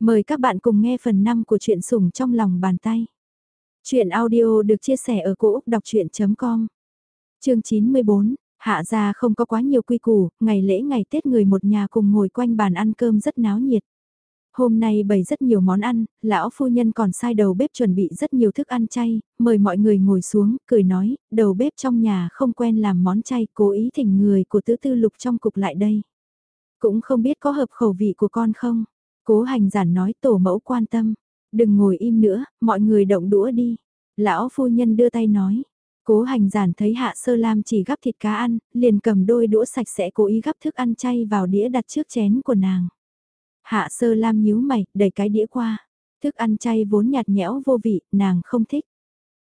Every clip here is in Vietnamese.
Mời các bạn cùng nghe phần 5 của truyện sủng trong lòng bàn tay. Chuyện audio được chia sẻ ở cỗ đọc chuyện.com Chương 94, Hạ gia không có quá nhiều quy củ, ngày lễ ngày Tết người một nhà cùng ngồi quanh bàn ăn cơm rất náo nhiệt. Hôm nay bày rất nhiều món ăn, lão phu nhân còn sai đầu bếp chuẩn bị rất nhiều thức ăn chay, mời mọi người ngồi xuống, cười nói, đầu bếp trong nhà không quen làm món chay, cố ý thỉnh người của tứ tư lục trong cục lại đây. Cũng không biết có hợp khẩu vị của con không? Cố hành giản nói tổ mẫu quan tâm, đừng ngồi im nữa, mọi người động đũa đi. Lão phu nhân đưa tay nói, cố hành giản thấy hạ sơ lam chỉ gắp thịt cá ăn, liền cầm đôi đũa sạch sẽ cố ý gắp thức ăn chay vào đĩa đặt trước chén của nàng. Hạ sơ lam nhíu mày, đẩy cái đĩa qua. Thức ăn chay vốn nhạt nhẽo vô vị, nàng không thích.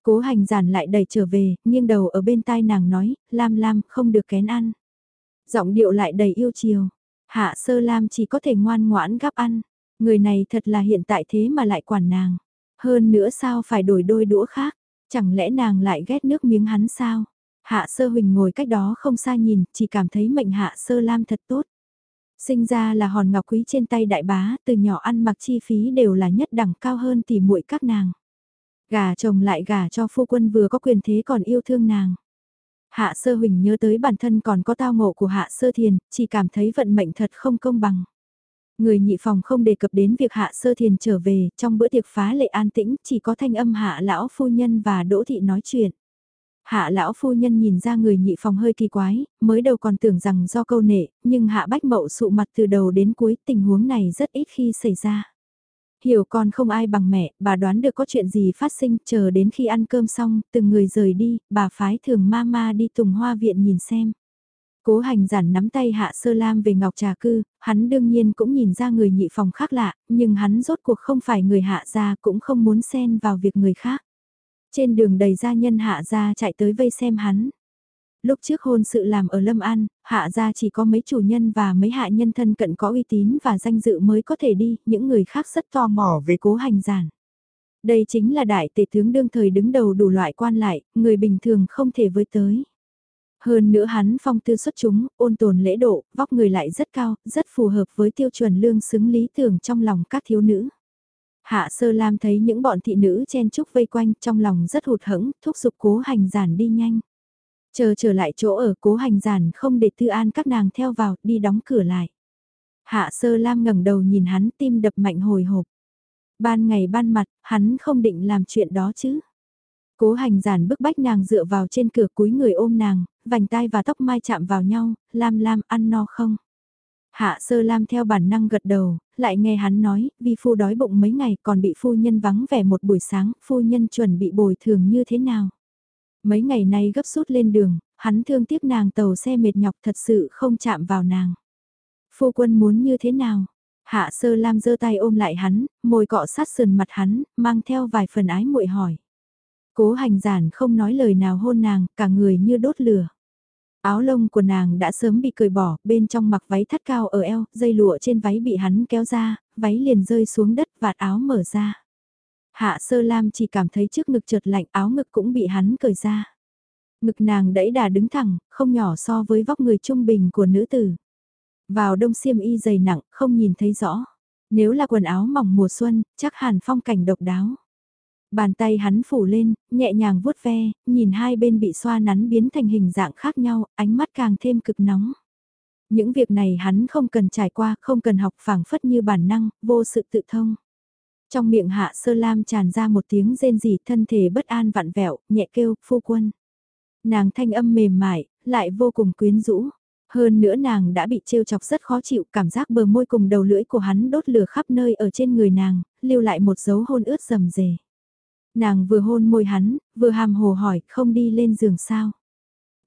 Cố hành giản lại đẩy trở về, nghiêng đầu ở bên tai nàng nói, lam lam, không được kén ăn. Giọng điệu lại đầy yêu chiều. Hạ sơ lam chỉ có thể ngoan ngoãn gắp ăn. Người này thật là hiện tại thế mà lại quản nàng. Hơn nữa sao phải đổi đôi đũa khác. Chẳng lẽ nàng lại ghét nước miếng hắn sao? Hạ sơ huỳnh ngồi cách đó không xa nhìn, chỉ cảm thấy mệnh hạ sơ lam thật tốt. Sinh ra là hòn ngọc quý trên tay đại bá, từ nhỏ ăn mặc chi phí đều là nhất đẳng cao hơn tỷ muội các nàng. Gà chồng lại gà cho phu quân vừa có quyền thế còn yêu thương nàng. Hạ sơ huỳnh nhớ tới bản thân còn có tao ngộ của hạ sơ thiền, chỉ cảm thấy vận mệnh thật không công bằng. Người nhị phòng không đề cập đến việc hạ sơ thiền trở về, trong bữa tiệc phá lệ an tĩnh, chỉ có thanh âm hạ lão phu nhân và đỗ thị nói chuyện. Hạ lão phu nhân nhìn ra người nhị phòng hơi kỳ quái, mới đầu còn tưởng rằng do câu nệ, nhưng hạ bách mậu sụ mặt từ đầu đến cuối tình huống này rất ít khi xảy ra. Hiểu con không ai bằng mẹ, bà đoán được có chuyện gì phát sinh, chờ đến khi ăn cơm xong, từng người rời đi, bà phái thường ma ma đi tùng hoa viện nhìn xem. Cố hành giản nắm tay hạ sơ lam về ngọc trà cư, hắn đương nhiên cũng nhìn ra người nhị phòng khác lạ, nhưng hắn rốt cuộc không phải người hạ gia cũng không muốn xen vào việc người khác. Trên đường đầy gia nhân hạ gia chạy tới vây xem hắn. Lúc trước hôn sự làm ở Lâm An, hạ gia chỉ có mấy chủ nhân và mấy hạ nhân thân cận có uy tín và danh dự mới có thể đi, những người khác rất tò mò về cố hành giản. Đây chính là đại tể tướng đương thời đứng đầu đủ loại quan lại, người bình thường không thể với tới. Hơn nữa hắn phong tư xuất chúng, ôn tồn lễ độ, vóc người lại rất cao, rất phù hợp với tiêu chuẩn lương xứng lý tưởng trong lòng các thiếu nữ. Hạ sơ lam thấy những bọn thị nữ chen chúc vây quanh trong lòng rất hụt hẫng, thúc giục cố hành giản đi nhanh. Chờ trở lại chỗ ở cố hành giản không để tư an các nàng theo vào, đi đóng cửa lại. Hạ sơ lam ngẩng đầu nhìn hắn tim đập mạnh hồi hộp. Ban ngày ban mặt, hắn không định làm chuyện đó chứ. Cố hành giản bức bách nàng dựa vào trên cửa cúi người ôm nàng, vành tai và tóc mai chạm vào nhau, lam lam ăn no không? Hạ sơ lam theo bản năng gật đầu, lại nghe hắn nói, vì phu đói bụng mấy ngày còn bị phu nhân vắng vẻ một buổi sáng, phu nhân chuẩn bị bồi thường như thế nào? Mấy ngày nay gấp rút lên đường, hắn thương tiếc nàng tàu xe mệt nhọc thật sự không chạm vào nàng. Phu quân muốn như thế nào? Hạ sơ lam giơ tay ôm lại hắn, môi cọ sát sườn mặt hắn, mang theo vài phần ái muội hỏi. Cố hành giản không nói lời nào hôn nàng, cả người như đốt lửa. Áo lông của nàng đã sớm bị cởi bỏ, bên trong mặc váy thắt cao ở eo, dây lụa trên váy bị hắn kéo ra, váy liền rơi xuống đất, vạt áo mở ra. Hạ sơ lam chỉ cảm thấy trước ngực trượt lạnh áo ngực cũng bị hắn cởi ra. Ngực nàng đẫy đà đứng thẳng, không nhỏ so với vóc người trung bình của nữ tử. Vào đông xiêm y dày nặng, không nhìn thấy rõ. Nếu là quần áo mỏng mùa xuân, chắc hẳn phong cảnh độc đáo. Bàn tay hắn phủ lên, nhẹ nhàng vuốt ve, nhìn hai bên bị xoa nắn biến thành hình dạng khác nhau, ánh mắt càng thêm cực nóng. Những việc này hắn không cần trải qua, không cần học phảng phất như bản năng, vô sự tự thông. Trong miệng hạ sơ lam tràn ra một tiếng rên rỉ thân thể bất an vặn vẹo, nhẹ kêu, phu quân. Nàng thanh âm mềm mại, lại vô cùng quyến rũ. Hơn nữa nàng đã bị trêu chọc rất khó chịu, cảm giác bờ môi cùng đầu lưỡi của hắn đốt lửa khắp nơi ở trên người nàng, lưu lại một dấu hôn ướt rầm rề. Nàng vừa hôn môi hắn, vừa hàm hồ hỏi không đi lên giường sao.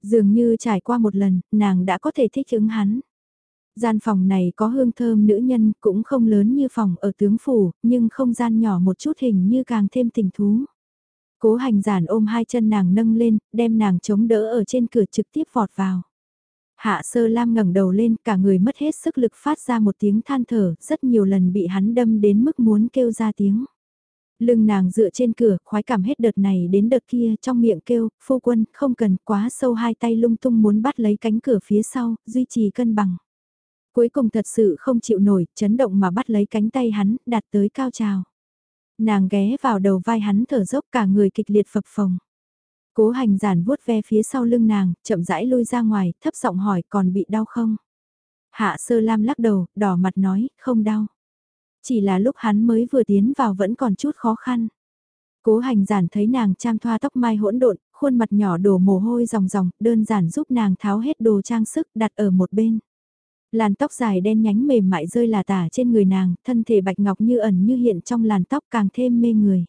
Dường như trải qua một lần, nàng đã có thể thích ứng hắn. Gian phòng này có hương thơm nữ nhân cũng không lớn như phòng ở tướng phủ, nhưng không gian nhỏ một chút hình như càng thêm tình thú. Cố hành giản ôm hai chân nàng nâng lên, đem nàng chống đỡ ở trên cửa trực tiếp vọt vào. Hạ sơ lam ngẩng đầu lên, cả người mất hết sức lực phát ra một tiếng than thở, rất nhiều lần bị hắn đâm đến mức muốn kêu ra tiếng. Lưng nàng dựa trên cửa, khoái cảm hết đợt này đến đợt kia trong miệng kêu, phu quân, không cần quá sâu hai tay lung tung muốn bắt lấy cánh cửa phía sau, duy trì cân bằng. Cuối cùng thật sự không chịu nổi, chấn động mà bắt lấy cánh tay hắn, đặt tới cao trào. Nàng ghé vào đầu vai hắn thở dốc cả người kịch liệt phập phồng. Cố hành giản vuốt ve phía sau lưng nàng, chậm rãi lôi ra ngoài, thấp giọng hỏi còn bị đau không? Hạ sơ lam lắc đầu, đỏ mặt nói, không đau. Chỉ là lúc hắn mới vừa tiến vào vẫn còn chút khó khăn. Cố hành giản thấy nàng trang thoa tóc mai hỗn độn, khuôn mặt nhỏ đổ mồ hôi ròng ròng, đơn giản giúp nàng tháo hết đồ trang sức đặt ở một bên. Làn tóc dài đen nhánh mềm mại rơi là tả trên người nàng, thân thể bạch ngọc như ẩn như hiện trong làn tóc càng thêm mê người.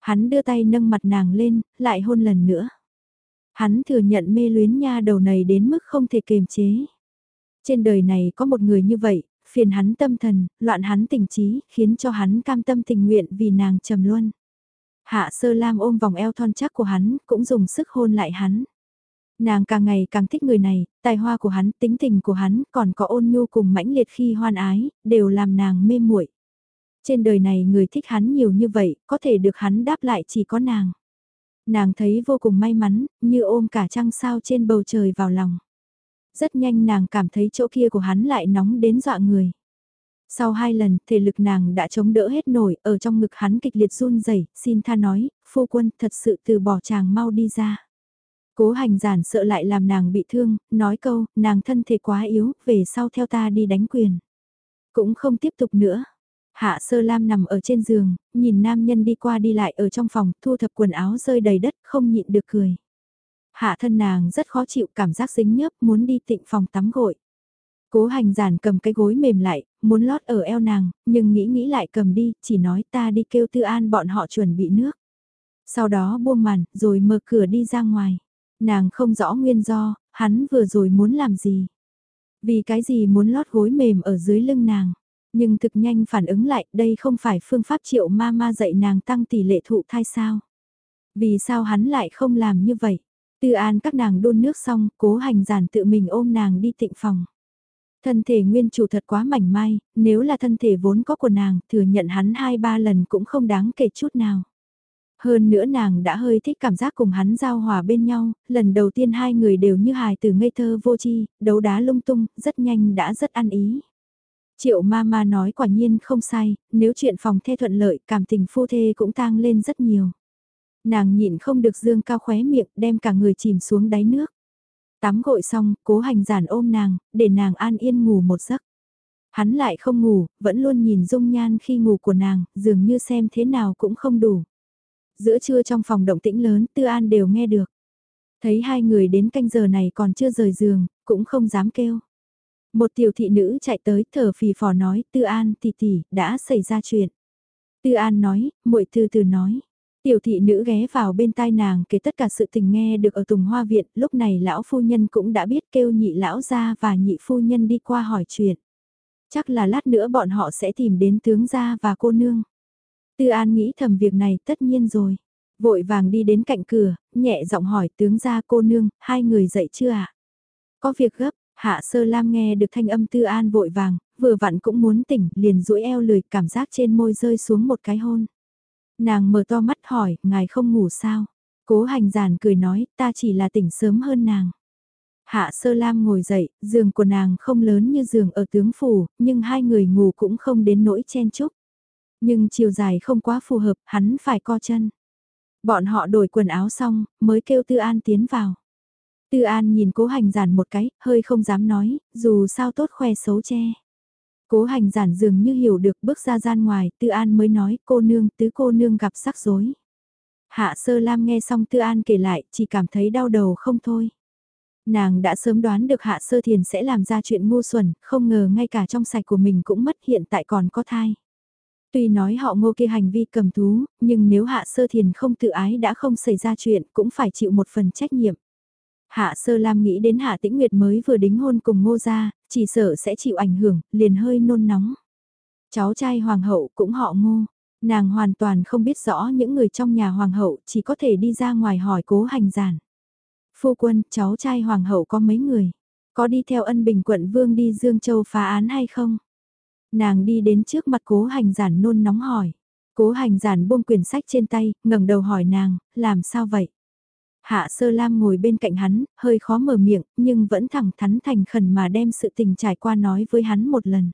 Hắn đưa tay nâng mặt nàng lên, lại hôn lần nữa. Hắn thừa nhận mê luyến nha đầu này đến mức không thể kềm chế. Trên đời này có một người như vậy, phiền hắn tâm thần, loạn hắn tình trí, khiến cho hắn cam tâm tình nguyện vì nàng trầm luân. Hạ sơ lam ôm vòng eo thon chắc của hắn, cũng dùng sức hôn lại hắn. Nàng càng ngày càng thích người này, tài hoa của hắn, tính tình của hắn, còn có ôn nhu cùng mãnh liệt khi hoan ái, đều làm nàng mê muội. Trên đời này người thích hắn nhiều như vậy, có thể được hắn đáp lại chỉ có nàng. Nàng thấy vô cùng may mắn, như ôm cả trăng sao trên bầu trời vào lòng. Rất nhanh nàng cảm thấy chỗ kia của hắn lại nóng đến dọa người. Sau hai lần, thể lực nàng đã chống đỡ hết nổi, ở trong ngực hắn kịch liệt run rẩy xin tha nói, phu quân thật sự từ bỏ chàng mau đi ra. Cố hành giản sợ lại làm nàng bị thương, nói câu, nàng thân thể quá yếu, về sau theo ta đi đánh quyền. Cũng không tiếp tục nữa. Hạ sơ lam nằm ở trên giường, nhìn nam nhân đi qua đi lại ở trong phòng, thu thập quần áo rơi đầy đất, không nhịn được cười. Hạ thân nàng rất khó chịu cảm giác dính nhớp muốn đi tịnh phòng tắm gội. Cố hành giản cầm cái gối mềm lại, muốn lót ở eo nàng, nhưng nghĩ nghĩ lại cầm đi, chỉ nói ta đi kêu tư an bọn họ chuẩn bị nước. Sau đó buông màn, rồi mở cửa đi ra ngoài. Nàng không rõ nguyên do, hắn vừa rồi muốn làm gì. Vì cái gì muốn lót gối mềm ở dưới lưng nàng. Nhưng thực nhanh phản ứng lại, đây không phải phương pháp triệu ma ma dạy nàng tăng tỷ lệ thụ thai sao. Vì sao hắn lại không làm như vậy? Tư an các nàng đun nước xong, cố hành giản tự mình ôm nàng đi tịnh phòng. Thân thể nguyên chủ thật quá mảnh mai, nếu là thân thể vốn có của nàng, thừa nhận hắn hai ba lần cũng không đáng kể chút nào. Hơn nữa nàng đã hơi thích cảm giác cùng hắn giao hòa bên nhau, lần đầu tiên hai người đều như hài từ ngây thơ vô chi, đấu đá lung tung, rất nhanh đã rất ăn ý. Triệu ma ma nói quả nhiên không sai, nếu chuyện phòng thê thuận lợi cảm tình phu thê cũng tang lên rất nhiều. Nàng nhịn không được dương cao khóe miệng đem cả người chìm xuống đáy nước. Tắm gội xong, cố hành giản ôm nàng, để nàng an yên ngủ một giấc. Hắn lại không ngủ, vẫn luôn nhìn dung nhan khi ngủ của nàng, dường như xem thế nào cũng không đủ. Giữa trưa trong phòng động tĩnh lớn, Tư An đều nghe được. Thấy hai người đến canh giờ này còn chưa rời giường, cũng không dám kêu. Một tiểu thị nữ chạy tới thở phì phò nói, Tư An tỷ tỷ, đã xảy ra chuyện. Tư An nói, muội từ từ nói. Tiểu thị nữ ghé vào bên tai nàng kể tất cả sự tình nghe được ở Tùng Hoa Viện, lúc này lão phu nhân cũng đã biết kêu nhị lão ra và nhị phu nhân đi qua hỏi chuyện. Chắc là lát nữa bọn họ sẽ tìm đến tướng gia và cô nương. Tư An nghĩ thầm việc này tất nhiên rồi. Vội vàng đi đến cạnh cửa, nhẹ giọng hỏi tướng gia cô nương, hai người dậy chưa ạ? À? Có việc gấp, Hạ Sơ Lam nghe được thanh âm Tư An vội vàng, vừa vặn cũng muốn tỉnh, liền duỗi eo lười, cảm giác trên môi rơi xuống một cái hôn. Nàng mở to mắt hỏi, ngài không ngủ sao? Cố hành giản cười nói, ta chỉ là tỉnh sớm hơn nàng. Hạ Sơ Lam ngồi dậy, giường của nàng không lớn như giường ở tướng phủ, nhưng hai người ngủ cũng không đến nỗi chen chúc. Nhưng chiều dài không quá phù hợp, hắn phải co chân. Bọn họ đổi quần áo xong, mới kêu Tư An tiến vào. Tư An nhìn cố hành giản một cái, hơi không dám nói, dù sao tốt khoe xấu che. Cố hành giản dường như hiểu được bước ra gian ngoài, Tư An mới nói cô nương tứ cô nương gặp sắc rối. Hạ sơ lam nghe xong Tư An kể lại, chỉ cảm thấy đau đầu không thôi. Nàng đã sớm đoán được Hạ sơ thiền sẽ làm ra chuyện ngu xuẩn, không ngờ ngay cả trong sạch của mình cũng mất hiện tại còn có thai. Tuy nói họ ngô kia hành vi cầm thú, nhưng nếu Hạ sơ thiền không tự ái đã không xảy ra chuyện cũng phải chịu một phần trách nhiệm. Hạ Sơ Lam nghĩ đến Hạ Tĩnh Nguyệt mới vừa đính hôn cùng Ngô Gia, chỉ sợ sẽ chịu ảnh hưởng, liền hơi nôn nóng. Cháu trai Hoàng hậu cũng họ Ngô, nàng hoàn toàn không biết rõ những người trong nhà Hoàng hậu chỉ có thể đi ra ngoài hỏi cố hành giản. Phu quân, cháu trai Hoàng hậu có mấy người? Có đi theo ân bình quận vương đi Dương Châu phá án hay không? Nàng đi đến trước mặt cố hành giản nôn nóng hỏi. Cố hành giản buông quyển sách trên tay, ngẩng đầu hỏi nàng, làm sao vậy? Hạ Sơ Lam ngồi bên cạnh hắn, hơi khó mở miệng, nhưng vẫn thẳng thắn thành khẩn mà đem sự tình trải qua nói với hắn một lần.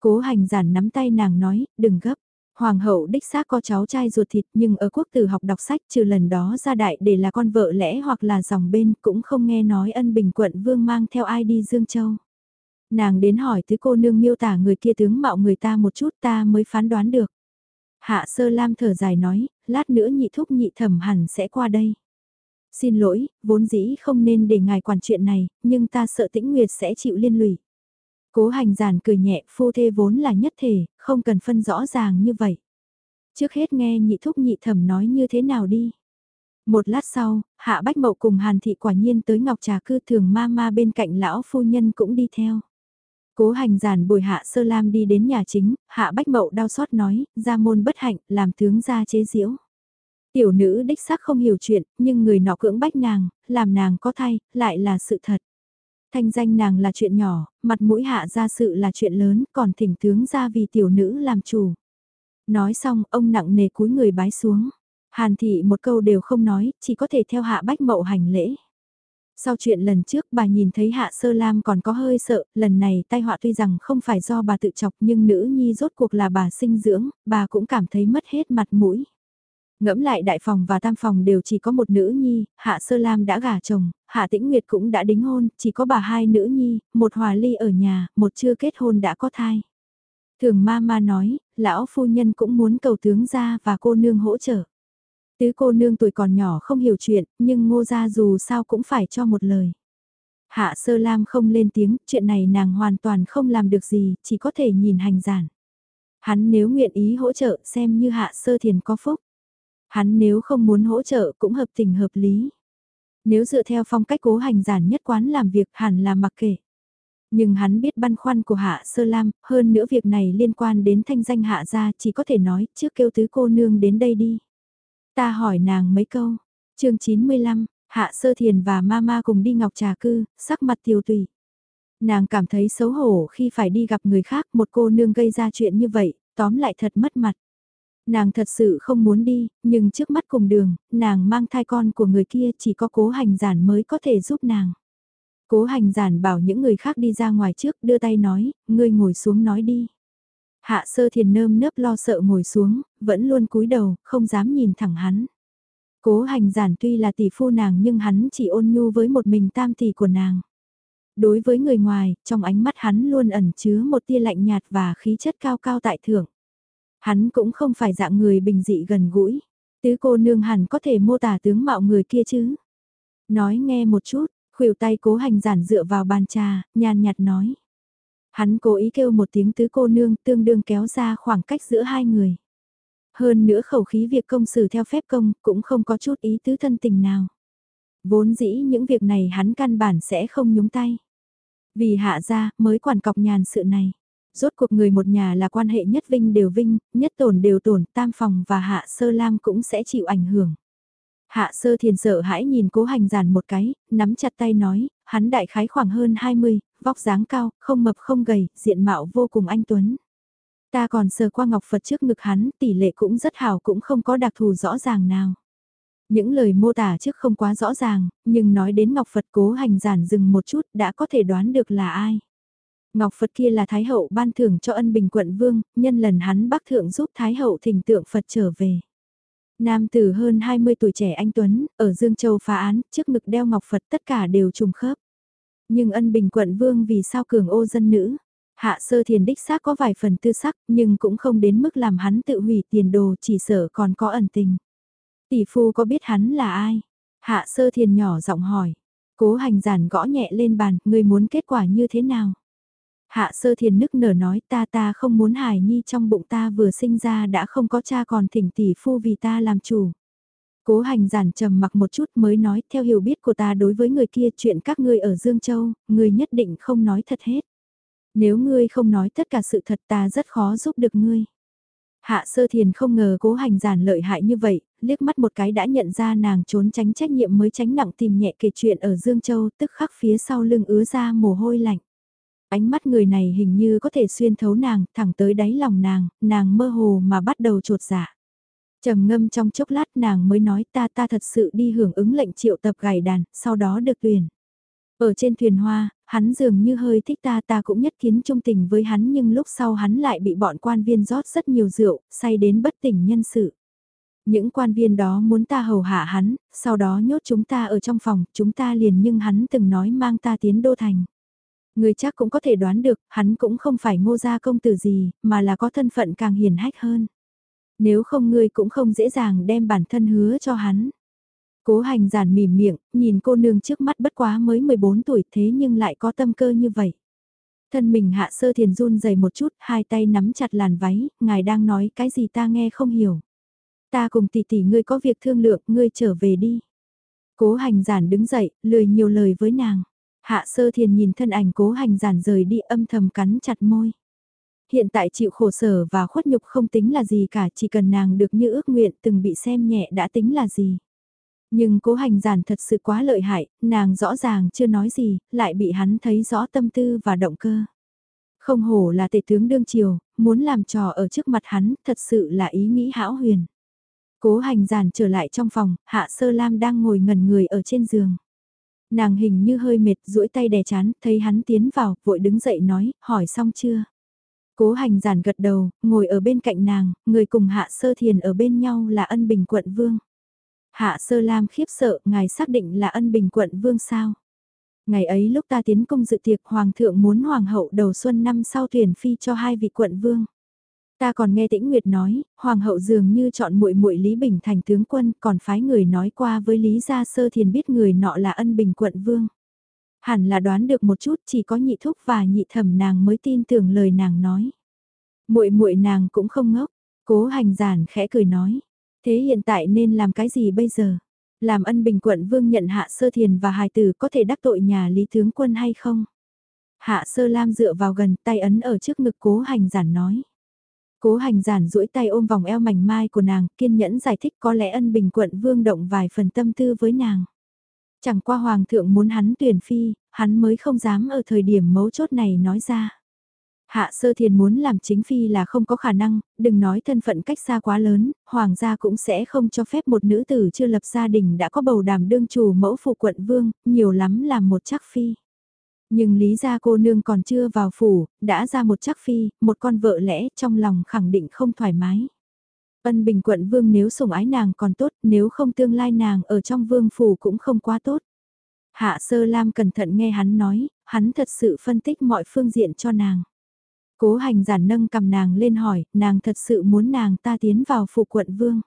Cố hành giản nắm tay nàng nói, đừng gấp. Hoàng hậu đích xác có cháu trai ruột thịt nhưng ở quốc tử học đọc sách trừ lần đó ra đại để là con vợ lẽ hoặc là dòng bên cũng không nghe nói ân bình quận vương mang theo ai đi Dương Châu. Nàng đến hỏi tứ cô nương miêu tả người kia tướng mạo người ta một chút ta mới phán đoán được. Hạ sơ lam thở dài nói, lát nữa nhị thúc nhị thẩm hẳn sẽ qua đây. Xin lỗi, vốn dĩ không nên để ngài quản chuyện này, nhưng ta sợ tĩnh nguyệt sẽ chịu liên lụy. Cố hành giản cười nhẹ, phu thê vốn là nhất thể, không cần phân rõ ràng như vậy. Trước hết nghe nhị thúc nhị thẩm nói như thế nào đi. Một lát sau, Hạ Bách Mậu cùng Hàn Thị quả nhiên tới Ngọc Trà cư thường ma ma bên cạnh lão phu nhân cũng đi theo. Cố hành giản bồi Hạ Sơ Lam đi đến nhà chính, Hạ Bách Mậu đau xót nói, ra môn bất hạnh, làm tướng ra chế diễu. Tiểu nữ đích xác không hiểu chuyện, nhưng người nọ cưỡng bách nàng, làm nàng có thay, lại là sự thật. Thanh danh nàng là chuyện nhỏ, mặt mũi hạ ra sự là chuyện lớn, còn thỉnh tướng ra vì tiểu nữ làm chủ. Nói xong, ông nặng nề cúi người bái xuống. Hàn thị một câu đều không nói, chỉ có thể theo hạ bách mậu hành lễ. Sau chuyện lần trước bà nhìn thấy Hạ Sơ Lam còn có hơi sợ, lần này tai họa tuy rằng không phải do bà tự chọc nhưng nữ nhi rốt cuộc là bà sinh dưỡng, bà cũng cảm thấy mất hết mặt mũi. Ngẫm lại đại phòng và tam phòng đều chỉ có một nữ nhi, Hạ Sơ Lam đã gả chồng, Hạ Tĩnh Nguyệt cũng đã đính hôn, chỉ có bà hai nữ nhi, một hòa ly ở nhà, một chưa kết hôn đã có thai. Thường ma ma nói, lão phu nhân cũng muốn cầu tướng ra và cô nương hỗ trợ. Tứ cô nương tuổi còn nhỏ không hiểu chuyện, nhưng ngô gia dù sao cũng phải cho một lời. Hạ sơ lam không lên tiếng, chuyện này nàng hoàn toàn không làm được gì, chỉ có thể nhìn hành giản. Hắn nếu nguyện ý hỗ trợ xem như hạ sơ thiền có phúc. Hắn nếu không muốn hỗ trợ cũng hợp tình hợp lý. Nếu dựa theo phong cách cố hành giản nhất quán làm việc hẳn là mặc kệ. Nhưng hắn biết băn khoăn của Hạ Sơ Lam, hơn nữa việc này liên quan đến thanh danh Hạ gia chỉ có thể nói trước kêu tứ cô nương đến đây đi. Ta hỏi nàng mấy câu. chương 95, Hạ Sơ Thiền và Mama cùng đi ngọc trà cư, sắc mặt tiêu tùy. Nàng cảm thấy xấu hổ khi phải đi gặp người khác một cô nương gây ra chuyện như vậy, tóm lại thật mất mặt. Nàng thật sự không muốn đi, nhưng trước mắt cùng đường, nàng mang thai con của người kia chỉ có cố hành giản mới có thể giúp nàng. Cố hành giản bảo những người khác đi ra ngoài trước đưa tay nói, ngươi ngồi xuống nói đi. Hạ sơ thiền nơm nớp lo sợ ngồi xuống, vẫn luôn cúi đầu, không dám nhìn thẳng hắn. Cố hành giản tuy là tỷ phu nàng nhưng hắn chỉ ôn nhu với một mình tam tỷ của nàng. Đối với người ngoài, trong ánh mắt hắn luôn ẩn chứa một tia lạnh nhạt và khí chất cao cao tại thượng. Hắn cũng không phải dạng người bình dị gần gũi. Tứ cô nương hẳn có thể mô tả tướng mạo người kia chứ. Nói nghe một chút, khuỷu tay cố hành giản dựa vào bàn trà, nhàn nhạt nói. Hắn cố ý kêu một tiếng tứ cô nương tương đương kéo ra khoảng cách giữa hai người. Hơn nữa khẩu khí việc công xử theo phép công cũng không có chút ý tứ thân tình nào. Vốn dĩ những việc này hắn căn bản sẽ không nhúng tay. Vì hạ ra mới quản cọc nhàn sự này. Rốt cuộc người một nhà là quan hệ nhất vinh đều vinh, nhất tổn đều tổn, tam phòng và hạ sơ lam cũng sẽ chịu ảnh hưởng. Hạ sơ thiền sợ hãi nhìn cố hành giản một cái, nắm chặt tay nói, hắn đại khái khoảng hơn 20, vóc dáng cao, không mập không gầy, diện mạo vô cùng anh tuấn. Ta còn sờ qua ngọc Phật trước ngực hắn, tỷ lệ cũng rất hảo cũng không có đặc thù rõ ràng nào. Những lời mô tả trước không quá rõ ràng, nhưng nói đến ngọc Phật cố hành giản dừng một chút đã có thể đoán được là ai. Ngọc Phật kia là Thái Hậu ban thưởng cho ân bình quận vương, nhân lần hắn bắc thượng giúp Thái Hậu thỉnh tượng Phật trở về. Nam tử hơn 20 tuổi trẻ anh Tuấn, ở Dương Châu phá án, trước ngực đeo Ngọc Phật tất cả đều trùng khớp. Nhưng ân bình quận vương vì sao cường ô dân nữ? Hạ sơ thiền đích xác có vài phần tư sắc, nhưng cũng không đến mức làm hắn tự hủy tiền đồ chỉ sợ còn có ẩn tình. Tỷ phu có biết hắn là ai? Hạ sơ thiền nhỏ giọng hỏi. Cố hành giản gõ nhẹ lên bàn, người muốn kết quả như thế nào? Hạ sơ thiền nức nở nói ta ta không muốn hài nhi trong bụng ta vừa sinh ra đã không có cha còn thỉnh tỷ phu vì ta làm chủ. Cố hành giản trầm mặc một chút mới nói theo hiểu biết của ta đối với người kia chuyện các ngươi ở Dương Châu, người nhất định không nói thật hết. Nếu ngươi không nói tất cả sự thật ta rất khó giúp được ngươi. Hạ sơ thiền không ngờ cố hành giản lợi hại như vậy, liếc mắt một cái đã nhận ra nàng trốn tránh trách nhiệm mới tránh nặng tìm nhẹ kể chuyện ở Dương Châu tức khắc phía sau lưng ứa ra mồ hôi lạnh. Ánh mắt người này hình như có thể xuyên thấu nàng, thẳng tới đáy lòng nàng, nàng mơ hồ mà bắt đầu trột dạ. trầm ngâm trong chốc lát nàng mới nói ta ta thật sự đi hưởng ứng lệnh triệu tập gảy đàn, sau đó được tuyển. Ở trên thuyền hoa, hắn dường như hơi thích ta ta cũng nhất kiến trung tình với hắn nhưng lúc sau hắn lại bị bọn quan viên rót rất nhiều rượu, say đến bất tỉnh nhân sự. Những quan viên đó muốn ta hầu hạ hắn, sau đó nhốt chúng ta ở trong phòng, chúng ta liền nhưng hắn từng nói mang ta tiến đô thành. Người chắc cũng có thể đoán được, hắn cũng không phải ngô gia công tử gì, mà là có thân phận càng hiền hách hơn. Nếu không ngươi cũng không dễ dàng đem bản thân hứa cho hắn. Cố hành giản mỉm miệng, nhìn cô nương trước mắt bất quá mới 14 tuổi thế nhưng lại có tâm cơ như vậy. Thân mình hạ sơ thiền run dày một chút, hai tay nắm chặt làn váy, ngài đang nói cái gì ta nghe không hiểu. Ta cùng tỷ tỷ ngươi có việc thương lượng, ngươi trở về đi. Cố hành giản đứng dậy, lười nhiều lời với nàng. Hạ sơ thiền nhìn thân ảnh cố hành giản rời đi âm thầm cắn chặt môi. Hiện tại chịu khổ sở và khuất nhục không tính là gì cả, chỉ cần nàng được như ước nguyện từng bị xem nhẹ đã tính là gì. Nhưng cố hành giản thật sự quá lợi hại, nàng rõ ràng chưa nói gì, lại bị hắn thấy rõ tâm tư và động cơ. Không hổ là tể tướng đương triều, muốn làm trò ở trước mặt hắn, thật sự là ý nghĩ hão huyền. Cố hành giản trở lại trong phòng, hạ sơ lam đang ngồi ngẩn người ở trên giường. Nàng hình như hơi mệt, duỗi tay đè chán, thấy hắn tiến vào, vội đứng dậy nói, hỏi xong chưa? Cố hành giản gật đầu, ngồi ở bên cạnh nàng, người cùng hạ sơ thiền ở bên nhau là ân bình quận vương. Hạ sơ lam khiếp sợ, ngài xác định là ân bình quận vương sao? Ngày ấy lúc ta tiến công dự tiệc hoàng thượng muốn hoàng hậu đầu xuân năm sau tuyển phi cho hai vị quận vương. Ta còn nghe Tĩnh Nguyệt nói, hoàng hậu dường như chọn muội muội Lý Bình thành tướng quân, còn phái người nói qua với Lý Gia Sơ Thiền biết người nọ là ân bình quận vương. Hẳn là đoán được một chút, chỉ có nhị thúc và nhị thẩm nàng mới tin tưởng lời nàng nói. Muội muội nàng cũng không ngốc, Cố Hành giản khẽ cười nói, thế hiện tại nên làm cái gì bây giờ? Làm ân bình quận vương nhận hạ sơ thiền và hài tử có thể đắc tội nhà Lý tướng quân hay không? Hạ sơ lam dựa vào gần tay ấn ở trước ngực cố hành giản nói. Cố hành giản duỗi tay ôm vòng eo mảnh mai của nàng, kiên nhẫn giải thích có lẽ ân bình quận vương động vài phần tâm tư với nàng. Chẳng qua hoàng thượng muốn hắn tuyển phi, hắn mới không dám ở thời điểm mấu chốt này nói ra. Hạ sơ thiền muốn làm chính phi là không có khả năng, đừng nói thân phận cách xa quá lớn, hoàng gia cũng sẽ không cho phép một nữ tử chưa lập gia đình đã có bầu đàm đương chủ mẫu phụ quận vương, nhiều lắm là một chắc phi. Nhưng lý gia cô nương còn chưa vào phủ, đã ra một chắc phi, một con vợ lẽ trong lòng khẳng định không thoải mái. Ân bình quận vương nếu sủng ái nàng còn tốt, nếu không tương lai nàng ở trong vương phủ cũng không quá tốt. Hạ sơ lam cẩn thận nghe hắn nói, hắn thật sự phân tích mọi phương diện cho nàng. Cố hành giản nâng cầm nàng lên hỏi, nàng thật sự muốn nàng ta tiến vào phủ quận vương.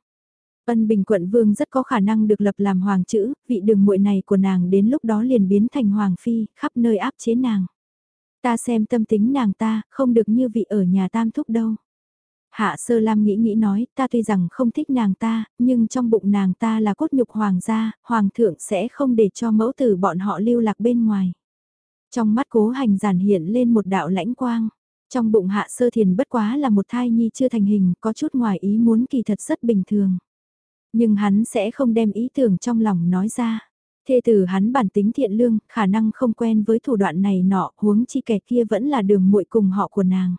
Ân Bình quận vương rất có khả năng được lập làm hoàng chữ, vị đường muội này của nàng đến lúc đó liền biến thành hoàng phi, khắp nơi áp chế nàng. Ta xem tâm tính nàng ta, không được như vị ở nhà tam thúc đâu. Hạ sơ lam nghĩ nghĩ nói, ta tuy rằng không thích nàng ta, nhưng trong bụng nàng ta là cốt nhục hoàng gia, hoàng thượng sẽ không để cho mẫu tử bọn họ lưu lạc bên ngoài. Trong mắt cố hành giản hiện lên một đạo lãnh quang. Trong bụng hạ sơ thiền bất quá là một thai nhi chưa thành hình, có chút ngoài ý muốn kỳ thật rất bình thường. Nhưng hắn sẽ không đem ý tưởng trong lòng nói ra. Thê tử hắn bản tính thiện lương, khả năng không quen với thủ đoạn này nọ, huống chi kẻ kia vẫn là đường muội cùng họ của nàng.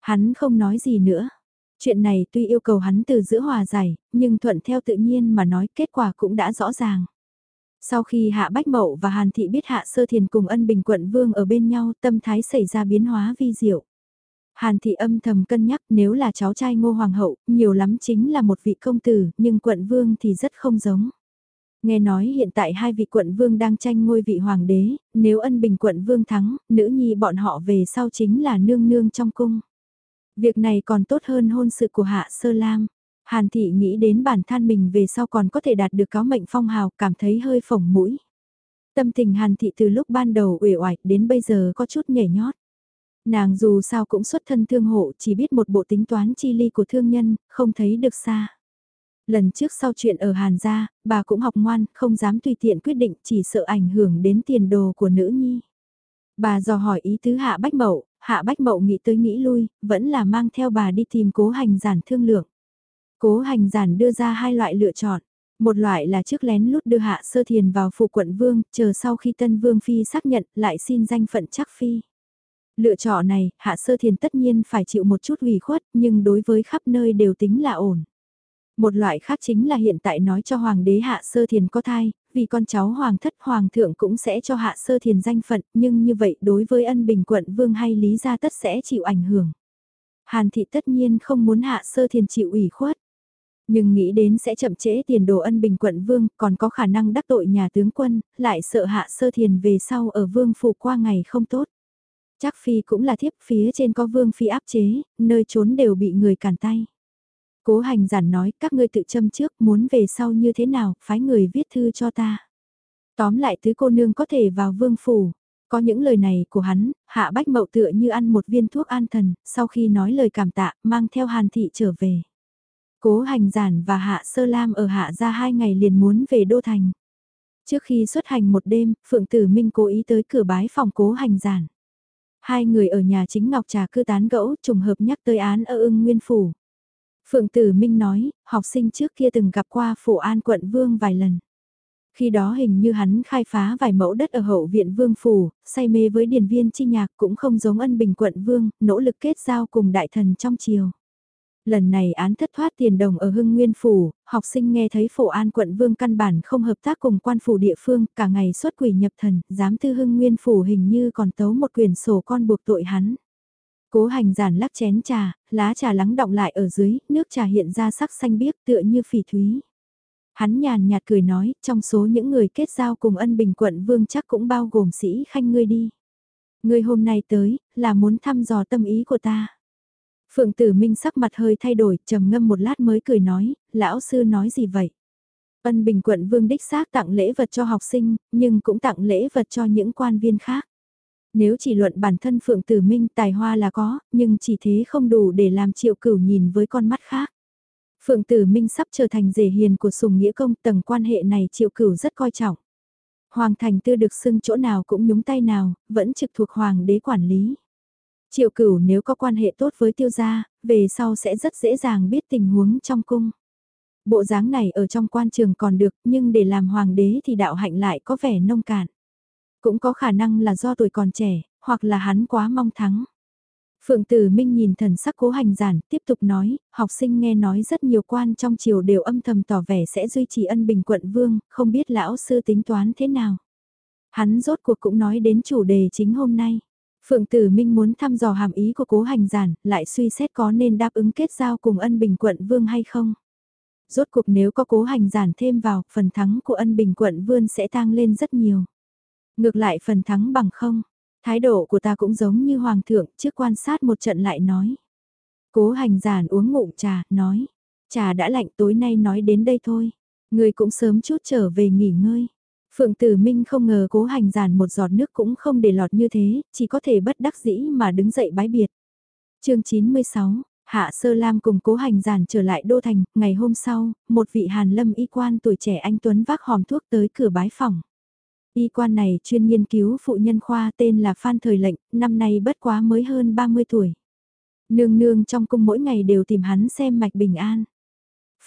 Hắn không nói gì nữa. Chuyện này tuy yêu cầu hắn từ giữa hòa giải, nhưng thuận theo tự nhiên mà nói kết quả cũng đã rõ ràng. Sau khi Hạ Bách Mậu và Hàn Thị biết Hạ Sơ Thiền cùng ân bình quận vương ở bên nhau tâm thái xảy ra biến hóa vi diệu. Hàn thị âm thầm cân nhắc nếu là cháu trai ngô hoàng hậu, nhiều lắm chính là một vị công tử, nhưng quận vương thì rất không giống. Nghe nói hiện tại hai vị quận vương đang tranh ngôi vị hoàng đế, nếu ân bình quận vương thắng, nữ nhi bọn họ về sau chính là nương nương trong cung. Việc này còn tốt hơn hôn sự của Hạ Sơ Lam. Hàn thị nghĩ đến bản thân mình về sau còn có thể đạt được cáo mệnh phong hào, cảm thấy hơi phồng mũi. Tâm tình Hàn thị từ lúc ban đầu uể oải đến bây giờ có chút nhảy nhót. Nàng dù sao cũng xuất thân thương hộ chỉ biết một bộ tính toán chi ly của thương nhân, không thấy được xa. Lần trước sau chuyện ở Hàn gia, bà cũng học ngoan, không dám tùy tiện quyết định chỉ sợ ảnh hưởng đến tiền đồ của nữ nhi. Bà dò hỏi ý tứ Hạ Bách Mậu, Hạ Bách Mậu nghĩ tới nghĩ lui, vẫn là mang theo bà đi tìm cố hành giản thương lượng. Cố hành giản đưa ra hai loại lựa chọn. Một loại là trước lén lút đưa Hạ Sơ Thiền vào phủ quận vương, chờ sau khi Tân Vương Phi xác nhận lại xin danh phận chắc Phi. Lựa chọn này, Hạ Sơ Thiền tất nhiên phải chịu một chút ủy khuất, nhưng đối với khắp nơi đều tính là ổn. Một loại khác chính là hiện tại nói cho hoàng đế hạ sơ thiền có thai, vì con cháu hoàng thất hoàng thượng cũng sẽ cho hạ sơ thiền danh phận, nhưng như vậy đối với ân bình quận vương hay lý gia tất sẽ chịu ảnh hưởng. Hàn thị tất nhiên không muốn hạ sơ thiền chịu ủy khuất. Nhưng nghĩ đến sẽ chậm trễ tiền đồ ân bình quận vương, còn có khả năng đắc tội nhà tướng quân, lại sợ hạ sơ thiền về sau ở vương phủ qua ngày không tốt. Chắc phi cũng là thiếp phía trên có vương phi áp chế, nơi trốn đều bị người cản tay. Cố hành giản nói các ngươi tự châm trước muốn về sau như thế nào, phái người viết thư cho ta. Tóm lại tứ cô nương có thể vào vương phủ. Có những lời này của hắn, hạ bách mậu tựa như ăn một viên thuốc an thần, sau khi nói lời cảm tạ, mang theo hàn thị trở về. Cố hành giản và hạ sơ lam ở hạ ra hai ngày liền muốn về đô thành. Trước khi xuất hành một đêm, Phượng Tử Minh cố ý tới cửa bái phòng cố hành giản. Hai người ở nhà chính Ngọc Trà cư tán gẫu trùng hợp nhắc tới án ở ưng nguyên phủ. Phượng Tử Minh nói, học sinh trước kia từng gặp qua phổ an quận vương vài lần. Khi đó hình như hắn khai phá vài mẫu đất ở hậu viện vương phủ, say mê với điền viên chi nhạc cũng không giống ân bình quận vương, nỗ lực kết giao cùng đại thần trong triều. Lần này án thất thoát tiền đồng ở Hưng Nguyên Phủ, học sinh nghe thấy phổ an quận vương căn bản không hợp tác cùng quan phủ địa phương, cả ngày xuất quỷ nhập thần, giám tư Hưng Nguyên Phủ hình như còn tấu một quyền sổ con buộc tội hắn. Cố hành giản lắc chén trà, lá trà lắng động lại ở dưới, nước trà hiện ra sắc xanh biếc tựa như phỉ thúy. Hắn nhàn nhạt cười nói, trong số những người kết giao cùng ân bình quận vương chắc cũng bao gồm sĩ khanh ngươi đi. Ngươi hôm nay tới, là muốn thăm dò tâm ý của ta. Phượng tử minh sắc mặt hơi thay đổi, trầm ngâm một lát mới cười nói, lão sư nói gì vậy? Ân bình quận vương đích xác tặng lễ vật cho học sinh, nhưng cũng tặng lễ vật cho những quan viên khác. Nếu chỉ luận bản thân Phượng Tử Minh tài hoa là có, nhưng chỉ thế không đủ để làm triệu cửu nhìn với con mắt khác. Phượng Tử Minh sắp trở thành rể hiền của Sùng Nghĩa Công tầng quan hệ này triệu cửu rất coi trọng. Hoàng thành tư được xưng chỗ nào cũng nhúng tay nào, vẫn trực thuộc hoàng đế quản lý. Triệu cửu nếu có quan hệ tốt với tiêu gia, về sau sẽ rất dễ dàng biết tình huống trong cung. Bộ dáng này ở trong quan trường còn được, nhưng để làm hoàng đế thì đạo hạnh lại có vẻ nông cạn. Cũng có khả năng là do tuổi còn trẻ, hoặc là hắn quá mong thắng. Phượng Tử Minh nhìn thần sắc cố hành giản, tiếp tục nói, học sinh nghe nói rất nhiều quan trong triều đều âm thầm tỏ vẻ sẽ duy trì ân bình quận vương, không biết lão sư tính toán thế nào. Hắn rốt cuộc cũng nói đến chủ đề chính hôm nay. Phượng Tử Minh muốn thăm dò hàm ý của cố hành giản, lại suy xét có nên đáp ứng kết giao cùng ân bình quận vương hay không. Rốt cuộc nếu có cố hành giản thêm vào, phần thắng của ân bình quận vương sẽ tăng lên rất nhiều. Ngược lại phần thắng bằng không, thái độ của ta cũng giống như hoàng thượng, trước quan sát một trận lại nói. Cố hành giản uống ngụm trà, nói, trà đã lạnh tối nay nói đến đây thôi, người cũng sớm chút trở về nghỉ ngơi. Phượng Tử Minh không ngờ cố hành giản một giọt nước cũng không để lọt như thế, chỉ có thể bất đắc dĩ mà đứng dậy bái biệt. chương 96, Hạ Sơ Lam cùng cố hành giản trở lại Đô Thành, ngày hôm sau, một vị hàn lâm y quan tuổi trẻ anh Tuấn vác hòm thuốc tới cửa bái phòng. Y quan này chuyên nghiên cứu phụ nhân khoa tên là Phan Thời Lệnh, năm nay bất quá mới hơn 30 tuổi. Nương nương trong cung mỗi ngày đều tìm hắn xem mạch bình an.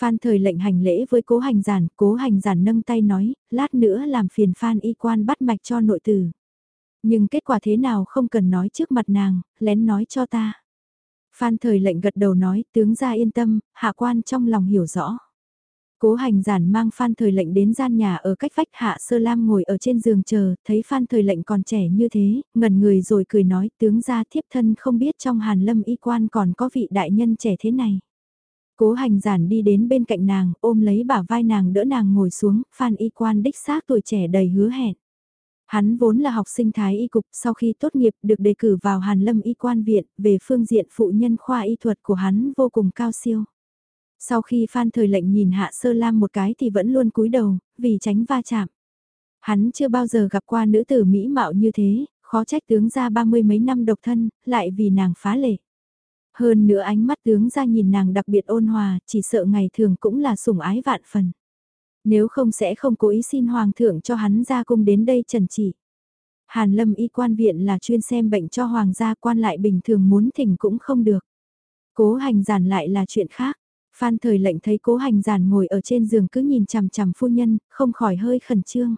Phan thời lệnh hành lễ với cố hành giản, cố hành giản nâng tay nói, lát nữa làm phiền Phan y quan bắt mạch cho nội tử. Nhưng kết quả thế nào không cần nói trước mặt nàng, lén nói cho ta. Phan thời lệnh gật đầu nói, tướng gia yên tâm, hạ quan trong lòng hiểu rõ. Cố hành giản mang Phan Thời lệnh đến gian nhà ở cách vách Hạ Sơ Lam ngồi ở trên giường chờ, thấy Phan Thời lệnh còn trẻ như thế, ngẩn người rồi cười nói tướng gia thiếp thân không biết trong hàn lâm y quan còn có vị đại nhân trẻ thế này. Cố hành giản đi đến bên cạnh nàng, ôm lấy bả vai nàng đỡ nàng ngồi xuống, Phan y quan đích xác tuổi trẻ đầy hứa hẹn. Hắn vốn là học sinh thái y cục, sau khi tốt nghiệp được đề cử vào Hàn Lâm y quan viện, về phương diện phụ nhân khoa y thuật của hắn vô cùng cao siêu. Sau khi Phan Thời lệnh nhìn Hạ Sơ Lam một cái thì vẫn luôn cúi đầu, vì tránh va chạm. Hắn chưa bao giờ gặp qua nữ tử mỹ mạo như thế, khó trách tướng ra ba mươi mấy năm độc thân, lại vì nàng phá lệ. Hơn nữa ánh mắt tướng ra nhìn nàng đặc biệt ôn hòa, chỉ sợ ngày thường cũng là sủng ái vạn phần. Nếu không sẽ không cố ý xin hoàng thượng cho hắn ra cung đến đây trần chỉ. Hàn lâm y quan viện là chuyên xem bệnh cho hoàng gia quan lại bình thường muốn thỉnh cũng không được. Cố hành giản lại là chuyện khác. Phan thời lệnh thấy cố hành giản ngồi ở trên giường cứ nhìn chằm chằm phu nhân, không khỏi hơi khẩn trương.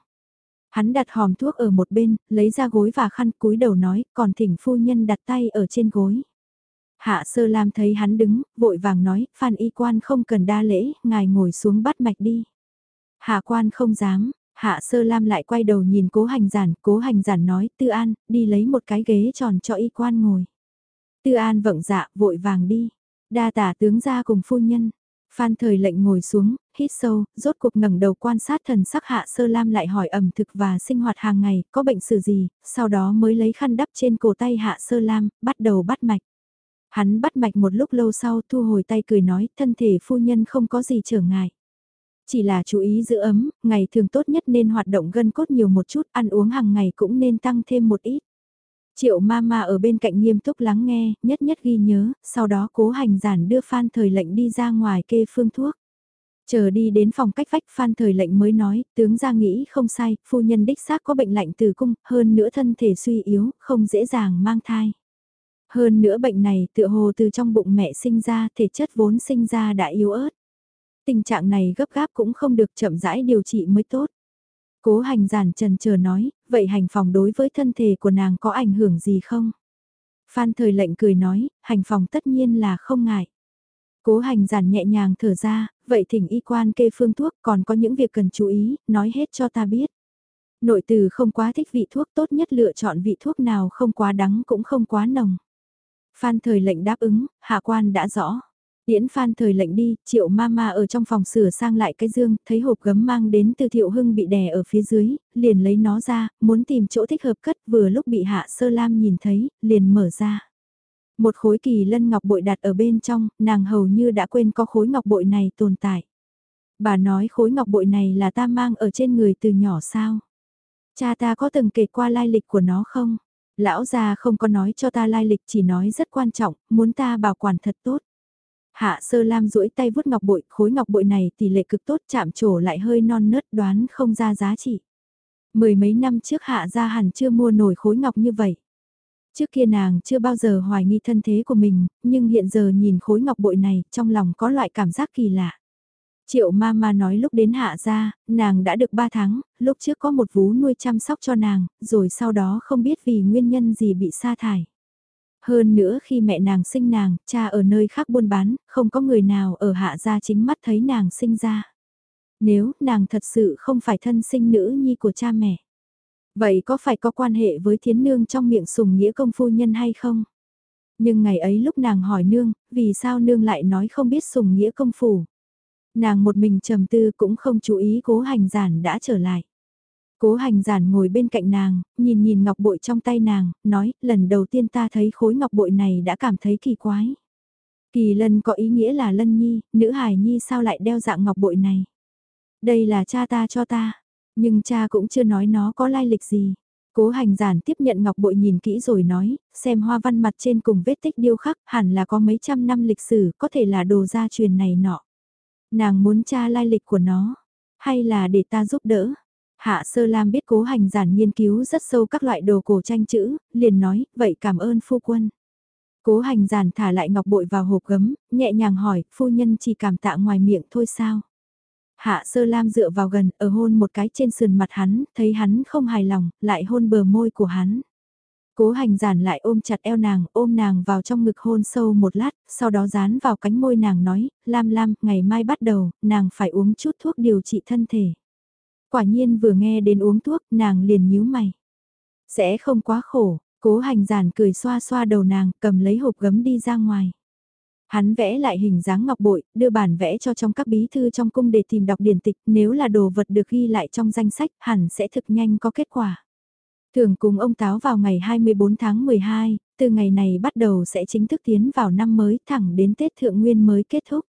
Hắn đặt hòm thuốc ở một bên, lấy ra gối và khăn cúi đầu nói, còn thỉnh phu nhân đặt tay ở trên gối. Hạ Sơ Lam thấy hắn đứng, vội vàng nói, Phan y quan không cần đa lễ, ngài ngồi xuống bắt mạch đi. Hạ quan không dám, Hạ Sơ Lam lại quay đầu nhìn cố hành giản, cố hành giản nói, Tư An, đi lấy một cái ghế tròn cho y quan ngồi. Tư An vâng dạ, vội vàng đi. Đa tả tướng ra cùng phu nhân. Phan thời lệnh ngồi xuống, hít sâu, rốt cuộc ngẩng đầu quan sát thần sắc Hạ Sơ Lam lại hỏi ẩm thực và sinh hoạt hàng ngày, có bệnh sự gì, sau đó mới lấy khăn đắp trên cổ tay Hạ Sơ Lam, bắt đầu bắt mạch. Hắn bắt mạch một lúc lâu sau thu hồi tay cười nói, thân thể phu nhân không có gì trở ngại. Chỉ là chú ý giữ ấm, ngày thường tốt nhất nên hoạt động gân cốt nhiều một chút, ăn uống hàng ngày cũng nên tăng thêm một ít. Triệu mama ở bên cạnh nghiêm túc lắng nghe, nhất nhất ghi nhớ, sau đó cố hành giản đưa Phan Thời lệnh đi ra ngoài kê phương thuốc. Chờ đi đến phòng cách vách Phan Thời lệnh mới nói, tướng ra nghĩ không sai, phu nhân đích xác có bệnh lạnh từ cung, hơn nữa thân thể suy yếu, không dễ dàng mang thai. Hơn nữa bệnh này tựa hồ từ trong bụng mẹ sinh ra, thể chất vốn sinh ra đã yếu ớt. Tình trạng này gấp gáp cũng không được chậm rãi điều trị mới tốt. Cố hành giản trần chờ nói, vậy hành phòng đối với thân thể của nàng có ảnh hưởng gì không? Phan thời lệnh cười nói, hành phòng tất nhiên là không ngại. Cố hành giản nhẹ nhàng thở ra, vậy thỉnh y quan kê phương thuốc còn có những việc cần chú ý, nói hết cho ta biết. Nội từ không quá thích vị thuốc tốt nhất lựa chọn vị thuốc nào không quá đắng cũng không quá nồng. Phan thời lệnh đáp ứng, hạ quan đã rõ. Điễn phan thời lệnh đi, triệu mama ở trong phòng sửa sang lại cái dương, thấy hộp gấm mang đến từ thiệu hưng bị đè ở phía dưới, liền lấy nó ra, muốn tìm chỗ thích hợp cất vừa lúc bị hạ sơ lam nhìn thấy, liền mở ra. Một khối kỳ lân ngọc bội đặt ở bên trong, nàng hầu như đã quên có khối ngọc bội này tồn tại. Bà nói khối ngọc bội này là ta mang ở trên người từ nhỏ sao? Cha ta có từng kể qua lai lịch của nó không? Lão già không có nói cho ta lai lịch chỉ nói rất quan trọng, muốn ta bảo quản thật tốt. Hạ sơ lam duỗi tay vuốt ngọc bội, khối ngọc bội này tỷ lệ cực tốt chạm trổ lại hơi non nớt đoán không ra giá trị. Mười mấy năm trước hạ gia hẳn chưa mua nổi khối ngọc như vậy. Trước kia nàng chưa bao giờ hoài nghi thân thế của mình, nhưng hiện giờ nhìn khối ngọc bội này, trong lòng có loại cảm giác kỳ lạ. Triệu ma ma nói lúc đến hạ gia, nàng đã được 3 tháng, lúc trước có một vú nuôi chăm sóc cho nàng, rồi sau đó không biết vì nguyên nhân gì bị sa thải. Hơn nữa khi mẹ nàng sinh nàng, cha ở nơi khác buôn bán, không có người nào ở hạ gia chính mắt thấy nàng sinh ra. Nếu nàng thật sự không phải thân sinh nữ nhi của cha mẹ. Vậy có phải có quan hệ với thiến nương trong miệng sùng nghĩa công phu nhân hay không? Nhưng ngày ấy lúc nàng hỏi nương, vì sao nương lại nói không biết sùng nghĩa công phủ? Nàng một mình trầm tư cũng không chú ý cố hành giản đã trở lại. Cố hành giản ngồi bên cạnh nàng, nhìn nhìn ngọc bội trong tay nàng, nói, lần đầu tiên ta thấy khối ngọc bội này đã cảm thấy kỳ quái. Kỳ lân có ý nghĩa là lân nhi, nữ hài nhi sao lại đeo dạng ngọc bội này. Đây là cha ta cho ta, nhưng cha cũng chưa nói nó có lai lịch gì. Cố hành giản tiếp nhận ngọc bội nhìn kỹ rồi nói, xem hoa văn mặt trên cùng vết tích điêu khắc hẳn là có mấy trăm năm lịch sử, có thể là đồ gia truyền này nọ. Nàng muốn tra lai lịch của nó, hay là để ta giúp đỡ. Hạ Sơ Lam biết cố hành giản nghiên cứu rất sâu các loại đồ cổ tranh chữ, liền nói, vậy cảm ơn phu quân. Cố hành giản thả lại ngọc bội vào hộp gấm, nhẹ nhàng hỏi, phu nhân chỉ cảm tạ ngoài miệng thôi sao? Hạ Sơ Lam dựa vào gần, ở hôn một cái trên sườn mặt hắn, thấy hắn không hài lòng, lại hôn bờ môi của hắn. Cố hành giản lại ôm chặt eo nàng, ôm nàng vào trong ngực hôn sâu một lát, sau đó dán vào cánh môi nàng nói, Lam Lam, ngày mai bắt đầu, nàng phải uống chút thuốc điều trị thân thể. Quả nhiên vừa nghe đến uống thuốc, nàng liền nhíu mày. Sẽ không quá khổ, cố hành giản cười xoa xoa đầu nàng, cầm lấy hộp gấm đi ra ngoài. Hắn vẽ lại hình dáng ngọc bội, đưa bản vẽ cho trong các bí thư trong cung để tìm đọc điển tịch, nếu là đồ vật được ghi lại trong danh sách, hẳn sẽ thực nhanh có kết quả. Thường cùng ông Táo vào ngày 24 tháng 12, từ ngày này bắt đầu sẽ chính thức tiến vào năm mới thẳng đến Tết Thượng Nguyên mới kết thúc.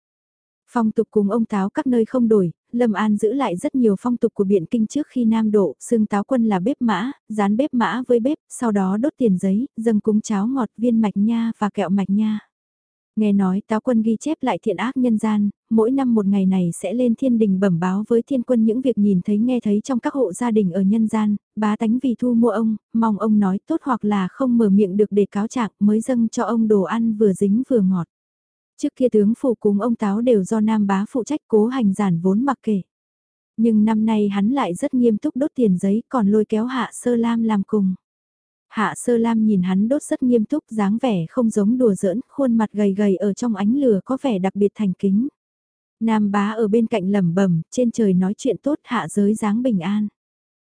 Phong tục cùng ông Táo các nơi không đổi, Lâm An giữ lại rất nhiều phong tục của biện kinh trước khi Nam Độ, xương táo quân là bếp mã, dán bếp mã với bếp, sau đó đốt tiền giấy, dâng cúng cháo ngọt viên mạch nha và kẹo mạch nha. Nghe nói táo quân ghi chép lại thiện ác nhân gian, mỗi năm một ngày này sẽ lên thiên đình bẩm báo với thiên quân những việc nhìn thấy nghe thấy trong các hộ gia đình ở nhân gian, bá tánh vì thu mua ông, mong ông nói tốt hoặc là không mở miệng được để cáo trạng mới dâng cho ông đồ ăn vừa dính vừa ngọt. Trước kia tướng phủ cùng ông Táo đều do Nam Bá phụ trách cố hành giản vốn mặc kệ. Nhưng năm nay hắn lại rất nghiêm túc đốt tiền giấy còn lôi kéo Hạ Sơ Lam làm cùng. Hạ sơ lam nhìn hắn đốt rất nghiêm túc dáng vẻ không giống đùa giỡn, khuôn mặt gầy gầy ở trong ánh lửa có vẻ đặc biệt thành kính. Nam bá ở bên cạnh lẩm bẩm trên trời nói chuyện tốt hạ giới dáng bình an.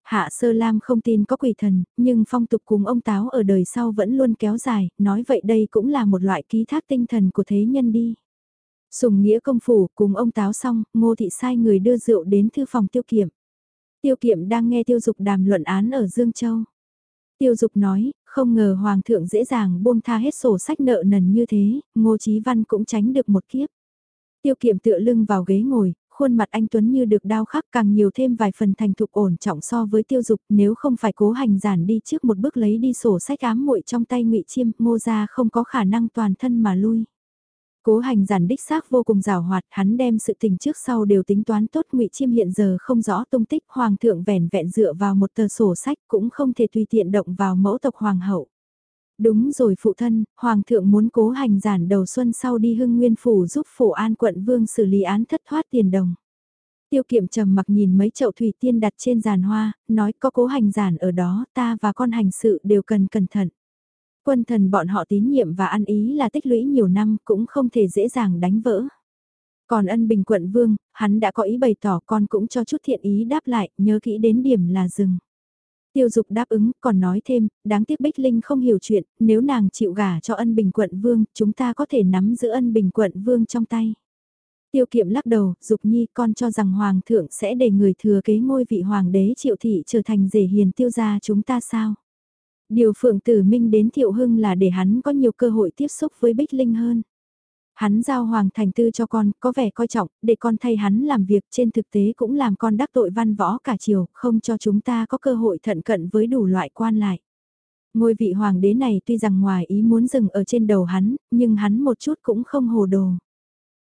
Hạ sơ lam không tin có quỷ thần, nhưng phong tục cùng ông Táo ở đời sau vẫn luôn kéo dài, nói vậy đây cũng là một loại ký thác tinh thần của thế nhân đi. Sùng nghĩa công phủ cùng ông Táo xong, ngô thị sai người đưa rượu đến thư phòng tiêu kiểm. Tiêu kiệm đang nghe tiêu dục đàm luận án ở Dương Châu. Tiêu dục nói, không ngờ Hoàng thượng dễ dàng buông tha hết sổ sách nợ nần như thế, Ngô Chí Văn cũng tránh được một kiếp. Tiêu kiệm tựa lưng vào ghế ngồi, khuôn mặt anh Tuấn như được đao khắc càng nhiều thêm vài phần thành thục ổn trọng so với tiêu dục nếu không phải cố hành giản đi trước một bước lấy đi sổ sách ám muội trong tay ngụy Chiêm, ngô gia không có khả năng toàn thân mà lui. Cố hành giản đích xác vô cùng rào hoạt, hắn đem sự tình trước sau đều tính toán tốt ngụy Chiêm hiện giờ không rõ tung tích, hoàng thượng vẻn vẹn dựa vào một tờ sổ sách cũng không thể tùy tiện động vào mẫu tộc hoàng hậu. Đúng rồi phụ thân, hoàng thượng muốn cố hành giản đầu xuân sau đi hưng nguyên phủ giúp phủ an quận vương xử lý án thất thoát tiền đồng. Tiêu kiệm trầm mặc nhìn mấy chậu thủy tiên đặt trên giàn hoa, nói có cố hành giản ở đó ta và con hành sự đều cần cẩn thận. Quân thần bọn họ tín nhiệm và ăn ý là tích lũy nhiều năm cũng không thể dễ dàng đánh vỡ. Còn ân bình quận vương, hắn đã có ý bày tỏ con cũng cho chút thiện ý đáp lại, nhớ kỹ đến điểm là dừng. Tiêu dục đáp ứng, còn nói thêm, đáng tiếc Bích Linh không hiểu chuyện, nếu nàng chịu gả cho ân bình quận vương, chúng ta có thể nắm giữ ân bình quận vương trong tay. Tiêu kiệm lắc đầu, dục nhi con cho rằng hoàng thượng sẽ để người thừa kế ngôi vị hoàng đế triệu thị trở thành rể hiền tiêu gia chúng ta sao? Điều phượng tử minh đến thiệu hưng là để hắn có nhiều cơ hội tiếp xúc với Bích Linh hơn. Hắn giao hoàng thành tư cho con, có vẻ coi trọng, để con thay hắn làm việc trên thực tế cũng làm con đắc tội văn võ cả chiều, không cho chúng ta có cơ hội thận cận với đủ loại quan lại. Ngôi vị hoàng đế này tuy rằng ngoài ý muốn dừng ở trên đầu hắn, nhưng hắn một chút cũng không hồ đồ.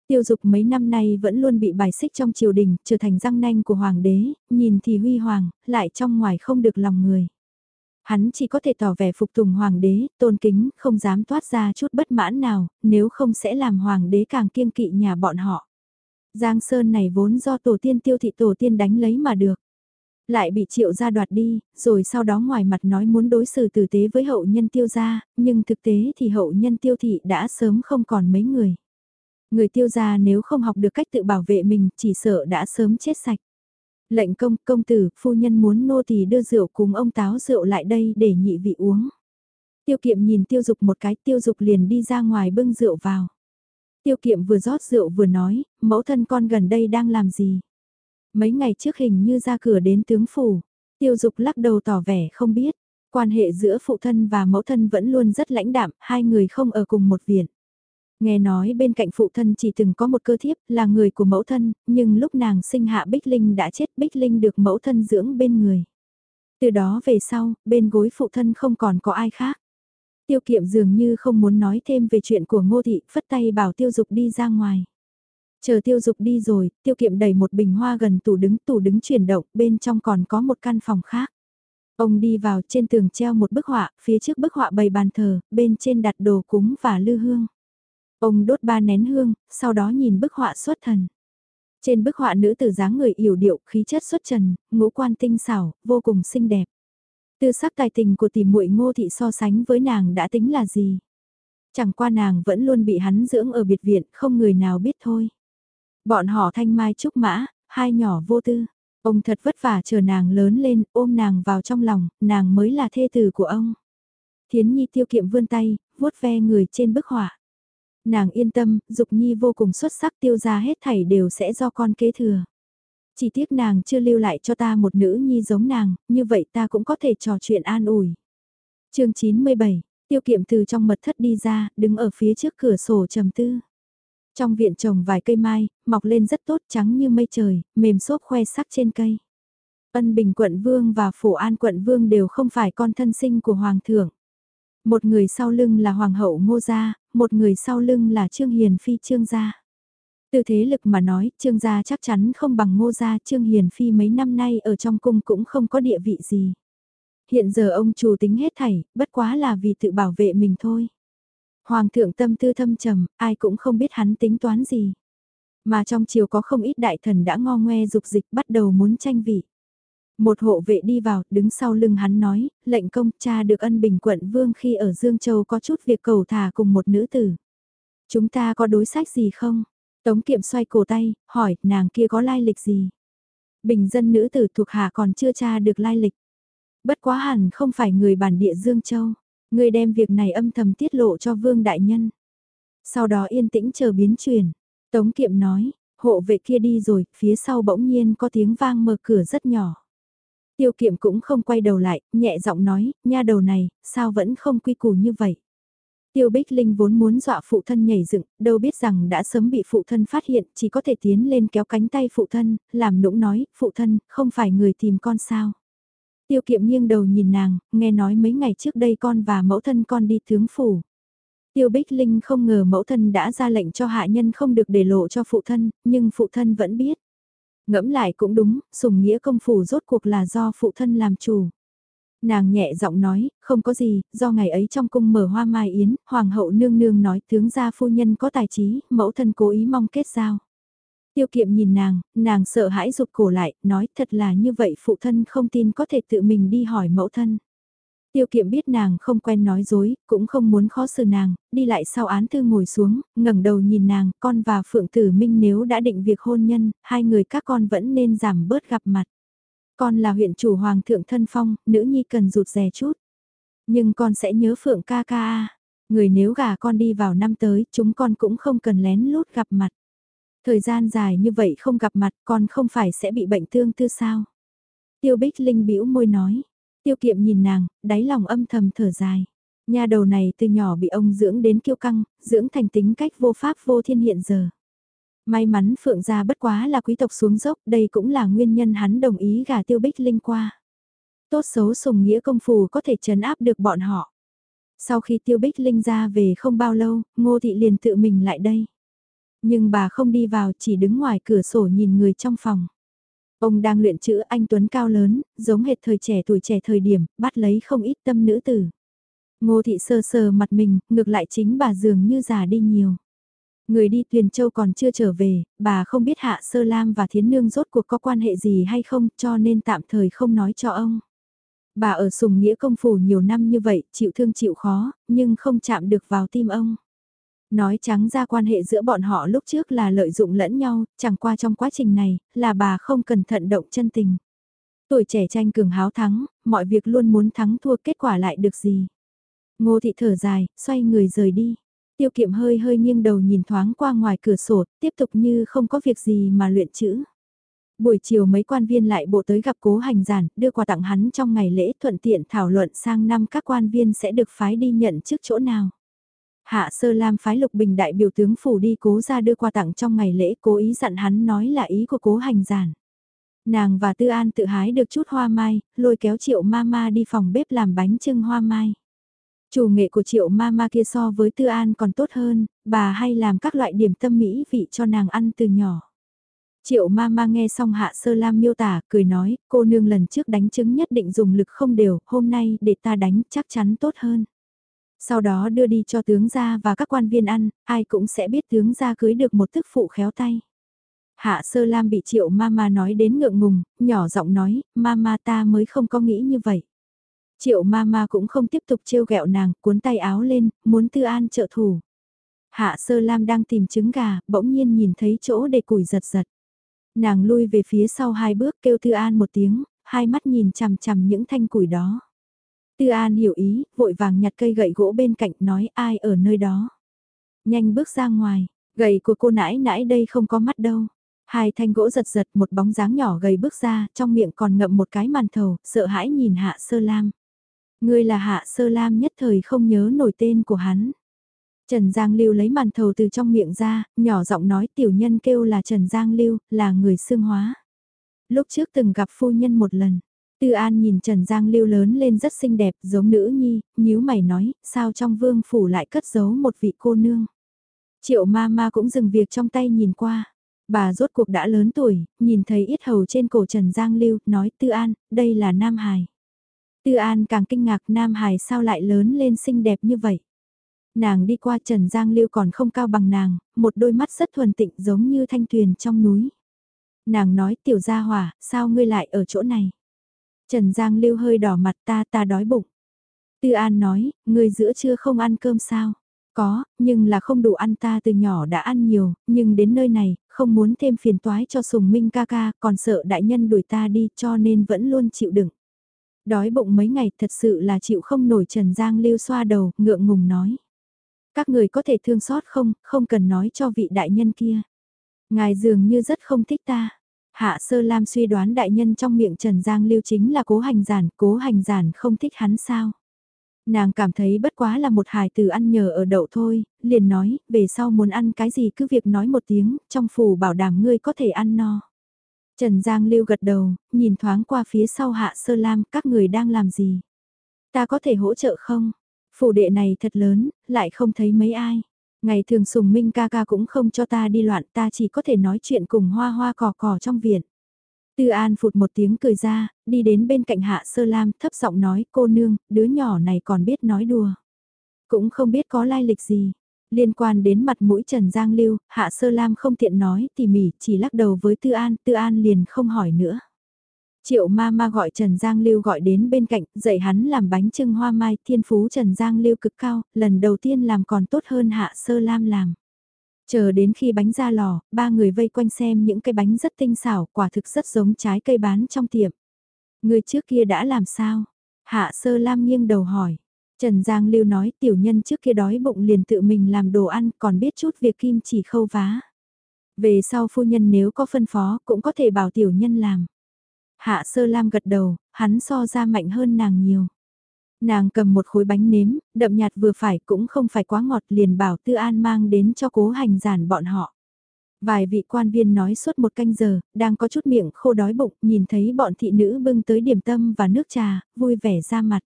Tiêu dục mấy năm nay vẫn luôn bị bài xích trong triều đình, trở thành răng nanh của hoàng đế, nhìn thì huy hoàng, lại trong ngoài không được lòng người. Hắn chỉ có thể tỏ vẻ phục tùng hoàng đế, tôn kính, không dám toát ra chút bất mãn nào, nếu không sẽ làm hoàng đế càng kiêng kỵ nhà bọn họ. Giang Sơn này vốn do tổ tiên tiêu thị tổ tiên đánh lấy mà được. Lại bị triệu gia đoạt đi, rồi sau đó ngoài mặt nói muốn đối xử tử tế với hậu nhân tiêu gia, nhưng thực tế thì hậu nhân tiêu thị đã sớm không còn mấy người. Người tiêu gia nếu không học được cách tự bảo vệ mình chỉ sợ đã sớm chết sạch. Lệnh công, công tử, phu nhân muốn nô tỳ đưa rượu cùng ông táo rượu lại đây để nhị vị uống. Tiêu kiệm nhìn tiêu dục một cái, tiêu dục liền đi ra ngoài bưng rượu vào. Tiêu kiệm vừa rót rượu vừa nói, mẫu thân con gần đây đang làm gì? Mấy ngày trước hình như ra cửa đến tướng phủ, tiêu dục lắc đầu tỏ vẻ không biết. Quan hệ giữa phụ thân và mẫu thân vẫn luôn rất lãnh đạm, hai người không ở cùng một viện. Nghe nói bên cạnh phụ thân chỉ từng có một cơ thiếp là người của mẫu thân, nhưng lúc nàng sinh hạ Bích Linh đã chết Bích Linh được mẫu thân dưỡng bên người. Từ đó về sau, bên gối phụ thân không còn có ai khác. Tiêu kiệm dường như không muốn nói thêm về chuyện của ngô thị, phất tay bảo tiêu dục đi ra ngoài. Chờ tiêu dục đi rồi, tiêu kiệm đẩy một bình hoa gần tủ đứng, tủ đứng chuyển động, bên trong còn có một căn phòng khác. Ông đi vào trên tường treo một bức họa, phía trước bức họa bày bàn thờ, bên trên đặt đồ cúng và lư hương. Ông đốt ba nén hương, sau đó nhìn bức họa xuất thần. Trên bức họa nữ tử dáng người yểu điệu, khí chất xuất trần, ngũ quan tinh xảo, vô cùng xinh đẹp. Tư sắc tài tình của tỷ muội ngô thị so sánh với nàng đã tính là gì? Chẳng qua nàng vẫn luôn bị hắn dưỡng ở biệt viện, không người nào biết thôi. Bọn họ thanh mai trúc mã, hai nhỏ vô tư. Ông thật vất vả chờ nàng lớn lên, ôm nàng vào trong lòng, nàng mới là thê tử của ông. Thiến Nhi tiêu kiệm vươn tay, vuốt ve người trên bức họa. Nàng yên tâm, Dục Nhi vô cùng xuất sắc tiêu ra hết thảy đều sẽ do con kế thừa. Chỉ tiếc nàng chưa lưu lại cho ta một nữ nhi giống nàng, như vậy ta cũng có thể trò chuyện an ủi. chương 97, tiêu kiệm từ trong mật thất đi ra, đứng ở phía trước cửa sổ trầm tư. Trong viện trồng vài cây mai, mọc lên rất tốt trắng như mây trời, mềm xốp khoe sắc trên cây. Ân Bình quận vương và Phổ An quận vương đều không phải con thân sinh của Hoàng thượng. Một người sau lưng là Hoàng hậu Ngô Gia, một người sau lưng là Trương Hiền Phi Trương Gia. Từ thế lực mà nói, Trương Gia chắc chắn không bằng Ngô Gia, Trương Hiền Phi mấy năm nay ở trong cung cũng không có địa vị gì. Hiện giờ ông chủ tính hết thảy, bất quá là vì tự bảo vệ mình thôi. Hoàng thượng tâm tư thâm trầm, ai cũng không biết hắn tính toán gì. Mà trong triều có không ít đại thần đã ngo ngoe dục dịch bắt đầu muốn tranh vị. Một hộ vệ đi vào, đứng sau lưng hắn nói, lệnh công cha được ân bình quận vương khi ở Dương Châu có chút việc cầu thả cùng một nữ tử. Chúng ta có đối sách gì không? Tống kiệm xoay cổ tay, hỏi, nàng kia có lai lịch gì? Bình dân nữ tử thuộc hạ còn chưa tra được lai lịch. Bất quá hẳn không phải người bản địa Dương Châu. Người đem việc này âm thầm tiết lộ cho vương đại nhân. Sau đó yên tĩnh chờ biến chuyển. Tống kiệm nói, hộ vệ kia đi rồi, phía sau bỗng nhiên có tiếng vang mở cửa rất nhỏ. Tiêu kiệm cũng không quay đầu lại, nhẹ giọng nói, nha đầu này, sao vẫn không quy củ như vậy. Tiêu Bích Linh vốn muốn dọa phụ thân nhảy dựng, đâu biết rằng đã sớm bị phụ thân phát hiện, chỉ có thể tiến lên kéo cánh tay phụ thân, làm nũng nói, phụ thân, không phải người tìm con sao. Tiêu kiệm nghiêng đầu nhìn nàng, nghe nói mấy ngày trước đây con và mẫu thân con đi tướng phủ. Tiêu Bích Linh không ngờ mẫu thân đã ra lệnh cho hạ nhân không được để lộ cho phụ thân, nhưng phụ thân vẫn biết. Ngẫm lại cũng đúng, sùng nghĩa công phủ rốt cuộc là do phụ thân làm chủ. Nàng nhẹ giọng nói, không có gì, do ngày ấy trong cung mở hoa mai yến, hoàng hậu nương nương nói tướng gia phu nhân có tài trí, mẫu thân cố ý mong kết giao. Tiêu kiệm nhìn nàng, nàng sợ hãi rụt cổ lại, nói thật là như vậy phụ thân không tin có thể tự mình đi hỏi mẫu thân. Tiêu kiệm biết nàng không quen nói dối, cũng không muốn khó xử nàng, đi lại sau án thư ngồi xuống, ngẩng đầu nhìn nàng, con và Phượng Tử Minh nếu đã định việc hôn nhân, hai người các con vẫn nên giảm bớt gặp mặt. Con là huyện chủ hoàng thượng thân phong, nữ nhi cần rụt rè chút. Nhưng con sẽ nhớ Phượng ca ca Người nếu gả con đi vào năm tới, chúng con cũng không cần lén lút gặp mặt. Thời gian dài như vậy không gặp mặt, con không phải sẽ bị bệnh thương tư sao? Tiêu Bích Linh bĩu môi nói. Tiêu kiệm nhìn nàng, đáy lòng âm thầm thở dài. Nhà đầu này từ nhỏ bị ông dưỡng đến kiêu căng, dưỡng thành tính cách vô pháp vô thiên hiện giờ. May mắn Phượng gia bất quá là quý tộc xuống dốc, đây cũng là nguyên nhân hắn đồng ý gả Tiêu Bích Linh qua. Tốt xấu sùng nghĩa công phù có thể trấn áp được bọn họ. Sau khi Tiêu Bích Linh ra về không bao lâu, Ngô Thị liền tự mình lại đây. Nhưng bà không đi vào chỉ đứng ngoài cửa sổ nhìn người trong phòng. Ông đang luyện chữ anh Tuấn cao lớn, giống hệt thời trẻ tuổi trẻ thời điểm, bắt lấy không ít tâm nữ tử. Ngô thị sơ sờ mặt mình, ngược lại chính bà dường như già đi nhiều. Người đi Tuyền Châu còn chưa trở về, bà không biết Hạ Sơ Lam và Thiến Nương rốt cuộc có quan hệ gì hay không cho nên tạm thời không nói cho ông. Bà ở sùng nghĩa công phủ nhiều năm như vậy, chịu thương chịu khó, nhưng không chạm được vào tim ông. Nói trắng ra quan hệ giữa bọn họ lúc trước là lợi dụng lẫn nhau, chẳng qua trong quá trình này, là bà không cẩn thận động chân tình. Tuổi trẻ tranh cường háo thắng, mọi việc luôn muốn thắng thua kết quả lại được gì. Ngô thị thở dài, xoay người rời đi. Tiêu kiệm hơi hơi nghiêng đầu nhìn thoáng qua ngoài cửa sổ, tiếp tục như không có việc gì mà luyện chữ. Buổi chiều mấy quan viên lại bộ tới gặp cố hành giản, đưa quà tặng hắn trong ngày lễ thuận tiện thảo luận sang năm các quan viên sẽ được phái đi nhận trước chỗ nào. Hạ Sơ Lam phái Lục Bình đại biểu tướng phủ đi cố ra đưa quà tặng trong ngày lễ cố ý dặn hắn nói là ý của cố hành giản. Nàng và Tư An tự hái được chút hoa mai, lôi kéo triệu mama đi phòng bếp làm bánh trưng hoa mai. Chủ nghệ của triệu mama kia so với Tư An còn tốt hơn, bà hay làm các loại điểm tâm mỹ vị cho nàng ăn từ nhỏ. Triệu mama nghe xong Hạ Sơ Lam miêu tả, cười nói, cô nương lần trước đánh trứng nhất định dùng lực không đều, hôm nay để ta đánh chắc chắn tốt hơn sau đó đưa đi cho tướng gia và các quan viên ăn, ai cũng sẽ biết tướng gia cưới được một thức phụ khéo tay. Hạ sơ lam bị triệu mama nói đến ngượng ngùng, nhỏ giọng nói, mama ta mới không có nghĩ như vậy. Triệu mama cũng không tiếp tục trêu ghẹo nàng, cuốn tay áo lên, muốn tư an trợ thủ. Hạ sơ lam đang tìm trứng gà, bỗng nhiên nhìn thấy chỗ để củi giật giật. Nàng lui về phía sau hai bước kêu tư an một tiếng, hai mắt nhìn chằm chằm những thanh củi đó. Tư An hiểu ý, vội vàng nhặt cây gậy gỗ bên cạnh nói ai ở nơi đó. Nhanh bước ra ngoài, gậy của cô nãi nãi đây không có mắt đâu. Hai thanh gỗ giật giật một bóng dáng nhỏ gầy bước ra, trong miệng còn ngậm một cái màn thầu, sợ hãi nhìn Hạ Sơ Lam. Ngươi là Hạ Sơ Lam nhất thời không nhớ nổi tên của hắn. Trần Giang Lưu lấy màn thầu từ trong miệng ra, nhỏ giọng nói tiểu nhân kêu là Trần Giang Lưu, là người xương hóa. Lúc trước từng gặp phu nhân một lần, Tư An nhìn Trần Giang Lưu lớn lên rất xinh đẹp giống nữ nhi, nhíu mày nói, sao trong vương phủ lại cất giấu một vị cô nương. Triệu ma ma cũng dừng việc trong tay nhìn qua. Bà rốt cuộc đã lớn tuổi, nhìn thấy ít hầu trên cổ Trần Giang Lưu, nói Tư An, đây là Nam Hải. Tư An càng kinh ngạc Nam Hải sao lại lớn lên xinh đẹp như vậy. Nàng đi qua Trần Giang Lưu còn không cao bằng nàng, một đôi mắt rất thuần tịnh giống như thanh tuyền trong núi. Nàng nói tiểu gia hỏa, sao ngươi lại ở chỗ này? Trần Giang Lưu hơi đỏ mặt ta ta đói bụng. Tư An nói, người giữa trưa không ăn cơm sao? Có, nhưng là không đủ ăn ta từ nhỏ đã ăn nhiều, nhưng đến nơi này, không muốn thêm phiền toái cho Sùng Minh ca ca, còn sợ đại nhân đuổi ta đi cho nên vẫn luôn chịu đựng. Đói bụng mấy ngày thật sự là chịu không nổi Trần Giang Lưu xoa đầu, ngượng ngùng nói. Các người có thể thương xót không, không cần nói cho vị đại nhân kia. Ngài dường như rất không thích ta. Hạ Sơ Lam suy đoán đại nhân trong miệng Trần Giang Lưu chính là cố hành giản, cố hành giản không thích hắn sao. Nàng cảm thấy bất quá là một hài từ ăn nhờ ở đậu thôi, liền nói, về sau muốn ăn cái gì cứ việc nói một tiếng, trong phủ bảo đảm ngươi có thể ăn no. Trần Giang Lưu gật đầu, nhìn thoáng qua phía sau Hạ Sơ Lam, các người đang làm gì? Ta có thể hỗ trợ không? Phủ đệ này thật lớn, lại không thấy mấy ai. Ngày thường sùng minh ca ca cũng không cho ta đi loạn ta chỉ có thể nói chuyện cùng hoa hoa cỏ cỏ trong viện. Tư An phụt một tiếng cười ra, đi đến bên cạnh Hạ Sơ Lam thấp giọng nói cô nương, đứa nhỏ này còn biết nói đùa. Cũng không biết có lai lịch gì. Liên quan đến mặt mũi Trần Giang Lưu, Hạ Sơ Lam không tiện nói tỉ mỉ, chỉ lắc đầu với Tư An, Tư An liền không hỏi nữa. Triệu ma ma gọi Trần Giang Lưu gọi đến bên cạnh, dạy hắn làm bánh trưng hoa mai, thiên phú Trần Giang Lưu cực cao, lần đầu tiên làm còn tốt hơn Hạ Sơ Lam làm. Chờ đến khi bánh ra lò, ba người vây quanh xem những cái bánh rất tinh xảo, quả thực rất giống trái cây bán trong tiệm. Người trước kia đã làm sao? Hạ Sơ Lam nghiêng đầu hỏi. Trần Giang Lưu nói tiểu nhân trước kia đói bụng liền tự mình làm đồ ăn còn biết chút việc kim chỉ khâu vá. Về sau phu nhân nếu có phân phó cũng có thể bảo tiểu nhân làm. Hạ Sơ Lam gật đầu, hắn so ra mạnh hơn nàng nhiều. Nàng cầm một khối bánh nếm, đậm nhạt vừa phải cũng không phải quá ngọt liền bảo Tư An mang đến cho cố hành giản bọn họ. Vài vị quan viên nói suốt một canh giờ, đang có chút miệng khô đói bụng, nhìn thấy bọn thị nữ bưng tới điểm tâm và nước trà, vui vẻ ra mặt.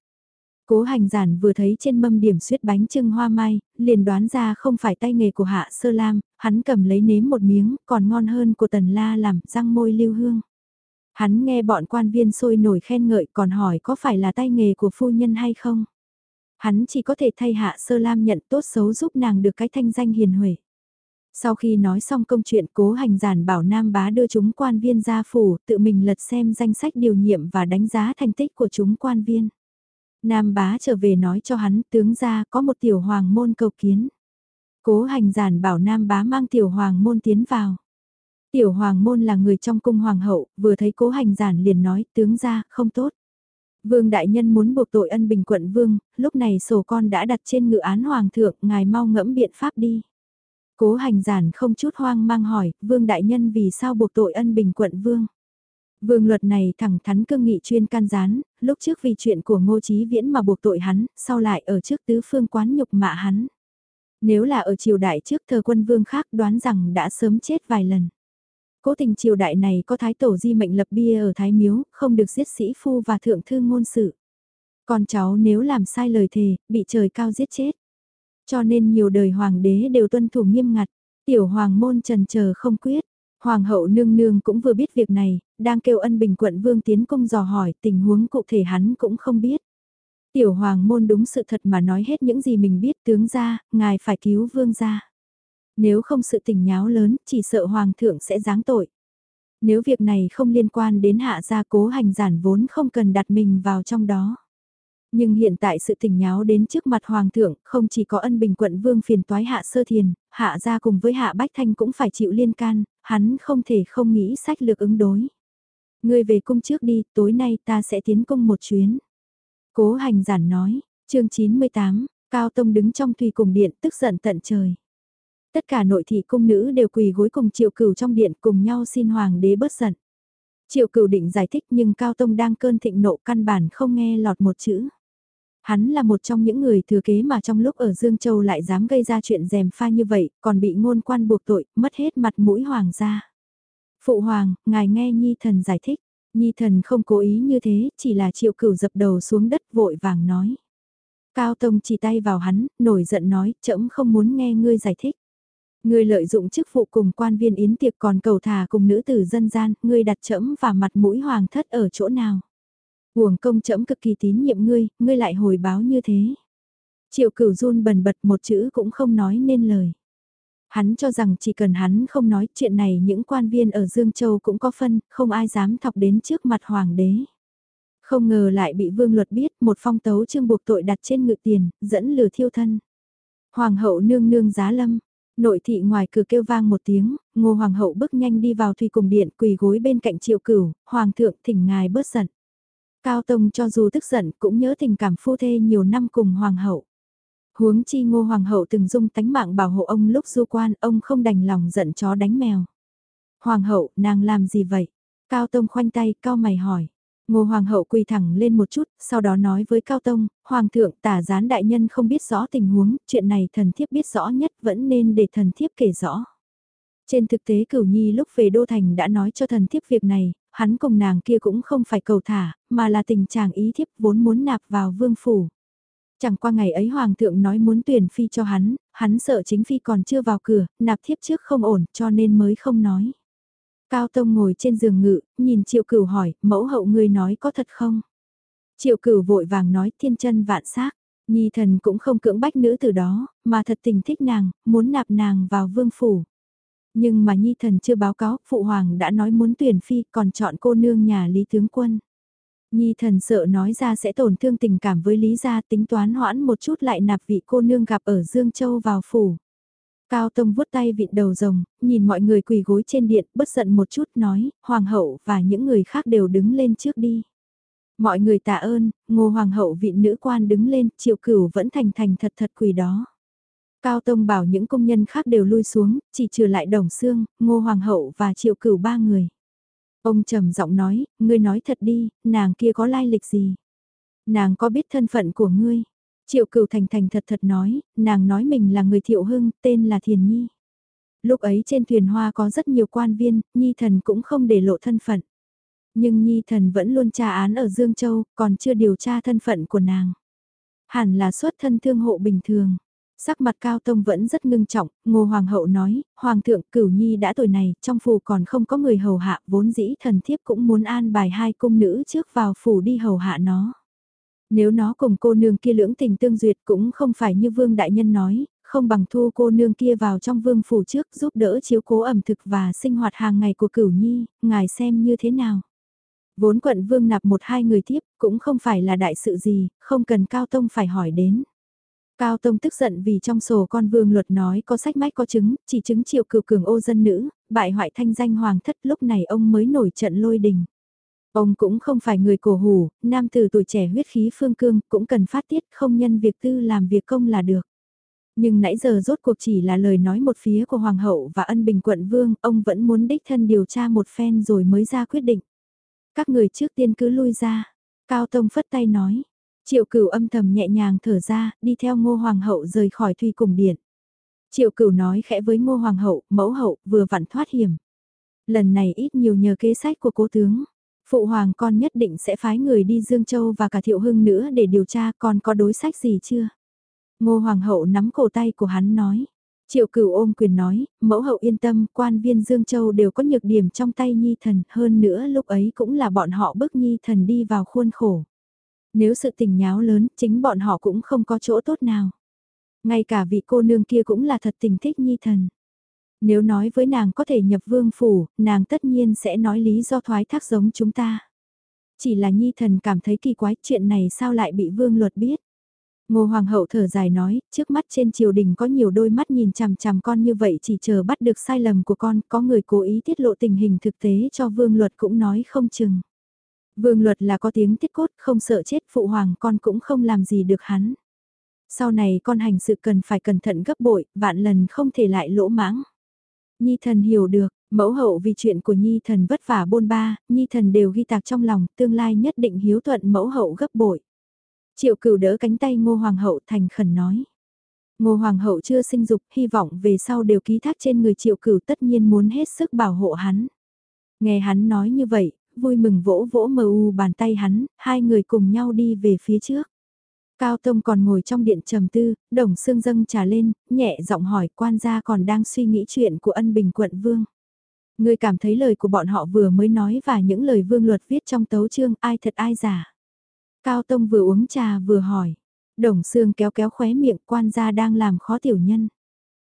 Cố hành giản vừa thấy trên mâm điểm suyết bánh trưng hoa mai, liền đoán ra không phải tay nghề của hạ sơ lam, hắn cầm lấy nếm một miếng, còn ngon hơn của tần la làm, răng môi lưu hương. Hắn nghe bọn quan viên sôi nổi khen ngợi còn hỏi có phải là tay nghề của phu nhân hay không. Hắn chỉ có thể thay hạ sơ lam nhận tốt xấu giúp nàng được cái thanh danh hiền huệ. Sau khi nói xong công chuyện cố hành giản bảo Nam bá đưa chúng quan viên ra phủ, tự mình lật xem danh sách điều nhiệm và đánh giá thành tích của chúng quan viên. Nam bá trở về nói cho hắn, tướng ra có một tiểu hoàng môn cầu kiến. Cố hành giản bảo Nam bá mang tiểu hoàng môn tiến vào. Tiểu hoàng môn là người trong cung hoàng hậu, vừa thấy cố hành giản liền nói tướng ra không tốt. Vương đại nhân muốn buộc tội ân bình quận vương, lúc này sổ con đã đặt trên ngự án hoàng thượng, ngài mau ngẫm biện pháp đi. Cố hành giản không chút hoang mang hỏi, vương đại nhân vì sao buộc tội ân bình quận vương. Vương luật này thẳng thắn cương nghị chuyên can gián, lúc trước vì chuyện của ngô chí viễn mà buộc tội hắn, sau lại ở trước tứ phương quán nhục mạ hắn. Nếu là ở triều đại trước thờ quân vương khác đoán rằng đã sớm chết vài lần. Cố tình triều đại này có thái tổ di mệnh lập bia ở thái miếu, không được giết sĩ phu và thượng thư ngôn sự. Con cháu nếu làm sai lời thề, bị trời cao giết chết. Cho nên nhiều đời hoàng đế đều tuân thủ nghiêm ngặt, tiểu hoàng môn trần chờ không quyết. Hoàng hậu nương nương cũng vừa biết việc này, đang kêu ân bình quận vương tiến công dò hỏi tình huống cụ thể hắn cũng không biết. Tiểu hoàng môn đúng sự thật mà nói hết những gì mình biết tướng ra, ngài phải cứu vương ra. Nếu không sự tình nháo lớn, chỉ sợ hoàng thượng sẽ giáng tội. Nếu việc này không liên quan đến hạ gia cố hành giản vốn không cần đặt mình vào trong đó. Nhưng hiện tại sự tình nháo đến trước mặt hoàng thượng, không chỉ có ân bình quận vương phiền toái hạ sơ thiền, hạ gia cùng với hạ bách thanh cũng phải chịu liên can, hắn không thể không nghĩ sách lược ứng đối. Ngươi về cung trước đi, tối nay ta sẽ tiến cung một chuyến. Cố hành giản nói, chương 98, Cao Tông đứng trong thùy cùng điện tức giận tận trời. Tất cả nội thị cung nữ đều quỳ gối cùng triệu cửu trong điện cùng nhau xin hoàng đế bớt giận. Triệu cửu định giải thích nhưng Cao Tông đang cơn thịnh nộ căn bản không nghe lọt một chữ. Hắn là một trong những người thừa kế mà trong lúc ở Dương Châu lại dám gây ra chuyện dèm pha như vậy, còn bị ngôn quan buộc tội, mất hết mặt mũi hoàng gia. Phụ hoàng, ngài nghe Nhi thần giải thích. Nhi thần không cố ý như thế, chỉ là triệu cửu dập đầu xuống đất vội vàng nói. Cao Tông chỉ tay vào hắn, nổi giận nói, trẫm không muốn nghe ngươi giải thích. Ngươi lợi dụng chức vụ cùng quan viên yến tiệc còn cầu thả cùng nữ tử dân gian, ngươi đặt trẫm và mặt mũi hoàng thất ở chỗ nào. Huồng công trẫm cực kỳ tín nhiệm ngươi, ngươi lại hồi báo như thế. Triệu cửu run bần bật một chữ cũng không nói nên lời. Hắn cho rằng chỉ cần hắn không nói chuyện này những quan viên ở Dương Châu cũng có phân, không ai dám thọc đến trước mặt hoàng đế. Không ngờ lại bị vương luật biết một phong tấu chương buộc tội đặt trên ngự tiền, dẫn lừa thiêu thân. Hoàng hậu nương nương giá lâm, nội thị ngoài cửa kêu vang một tiếng, ngô hoàng hậu bước nhanh đi vào thủy cùng điện quỳ gối bên cạnh triệu cửu, hoàng thượng thỉnh ngài bớt giận. Cao Tông cho dù tức giận cũng nhớ tình cảm phu thê nhiều năm cùng hoàng hậu. Huống chi ngô hoàng hậu từng dung tánh mạng bảo hộ ông lúc du quan, ông không đành lòng giận chó đánh mèo. Hoàng hậu, nàng làm gì vậy? Cao Tông khoanh tay, cao mày hỏi. Ngô Hoàng hậu quỳ thẳng lên một chút, sau đó nói với Cao Tông, Hoàng thượng tả gián đại nhân không biết rõ tình huống, chuyện này thần thiếp biết rõ nhất vẫn nên để thần thiếp kể rõ. Trên thực tế cửu nhi lúc về Đô Thành đã nói cho thần thiếp việc này, hắn cùng nàng kia cũng không phải cầu thả, mà là tình trạng ý thiếp vốn muốn nạp vào vương phủ. Chẳng qua ngày ấy Hoàng thượng nói muốn tuyển phi cho hắn, hắn sợ chính phi còn chưa vào cửa, nạp thiếp trước không ổn cho nên mới không nói. Cao Tông ngồi trên giường ngự, nhìn Triệu Cửu hỏi, mẫu hậu ngươi nói có thật không? Triệu Cửu vội vàng nói thiên chân vạn xác Nhi thần cũng không cưỡng bách nữ từ đó, mà thật tình thích nàng, muốn nạp nàng vào vương phủ. Nhưng mà Nhi thần chưa báo cáo, Phụ Hoàng đã nói muốn tuyển phi, còn chọn cô nương nhà Lý Tướng Quân. Nhi thần sợ nói ra sẽ tổn thương tình cảm với Lý gia tính toán hoãn một chút lại nạp vị cô nương gặp ở Dương Châu vào phủ. Cao Tông vuốt tay vịn đầu rồng, nhìn mọi người quỳ gối trên điện, bất giận một chút nói, Hoàng hậu và những người khác đều đứng lên trước đi. Mọi người tạ ơn, ngô Hoàng hậu vị nữ quan đứng lên, triệu cửu vẫn thành thành thật thật quỳ đó. Cao Tông bảo những công nhân khác đều lui xuống, chỉ trừ lại đồng xương, ngô Hoàng hậu và triệu cửu ba người. Ông trầm giọng nói, ngươi nói thật đi, nàng kia có lai lịch gì? Nàng có biết thân phận của ngươi? Triệu cửu thành thành thật thật nói, nàng nói mình là người thiệu hưng, tên là Thiền Nhi. Lúc ấy trên thuyền hoa có rất nhiều quan viên, Nhi thần cũng không để lộ thân phận. Nhưng Nhi thần vẫn luôn tra án ở Dương Châu, còn chưa điều tra thân phận của nàng. Hẳn là xuất thân thương hộ bình thường. Sắc mặt Cao Tông vẫn rất ngưng trọng, Ngô Hoàng hậu nói, Hoàng thượng cửu nhi đã tuổi này, trong phủ còn không có người hầu hạ, vốn dĩ thần thiếp cũng muốn an bài hai cung nữ trước vào phủ đi hầu hạ nó. Nếu nó cùng cô nương kia lưỡng tình tương duyệt cũng không phải như vương đại nhân nói, không bằng thu cô nương kia vào trong vương phủ trước giúp đỡ chiếu cố ẩm thực và sinh hoạt hàng ngày của cửu nhi, ngài xem như thế nào. Vốn quận vương nạp một hai người tiếp cũng không phải là đại sự gì, không cần Cao Tông phải hỏi đến. Cao Tông tức giận vì trong sổ con vương luật nói có sách mách có chứng, chỉ chứng triệu cửu cường ô dân nữ, bại hoại thanh danh hoàng thất lúc này ông mới nổi trận lôi đình. Ông cũng không phải người cổ hủ, nam từ tuổi trẻ huyết khí phương cương, cũng cần phát tiết không nhân việc tư làm việc công là được. Nhưng nãy giờ rốt cuộc chỉ là lời nói một phía của Hoàng hậu và ân bình quận vương, ông vẫn muốn đích thân điều tra một phen rồi mới ra quyết định. Các người trước tiên cứ lui ra. Cao Tông phất tay nói. Triệu cửu âm thầm nhẹ nhàng thở ra, đi theo ngô hoàng hậu rời khỏi thủy cùng điện. Triệu cửu nói khẽ với ngô hoàng hậu, mẫu hậu, vừa vặn thoát hiểm. Lần này ít nhiều nhờ kế sách của cố tướng. Phụ hoàng con nhất định sẽ phái người đi Dương Châu và cả Thiệu Hưng nữa để điều tra con có đối sách gì chưa. Ngô hoàng hậu nắm cổ tay của hắn nói. Triệu cửu ôm quyền nói, mẫu hậu yên tâm, quan viên Dương Châu đều có nhược điểm trong tay Nhi Thần, hơn nữa lúc ấy cũng là bọn họ bức Nhi Thần đi vào khuôn khổ. Nếu sự tình nháo lớn, chính bọn họ cũng không có chỗ tốt nào. Ngay cả vị cô nương kia cũng là thật tình thích Nhi Thần. Nếu nói với nàng có thể nhập vương phủ, nàng tất nhiên sẽ nói lý do thoái thác giống chúng ta. Chỉ là Nhi Thần cảm thấy kỳ quái chuyện này sao lại bị vương luật biết. Ngô Hoàng hậu thở dài nói, trước mắt trên triều đình có nhiều đôi mắt nhìn chằm chằm con như vậy chỉ chờ bắt được sai lầm của con, có người cố ý tiết lộ tình hình thực tế cho vương luật cũng nói không chừng. Vương luật là có tiếng tiết cốt, không sợ chết phụ hoàng con cũng không làm gì được hắn. Sau này con hành sự cần phải cẩn thận gấp bội, vạn lần không thể lại lỗ mãng. Nhi thần hiểu được, mẫu hậu vì chuyện của Nhi thần vất vả bôn ba, Nhi thần đều ghi tạc trong lòng, tương lai nhất định hiếu thuận mẫu hậu gấp bội. Triệu cửu đỡ cánh tay ngô hoàng hậu thành khẩn nói. Ngô hoàng hậu chưa sinh dục, hy vọng về sau đều ký thác trên người triệu cửu tất nhiên muốn hết sức bảo hộ hắn. Nghe hắn nói như vậy, vui mừng vỗ vỗ mờ u bàn tay hắn, hai người cùng nhau đi về phía trước. Cao Tông còn ngồi trong điện trầm tư, đồng xương dâng trà lên, nhẹ giọng hỏi quan gia còn đang suy nghĩ chuyện của ân bình quận vương. Người cảm thấy lời của bọn họ vừa mới nói và những lời vương luật viết trong tấu chương ai thật ai giả. Cao Tông vừa uống trà vừa hỏi. Đồng xương kéo kéo khóe miệng quan gia đang làm khó tiểu nhân.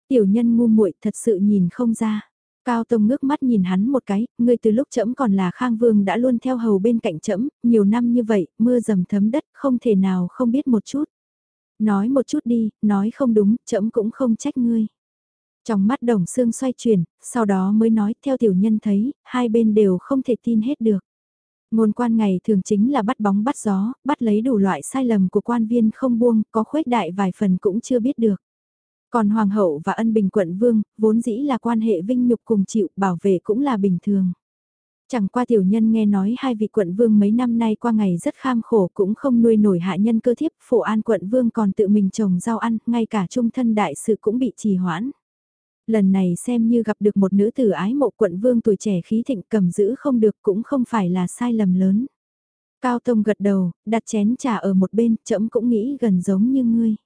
Tiểu nhân ngu muội thật sự nhìn không ra. Cao Tông ngước mắt nhìn hắn một cái, ngươi từ lúc trẫm còn là Khang Vương đã luôn theo hầu bên cạnh trẫm, nhiều năm như vậy, mưa dầm thấm đất, không thể nào không biết một chút. Nói một chút đi, nói không đúng, trẫm cũng không trách ngươi. Trong mắt đồng xương xoay chuyển, sau đó mới nói theo tiểu nhân thấy, hai bên đều không thể tin hết được. Ngôn quan ngày thường chính là bắt bóng bắt gió, bắt lấy đủ loại sai lầm của quan viên không buông, có khuếch đại vài phần cũng chưa biết được. Còn Hoàng hậu và ân bình quận vương, vốn dĩ là quan hệ vinh nhục cùng chịu, bảo vệ cũng là bình thường. Chẳng qua tiểu nhân nghe nói hai vị quận vương mấy năm nay qua ngày rất kham khổ cũng không nuôi nổi hạ nhân cơ thiếp, phổ an quận vương còn tự mình trồng rau ăn, ngay cả trung thân đại sự cũng bị trì hoãn. Lần này xem như gặp được một nữ tử ái mộ quận vương tuổi trẻ khí thịnh cầm giữ không được cũng không phải là sai lầm lớn. Cao Tông gật đầu, đặt chén trà ở một bên, trẫm cũng nghĩ gần giống như ngươi.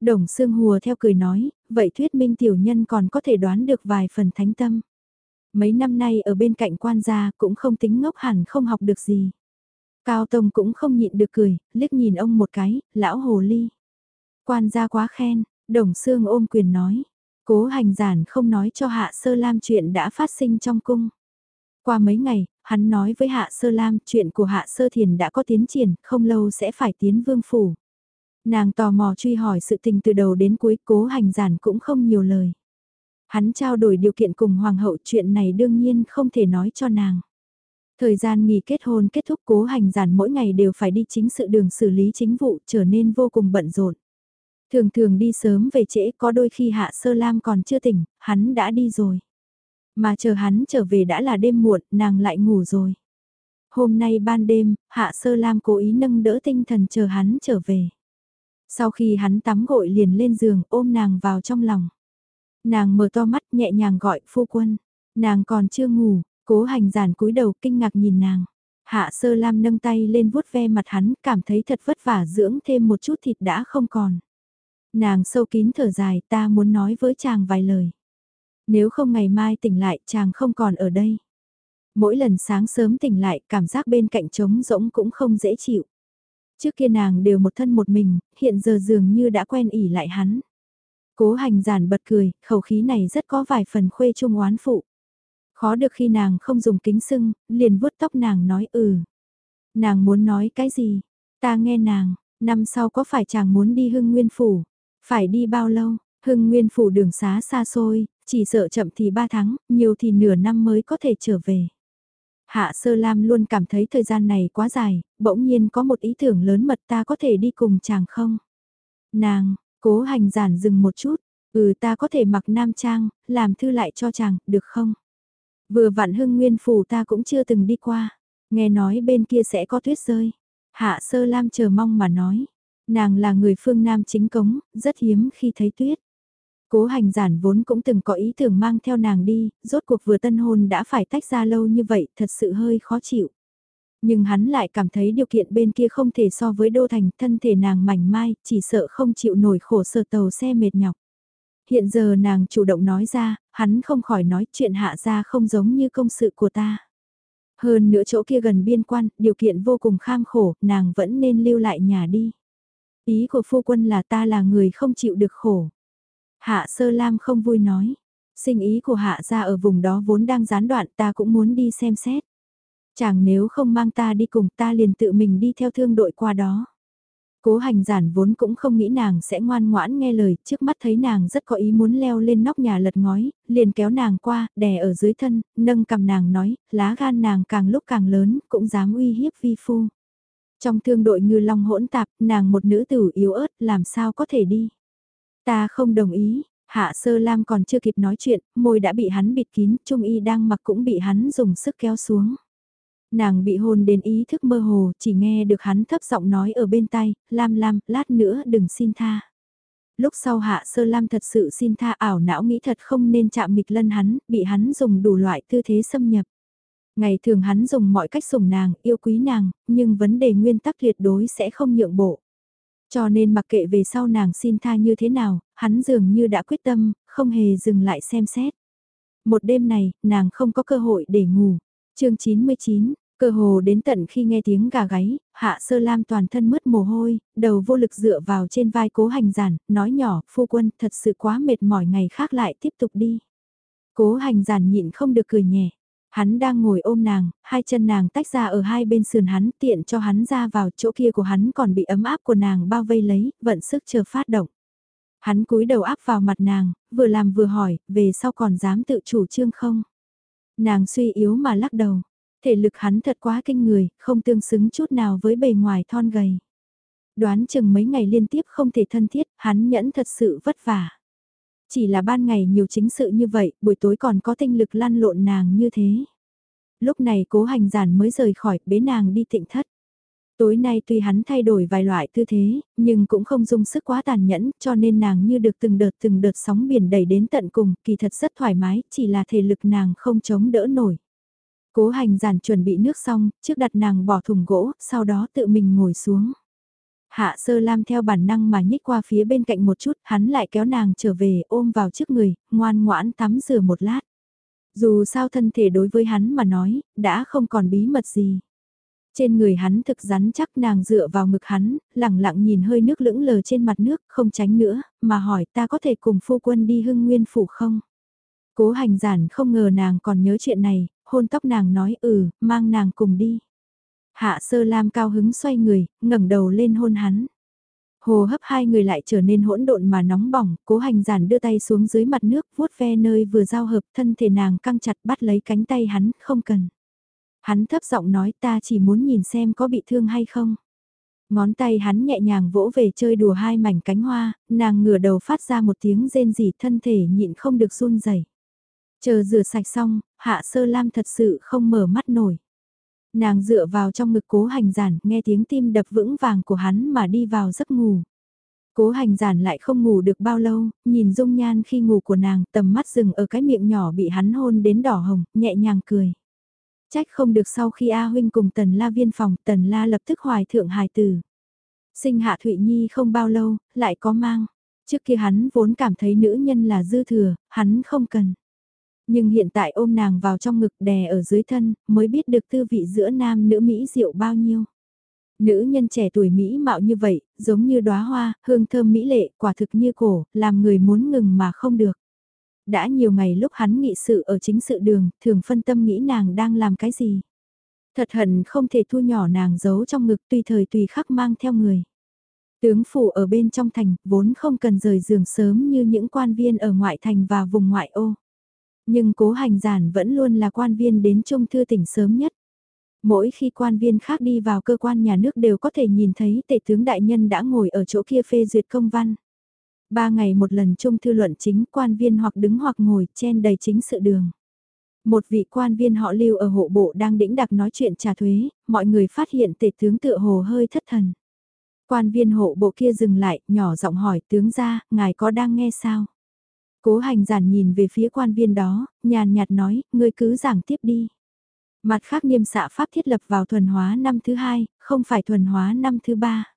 Đồng Sương Hùa theo cười nói, vậy thuyết minh tiểu nhân còn có thể đoán được vài phần thánh tâm. Mấy năm nay ở bên cạnh quan gia cũng không tính ngốc hẳn không học được gì. Cao Tông cũng không nhịn được cười, liếc nhìn ông một cái, lão hồ ly. Quan gia quá khen, đồng Sương ôm quyền nói. Cố hành giản không nói cho Hạ Sơ Lam chuyện đã phát sinh trong cung. Qua mấy ngày, hắn nói với Hạ Sơ Lam chuyện của Hạ Sơ Thiền đã có tiến triển, không lâu sẽ phải tiến vương phủ. Nàng tò mò truy hỏi sự tình từ đầu đến cuối cố hành giản cũng không nhiều lời. Hắn trao đổi điều kiện cùng hoàng hậu chuyện này đương nhiên không thể nói cho nàng. Thời gian nghỉ kết hôn kết thúc cố hành giản mỗi ngày đều phải đi chính sự đường xử lý chính vụ trở nên vô cùng bận rộn. Thường thường đi sớm về trễ có đôi khi hạ sơ lam còn chưa tỉnh, hắn đã đi rồi. Mà chờ hắn trở về đã là đêm muộn, nàng lại ngủ rồi. Hôm nay ban đêm, hạ sơ lam cố ý nâng đỡ tinh thần chờ hắn trở về. Sau khi hắn tắm gội liền lên giường ôm nàng vào trong lòng. Nàng mở to mắt nhẹ nhàng gọi phu quân. Nàng còn chưa ngủ, cố hành giản cúi đầu kinh ngạc nhìn nàng. Hạ sơ lam nâng tay lên vuốt ve mặt hắn cảm thấy thật vất vả dưỡng thêm một chút thịt đã không còn. Nàng sâu kín thở dài ta muốn nói với chàng vài lời. Nếu không ngày mai tỉnh lại chàng không còn ở đây. Mỗi lần sáng sớm tỉnh lại cảm giác bên cạnh trống rỗng cũng không dễ chịu. Trước kia nàng đều một thân một mình, hiện giờ dường như đã quen ỉ lại hắn. Cố hành giản bật cười, khẩu khí này rất có vài phần khuê trung oán phụ. Khó được khi nàng không dùng kính sưng, liền vuốt tóc nàng nói ừ. Nàng muốn nói cái gì? Ta nghe nàng, năm sau có phải chàng muốn đi hưng nguyên phủ? Phải đi bao lâu? Hưng nguyên phủ đường xá xa xôi, chỉ sợ chậm thì ba tháng, nhiều thì nửa năm mới có thể trở về. Hạ Sơ Lam luôn cảm thấy thời gian này quá dài, bỗng nhiên có một ý tưởng lớn mật ta có thể đi cùng chàng không? Nàng, cố hành giản dừng một chút, ừ ta có thể mặc nam trang, làm thư lại cho chàng, được không? Vừa vạn hưng nguyên phủ ta cũng chưa từng đi qua, nghe nói bên kia sẽ có tuyết rơi. Hạ Sơ Lam chờ mong mà nói, nàng là người phương Nam chính cống, rất hiếm khi thấy tuyết. Cố hành giản vốn cũng từng có ý tưởng mang theo nàng đi, rốt cuộc vừa tân hôn đã phải tách ra lâu như vậy, thật sự hơi khó chịu. Nhưng hắn lại cảm thấy điều kiện bên kia không thể so với đô thành, thân thể nàng mảnh mai, chỉ sợ không chịu nổi khổ sở tàu xe mệt nhọc. Hiện giờ nàng chủ động nói ra, hắn không khỏi nói chuyện hạ ra không giống như công sự của ta. Hơn nữa chỗ kia gần biên quan, điều kiện vô cùng kham khổ, nàng vẫn nên lưu lại nhà đi. Ý của phu quân là ta là người không chịu được khổ. Hạ Sơ Lam không vui nói. Sinh ý của Hạ ra ở vùng đó vốn đang gián đoạn ta cũng muốn đi xem xét. Chàng nếu không mang ta đi cùng ta liền tự mình đi theo thương đội qua đó. Cố hành giản vốn cũng không nghĩ nàng sẽ ngoan ngoãn nghe lời, trước mắt thấy nàng rất có ý muốn leo lên nóc nhà lật ngói, liền kéo nàng qua, đè ở dưới thân, nâng cầm nàng nói, lá gan nàng càng lúc càng lớn, cũng dám uy hiếp vi phu. Trong thương đội ngư long hỗn tạp, nàng một nữ tử yếu ớt, làm sao có thể đi. Ta không đồng ý, Hạ Sơ Lam còn chưa kịp nói chuyện, môi đã bị hắn bịt kín, Trung Y đang mặc cũng bị hắn dùng sức kéo xuống. Nàng bị hôn đến ý thức mơ hồ, chỉ nghe được hắn thấp giọng nói ở bên tay, Lam Lam, lát nữa đừng xin tha. Lúc sau Hạ Sơ Lam thật sự xin tha ảo não nghĩ thật không nên chạm nghịch lân hắn, bị hắn dùng đủ loại tư thế xâm nhập. Ngày thường hắn dùng mọi cách sủng nàng, yêu quý nàng, nhưng vấn đề nguyên tắc tuyệt đối sẽ không nhượng bộ. Cho nên mặc kệ về sau nàng xin tha như thế nào, hắn dường như đã quyết tâm, không hề dừng lại xem xét. Một đêm này, nàng không có cơ hội để ngủ. chương 99, cơ hồ đến tận khi nghe tiếng gà gáy, hạ sơ lam toàn thân mứt mồ hôi, đầu vô lực dựa vào trên vai cố hành giản, nói nhỏ, phu quân thật sự quá mệt mỏi ngày khác lại tiếp tục đi. Cố hành giản nhịn không được cười nhẹ. Hắn đang ngồi ôm nàng, hai chân nàng tách ra ở hai bên sườn hắn tiện cho hắn ra vào chỗ kia của hắn còn bị ấm áp của nàng bao vây lấy, vận sức chờ phát động. Hắn cúi đầu áp vào mặt nàng, vừa làm vừa hỏi, về sau còn dám tự chủ trương không? Nàng suy yếu mà lắc đầu, thể lực hắn thật quá kinh người, không tương xứng chút nào với bề ngoài thon gầy. Đoán chừng mấy ngày liên tiếp không thể thân thiết, hắn nhẫn thật sự vất vả. Chỉ là ban ngày nhiều chính sự như vậy, buổi tối còn có tinh lực lăn lộn nàng như thế. Lúc này cố hành giản mới rời khỏi, bế nàng đi tịnh thất. Tối nay tuy hắn thay đổi vài loại tư thế, nhưng cũng không dùng sức quá tàn nhẫn, cho nên nàng như được từng đợt từng đợt sóng biển đẩy đến tận cùng, kỳ thật rất thoải mái, chỉ là thể lực nàng không chống đỡ nổi. Cố hành giản chuẩn bị nước xong, trước đặt nàng bỏ thùng gỗ, sau đó tự mình ngồi xuống. Hạ sơ lam theo bản năng mà nhích qua phía bên cạnh một chút, hắn lại kéo nàng trở về ôm vào trước người, ngoan ngoãn tắm rửa một lát. Dù sao thân thể đối với hắn mà nói, đã không còn bí mật gì. Trên người hắn thực rắn chắc nàng dựa vào ngực hắn, lặng lặng nhìn hơi nước lững lờ trên mặt nước, không tránh nữa, mà hỏi ta có thể cùng phu quân đi hưng nguyên phủ không? Cố hành giản không ngờ nàng còn nhớ chuyện này, hôn tóc nàng nói ừ, mang nàng cùng đi. Hạ sơ lam cao hứng xoay người, ngẩng đầu lên hôn hắn. Hồ hấp hai người lại trở nên hỗn độn mà nóng bỏng, cố hành giản đưa tay xuống dưới mặt nước vuốt ve nơi vừa giao hợp thân thể nàng căng chặt bắt lấy cánh tay hắn, không cần. Hắn thấp giọng nói ta chỉ muốn nhìn xem có bị thương hay không. Ngón tay hắn nhẹ nhàng vỗ về chơi đùa hai mảnh cánh hoa, nàng ngửa đầu phát ra một tiếng rên rỉ thân thể nhịn không được run rẩy. Chờ rửa sạch xong, hạ sơ lam thật sự không mở mắt nổi. Nàng dựa vào trong ngực cố hành giản, nghe tiếng tim đập vững vàng của hắn mà đi vào giấc ngủ. Cố hành giản lại không ngủ được bao lâu, nhìn dung nhan khi ngủ của nàng, tầm mắt dừng ở cái miệng nhỏ bị hắn hôn đến đỏ hồng, nhẹ nhàng cười. Trách không được sau khi A Huynh cùng Tần La viên phòng, Tần La lập tức hoài thượng hài tử. Sinh hạ Thụy Nhi không bao lâu, lại có mang. Trước kia hắn vốn cảm thấy nữ nhân là dư thừa, hắn không cần. Nhưng hiện tại ôm nàng vào trong ngực đè ở dưới thân, mới biết được tư vị giữa nam nữ Mỹ diệu bao nhiêu. Nữ nhân trẻ tuổi Mỹ mạo như vậy, giống như đóa hoa, hương thơm mỹ lệ, quả thực như cổ, làm người muốn ngừng mà không được. Đã nhiều ngày lúc hắn nghị sự ở chính sự đường, thường phân tâm nghĩ nàng đang làm cái gì. Thật hận không thể thu nhỏ nàng giấu trong ngực tùy thời tùy khắc mang theo người. Tướng phủ ở bên trong thành, vốn không cần rời giường sớm như những quan viên ở ngoại thành và vùng ngoại ô. Nhưng cố hành giản vẫn luôn là quan viên đến trung thư tỉnh sớm nhất. Mỗi khi quan viên khác đi vào cơ quan nhà nước đều có thể nhìn thấy tể tướng đại nhân đã ngồi ở chỗ kia phê duyệt công văn. Ba ngày một lần trung thư luận chính quan viên hoặc đứng hoặc ngồi chen đầy chính sự đường. Một vị quan viên họ lưu ở hộ bộ đang đĩnh đặc nói chuyện trả thuế, mọi người phát hiện tể tướng tựa hồ hơi thất thần. Quan viên hộ bộ kia dừng lại, nhỏ giọng hỏi tướng ra, ngài có đang nghe sao? Cố hành giản nhìn về phía quan viên đó, nhàn nhạt nói, ngươi cứ giảng tiếp đi. Mặt khác niêm xạ pháp thiết lập vào thuần hóa năm thứ hai, không phải thuần hóa năm thứ ba.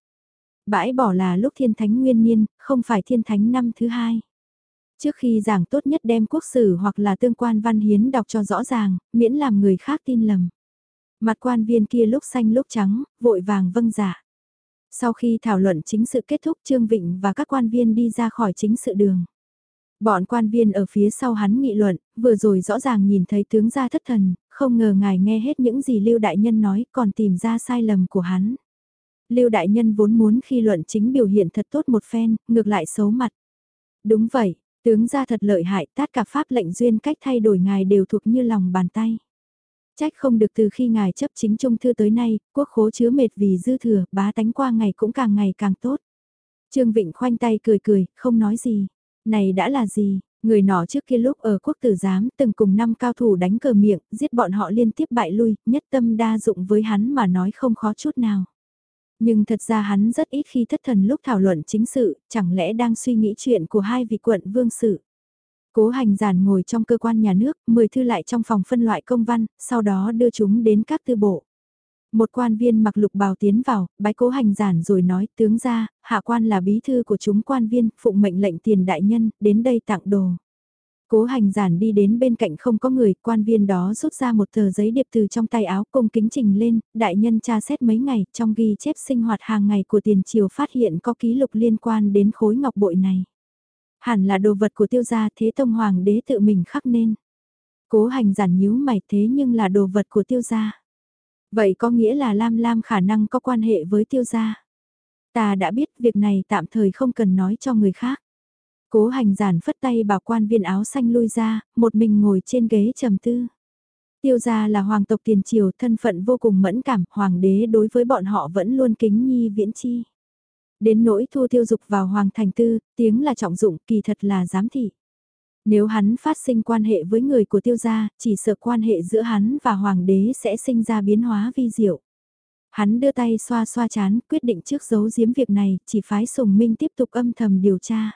Bãi bỏ là lúc thiên thánh nguyên niên, không phải thiên thánh năm thứ hai. Trước khi giảng tốt nhất đem quốc sử hoặc là tương quan văn hiến đọc cho rõ ràng, miễn làm người khác tin lầm. Mặt quan viên kia lúc xanh lúc trắng, vội vàng vâng giả. Sau khi thảo luận chính sự kết thúc Trương Vịnh và các quan viên đi ra khỏi chính sự đường. Bọn quan viên ở phía sau hắn nghị luận, vừa rồi rõ ràng nhìn thấy tướng gia thất thần, không ngờ ngài nghe hết những gì Lưu Đại Nhân nói còn tìm ra sai lầm của hắn. Lưu Đại Nhân vốn muốn khi luận chính biểu hiện thật tốt một phen, ngược lại xấu mặt. Đúng vậy, tướng gia thật lợi hại, tất cả pháp lệnh duyên cách thay đổi ngài đều thuộc như lòng bàn tay. Trách không được từ khi ngài chấp chính trung thư tới nay, quốc khố chứa mệt vì dư thừa, bá tánh qua ngày cũng càng ngày càng tốt. Trương Vịnh khoanh tay cười cười, không nói gì. Này đã là gì? Người nọ trước kia lúc ở quốc tử giám từng cùng năm cao thủ đánh cờ miệng, giết bọn họ liên tiếp bại lui, nhất tâm đa dụng với hắn mà nói không khó chút nào. Nhưng thật ra hắn rất ít khi thất thần lúc thảo luận chính sự, chẳng lẽ đang suy nghĩ chuyện của hai vị quận vương sự. Cố hành giản ngồi trong cơ quan nhà nước, mười thư lại trong phòng phân loại công văn, sau đó đưa chúng đến các tư bộ. Một quan viên mặc lục bào tiến vào, bái cố hành giản rồi nói tướng ra, hạ quan là bí thư của chúng quan viên, phụng mệnh lệnh tiền đại nhân, đến đây tặng đồ. Cố hành giản đi đến bên cạnh không có người, quan viên đó rút ra một tờ giấy điệp từ trong tay áo cung kính trình lên, đại nhân tra xét mấy ngày, trong ghi chép sinh hoạt hàng ngày của tiền triều phát hiện có ký lục liên quan đến khối ngọc bội này. Hẳn là đồ vật của tiêu gia thế tông hoàng đế tự mình khắc nên. Cố hành giản nhíu mày thế nhưng là đồ vật của tiêu gia. Vậy có nghĩa là Lam Lam khả năng có quan hệ với tiêu gia. Ta đã biết việc này tạm thời không cần nói cho người khác. Cố hành giản phất tay bảo quan viên áo xanh lui ra, một mình ngồi trên ghế trầm tư. Tiêu gia là hoàng tộc tiền triều thân phận vô cùng mẫn cảm, hoàng đế đối với bọn họ vẫn luôn kính nhi viễn chi. Đến nỗi thu tiêu dục vào hoàng thành tư, tiếng là trọng dụng kỳ thật là giám thị. Nếu hắn phát sinh quan hệ với người của tiêu gia, chỉ sợ quan hệ giữa hắn và hoàng đế sẽ sinh ra biến hóa vi diệu. Hắn đưa tay xoa xoa chán, quyết định trước giấu giếm việc này, chỉ phái Sùng Minh tiếp tục âm thầm điều tra.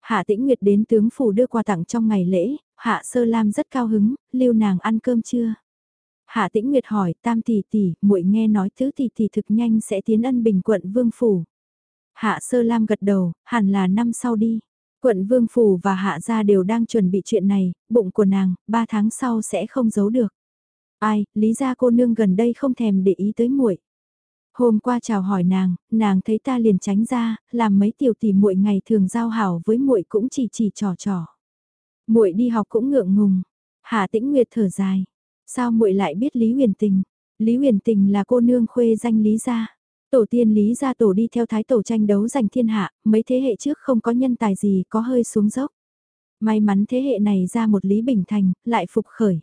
Hạ Tĩnh Nguyệt đến tướng phủ đưa quà tặng trong ngày lễ, Hạ Sơ Lam rất cao hứng, lưu nàng ăn cơm chưa? Hạ Tĩnh Nguyệt hỏi, Tam tỷ tỷ, muội nghe nói tứ tỷ tỷ thực nhanh sẽ tiến ân bình quận Vương phủ. Hạ Sơ Lam gật đầu, hẳn là năm sau đi. Quận Vương Phủ và Hạ Gia đều đang chuẩn bị chuyện này, bụng của nàng, ba tháng sau sẽ không giấu được. Ai, lý ra cô nương gần đây không thèm để ý tới muội. Hôm qua chào hỏi nàng, nàng thấy ta liền tránh ra, làm mấy tiểu tỷ muội ngày thường giao hảo với muội cũng chỉ chỉ trò trò. Muội đi học cũng ngượng ngùng. Hạ Tĩnh Nguyệt thở dài. Sao muội lại biết Lý Huyền Tình? Lý Huyền Tình là cô nương khuê danh Lý gia. Tổ tiên Lý gia tổ đi theo thái tổ tranh đấu giành thiên hạ, mấy thế hệ trước không có nhân tài gì có hơi xuống dốc. May mắn thế hệ này ra một Lý Bình Thành, lại phục khởi.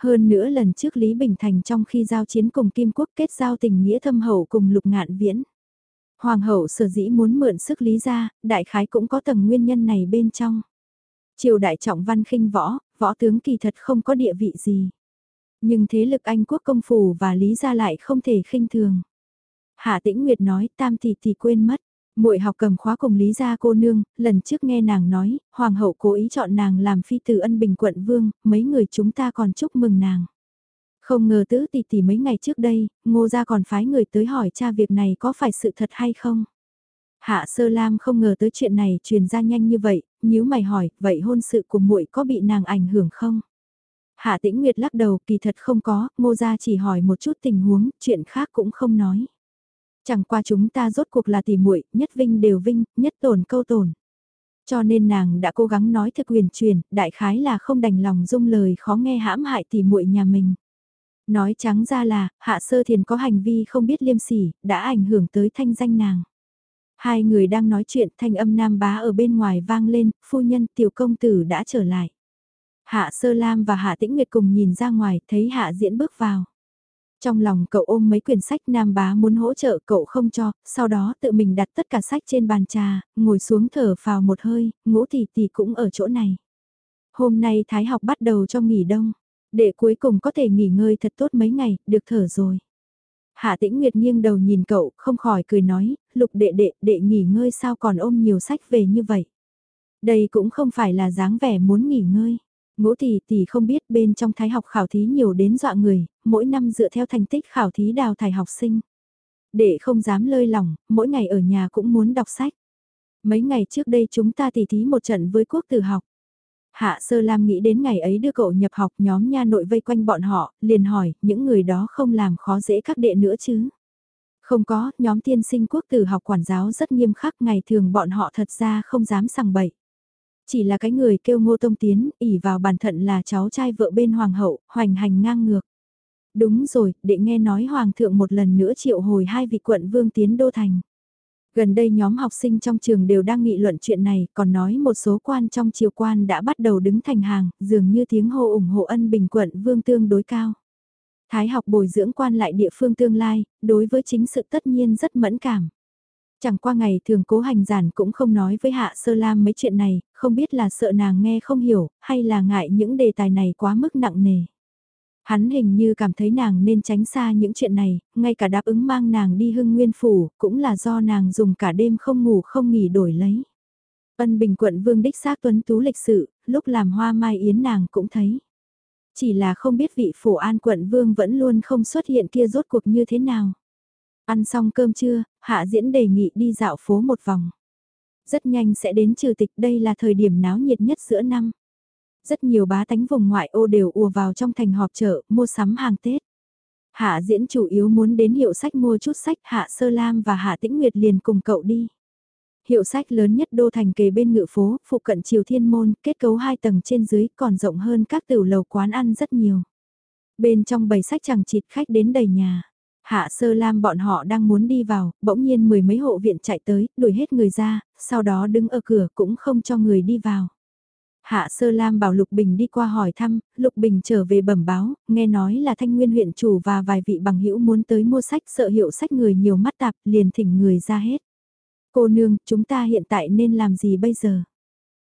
Hơn nữa lần trước Lý Bình Thành trong khi giao chiến cùng Kim Quốc kết giao tình nghĩa thâm hậu cùng lục ngạn viễn. Hoàng hậu sở dĩ muốn mượn sức Lý gia, đại khái cũng có tầng nguyên nhân này bên trong. Triều đại trọng văn khinh võ, võ tướng kỳ thật không có địa vị gì. Nhưng thế lực Anh quốc công phủ và Lý gia lại không thể khinh thường. Hạ Tĩnh Nguyệt nói tam tỷ tỷ quên mất. Muội học cầm khóa cùng Lý gia cô nương, lần trước nghe nàng nói, hoàng hậu cố ý chọn nàng làm phi tử ân bình quận vương, mấy người chúng ta còn chúc mừng nàng. Không ngờ tứ tỷ tỷ mấy ngày trước đây, ngô gia còn phái người tới hỏi cha việc này có phải sự thật hay không. Hạ sơ lam không ngờ tới chuyện này truyền ra nhanh như vậy, nếu mày hỏi, vậy hôn sự của muội có bị nàng ảnh hưởng không? Hạ tĩnh nguyệt lắc đầu, kỳ thật không có, ngô gia chỉ hỏi một chút tình huống, chuyện khác cũng không nói. Chẳng qua chúng ta rốt cuộc là tỷ muội, nhất vinh đều vinh, nhất tổn câu tổn. Cho nên nàng đã cố gắng nói thật quyền truyền, đại khái là không đành lòng dung lời khó nghe hãm hại tỷ muội nhà mình. Nói trắng ra là, hạ sơ thiền có hành vi không biết liêm sỉ, đã ảnh hưởng tới thanh danh nàng. Hai người đang nói chuyện thanh âm nam bá ở bên ngoài vang lên, phu nhân tiểu công tử đã trở lại. Hạ sơ lam và hạ tĩnh nguyệt cùng nhìn ra ngoài thấy hạ diễn bước vào. Trong lòng cậu ôm mấy quyển sách nam bá muốn hỗ trợ cậu không cho, sau đó tự mình đặt tất cả sách trên bàn trà, ngồi xuống thở vào một hơi, ngũ tỷ tỷ cũng ở chỗ này. Hôm nay Thái học bắt đầu cho nghỉ đông, để cuối cùng có thể nghỉ ngơi thật tốt mấy ngày, được thở rồi. Hạ tĩnh Nguyệt nghiêng đầu nhìn cậu, không khỏi cười nói, lục đệ đệ, đệ nghỉ ngơi sao còn ôm nhiều sách về như vậy. Đây cũng không phải là dáng vẻ muốn nghỉ ngơi. Ngũ tỷ tỷ không biết bên trong thái học khảo thí nhiều đến dọa người, mỗi năm dựa theo thành tích khảo thí đào thải học sinh. Để không dám lơi lỏng, mỗi ngày ở nhà cũng muốn đọc sách. Mấy ngày trước đây chúng ta tỉ thí một trận với quốc tử học. Hạ Sơ Lam nghĩ đến ngày ấy đưa cậu nhập học nhóm nha nội vây quanh bọn họ, liền hỏi, những người đó không làm khó dễ các đệ nữa chứ? Không có, nhóm tiên sinh quốc tử học quản giáo rất nghiêm khắc ngày thường bọn họ thật ra không dám sằng bậy. Chỉ là cái người kêu ngô tông tiến, ỉ vào bản thận là cháu trai vợ bên hoàng hậu, hoành hành ngang ngược. Đúng rồi, để nghe nói hoàng thượng một lần nữa triệu hồi hai vị quận vương tiến đô thành. Gần đây nhóm học sinh trong trường đều đang nghị luận chuyện này, còn nói một số quan trong triều quan đã bắt đầu đứng thành hàng, dường như tiếng hô ủng hộ ân bình quận vương tương đối cao. Thái học bồi dưỡng quan lại địa phương tương lai, đối với chính sự tất nhiên rất mẫn cảm. Chẳng qua ngày thường cố hành giản cũng không nói với Hạ Sơ Lam mấy chuyện này, không biết là sợ nàng nghe không hiểu, hay là ngại những đề tài này quá mức nặng nề. Hắn hình như cảm thấy nàng nên tránh xa những chuyện này, ngay cả đáp ứng mang nàng đi hưng nguyên phủ, cũng là do nàng dùng cả đêm không ngủ không nghỉ đổi lấy. Ân Bình quận Vương Đích xác tuấn tú lịch sự, lúc làm hoa mai yến nàng cũng thấy. Chỉ là không biết vị phủ an quận Vương vẫn luôn không xuất hiện kia rốt cuộc như thế nào. Ăn xong cơm trưa, Hạ Diễn đề nghị đi dạo phố một vòng. Rất nhanh sẽ đến trừ tịch đây là thời điểm náo nhiệt nhất giữa năm. Rất nhiều bá tánh vùng ngoại ô đều ùa vào trong thành họp chợ, mua sắm hàng Tết. Hạ Diễn chủ yếu muốn đến hiệu sách mua chút sách Hạ Sơ Lam và Hạ Tĩnh Nguyệt liền cùng cậu đi. Hiệu sách lớn nhất đô thành kề bên ngự phố, phụ cận triều thiên môn, kết cấu hai tầng trên dưới còn rộng hơn các tiểu lầu quán ăn rất nhiều. Bên trong bầy sách chẳng chịt khách đến đầy nhà. Hạ sơ lam bọn họ đang muốn đi vào, bỗng nhiên mười mấy hộ viện chạy tới, đuổi hết người ra, sau đó đứng ở cửa cũng không cho người đi vào. Hạ Sơ Lam bảo Lục Bình đi qua hỏi thăm, Lục Bình trở về bẩm báo, nghe nói là Thanh Nguyên huyện chủ và vài vị bằng hữu muốn tới mua sách sợ hiệu sách người nhiều mắt tạp, liền thỉnh người ra hết. Cô nương, chúng ta hiện tại nên làm gì bây giờ?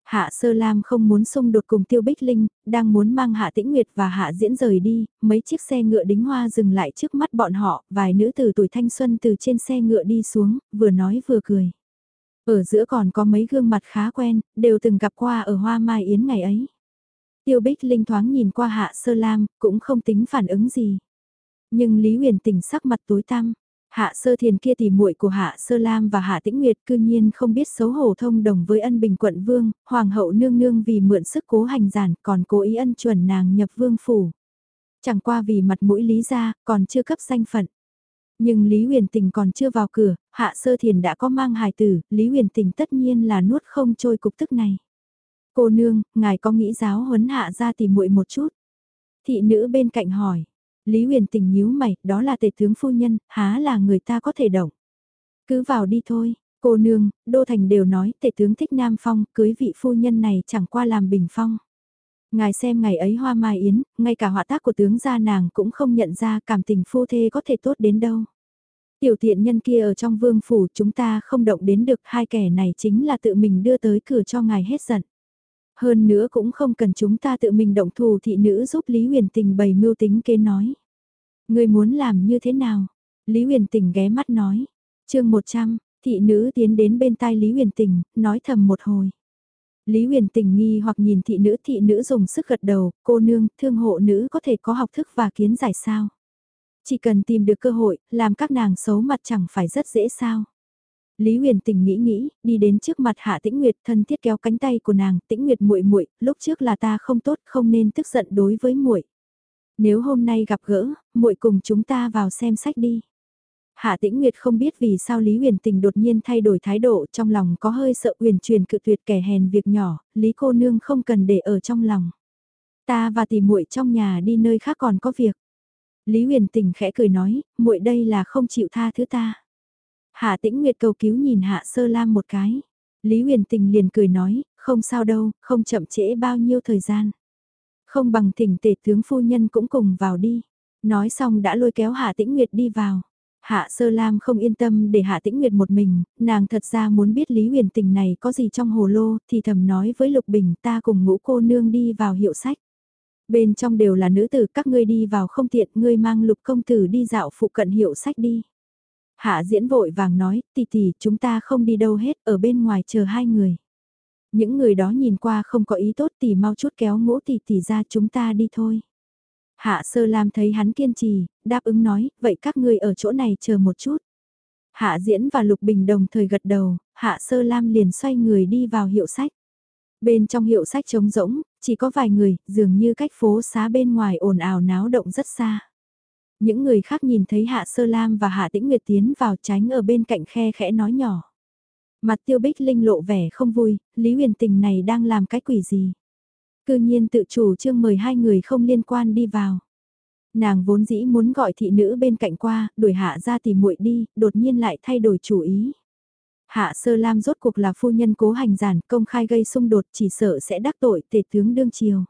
Hạ Sơ Lam không muốn xung đột cùng Tiêu Bích Linh, đang muốn mang Hạ Tĩnh Nguyệt và Hạ Diễn rời đi, mấy chiếc xe ngựa đính hoa dừng lại trước mắt bọn họ, vài nữ từ tuổi thanh xuân từ trên xe ngựa đi xuống, vừa nói vừa cười. Ở giữa còn có mấy gương mặt khá quen, đều từng gặp qua ở Hoa Mai Yến ngày ấy. Tiêu Bích Linh thoáng nhìn qua Hạ Sơ Lam, cũng không tính phản ứng gì. Nhưng Lý Huyền tỉnh sắc mặt tối tăm, Hạ Sơ Thiền kia thì muội của Hạ Sơ Lam và Hạ Tĩnh Nguyệt cư nhiên không biết xấu hổ thông đồng với ân bình quận vương, hoàng hậu nương nương vì mượn sức cố hành giản còn cố ý ân chuẩn nàng nhập vương phủ. Chẳng qua vì mặt mũi lý ra, còn chưa cấp danh phận. Nhưng Lý Huyền Tình còn chưa vào cửa, Hạ Sơ Thiền đã có mang hài tử, Lý Huyền Tình tất nhiên là nuốt không trôi cục tức này. Cô nương, ngài có nghĩ giáo huấn hạ ra tỷ muội một chút? Thị nữ bên cạnh hỏi. Lý Huyền Tình nhíu mày, đó là tể tướng phu nhân, há là người ta có thể động. Cứ vào đi thôi, cô nương, Đô Thành đều nói tể tướng thích Nam Phong, cưới vị phu nhân này chẳng qua làm bình phong. Ngài xem ngày ấy hoa mai yến, ngay cả họa tác của tướng gia nàng cũng không nhận ra cảm tình phu thê có thể tốt đến đâu. Tiểu tiện nhân kia ở trong vương phủ chúng ta không động đến được hai kẻ này chính là tự mình đưa tới cửa cho ngài hết giận. Hơn nữa cũng không cần chúng ta tự mình động thù thị nữ giúp Lý Huyền Tình bày mưu tính kế nói. Người muốn làm như thế nào? Lý Huyền Tình ghé mắt nói. chương 100, thị nữ tiến đến bên tai Lý Huyền Tình, nói thầm một hồi. Lý huyền tình nghi hoặc nhìn thị nữ thị nữ dùng sức gật đầu, cô nương, thương hộ nữ có thể có học thức và kiến giải sao. Chỉ cần tìm được cơ hội, làm các nàng xấu mặt chẳng phải rất dễ sao. Lý Huyền Tình nghĩ nghĩ, đi đến trước mặt Hạ Tĩnh Nguyệt, thân thiết kéo cánh tay của nàng, Tĩnh Nguyệt muội muội, lúc trước là ta không tốt, không nên tức giận đối với muội. Nếu hôm nay gặp gỡ, muội cùng chúng ta vào xem sách đi. Hạ Tĩnh Nguyệt không biết vì sao Lý Huyền Tình đột nhiên thay đổi thái độ trong lòng có hơi sợ huyền truyền cự tuyệt kẻ hèn việc nhỏ, Lý cô nương không cần để ở trong lòng. Ta và tỷ muội trong nhà đi nơi khác còn có việc. Lý Huyền Tình khẽ cười nói, muội đây là không chịu tha thứ ta. Hạ Tĩnh Nguyệt cầu cứu nhìn Hạ Sơ Lam một cái. Lý Huyền Tình liền cười nói, không sao đâu, không chậm trễ bao nhiêu thời gian. Không bằng thỉnh tể tướng phu nhân cũng cùng vào đi. Nói xong đã lôi kéo Hạ Tĩnh Nguyệt đi vào. Hạ Sơ Lam không yên tâm để Hạ Tĩnh Nguyệt một mình, nàng thật ra muốn biết Lý Huyền Tình này có gì trong hồ lô, thì thầm nói với Lục Bình ta cùng ngũ cô nương đi vào hiệu sách. Bên trong đều là nữ tử các ngươi đi vào không tiện, ngươi mang Lục công tử đi dạo phụ cận hiệu sách đi. Hạ diễn vội vàng nói, tỷ tỷ chúng ta không đi đâu hết, ở bên ngoài chờ hai người. Những người đó nhìn qua không có ý tốt tỷ mau chút kéo ngũ tỷ tỷ ra chúng ta đi thôi. Hạ Sơ Lam thấy hắn kiên trì, đáp ứng nói, vậy các ngươi ở chỗ này chờ một chút. Hạ Diễn và Lục Bình đồng thời gật đầu, Hạ Sơ Lam liền xoay người đi vào hiệu sách. Bên trong hiệu sách trống rỗng, chỉ có vài người, dường như cách phố xá bên ngoài ồn ào náo động rất xa. Những người khác nhìn thấy Hạ Sơ Lam và Hạ Tĩnh Nguyệt tiến vào tránh ở bên cạnh khe khẽ nói nhỏ. Mặt tiêu bích linh lộ vẻ không vui, Lý huyền tình này đang làm cái quỷ gì. Cư nhiên tự chủ trương mời hai người không liên quan đi vào. Nàng vốn dĩ muốn gọi thị nữ bên cạnh qua, đuổi hạ ra tìm muội đi, đột nhiên lại thay đổi chủ ý. Hạ sơ lam rốt cuộc là phu nhân cố hành giản, công khai gây xung đột chỉ sợ sẽ đắc tội tể tướng đương triều.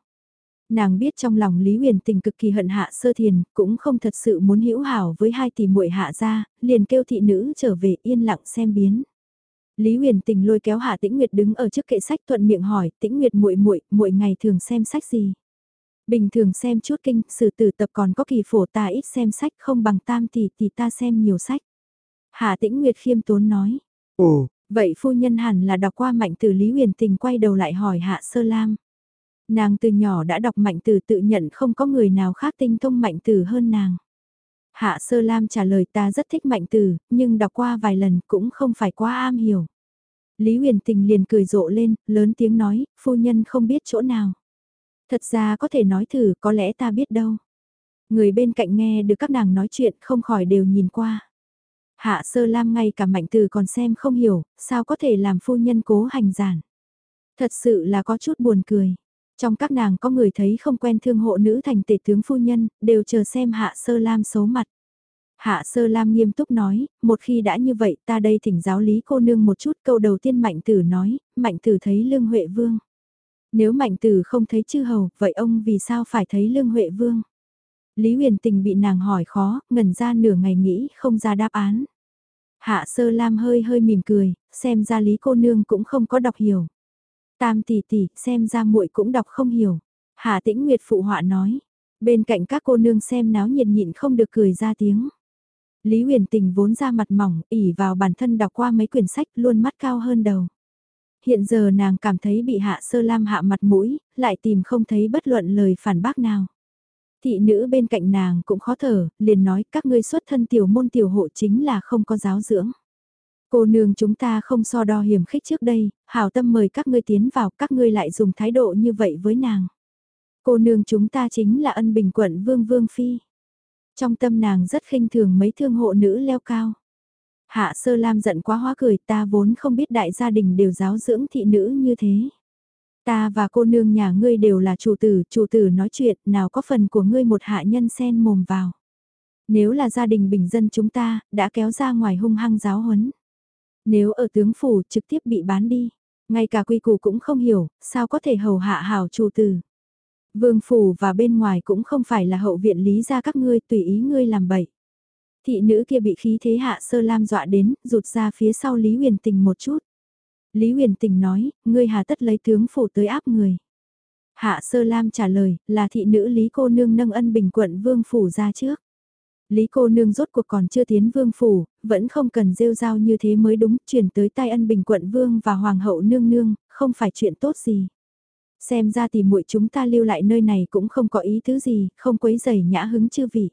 Nàng biết trong lòng Lý Huyền tình cực kỳ hận hạ sơ thiền, cũng không thật sự muốn hữu hảo với hai tỷ muội hạ ra, liền kêu thị nữ trở về yên lặng xem biến. Lý Huyền Tình lôi kéo Hạ Tĩnh Nguyệt đứng ở trước kệ sách thuận miệng hỏi, "Tĩnh Nguyệt muội muội, muội ngày thường xem sách gì?" Bình thường xem chút kinh, sử tử tập còn có kỳ phổ ta ít xem sách không bằng tam tỷ tỷ ta xem nhiều sách. Hạ Tĩnh Nguyệt khiêm tốn nói. Ồ, vậy phu nhân hẳn là đọc qua mạnh từ Lý Huyền Tình quay đầu lại hỏi Hạ Sơ Lam. Nàng từ nhỏ đã đọc mạnh từ tự nhận không có người nào khác tinh thông mạnh từ hơn nàng. Hạ Sơ Lam trả lời ta rất thích mạnh từ, nhưng đọc qua vài lần cũng không phải quá am hiểu. Lý huyền tình liền cười rộ lên, lớn tiếng nói, phu nhân không biết chỗ nào. Thật ra có thể nói thử, có lẽ ta biết đâu. Người bên cạnh nghe được các nàng nói chuyện không khỏi đều nhìn qua. Hạ sơ lam ngay cả mạnh từ còn xem không hiểu, sao có thể làm phu nhân cố hành giản. Thật sự là có chút buồn cười. Trong các nàng có người thấy không quen thương hộ nữ thành tể tướng phu nhân, đều chờ xem hạ sơ lam xấu mặt. Hạ sơ lam nghiêm túc nói, một khi đã như vậy ta đây thỉnh giáo lý cô nương một chút câu đầu tiên mạnh tử nói, mạnh tử thấy lương huệ vương. Nếu mạnh tử không thấy chư hầu, vậy ông vì sao phải thấy lương huệ vương? Lý huyền tình bị nàng hỏi khó, ngẩn ra nửa ngày nghĩ không ra đáp án. Hạ sơ lam hơi hơi mỉm cười, xem ra lý cô nương cũng không có đọc hiểu. Tam tỷ tỷ, xem ra muội cũng đọc không hiểu. hà tĩnh nguyệt phụ họa nói. Bên cạnh các cô nương xem náo nhiệt nhịn không được cười ra tiếng. Lý huyền tình vốn ra mặt mỏng, ỉ vào bản thân đọc qua mấy quyển sách luôn mắt cao hơn đầu. Hiện giờ nàng cảm thấy bị hạ sơ lam hạ mặt mũi, lại tìm không thấy bất luận lời phản bác nào. Thị nữ bên cạnh nàng cũng khó thở, liền nói các ngươi xuất thân tiểu môn tiểu hộ chính là không có giáo dưỡng. Cô nương chúng ta không so đo hiểm khích trước đây, hảo tâm mời các ngươi tiến vào, các ngươi lại dùng thái độ như vậy với nàng. Cô nương chúng ta chính là ân bình quận vương vương phi. Trong tâm nàng rất khinh thường mấy thương hộ nữ leo cao. Hạ sơ lam giận quá hóa cười ta vốn không biết đại gia đình đều giáo dưỡng thị nữ như thế. Ta và cô nương nhà ngươi đều là chủ tử, chủ tử nói chuyện, nào có phần của ngươi một hạ nhân xen mồm vào. Nếu là gia đình bình dân chúng ta, đã kéo ra ngoài hung hăng giáo huấn. Nếu ở tướng phủ trực tiếp bị bán đi, ngay cả quy củ cũng không hiểu, sao có thể hầu hạ hảo chủ tử. Vương phủ và bên ngoài cũng không phải là hậu viện lý ra các ngươi tùy ý ngươi làm bậy. Thị nữ kia bị khí thế hạ sơ lam dọa đến, rụt ra phía sau Lý Huyền Tình một chút. Lý Huyền Tình nói, ngươi hà tất lấy tướng phủ tới áp người. Hạ sơ lam trả lời, là thị nữ Lý cô nương nâng ân bình quận vương phủ ra trước. Lý cô nương rốt cuộc còn chưa tiến vương phủ, vẫn không cần rêu rao như thế mới đúng, chuyển tới tai ân bình quận vương và hoàng hậu nương nương, không phải chuyện tốt gì. Xem ra thì muội chúng ta lưu lại nơi này cũng không có ý thứ gì, không quấy giày nhã hứng chư vị.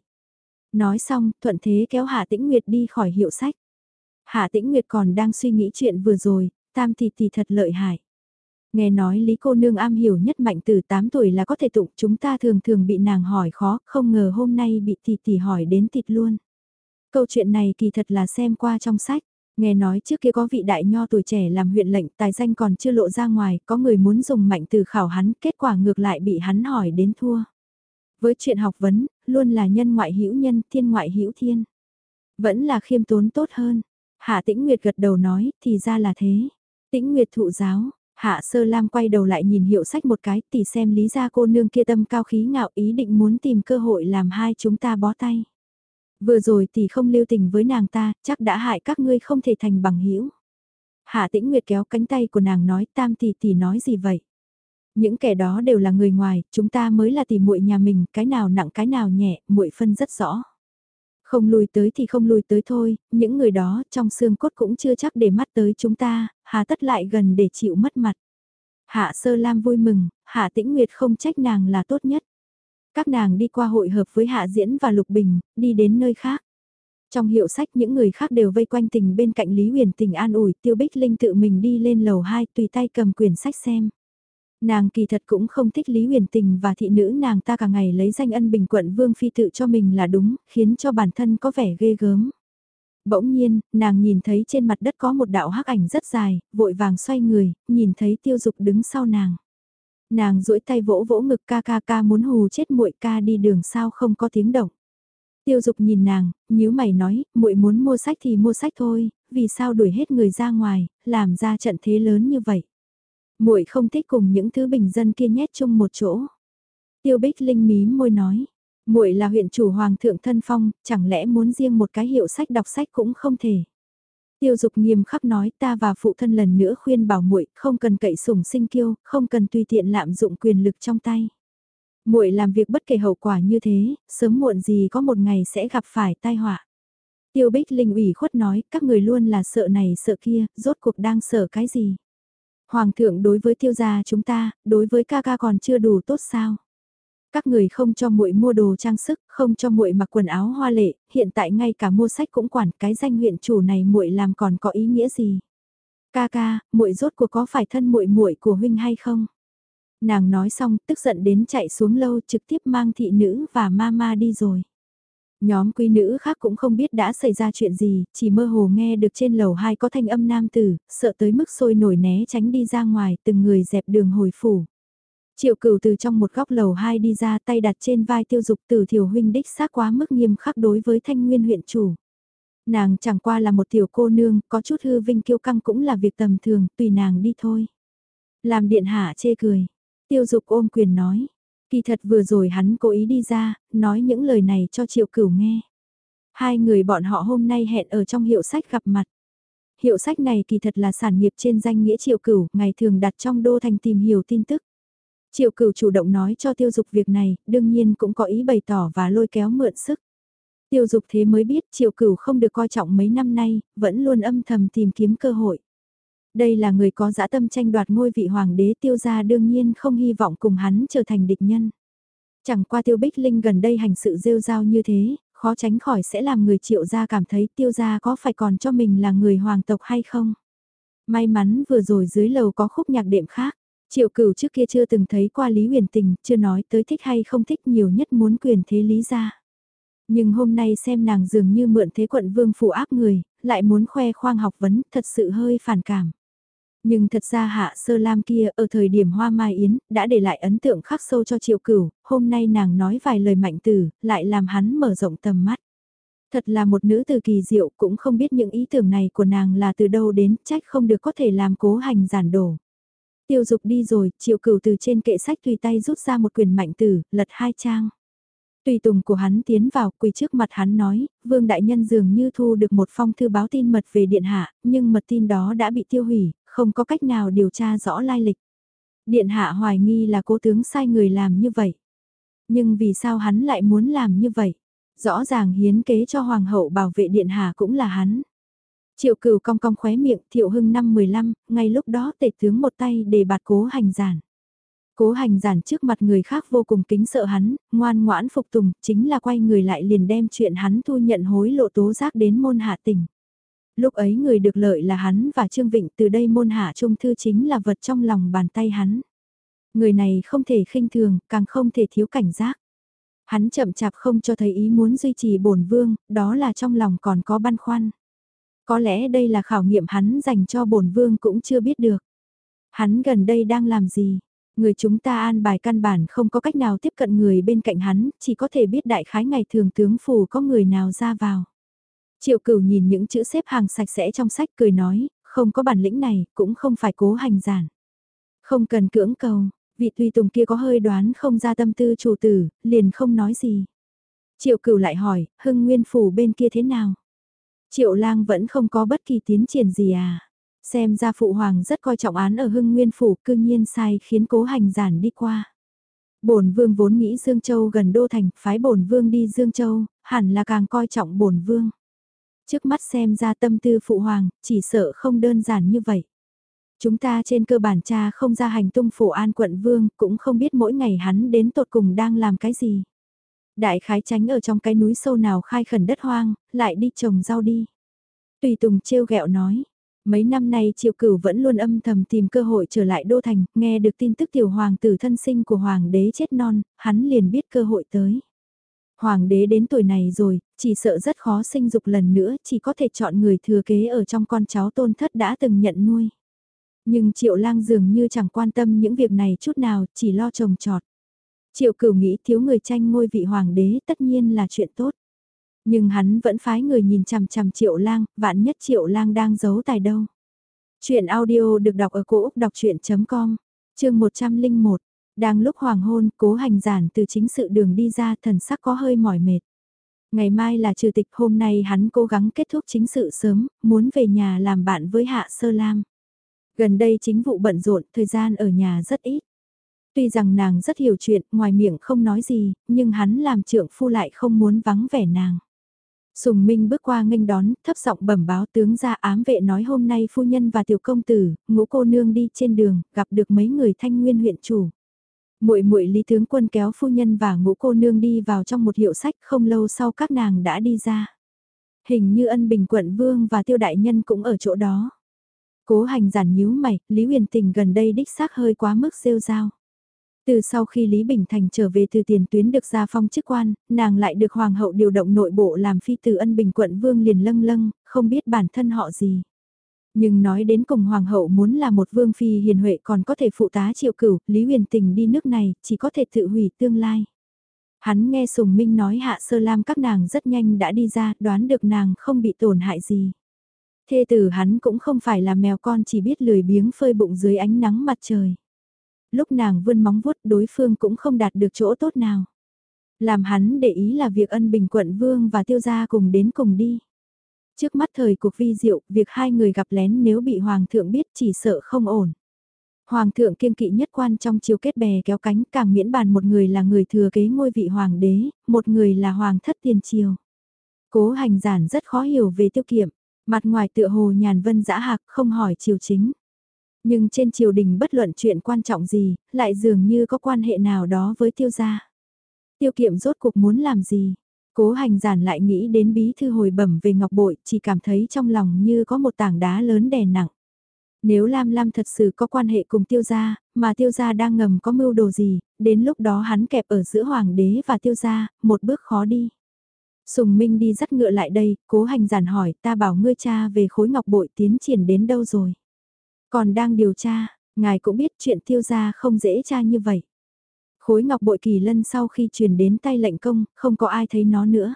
Nói xong, thuận thế kéo Hạ Tĩnh Nguyệt đi khỏi hiệu sách. Hạ Tĩnh Nguyệt còn đang suy nghĩ chuyện vừa rồi, tam thì thì thật lợi hại. Nghe nói Lý cô nương am hiểu nhất mạnh từ 8 tuổi là có thể tụng chúng ta thường thường bị nàng hỏi khó, không ngờ hôm nay bị tỷ tỷ hỏi đến tịt luôn. Câu chuyện này kỳ thật là xem qua trong sách. Nghe nói trước kia có vị đại nho tuổi trẻ làm huyện lệnh tài danh còn chưa lộ ra ngoài, có người muốn dùng mạnh từ khảo hắn, kết quả ngược lại bị hắn hỏi đến thua. Với chuyện học vấn, luôn là nhân ngoại hữu nhân, thiên ngoại hữu thiên. Vẫn là khiêm tốn tốt hơn. Hạ Tĩnh Nguyệt gật đầu nói, thì ra là thế. Tĩnh Nguyệt thụ giáo, Hạ Sơ Lam quay đầu lại nhìn hiệu sách một cái, tỉ xem lý ra cô nương kia tâm cao khí ngạo ý định muốn tìm cơ hội làm hai chúng ta bó tay. Vừa rồi thì không lưu tình với nàng ta, chắc đã hại các ngươi không thể thành bằng hữu. Hạ Tĩnh Nguyệt kéo cánh tay của nàng nói, tam tỷ tỷ nói gì vậy? Những kẻ đó đều là người ngoài, chúng ta mới là tỷ muội nhà mình, cái nào nặng cái nào nhẹ, muội phân rất rõ. Không lùi tới thì không lùi tới thôi, những người đó trong xương cốt cũng chưa chắc để mắt tới chúng ta, hà tất lại gần để chịu mất mặt. Hạ Sơ Lam vui mừng, Hạ Tĩnh Nguyệt không trách nàng là tốt nhất. Các nàng đi qua hội hợp với Hạ Diễn và Lục Bình, đi đến nơi khác. Trong hiệu sách những người khác đều vây quanh tình bên cạnh Lý Huyền tình an ủi Tiêu Bích Linh tự mình đi lên lầu 2 tùy tay cầm quyển sách xem. Nàng kỳ thật cũng không thích Lý Huyền Tình và thị nữ nàng ta cả ngày lấy danh ân bình quận Vương Phi tự cho mình là đúng, khiến cho bản thân có vẻ ghê gớm. Bỗng nhiên, nàng nhìn thấy trên mặt đất có một đạo hắc ảnh rất dài, vội vàng xoay người, nhìn thấy tiêu dục đứng sau nàng. Nàng duỗi tay vỗ vỗ ngực ca ca ca muốn hù chết muội ca đi đường sao không có tiếng động. Tiêu dục nhìn nàng, nhíu mày nói, muội muốn mua sách thì mua sách thôi, vì sao đuổi hết người ra ngoài, làm ra trận thế lớn như vậy muội không thích cùng những thứ bình dân kia nhét chung một chỗ. Tiêu Bích Linh mí môi nói, muội là huyện chủ hoàng thượng thân phong, chẳng lẽ muốn riêng một cái hiệu sách đọc sách cũng không thể. Tiêu Dục nghiêm khắc nói ta và phụ thân lần nữa khuyên bảo muội không cần cậy sủng sinh kiêu, không cần tùy tiện lạm dụng quyền lực trong tay. Muội làm việc bất kể hậu quả như thế, sớm muộn gì có một ngày sẽ gặp phải tai họa. Tiêu Bích Linh ủy khuất nói, các người luôn là sợ này sợ kia, rốt cuộc đang sợ cái gì? Hoàng thượng đối với tiêu gia chúng ta, đối với ca ca còn chưa đủ tốt sao? Các người không cho muội mua đồ trang sức, không cho muội mặc quần áo hoa lệ, hiện tại ngay cả mua sách cũng quản cái danh huyện chủ này muội làm còn có ý nghĩa gì? Ca ca, muội rốt cuộc có phải thân muội muội của huynh hay không? Nàng nói xong, tức giận đến chạy xuống lâu trực tiếp mang thị nữ và mama đi rồi. Nhóm quý nữ khác cũng không biết đã xảy ra chuyện gì, chỉ mơ hồ nghe được trên lầu hai có thanh âm nam tử, sợ tới mức sôi nổi né tránh đi ra ngoài, từng người dẹp đường hồi phủ. Triệu cửu từ trong một góc lầu hai đi ra tay đặt trên vai tiêu dục Từ thiểu huynh đích xác quá mức nghiêm khắc đối với thanh nguyên huyện chủ. Nàng chẳng qua là một tiểu cô nương, có chút hư vinh kiêu căng cũng là việc tầm thường, tùy nàng đi thôi. Làm điện hạ chê cười. Tiêu dục ôm quyền nói. Kỳ thật vừa rồi hắn cố ý đi ra, nói những lời này cho triệu cửu nghe. Hai người bọn họ hôm nay hẹn ở trong hiệu sách gặp mặt. Hiệu sách này kỳ thật là sản nghiệp trên danh nghĩa triệu cửu, ngày thường đặt trong đô thành tìm hiểu tin tức. Triệu cửu chủ động nói cho tiêu dục việc này, đương nhiên cũng có ý bày tỏ và lôi kéo mượn sức. Tiêu dục thế mới biết triệu cửu không được coi trọng mấy năm nay, vẫn luôn âm thầm tìm kiếm cơ hội. Đây là người có dã tâm tranh đoạt ngôi vị hoàng đế tiêu gia đương nhiên không hy vọng cùng hắn trở thành địch nhân. Chẳng qua tiêu bích linh gần đây hành sự rêu rao như thế, khó tránh khỏi sẽ làm người triệu gia cảm thấy tiêu gia có phải còn cho mình là người hoàng tộc hay không. May mắn vừa rồi dưới lầu có khúc nhạc đệm khác. Triệu cửu trước kia chưa từng thấy qua Lý Huyền Tình, chưa nói tới thích hay không thích nhiều nhất muốn quyền thế Lý gia. Nhưng hôm nay xem nàng dường như mượn thế quận vương phụ áp người, lại muốn khoe khoang học vấn, thật sự hơi phản cảm. Nhưng thật ra hạ sơ lam kia ở thời điểm hoa mai yến, đã để lại ấn tượng khắc sâu cho triệu cửu, hôm nay nàng nói vài lời mạnh từ lại làm hắn mở rộng tầm mắt. Thật là một nữ từ kỳ diệu cũng không biết những ý tưởng này của nàng là từ đâu đến, trách không được có thể làm cố hành giản đổ. Tiêu dục đi rồi, triệu cửu từ trên kệ sách tùy tay rút ra một quyền mạnh tử, lật hai trang. Tùy tùng của hắn tiến vào, quỳ trước mặt hắn nói, vương đại nhân dường như thu được một phong thư báo tin mật về điện hạ, nhưng mật tin đó đã bị tiêu hủy, không có cách nào điều tra rõ lai lịch. Điện hạ hoài nghi là cố tướng sai người làm như vậy. Nhưng vì sao hắn lại muốn làm như vậy? Rõ ràng hiến kế cho hoàng hậu bảo vệ điện hạ cũng là hắn. Triệu cửu cong cong khóe miệng thiệu hưng năm 15, ngay lúc đó tể tướng một tay để bạt cố hành giản. Cố hành giản trước mặt người khác vô cùng kính sợ hắn, ngoan ngoãn phục tùng, chính là quay người lại liền đem chuyện hắn thu nhận hối lộ tố giác đến môn hạ tỉnh. Lúc ấy người được lợi là hắn và Trương Vịnh từ đây môn hạ trung thư chính là vật trong lòng bàn tay hắn. Người này không thể khinh thường, càng không thể thiếu cảnh giác. Hắn chậm chạp không cho thấy ý muốn duy trì bổn vương, đó là trong lòng còn có băn khoăn. Có lẽ đây là khảo nghiệm hắn dành cho bổn vương cũng chưa biết được. Hắn gần đây đang làm gì? Người chúng ta an bài căn bản không có cách nào tiếp cận người bên cạnh hắn, chỉ có thể biết đại khái ngày thường tướng phủ có người nào ra vào. Triệu cửu nhìn những chữ xếp hàng sạch sẽ trong sách cười nói, không có bản lĩnh này, cũng không phải cố hành giản. Không cần cưỡng cầu, vị tùy tùng kia có hơi đoán không ra tâm tư chủ tử, liền không nói gì. Triệu cửu lại hỏi, hưng nguyên phủ bên kia thế nào? Triệu lang vẫn không có bất kỳ tiến triển gì à? Xem ra phụ hoàng rất coi trọng án ở hưng nguyên phủ cư nhiên sai khiến cố hành giản đi qua. Bổn vương vốn nghĩ Dương Châu gần đô thành, phái bổn vương đi Dương Châu, hẳn là càng coi trọng bổn vương. Trước mắt xem ra tâm tư phụ hoàng, chỉ sợ không đơn giản như vậy. Chúng ta trên cơ bản cha không ra hành tung phủ an quận vương, cũng không biết mỗi ngày hắn đến tột cùng đang làm cái gì. Đại khái tránh ở trong cái núi sâu nào khai khẩn đất hoang, lại đi trồng rau đi. Tùy Tùng trêu ghẹo nói, mấy năm nay triệu cửu vẫn luôn âm thầm tìm cơ hội trở lại đô thành, nghe được tin tức tiểu hoàng tử thân sinh của hoàng đế chết non, hắn liền biết cơ hội tới. Hoàng đế đến tuổi này rồi, chỉ sợ rất khó sinh dục lần nữa, chỉ có thể chọn người thừa kế ở trong con cháu tôn thất đã từng nhận nuôi. Nhưng triệu lang dường như chẳng quan tâm những việc này chút nào, chỉ lo trồng trọt. Triệu cửu nghĩ thiếu người tranh ngôi vị hoàng đế tất nhiên là chuyện tốt. Nhưng hắn vẫn phái người nhìn chằm chằm triệu lang, vạn nhất triệu lang đang giấu tài đâu. Chuyện audio được đọc ở cổ Úc đọc chuyện.com, chương 101. Đang lúc hoàng hôn, cố hành giản từ chính sự đường đi ra thần sắc có hơi mỏi mệt. Ngày mai là trừ tịch hôm nay hắn cố gắng kết thúc chính sự sớm, muốn về nhà làm bạn với Hạ Sơ Lam. Gần đây chính vụ bận rộn, thời gian ở nhà rất ít. Tuy rằng nàng rất hiểu chuyện, ngoài miệng không nói gì, nhưng hắn làm trưởng phu lại không muốn vắng vẻ nàng. Sùng Minh bước qua nghênh đón, thấp giọng bẩm báo tướng ra ám vệ nói hôm nay phu nhân và tiểu công tử, ngũ cô nương đi trên đường, gặp được mấy người thanh nguyên huyện chủ muội muội Lý tướng quân kéo phu nhân và ngũ cô nương đi vào trong một hiệu sách không lâu sau các nàng đã đi ra. Hình như ân bình quận vương và tiêu đại nhân cũng ở chỗ đó. Cố hành giản nhíu mày, Lý huyền tình gần đây đích xác hơi quá mức rêu rao. Từ sau khi Lý Bình Thành trở về từ tiền tuyến được gia phong chức quan, nàng lại được hoàng hậu điều động nội bộ làm phi từ ân bình quận vương liền lâng lâng, không biết bản thân họ gì. Nhưng nói đến cùng hoàng hậu muốn là một vương phi hiền huệ còn có thể phụ tá triệu cửu, Lý Huyền Tình đi nước này, chỉ có thể tự hủy tương lai. Hắn nghe Sùng Minh nói hạ sơ lam các nàng rất nhanh đã đi ra, đoán được nàng không bị tổn hại gì. Thê tử hắn cũng không phải là mèo con chỉ biết lười biếng phơi bụng dưới ánh nắng mặt trời. Lúc nàng vươn móng vuốt đối phương cũng không đạt được chỗ tốt nào. Làm hắn để ý là việc ân bình quận vương và tiêu gia cùng đến cùng đi. Trước mắt thời cuộc vi diệu, việc hai người gặp lén nếu bị hoàng thượng biết chỉ sợ không ổn. Hoàng thượng kiên kỵ nhất quan trong chiều kết bè kéo cánh càng miễn bàn một người là người thừa kế ngôi vị hoàng đế, một người là hoàng thất tiền triều. Cố hành giản rất khó hiểu về tiêu kiệm, mặt ngoài tựa hồ nhàn vân dã hạc không hỏi triều chính. Nhưng trên triều đình bất luận chuyện quan trọng gì, lại dường như có quan hệ nào đó với tiêu gia. Tiêu kiệm rốt cuộc muốn làm gì? Cố hành giản lại nghĩ đến bí thư hồi bẩm về ngọc bội, chỉ cảm thấy trong lòng như có một tảng đá lớn đè nặng. Nếu Lam Lam thật sự có quan hệ cùng tiêu gia, mà tiêu gia đang ngầm có mưu đồ gì, đến lúc đó hắn kẹp ở giữa hoàng đế và tiêu gia, một bước khó đi. Sùng Minh đi dắt ngựa lại đây, cố hành giản hỏi ta bảo ngươi cha về khối ngọc bội tiến triển đến đâu rồi. Còn đang điều tra, ngài cũng biết chuyện tiêu gia không dễ tra như vậy. Khối ngọc bội kỳ lân sau khi truyền đến tay lệnh công, không có ai thấy nó nữa.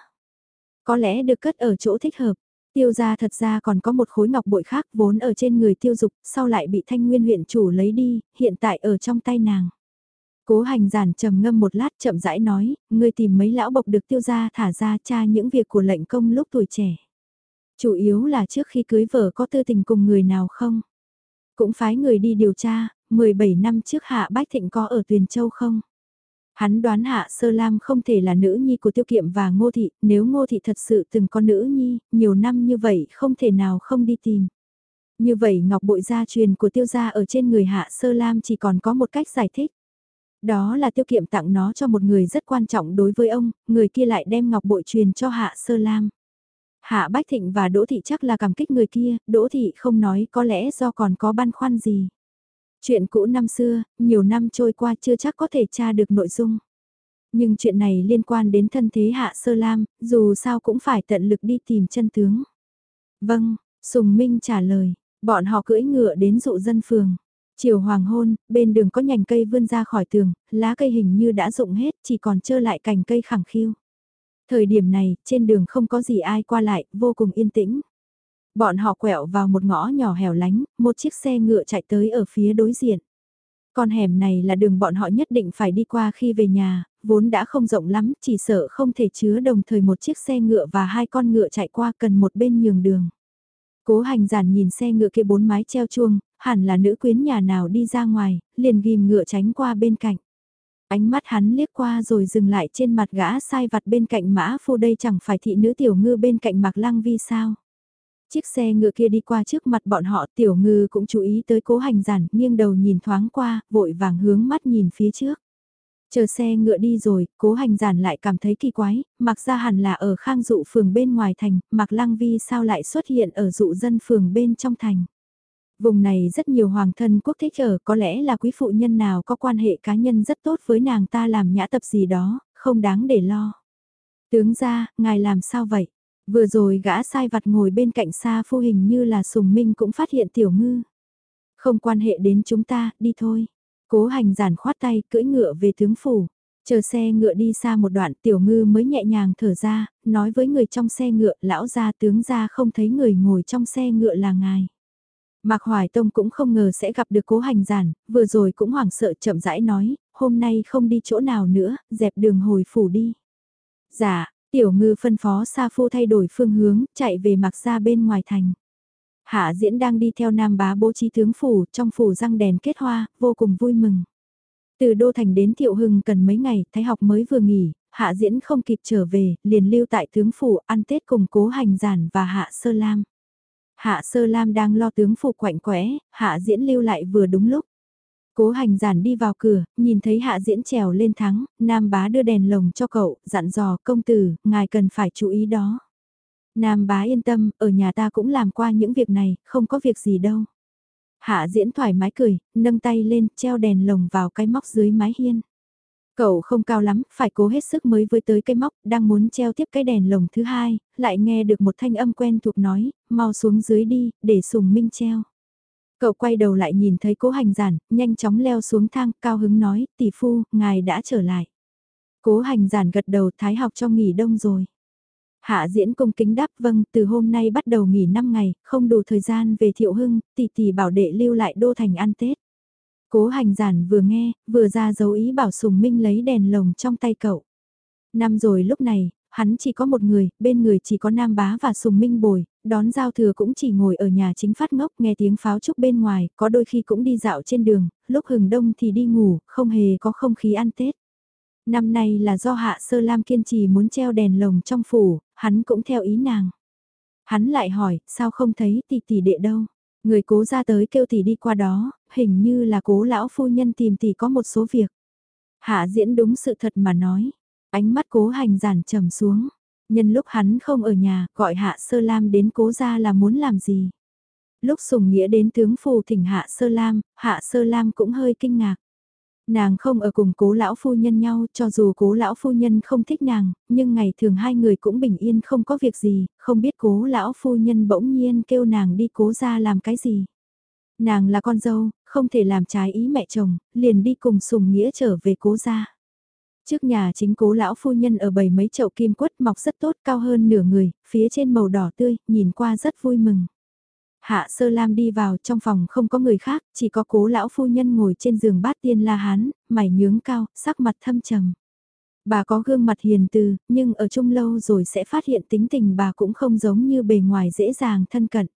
Có lẽ được cất ở chỗ thích hợp. Tiêu gia thật ra còn có một khối ngọc bội khác vốn ở trên người tiêu dục, sau lại bị thanh nguyên huyện chủ lấy đi, hiện tại ở trong tay nàng. Cố hành giản trầm ngâm một lát chậm rãi nói, ngươi tìm mấy lão bộc được tiêu gia thả ra tra những việc của lệnh công lúc tuổi trẻ. Chủ yếu là trước khi cưới vợ có tư tình cùng người nào không? Cũng phái người đi điều tra, 17 năm trước Hạ Bách Thịnh có ở Tuyền Châu không? Hắn đoán Hạ Sơ Lam không thể là nữ nhi của Tiêu Kiệm và Ngô Thị, nếu Ngô Thị thật sự từng có nữ nhi, nhiều năm như vậy không thể nào không đi tìm. Như vậy ngọc bội gia truyền của tiêu gia ở trên người Hạ Sơ Lam chỉ còn có một cách giải thích. Đó là tiêu kiệm tặng nó cho một người rất quan trọng đối với ông, người kia lại đem ngọc bội truyền cho Hạ Sơ Lam. Hạ Bách Thịnh và Đỗ Thị chắc là cảm kích người kia, Đỗ Thị không nói có lẽ do còn có băn khoăn gì. Chuyện cũ năm xưa, nhiều năm trôi qua chưa chắc có thể tra được nội dung. Nhưng chuyện này liên quan đến thân thế Hạ Sơ Lam, dù sao cũng phải tận lực đi tìm chân tướng. Vâng, Sùng Minh trả lời, bọn họ cưỡi ngựa đến dụ dân phường. Chiều hoàng hôn, bên đường có nhành cây vươn ra khỏi tường, lá cây hình như đã rụng hết, chỉ còn trơ lại cành cây khẳng khiu. Thời điểm này, trên đường không có gì ai qua lại, vô cùng yên tĩnh. Bọn họ quẹo vào một ngõ nhỏ hẻo lánh, một chiếc xe ngựa chạy tới ở phía đối diện. Con hẻm này là đường bọn họ nhất định phải đi qua khi về nhà, vốn đã không rộng lắm, chỉ sợ không thể chứa đồng thời một chiếc xe ngựa và hai con ngựa chạy qua cần một bên nhường đường. Cố hành giản nhìn xe ngựa kia bốn mái treo chuông, hẳn là nữ quyến nhà nào đi ra ngoài, liền ghim ngựa tránh qua bên cạnh. Ánh mắt hắn liếc qua rồi dừng lại trên mặt gã sai vặt bên cạnh mã phu đây chẳng phải thị nữ tiểu ngư bên cạnh mạc lăng vi sao. Chiếc xe ngựa kia đi qua trước mặt bọn họ tiểu ngư cũng chú ý tới cố hành giản nghiêng đầu nhìn thoáng qua, vội vàng hướng mắt nhìn phía trước. Chờ xe ngựa đi rồi, cố hành giản lại cảm thấy kỳ quái, mặc ra hẳn là ở khang dụ phường bên ngoài thành, mặc lăng vi sao lại xuất hiện ở dụ dân phường bên trong thành. Vùng này rất nhiều hoàng thân quốc thích ở, có lẽ là quý phụ nhân nào có quan hệ cá nhân rất tốt với nàng ta làm nhã tập gì đó, không đáng để lo. Tướng ra, ngài làm sao vậy? Vừa rồi gã sai vặt ngồi bên cạnh xa phu hình như là sùng minh cũng phát hiện tiểu ngư. Không quan hệ đến chúng ta, đi thôi. Cố hành giản khoát tay, cưỡi ngựa về tướng phủ. Chờ xe ngựa đi xa một đoạn tiểu ngư mới nhẹ nhàng thở ra, nói với người trong xe ngựa, lão gia tướng gia không thấy người ngồi trong xe ngựa là ngài. Mạc Hoài Tông cũng không ngờ sẽ gặp được cố hành giản, vừa rồi cũng hoảng sợ chậm rãi nói, hôm nay không đi chỗ nào nữa, dẹp đường hồi phủ đi. Dạ, tiểu ngư phân phó Sa Phu thay đổi phương hướng, chạy về mạc ra bên ngoài thành. Hạ diễn đang đi theo nam bá bố trí tướng phủ, trong phủ răng đèn kết hoa, vô cùng vui mừng. Từ Đô Thành đến Thiệu Hưng cần mấy ngày, thái học mới vừa nghỉ, hạ diễn không kịp trở về, liền lưu tại tướng phủ ăn Tết cùng cố hành giản và hạ sơ lam. Hạ Sơ Lam đang lo tướng phụ quạnh quẽ, Hạ Diễn lưu lại vừa đúng lúc. Cố hành giản đi vào cửa, nhìn thấy Hạ Diễn trèo lên thắng, Nam bá đưa đèn lồng cho cậu, dặn dò công tử, ngài cần phải chú ý đó. Nam bá yên tâm, ở nhà ta cũng làm qua những việc này, không có việc gì đâu. Hạ diễn thoải mái cười, nâng tay lên, treo đèn lồng vào cái móc dưới mái hiên. Cậu không cao lắm, phải cố hết sức mới với tới cái móc, đang muốn treo tiếp cái đèn lồng thứ hai, lại nghe được một thanh âm quen thuộc nói, mau xuống dưới đi, để sùng minh treo. Cậu quay đầu lại nhìn thấy cố hành giản, nhanh chóng leo xuống thang, cao hứng nói, tỷ phu, ngài đã trở lại. Cố hành giản gật đầu thái học cho nghỉ đông rồi. Hạ diễn cung kính đáp vâng, từ hôm nay bắt đầu nghỉ 5 ngày, không đủ thời gian về thiệu hưng, tỷ tỷ bảo đệ lưu lại đô thành ăn Tết. Cố hành giản vừa nghe, vừa ra dấu ý bảo Sùng Minh lấy đèn lồng trong tay cậu. Năm rồi lúc này, hắn chỉ có một người, bên người chỉ có Nam Bá và Sùng Minh bồi, đón giao thừa cũng chỉ ngồi ở nhà chính phát ngốc nghe tiếng pháo trúc bên ngoài, có đôi khi cũng đi dạo trên đường, lúc hừng đông thì đi ngủ, không hề có không khí ăn Tết. Năm nay là do Hạ Sơ Lam kiên trì muốn treo đèn lồng trong phủ, hắn cũng theo ý nàng. Hắn lại hỏi, sao không thấy tỷ tỷ đệ đâu? Người cố ra tới kêu tỷ đi qua đó, hình như là cố lão phu nhân tìm tỷ có một số việc. Hạ diễn đúng sự thật mà nói. Ánh mắt cố hành giản trầm xuống. Nhân lúc hắn không ở nhà, gọi Hạ Sơ Lam đến cố ra là muốn làm gì. Lúc Sùng Nghĩa đến tướng phù thỉnh Hạ Sơ Lam, Hạ Sơ Lam cũng hơi kinh ngạc. Nàng không ở cùng cố lão phu nhân nhau, cho dù cố lão phu nhân không thích nàng, nhưng ngày thường hai người cũng bình yên không có việc gì, không biết cố lão phu nhân bỗng nhiên kêu nàng đi cố ra làm cái gì. Nàng là con dâu, không thể làm trái ý mẹ chồng, liền đi cùng sùng nghĩa trở về cố ra. Trước nhà chính cố lão phu nhân ở bầy mấy chậu kim quất mọc rất tốt cao hơn nửa người, phía trên màu đỏ tươi, nhìn qua rất vui mừng. Hạ sơ lam đi vào trong phòng không có người khác, chỉ có cố lão phu nhân ngồi trên giường bát tiên la hán, mày nhướng cao, sắc mặt thâm trầm. Bà có gương mặt hiền từ, nhưng ở chung lâu rồi sẽ phát hiện tính tình bà cũng không giống như bề ngoài dễ dàng thân cận.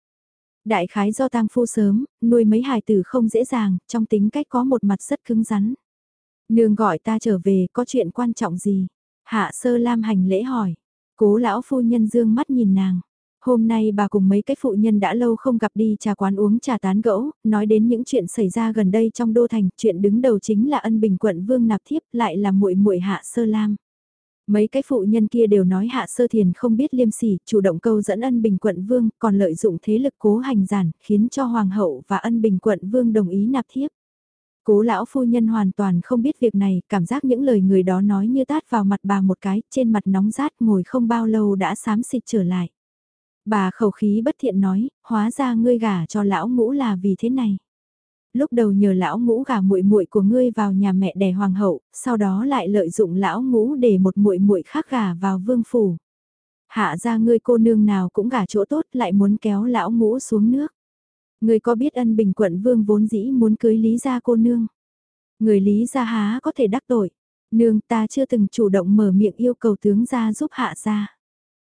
Đại khái do tang phu sớm, nuôi mấy hài tử không dễ dàng, trong tính cách có một mặt rất cứng rắn. Nương gọi ta trở về, có chuyện quan trọng gì? Hạ sơ lam hành lễ hỏi. Cố lão phu nhân dương mắt nhìn nàng. Hôm nay bà cùng mấy cái phụ nhân đã lâu không gặp đi trà quán uống trà tán gẫu, nói đến những chuyện xảy ra gần đây trong đô thành, chuyện đứng đầu chính là ân bình quận vương nạp thiếp lại là muội muội hạ sơ lam. Mấy cái phụ nhân kia đều nói hạ sơ thiền không biết liêm sỉ, chủ động câu dẫn ân bình quận vương, còn lợi dụng thế lực cố hành giản, khiến cho hoàng hậu và ân bình quận vương đồng ý nạp thiếp. Cố lão phu nhân hoàn toàn không biết việc này, cảm giác những lời người đó nói như tát vào mặt bà một cái, trên mặt nóng rát ngồi không bao lâu đã xám xịt trở lại. Bà khẩu khí bất thiện nói, hóa ra ngươi gả cho lão ngũ là vì thế này. Lúc đầu nhờ lão ngũ gả muội muội của ngươi vào nhà mẹ đẻ hoàng hậu, sau đó lại lợi dụng lão ngũ để một muội muội khác gả vào vương phủ. Hạ ra ngươi cô nương nào cũng gả chỗ tốt lại muốn kéo lão ngũ xuống nước. Ngươi có biết ân bình quận vương vốn dĩ muốn cưới lý gia cô nương. Người lý gia há có thể đắc tội. Nương ta chưa từng chủ động mở miệng yêu cầu tướng gia giúp hạ gia.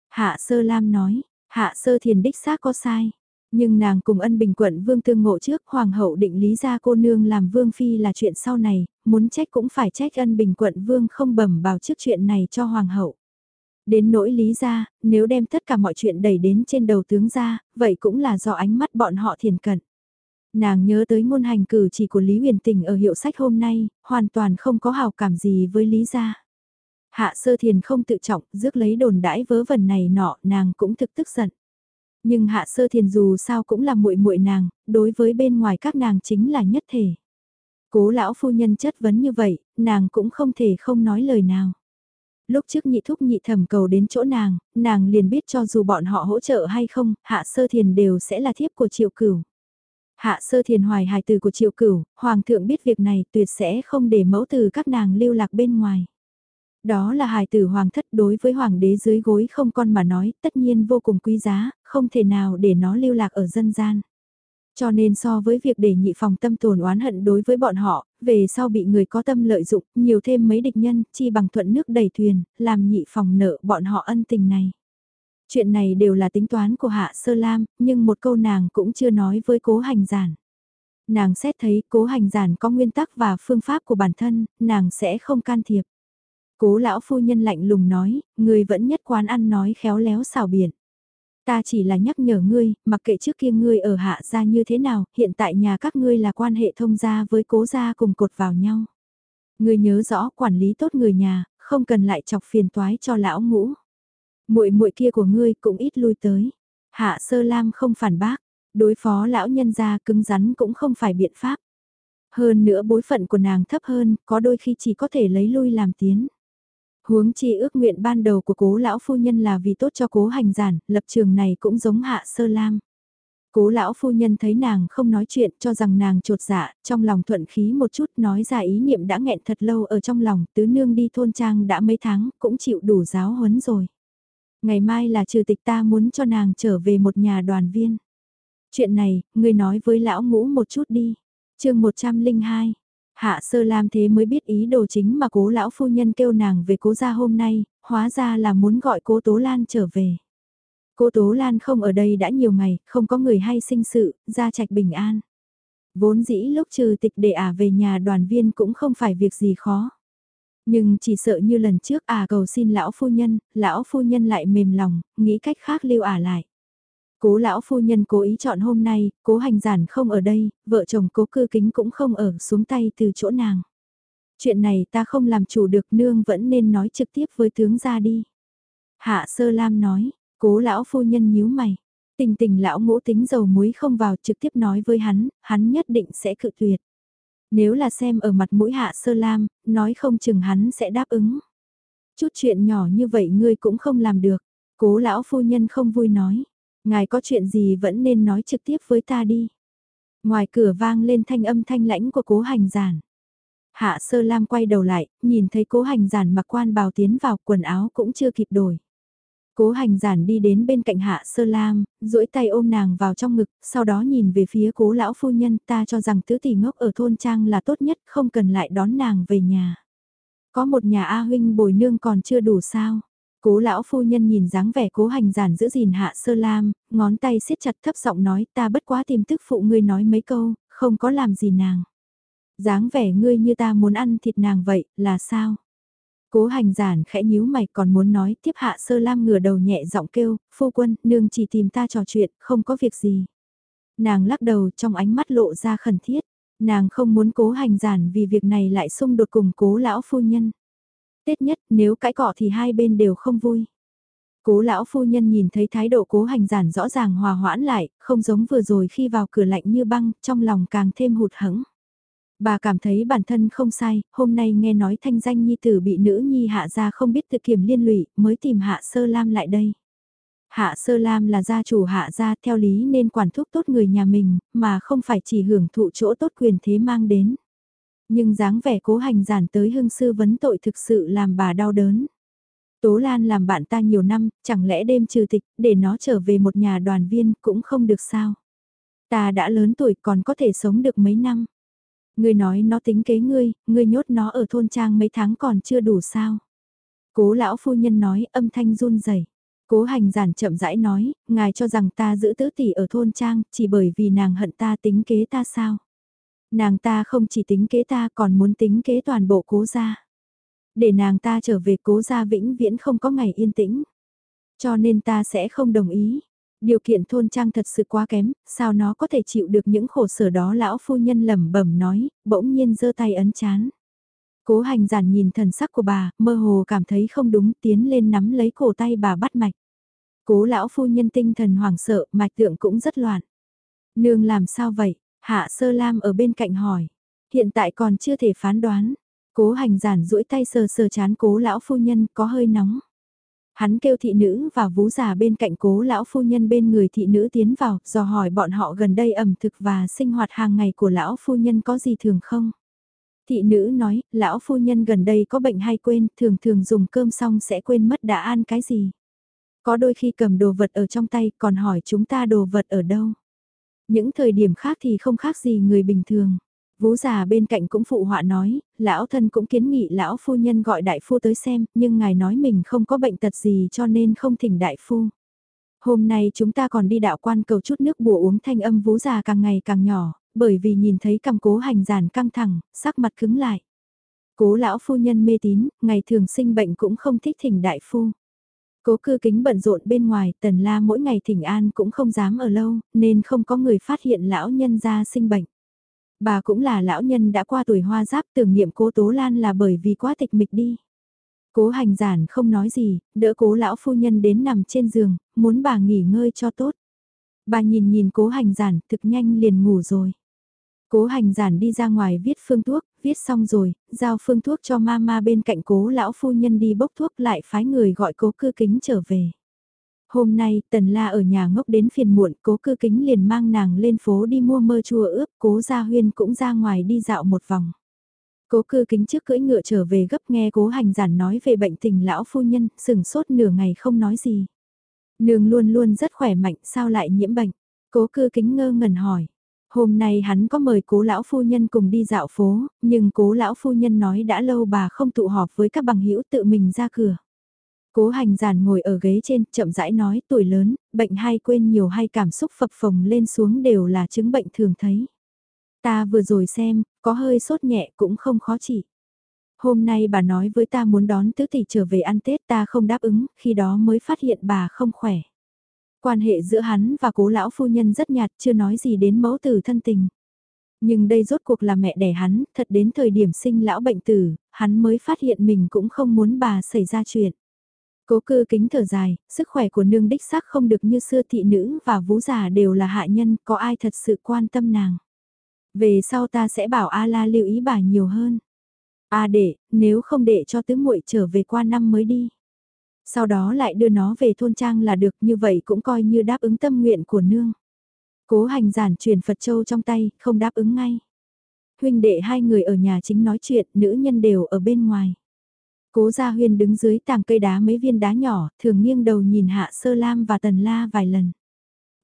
Hạ sơ lam nói, Hạ sơ thiền đích xác có sai. Nhưng nàng cùng ân bình quận vương tương ngộ trước hoàng hậu định lý ra cô nương làm vương phi là chuyện sau này, muốn trách cũng phải trách ân bình quận vương không bẩm bảo trước chuyện này cho hoàng hậu. Đến nỗi lý ra, nếu đem tất cả mọi chuyện đẩy đến trên đầu tướng ra, vậy cũng là do ánh mắt bọn họ thiền cận. Nàng nhớ tới ngôn hành cử chỉ của Lý Huyền Tình ở hiệu sách hôm nay, hoàn toàn không có hào cảm gì với Lý gia. Hạ sơ thiền không tự trọng, rước lấy đồn đãi vớ vẩn này nọ, nàng cũng thực tức giận. Nhưng hạ sơ thiền dù sao cũng là muội muội nàng, đối với bên ngoài các nàng chính là nhất thể. Cố lão phu nhân chất vấn như vậy, nàng cũng không thể không nói lời nào. Lúc trước nhị thúc nhị thẩm cầu đến chỗ nàng, nàng liền biết cho dù bọn họ hỗ trợ hay không, hạ sơ thiền đều sẽ là thiếp của triệu cửu. Hạ sơ thiền hoài hài từ của triệu cửu, hoàng thượng biết việc này tuyệt sẽ không để mẫu từ các nàng lưu lạc bên ngoài. Đó là hài tử hoàng thất đối với hoàng đế dưới gối không con mà nói, tất nhiên vô cùng quý giá, không thể nào để nó lưu lạc ở dân gian. Cho nên so với việc để nhị phòng tâm tồn oán hận đối với bọn họ, về sau bị người có tâm lợi dụng, nhiều thêm mấy địch nhân, chi bằng thuận nước đầy thuyền, làm nhị phòng nợ bọn họ ân tình này. Chuyện này đều là tính toán của Hạ Sơ Lam, nhưng một câu nàng cũng chưa nói với cố hành giản. Nàng xét thấy cố hành giản có nguyên tắc và phương pháp của bản thân, nàng sẽ không can thiệp. Cố lão phu nhân lạnh lùng nói, người vẫn nhất quán ăn nói khéo léo xào biển. Ta chỉ là nhắc nhở ngươi, mặc kệ trước kia ngươi ở hạ gia như thế nào, hiện tại nhà các ngươi là quan hệ thông gia với cố gia cùng cột vào nhau. Ngươi nhớ rõ quản lý tốt người nhà, không cần lại chọc phiền toái cho lão ngũ. Muội muội kia của ngươi cũng ít lui tới. Hạ Sơ Lam không phản bác, Đối phó lão nhân gia cứng rắn cũng không phải biện pháp. Hơn nữa bối phận của nàng thấp hơn, có đôi khi chỉ có thể lấy lui làm tiến. Huống chi ước nguyện ban đầu của cố lão phu nhân là vì tốt cho cố hành giản, lập trường này cũng giống hạ sơ lam. Cố lão phu nhân thấy nàng không nói chuyện cho rằng nàng trột dạ, trong lòng thuận khí một chút nói ra ý niệm đã nghẹn thật lâu ở trong lòng, tứ nương đi thôn trang đã mấy tháng, cũng chịu đủ giáo huấn rồi. Ngày mai là trừ tịch ta muốn cho nàng trở về một nhà đoàn viên. Chuyện này, người nói với lão ngũ một chút đi. chương 102, Hạ sơ lam thế mới biết ý đồ chính mà cố lão phu nhân kêu nàng về cố gia hôm nay, hóa ra là muốn gọi cố Tố Lan trở về. cố Tố Lan không ở đây đã nhiều ngày, không có người hay sinh sự, gia trạch bình an. Vốn dĩ lúc trừ tịch để ả về nhà đoàn viên cũng không phải việc gì khó. Nhưng chỉ sợ như lần trước ả cầu xin lão phu nhân, lão phu nhân lại mềm lòng, nghĩ cách khác lưu ả lại. Cố lão phu nhân cố ý chọn hôm nay, cố hành giản không ở đây, vợ chồng cố cư kính cũng không ở xuống tay từ chỗ nàng. Chuyện này ta không làm chủ được nương vẫn nên nói trực tiếp với tướng ra đi. Hạ sơ lam nói, cố lão phu nhân nhíu mày. Tình tình lão ngũ tính dầu muối không vào trực tiếp nói với hắn, hắn nhất định sẽ cự tuyệt. Nếu là xem ở mặt mũi hạ sơ lam, nói không chừng hắn sẽ đáp ứng. Chút chuyện nhỏ như vậy ngươi cũng không làm được. Cố lão phu nhân không vui nói. Ngài có chuyện gì vẫn nên nói trực tiếp với ta đi. Ngoài cửa vang lên thanh âm thanh lãnh của cố hành giản. Hạ sơ lam quay đầu lại, nhìn thấy cố hành giản mặc quan bào tiến vào quần áo cũng chưa kịp đổi. Cố hành giản đi đến bên cạnh hạ sơ lam, duỗi tay ôm nàng vào trong ngực, sau đó nhìn về phía cố lão phu nhân ta cho rằng tứ tỷ ngốc ở thôn trang là tốt nhất không cần lại đón nàng về nhà. Có một nhà A huynh bồi nương còn chưa đủ sao. Cố lão phu nhân nhìn dáng vẻ cố hành giản giữ gìn hạ sơ lam, ngón tay siết chặt thấp giọng nói ta bất quá tìm tức phụ ngươi nói mấy câu, không có làm gì nàng. dáng vẻ ngươi như ta muốn ăn thịt nàng vậy, là sao? Cố hành giản khẽ nhíu mày còn muốn nói tiếp hạ sơ lam ngửa đầu nhẹ giọng kêu, phu quân, nương chỉ tìm ta trò chuyện, không có việc gì. Nàng lắc đầu trong ánh mắt lộ ra khẩn thiết, nàng không muốn cố hành giản vì việc này lại xung đột cùng cố lão phu nhân. Tết nhất nếu cãi cọ thì hai bên đều không vui. Cố lão phu nhân nhìn thấy thái độ cố hành giản rõ ràng hòa hoãn lại, không giống vừa rồi khi vào cửa lạnh như băng, trong lòng càng thêm hụt hẫng. Bà cảm thấy bản thân không sai, hôm nay nghe nói thanh danh nhi tử bị nữ nhi hạ ra không biết tự kiểm liên lụy, mới tìm hạ sơ lam lại đây. Hạ sơ lam là gia chủ hạ gia theo lý nên quản thúc tốt người nhà mình, mà không phải chỉ hưởng thụ chỗ tốt quyền thế mang đến. Nhưng dáng vẻ cố hành giản tới hương sư vấn tội thực sự làm bà đau đớn. Tố Lan làm bạn ta nhiều năm, chẳng lẽ đêm trừ tịch, để nó trở về một nhà đoàn viên cũng không được sao. Ta đã lớn tuổi còn có thể sống được mấy năm. Ngươi nói nó tính kế ngươi, ngươi nhốt nó ở thôn trang mấy tháng còn chưa đủ sao. Cố lão phu nhân nói âm thanh run rẩy. Cố hành giản chậm rãi nói, ngài cho rằng ta giữ tứ tỷ ở thôn trang chỉ bởi vì nàng hận ta tính kế ta sao. Nàng ta không chỉ tính kế ta còn muốn tính kế toàn bộ cố gia. Để nàng ta trở về cố gia vĩnh viễn không có ngày yên tĩnh. Cho nên ta sẽ không đồng ý. Điều kiện thôn trang thật sự quá kém, sao nó có thể chịu được những khổ sở đó lão phu nhân lẩm bẩm nói, bỗng nhiên giơ tay ấn chán. Cố hành giản nhìn thần sắc của bà, mơ hồ cảm thấy không đúng tiến lên nắm lấy cổ tay bà bắt mạch. Cố lão phu nhân tinh thần hoảng sợ, mạch tượng cũng rất loạn. Nương làm sao vậy? Hạ sơ lam ở bên cạnh hỏi. Hiện tại còn chưa thể phán đoán. Cố hành giản duỗi tay sờ sờ chán cố lão phu nhân có hơi nóng. Hắn kêu thị nữ và vú già bên cạnh cố lão phu nhân bên người thị nữ tiến vào, dò hỏi bọn họ gần đây ẩm thực và sinh hoạt hàng ngày của lão phu nhân có gì thường không. Thị nữ nói, lão phu nhân gần đây có bệnh hay quên, thường thường dùng cơm xong sẽ quên mất đã ăn cái gì. Có đôi khi cầm đồ vật ở trong tay còn hỏi chúng ta đồ vật ở đâu. Những thời điểm khác thì không khác gì người bình thường. Vú già bên cạnh cũng phụ họa nói, lão thân cũng kiến nghị lão phu nhân gọi đại phu tới xem, nhưng ngài nói mình không có bệnh tật gì cho nên không thỉnh đại phu. Hôm nay chúng ta còn đi đạo quan cầu chút nước bùa uống thanh âm vú già càng ngày càng nhỏ, bởi vì nhìn thấy cầm cố hành giản căng thẳng, sắc mặt cứng lại. Cố lão phu nhân mê tín, ngày thường sinh bệnh cũng không thích thỉnh đại phu. Cố cư kính bận rộn bên ngoài, tần la mỗi ngày thỉnh an cũng không dám ở lâu, nên không có người phát hiện lão nhân ra sinh bệnh. Bà cũng là lão nhân đã qua tuổi hoa giáp tưởng niệm cố Tố Lan là bởi vì quá tịch mịch đi. Cố hành giản không nói gì, đỡ cố lão phu nhân đến nằm trên giường, muốn bà nghỉ ngơi cho tốt. Bà nhìn nhìn cố hành giản, thực nhanh liền ngủ rồi. Cố hành giản đi ra ngoài viết phương thuốc, viết xong rồi, giao phương thuốc cho mama bên cạnh cố lão phu nhân đi bốc thuốc lại phái người gọi cố cư kính trở về. Hôm nay, Tần La ở nhà ngốc đến phiền muộn, cố cư kính liền mang nàng lên phố đi mua mơ chua ướp, cố gia huyên cũng ra ngoài đi dạo một vòng. Cố cư kính trước cưỡi ngựa trở về gấp nghe cố hành giản nói về bệnh tình lão phu nhân, sừng sốt nửa ngày không nói gì. Nương luôn luôn rất khỏe mạnh, sao lại nhiễm bệnh? Cố cư kính ngơ ngẩn hỏi. Hôm nay hắn có mời cố lão phu nhân cùng đi dạo phố, nhưng cố lão phu nhân nói đã lâu bà không tụ họp với các bằng hữu tự mình ra cửa. Cố hành giản ngồi ở ghế trên, chậm rãi nói tuổi lớn, bệnh hay quên nhiều hay cảm xúc phập phồng lên xuống đều là chứng bệnh thường thấy. Ta vừa rồi xem, có hơi sốt nhẹ cũng không khó chỉ. Hôm nay bà nói với ta muốn đón tứ tỷ trở về ăn Tết ta không đáp ứng, khi đó mới phát hiện bà không khỏe. Quan hệ giữa hắn và cố lão phu nhân rất nhạt chưa nói gì đến mẫu tử thân tình. Nhưng đây rốt cuộc là mẹ đẻ hắn, thật đến thời điểm sinh lão bệnh tử, hắn mới phát hiện mình cũng không muốn bà xảy ra chuyện. Cố cư kính thở dài, sức khỏe của nương đích xác không được như xưa thị nữ và vũ già đều là hạ nhân, có ai thật sự quan tâm nàng. Về sau ta sẽ bảo A-la lưu ý bà nhiều hơn. A à nếu không đệ cho tứ muội trở về qua năm mới đi. Sau đó lại đưa nó về thôn trang là được như vậy cũng coi như đáp ứng tâm nguyện của nương. Cố hành giản truyền Phật Châu trong tay, không đáp ứng ngay. Huynh đệ hai người ở nhà chính nói chuyện, nữ nhân đều ở bên ngoài. Cố Gia Huyên đứng dưới tàng cây đá mấy viên đá nhỏ, thường nghiêng đầu nhìn Hạ Sơ Lam và Tần La vài lần.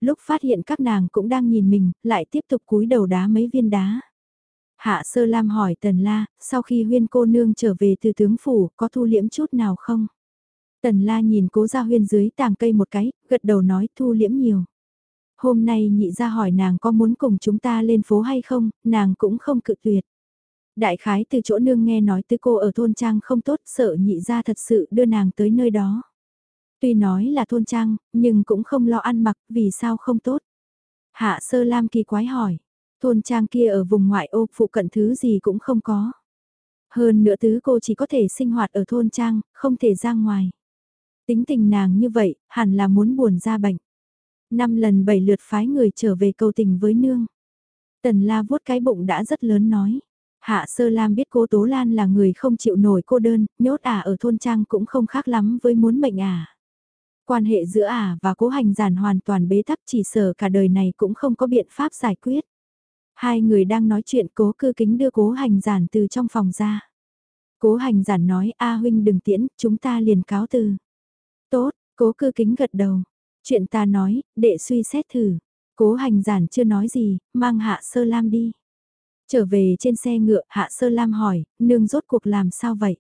Lúc phát hiện các nàng cũng đang nhìn mình, lại tiếp tục cúi đầu đá mấy viên đá. Hạ Sơ Lam hỏi Tần La, sau khi Huyên cô nương trở về từ tướng phủ, có thu liễm chút nào không? Tần La nhìn cố Gia Huyên dưới tàng cây một cái, gật đầu nói thu liễm nhiều. Hôm nay nhị ra hỏi nàng có muốn cùng chúng ta lên phố hay không, nàng cũng không cự tuyệt. Đại khái từ chỗ nương nghe nói tứ cô ở thôn trang không tốt sợ nhị ra thật sự đưa nàng tới nơi đó. Tuy nói là thôn trang, nhưng cũng không lo ăn mặc, vì sao không tốt. Hạ sơ lam kỳ quái hỏi, thôn trang kia ở vùng ngoại ô phụ cận thứ gì cũng không có. Hơn nữa tứ cô chỉ có thể sinh hoạt ở thôn trang, không thể ra ngoài. Tính tình nàng như vậy, hẳn là muốn buồn ra bệnh. Năm lần bảy lượt phái người trở về cầu tình với nương. Tần la vuốt cái bụng đã rất lớn nói. Hạ Sơ Lam biết cô Tố Lan là người không chịu nổi cô đơn, nhốt ả ở thôn trang cũng không khác lắm với muốn mệnh ả. Quan hệ giữa ả và cố hành giản hoàn toàn bế tắc chỉ sở cả đời này cũng không có biện pháp giải quyết. Hai người đang nói chuyện cố cư kính đưa cố hành giản từ trong phòng ra. Cố hành giản nói A huynh đừng tiễn, chúng ta liền cáo từ. Tốt, cố cư kính gật đầu. Chuyện ta nói, đệ suy xét thử. Cố hành giản chưa nói gì, mang hạ sơ lam đi. Trở về trên xe ngựa, Hạ Sơ Lam hỏi, nương rốt cuộc làm sao vậy?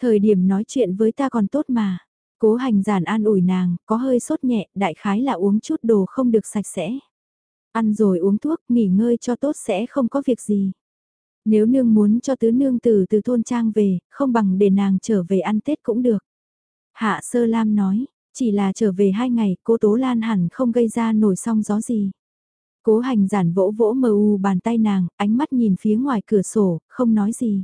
Thời điểm nói chuyện với ta còn tốt mà. Cố hành giản an ủi nàng, có hơi sốt nhẹ, đại khái là uống chút đồ không được sạch sẽ. Ăn rồi uống thuốc, nghỉ ngơi cho tốt sẽ không có việc gì. Nếu nương muốn cho tứ nương từ từ thôn trang về, không bằng để nàng trở về ăn Tết cũng được. Hạ Sơ Lam nói, chỉ là trở về hai ngày, cô Tố Lan hẳn không gây ra nổi song gió gì. Cố hành giản vỗ vỗ mờ u bàn tay nàng, ánh mắt nhìn phía ngoài cửa sổ, không nói gì.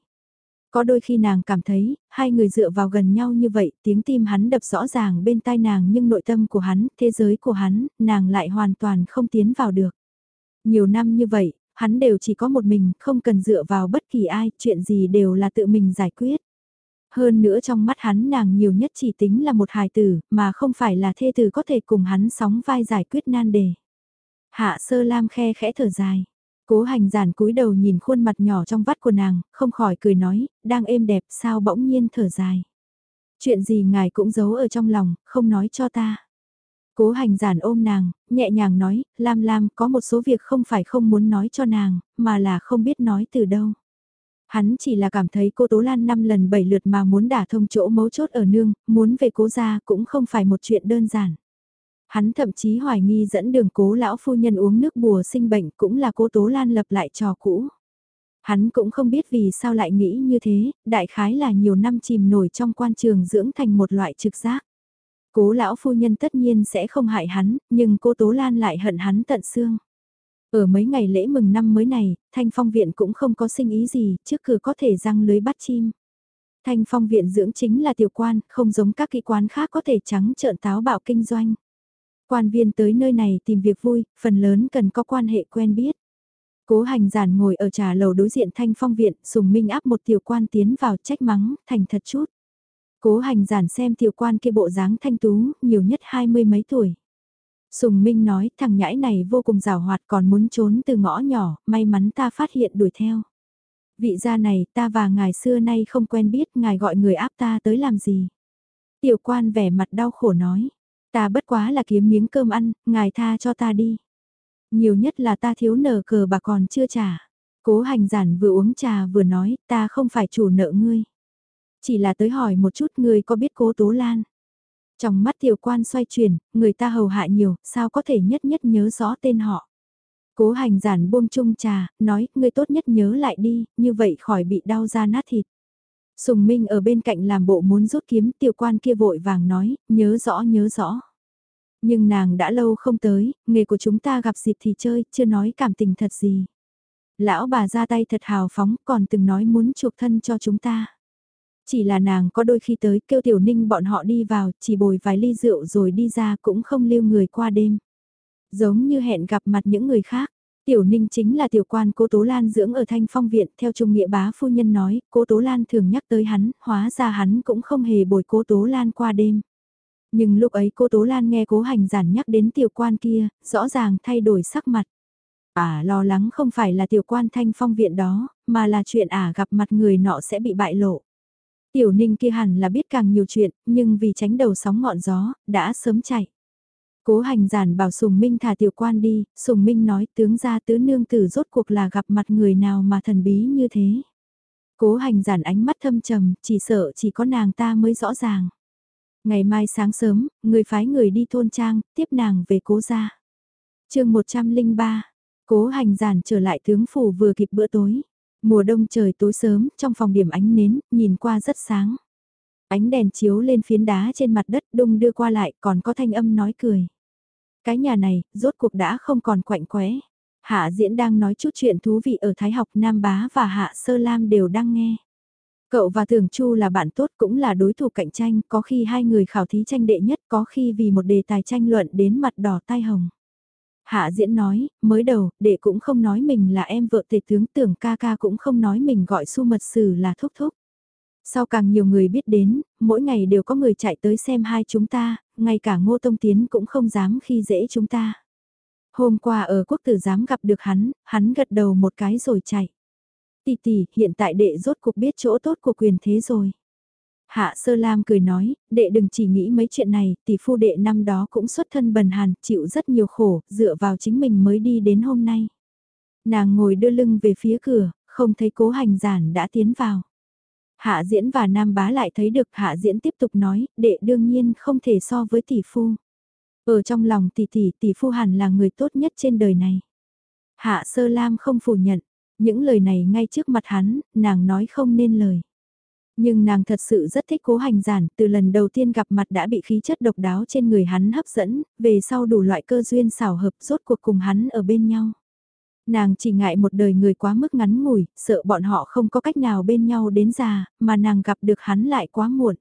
Có đôi khi nàng cảm thấy, hai người dựa vào gần nhau như vậy, tiếng tim hắn đập rõ ràng bên tai nàng nhưng nội tâm của hắn, thế giới của hắn, nàng lại hoàn toàn không tiến vào được. Nhiều năm như vậy, hắn đều chỉ có một mình, không cần dựa vào bất kỳ ai, chuyện gì đều là tự mình giải quyết. Hơn nữa trong mắt hắn nàng nhiều nhất chỉ tính là một hài tử, mà không phải là thê tử có thể cùng hắn sóng vai giải quyết nan đề. Hạ sơ lam khe khẽ thở dài. Cố hành giản cúi đầu nhìn khuôn mặt nhỏ trong vắt của nàng, không khỏi cười nói, đang êm đẹp sao bỗng nhiên thở dài. Chuyện gì ngài cũng giấu ở trong lòng, không nói cho ta. Cố hành giản ôm nàng, nhẹ nhàng nói, Lam Lam có một số việc không phải không muốn nói cho nàng, mà là không biết nói từ đâu. Hắn chỉ là cảm thấy cô Tố Lan năm lần bảy lượt mà muốn đả thông chỗ mấu chốt ở nương, muốn về cố gia cũng không phải một chuyện đơn giản. Hắn thậm chí hoài nghi dẫn đường cố lão phu nhân uống nước bùa sinh bệnh cũng là cô Tố Lan lập lại trò cũ. Hắn cũng không biết vì sao lại nghĩ như thế, đại khái là nhiều năm chìm nổi trong quan trường dưỡng thành một loại trực giác. Cố lão phu nhân tất nhiên sẽ không hại hắn, nhưng cô Tố Lan lại hận hắn tận xương. Ở mấy ngày lễ mừng năm mới này, Thanh Phong Viện cũng không có sinh ý gì, trước cửa có thể răng lưới bắt chim. Thanh Phong Viện dưỡng chính là tiểu quan, không giống các kỹ quán khác có thể trắng trợn táo bạo kinh doanh. Quan viên tới nơi này tìm việc vui, phần lớn cần có quan hệ quen biết. Cố hành giản ngồi ở trà lầu đối diện thanh phong viện, sùng minh áp một tiểu quan tiến vào trách mắng, thành thật chút. Cố hành giản xem tiểu quan kia bộ dáng thanh tú, nhiều nhất hai mươi mấy tuổi. Sùng Minh nói thằng nhãi này vô cùng rào hoạt còn muốn trốn từ ngõ nhỏ, may mắn ta phát hiện đuổi theo. Vị gia này ta và ngài xưa nay không quen biết ngài gọi người áp ta tới làm gì. Tiểu quan vẻ mặt đau khổ nói, ta bất quá là kiếm miếng cơm ăn, ngài tha cho ta đi. Nhiều nhất là ta thiếu nợ cờ bà còn chưa trả. Cố hành giản vừa uống trà vừa nói, ta không phải chủ nợ ngươi. Chỉ là tới hỏi một chút ngươi có biết cố Tố Lan. Trong mắt tiểu quan xoay chuyển, người ta hầu hạ nhiều, sao có thể nhất nhất nhớ rõ tên họ. Cố hành giản buông chung trà, nói, ngươi tốt nhất nhớ lại đi, như vậy khỏi bị đau ra nát thịt. Sùng Minh ở bên cạnh làm bộ muốn rút kiếm tiểu quan kia vội vàng nói, nhớ rõ nhớ rõ. Nhưng nàng đã lâu không tới, nghề của chúng ta gặp dịp thì chơi, chưa nói cảm tình thật gì. Lão bà ra tay thật hào phóng, còn từng nói muốn chuộc thân cho chúng ta. Chỉ là nàng có đôi khi tới kêu tiểu ninh bọn họ đi vào, chỉ bồi vài ly rượu rồi đi ra cũng không lưu người qua đêm. Giống như hẹn gặp mặt những người khác. Tiểu Ninh chính là tiểu quan cố Tố Lan dưỡng ở Thanh Phong Viện, theo Trung Nghĩa bá phu nhân nói, cố Tố Lan thường nhắc tới hắn, hóa ra hắn cũng không hề bồi cố Tố Lan qua đêm. Nhưng lúc ấy cô Tố Lan nghe cố hành giản nhắc đến tiểu quan kia, rõ ràng thay đổi sắc mặt. Ả à, lo lắng không phải là tiểu quan thanh phong viện đó, mà là chuyện Ả à, gặp mặt người nọ sẽ bị bại lộ. Tiểu ninh kia hẳn là biết càng nhiều chuyện, nhưng vì tránh đầu sóng ngọn gió, đã sớm chạy. Cố hành giản bảo Sùng Minh thả tiểu quan đi, Sùng Minh nói tướng gia tứ nương tử rốt cuộc là gặp mặt người nào mà thần bí như thế. Cố hành giản ánh mắt thâm trầm, chỉ sợ chỉ có nàng ta mới rõ ràng. Ngày mai sáng sớm, người phái người đi thôn trang, tiếp nàng về cố gia. chương 103, cố hành giản trở lại tướng phủ vừa kịp bữa tối. Mùa đông trời tối sớm, trong phòng điểm ánh nến, nhìn qua rất sáng. Ánh đèn chiếu lên phiến đá trên mặt đất đung đưa qua lại còn có thanh âm nói cười. Cái nhà này, rốt cuộc đã không còn quạnh quẽ. Hạ diễn đang nói chút chuyện thú vị ở Thái học Nam Bá và Hạ Sơ Lam đều đang nghe. Cậu và Thường Chu là bạn tốt cũng là đối thủ cạnh tranh, có khi hai người khảo thí tranh đệ nhất, có khi vì một đề tài tranh luận đến mặt đỏ tai hồng. Hạ diễn nói, mới đầu, đệ cũng không nói mình là em vợ tề tướng tưởng ca ca cũng không nói mình gọi su mật sử là thúc thúc. Sau càng nhiều người biết đến, mỗi ngày đều có người chạy tới xem hai chúng ta, ngay cả ngô tông tiến cũng không dám khi dễ chúng ta. Hôm qua ở quốc tử giám gặp được hắn, hắn gật đầu một cái rồi chạy. Tỷ tỷ, hiện tại đệ rốt cuộc biết chỗ tốt của quyền thế rồi. Hạ Sơ Lam cười nói, đệ đừng chỉ nghĩ mấy chuyện này, tỷ phu đệ năm đó cũng xuất thân bần hàn, chịu rất nhiều khổ, dựa vào chính mình mới đi đến hôm nay. Nàng ngồi đưa lưng về phía cửa, không thấy cố hành giản đã tiến vào. Hạ diễn và Nam bá lại thấy được hạ diễn tiếp tục nói, đệ đương nhiên không thể so với tỷ phu. Ở trong lòng tỷ tỷ tỷ phu hẳn là người tốt nhất trên đời này. Hạ sơ lam không phủ nhận, những lời này ngay trước mặt hắn, nàng nói không nên lời. Nhưng nàng thật sự rất thích cố hành giản, từ lần đầu tiên gặp mặt đã bị khí chất độc đáo trên người hắn hấp dẫn, về sau đủ loại cơ duyên xảo hợp rốt cuộc cùng hắn ở bên nhau. Nàng chỉ ngại một đời người quá mức ngắn ngủi, sợ bọn họ không có cách nào bên nhau đến già, mà nàng gặp được hắn lại quá muộn.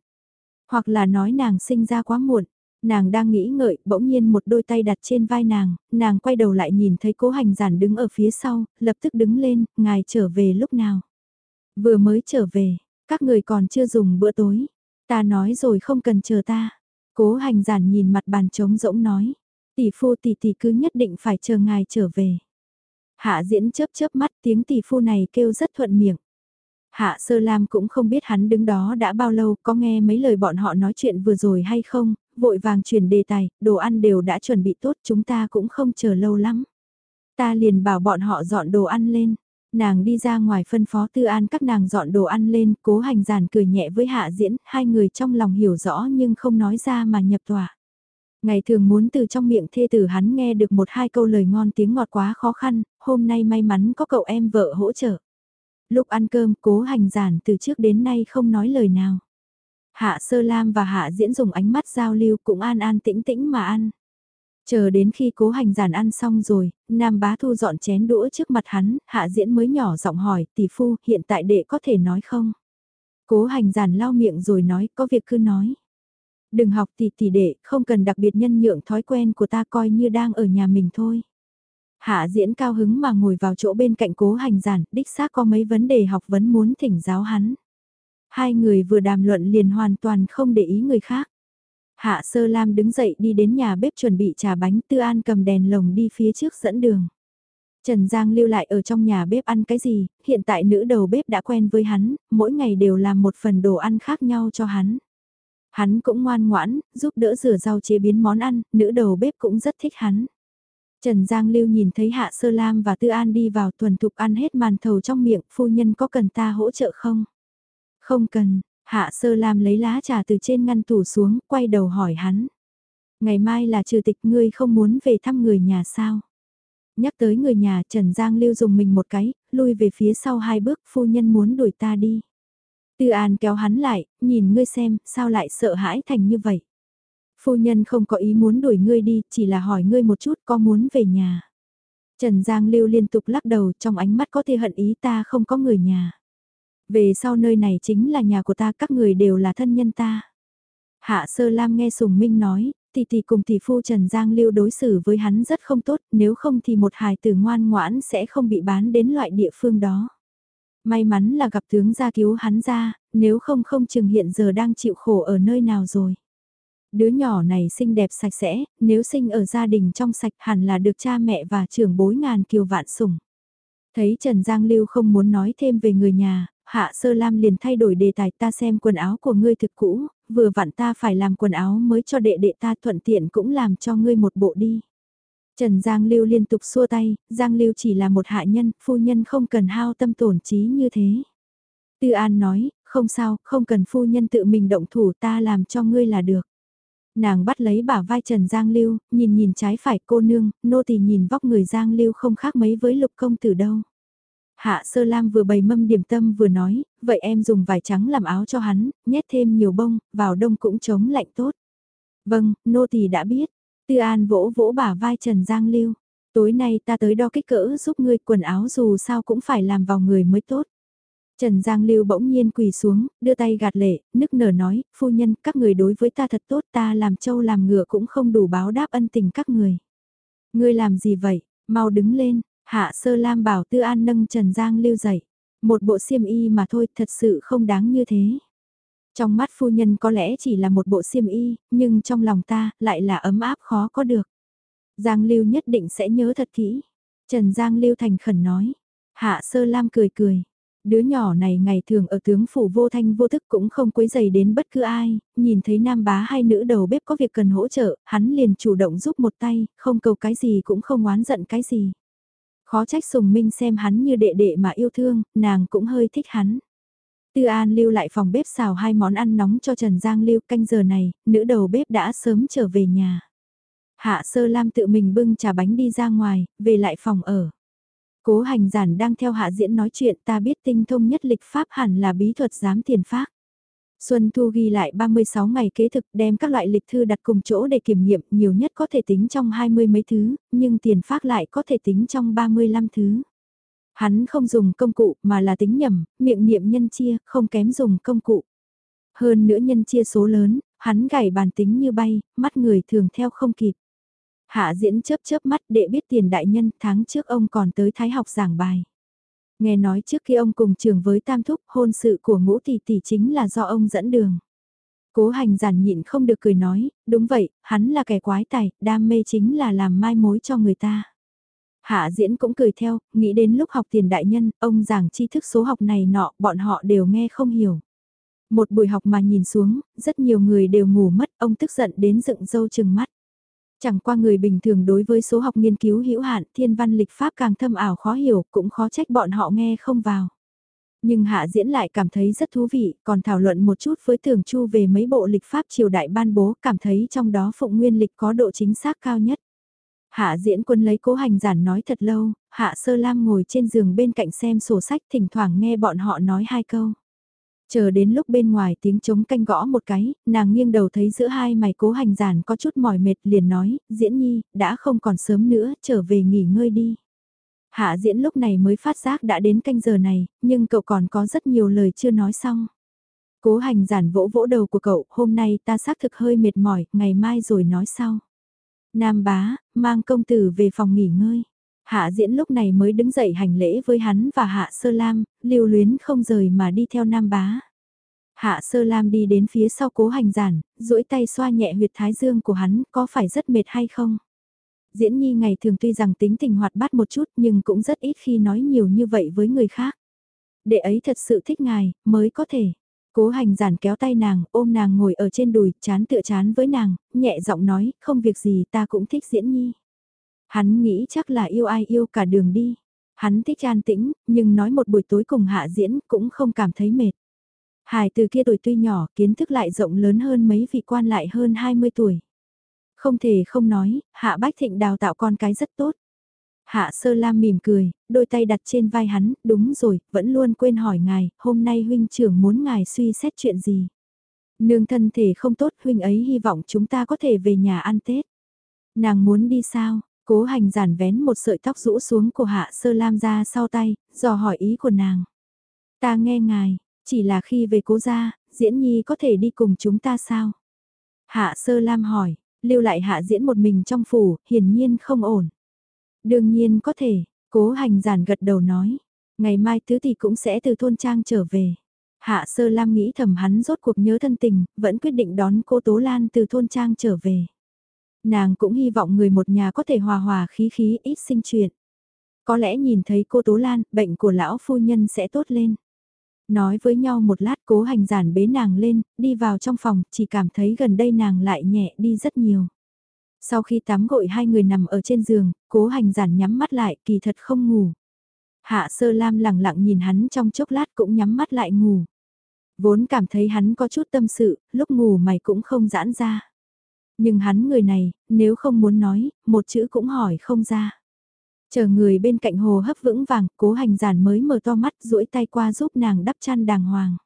Hoặc là nói nàng sinh ra quá muộn, nàng đang nghĩ ngợi, bỗng nhiên một đôi tay đặt trên vai nàng, nàng quay đầu lại nhìn thấy cố hành giản đứng ở phía sau, lập tức đứng lên, ngài trở về lúc nào. Vừa mới trở về, các người còn chưa dùng bữa tối. Ta nói rồi không cần chờ ta. Cố hành giản nhìn mặt bàn trống rỗng nói. Tỷ phu tỷ tỷ cứ nhất định phải chờ ngài trở về. Hạ diễn chớp chớp mắt tiếng tỷ phu này kêu rất thuận miệng. Hạ Sơ Lam cũng không biết hắn đứng đó đã bao lâu, có nghe mấy lời bọn họ nói chuyện vừa rồi hay không, vội vàng chuyển đề tài, đồ ăn đều đã chuẩn bị tốt, chúng ta cũng không chờ lâu lắm. Ta liền bảo bọn họ dọn đồ ăn lên. Nàng đi ra ngoài phân phó tư an các nàng dọn đồ ăn lên, cố hành giản cười nhẹ với hạ diễn, hai người trong lòng hiểu rõ nhưng không nói ra mà nhập tòa. Ngày thường muốn từ trong miệng thê tử hắn nghe được một hai câu lời ngon tiếng ngọt quá khó khăn, hôm nay may mắn có cậu em vợ hỗ trợ. Lúc ăn cơm cố hành giản từ trước đến nay không nói lời nào. Hạ Sơ Lam và Hạ Diễn dùng ánh mắt giao lưu cũng an an tĩnh tĩnh mà ăn. Chờ đến khi cố hành giản ăn xong rồi, Nam Bá Thu dọn chén đũa trước mặt hắn, Hạ Diễn mới nhỏ giọng hỏi, tỷ phu, hiện tại đệ có thể nói không? Cố hành giản lau miệng rồi nói, có việc cứ nói. Đừng học tỷ tỷ đệ, không cần đặc biệt nhân nhượng thói quen của ta coi như đang ở nhà mình thôi. Hạ diễn cao hứng mà ngồi vào chỗ bên cạnh cố hành giản, đích xác có mấy vấn đề học vấn muốn thỉnh giáo hắn. Hai người vừa đàm luận liền hoàn toàn không để ý người khác. Hạ Sơ Lam đứng dậy đi đến nhà bếp chuẩn bị trà bánh Tư An cầm đèn lồng đi phía trước dẫn đường. Trần Giang lưu lại ở trong nhà bếp ăn cái gì, hiện tại nữ đầu bếp đã quen với hắn, mỗi ngày đều làm một phần đồ ăn khác nhau cho hắn. Hắn cũng ngoan ngoãn, giúp đỡ rửa rau chế biến món ăn, nữ đầu bếp cũng rất thích hắn. Trần Giang Lưu nhìn thấy Hạ Sơ Lam và Tư An đi vào thuần thục ăn hết màn thầu trong miệng, phu nhân có cần ta hỗ trợ không? Không cần, Hạ Sơ Lam lấy lá trà từ trên ngăn tủ xuống, quay đầu hỏi hắn. Ngày mai là trừ tịch ngươi không muốn về thăm người nhà sao? Nhắc tới người nhà Trần Giang Lưu dùng mình một cái, lui về phía sau hai bước, phu nhân muốn đuổi ta đi. Tư An kéo hắn lại, nhìn ngươi xem, sao lại sợ hãi thành như vậy? Phu nhân không có ý muốn đuổi ngươi đi, chỉ là hỏi ngươi một chút có muốn về nhà. Trần Giang Lưu liên tục lắc đầu trong ánh mắt có thể hận ý ta không có người nhà. Về sau nơi này chính là nhà của ta, các người đều là thân nhân ta. Hạ Sơ Lam nghe Sùng Minh nói, tỷ tỷ cùng tỷ phu Trần Giang Lưu đối xử với hắn rất không tốt, nếu không thì một hài tử ngoan ngoãn sẽ không bị bán đến loại địa phương đó. May mắn là gặp tướng gia cứu hắn ra, nếu không không chừng hiện giờ đang chịu khổ ở nơi nào rồi. Đứa nhỏ này xinh đẹp sạch sẽ, nếu sinh ở gia đình trong sạch hẳn là được cha mẹ và trưởng bối ngàn kiều vạn sủng. Thấy Trần Giang Lưu không muốn nói thêm về người nhà, Hạ Sơ Lam liền thay đổi đề tài ta xem quần áo của ngươi thực cũ, vừa vặn ta phải làm quần áo mới cho đệ đệ ta thuận tiện cũng làm cho ngươi một bộ đi. Trần Giang Lưu liên tục xua tay, Giang Lưu chỉ là một hạ nhân, phu nhân không cần hao tâm tổn trí như thế. Tư An nói, không sao, không cần phu nhân tự mình động thủ ta làm cho ngươi là được. Nàng bắt lấy bả vai Trần Giang Lưu, nhìn nhìn trái phải cô nương, nô tỳ nhìn vóc người Giang Lưu không khác mấy với lục công tử đâu. Hạ Sơ Lam vừa bày mâm điểm tâm vừa nói, vậy em dùng vải trắng làm áo cho hắn, nhét thêm nhiều bông, vào đông cũng chống lạnh tốt. Vâng, nô tỳ đã biết. Tư An vỗ vỗ bả vai Trần Giang Lưu. Tối nay ta tới đo kích cỡ giúp ngươi quần áo dù sao cũng phải làm vào người mới tốt. Trần Giang Lưu bỗng nhiên quỳ xuống, đưa tay gạt lệ, nức nở nói, phu nhân, các người đối với ta thật tốt ta làm trâu làm ngựa cũng không đủ báo đáp ân tình các người. Ngươi làm gì vậy, mau đứng lên, hạ sơ lam bảo tư an nâng Trần Giang Lưu dậy. Một bộ xiêm y mà thôi, thật sự không đáng như thế. Trong mắt phu nhân có lẽ chỉ là một bộ xiêm y, nhưng trong lòng ta lại là ấm áp khó có được. Giang Lưu nhất định sẽ nhớ thật kỹ. Trần Giang Lưu thành khẩn nói. Hạ Sơ Lam cười cười. Đứa nhỏ này ngày thường ở tướng phủ vô thanh vô thức cũng không quấy dày đến bất cứ ai, nhìn thấy nam bá hay nữ đầu bếp có việc cần hỗ trợ, hắn liền chủ động giúp một tay, không cầu cái gì cũng không oán giận cái gì. Khó trách sùng minh xem hắn như đệ đệ mà yêu thương, nàng cũng hơi thích hắn. Tư An lưu lại phòng bếp xào hai món ăn nóng cho Trần Giang lưu canh giờ này, nữ đầu bếp đã sớm trở về nhà. Hạ Sơ Lam tự mình bưng trà bánh đi ra ngoài, về lại phòng ở. Cố hành giản đang theo hạ diễn nói chuyện ta biết tinh thông nhất lịch pháp hẳn là bí thuật giám tiền pháp. Xuân Thu ghi lại 36 ngày kế thực đem các loại lịch thư đặt cùng chỗ để kiểm nghiệm nhiều nhất có thể tính trong 20 mấy thứ, nhưng tiền phát lại có thể tính trong 35 thứ. Hắn không dùng công cụ mà là tính nhầm, miệng niệm nhân chia, không kém dùng công cụ. Hơn nữa nhân chia số lớn, hắn gảy bàn tính như bay, mắt người thường theo không kịp. Hạ diễn chớp chớp mắt để biết tiền đại nhân tháng trước ông còn tới thái học giảng bài. Nghe nói trước khi ông cùng trường với tam thúc hôn sự của ngũ tỷ tỷ chính là do ông dẫn đường. Cố hành giản nhịn không được cười nói, đúng vậy, hắn là kẻ quái tài, đam mê chính là làm mai mối cho người ta. Hạ diễn cũng cười theo, nghĩ đến lúc học tiền đại nhân, ông giảng tri thức số học này nọ, bọn họ đều nghe không hiểu. Một buổi học mà nhìn xuống, rất nhiều người đều ngủ mất, ông tức giận đến dựng dâu chừng mắt. Chẳng qua người bình thường đối với số học nghiên cứu hữu hạn, thiên văn lịch pháp càng thâm ảo khó hiểu, cũng khó trách bọn họ nghe không vào. Nhưng Hạ Diễn lại cảm thấy rất thú vị, còn thảo luận một chút với Thường Chu về mấy bộ lịch pháp triều đại ban bố, cảm thấy trong đó Phụng Nguyên lịch có độ chính xác cao nhất. Hạ Diễn quân lấy cố hành giản nói thật lâu, Hạ Sơ Lam ngồi trên giường bên cạnh xem sổ sách thỉnh thoảng nghe bọn họ nói hai câu. Chờ đến lúc bên ngoài tiếng trống canh gõ một cái, nàng nghiêng đầu thấy giữa hai mày cố hành giản có chút mỏi mệt liền nói, diễn nhi, đã không còn sớm nữa, trở về nghỉ ngơi đi. Hạ diễn lúc này mới phát giác đã đến canh giờ này, nhưng cậu còn có rất nhiều lời chưa nói xong. Cố hành giản vỗ vỗ đầu của cậu, hôm nay ta xác thực hơi mệt mỏi, ngày mai rồi nói sau. Nam bá, mang công tử về phòng nghỉ ngơi. Hạ diễn lúc này mới đứng dậy hành lễ với hắn và hạ sơ lam, lưu luyến không rời mà đi theo nam bá. Hạ sơ lam đi đến phía sau cố hành giản, duỗi tay xoa nhẹ huyệt thái dương của hắn, có phải rất mệt hay không? Diễn nhi ngày thường tuy rằng tính tình hoạt bát một chút nhưng cũng rất ít khi nói nhiều như vậy với người khác. Đệ ấy thật sự thích ngài, mới có thể. Cố hành giản kéo tay nàng, ôm nàng ngồi ở trên đùi, chán tựa chán với nàng, nhẹ giọng nói, không việc gì ta cũng thích diễn nhi. Hắn nghĩ chắc là yêu ai yêu cả đường đi. Hắn thích an tĩnh, nhưng nói một buổi tối cùng hạ diễn cũng không cảm thấy mệt. Hải từ kia tuổi tuy nhỏ, kiến thức lại rộng lớn hơn mấy vị quan lại hơn 20 tuổi. Không thể không nói, Hạ Bách Thịnh đào tạo con cái rất tốt. Hạ Sơ Lam mỉm cười, đôi tay đặt trên vai hắn, đúng rồi, vẫn luôn quên hỏi ngài, hôm nay huynh trưởng muốn ngài suy xét chuyện gì. Nương thân thể không tốt, huynh ấy hy vọng chúng ta có thể về nhà ăn Tết. Nàng muốn đi sao? Cố hành giản vén một sợi tóc rũ xuống của Hạ Sơ Lam ra sau tay, dò hỏi ý của nàng. Ta nghe ngài, chỉ là khi về cố gia, diễn nhi có thể đi cùng chúng ta sao? Hạ Sơ Lam hỏi, lưu lại hạ diễn một mình trong phủ, hiển nhiên không ổn. Đương nhiên có thể, cố hành giản gật đầu nói, ngày mai tứ thì cũng sẽ từ thôn trang trở về. Hạ sơ lam nghĩ thầm hắn rốt cuộc nhớ thân tình, vẫn quyết định đón cô Tố Lan từ thôn trang trở về. Nàng cũng hy vọng người một nhà có thể hòa hòa khí khí ít sinh chuyện. Có lẽ nhìn thấy cô Tố Lan, bệnh của lão phu nhân sẽ tốt lên. Nói với nhau một lát cố hành giản bế nàng lên, đi vào trong phòng, chỉ cảm thấy gần đây nàng lại nhẹ đi rất nhiều. Sau khi tắm gội hai người nằm ở trên giường, cố hành giản nhắm mắt lại, kỳ thật không ngủ. Hạ sơ lam lặng lặng nhìn hắn trong chốc lát cũng nhắm mắt lại ngủ. Vốn cảm thấy hắn có chút tâm sự, lúc ngủ mày cũng không giãn ra. Nhưng hắn người này, nếu không muốn nói, một chữ cũng hỏi không ra. Chờ người bên cạnh hồ hấp vững vàng, cố hành giản mới mở to mắt duỗi tay qua giúp nàng đắp chăn đàng hoàng.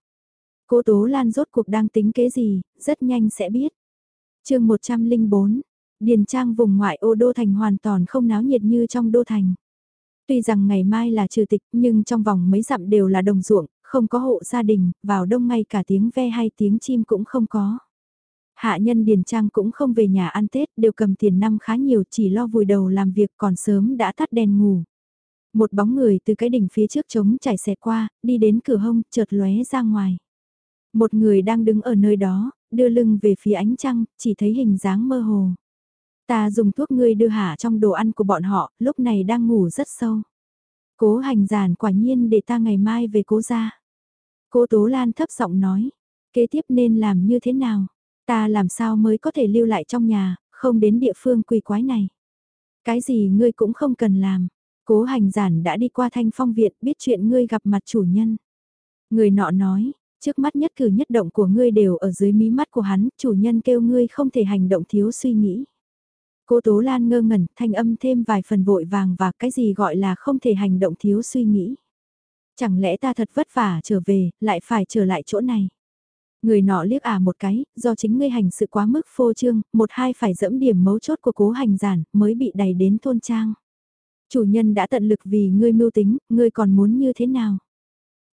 Cô Tố Lan rốt cuộc đang tính kế gì, rất nhanh sẽ biết. chương 104, Điền Trang vùng ngoại ô đô thành hoàn toàn không náo nhiệt như trong đô thành. Tuy rằng ngày mai là trừ tịch nhưng trong vòng mấy dặm đều là đồng ruộng, không có hộ gia đình, vào đông ngay cả tiếng ve hay tiếng chim cũng không có. Hạ nhân Điền Trang cũng không về nhà ăn Tết, đều cầm tiền năm khá nhiều chỉ lo vùi đầu làm việc còn sớm đã tắt đèn ngủ. Một bóng người từ cái đỉnh phía trước trống chảy xẹt qua, đi đến cửa hông, chợt lóe ra ngoài. Một người đang đứng ở nơi đó, đưa lưng về phía ánh trăng, chỉ thấy hình dáng mơ hồ. Ta dùng thuốc ngươi đưa hạ trong đồ ăn của bọn họ, lúc này đang ngủ rất sâu. Cố hành giản quả nhiên để ta ngày mai về cố ra. Cố Tố Lan thấp giọng nói, kế tiếp nên làm như thế nào? Ta làm sao mới có thể lưu lại trong nhà, không đến địa phương quỷ quái này. Cái gì ngươi cũng không cần làm. Cố hành giản đã đi qua thanh phong viện biết chuyện ngươi gặp mặt chủ nhân. Người nọ nói, trước mắt nhất cử nhất động của ngươi đều ở dưới mí mắt của hắn, chủ nhân kêu ngươi không thể hành động thiếu suy nghĩ. Cô Tố Lan ngơ ngẩn, thanh âm thêm vài phần vội vàng và cái gì gọi là không thể hành động thiếu suy nghĩ. Chẳng lẽ ta thật vất vả trở về, lại phải trở lại chỗ này. Người nọ liếc à một cái, do chính ngươi hành sự quá mức phô trương, một hai phải dẫm điểm mấu chốt của cố hành giản, mới bị đẩy đến thôn trang. Chủ nhân đã tận lực vì ngươi mưu tính, ngươi còn muốn như thế nào?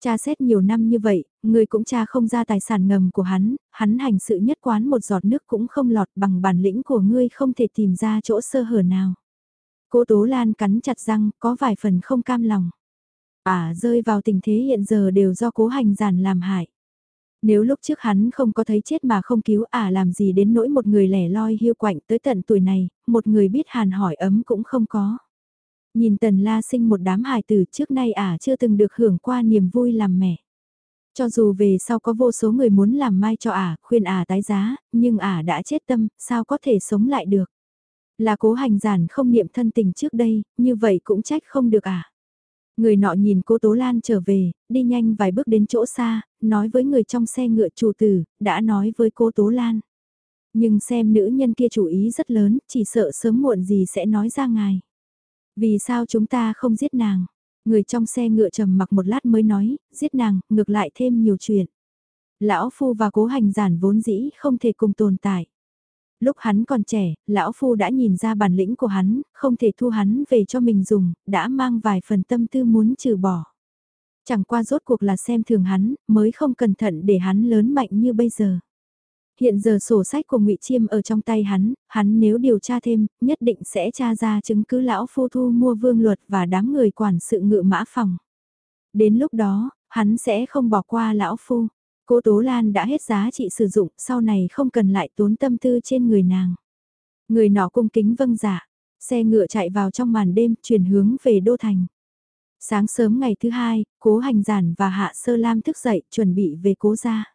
Cha xét nhiều năm như vậy, ngươi cũng cha không ra tài sản ngầm của hắn, hắn hành sự nhất quán một giọt nước cũng không lọt bằng bản lĩnh của ngươi không thể tìm ra chỗ sơ hở nào. Cố Tố Lan cắn chặt răng, có vài phần không cam lòng. À rơi vào tình thế hiện giờ đều do cố hành giản làm hại. Nếu lúc trước hắn không có thấy chết mà không cứu à làm gì đến nỗi một người lẻ loi hiu quạnh tới tận tuổi này, một người biết hàn hỏi ấm cũng không có. Nhìn tần la sinh một đám hài tử trước nay à chưa từng được hưởng qua niềm vui làm mẹ. Cho dù về sau có vô số người muốn làm mai cho ả, khuyên ả tái giá, nhưng ả đã chết tâm, sao có thể sống lại được. Là cố hành giản không niệm thân tình trước đây, như vậy cũng trách không được ả. Người nọ nhìn cô Tố Lan trở về, đi nhanh vài bước đến chỗ xa, nói với người trong xe ngựa chủ tử, đã nói với cô Tố Lan. Nhưng xem nữ nhân kia chủ ý rất lớn, chỉ sợ sớm muộn gì sẽ nói ra ngài. Vì sao chúng ta không giết nàng? Người trong xe ngựa trầm mặc một lát mới nói, giết nàng, ngược lại thêm nhiều chuyện. Lão Phu và cố hành giản vốn dĩ không thể cùng tồn tại. Lúc hắn còn trẻ, lão phu đã nhìn ra bản lĩnh của hắn, không thể thu hắn về cho mình dùng, đã mang vài phần tâm tư muốn trừ bỏ. Chẳng qua rốt cuộc là xem thường hắn, mới không cẩn thận để hắn lớn mạnh như bây giờ. Hiện giờ sổ sách của ngụy Chiêm ở trong tay hắn, hắn nếu điều tra thêm, nhất định sẽ tra ra chứng cứ lão phu thu mua vương luật và đám người quản sự ngự mã phòng. Đến lúc đó, hắn sẽ không bỏ qua lão phu. Cô Tố Lan đã hết giá trị sử dụng, sau này không cần lại tốn tâm tư trên người nàng. Người nọ cung kính vâng giả, dạ. xe ngựa chạy vào trong màn đêm, chuyển hướng về Đô Thành. Sáng sớm ngày thứ hai, cố hành giản và Hạ Sơ Lam thức dậy, chuẩn bị về cố gia.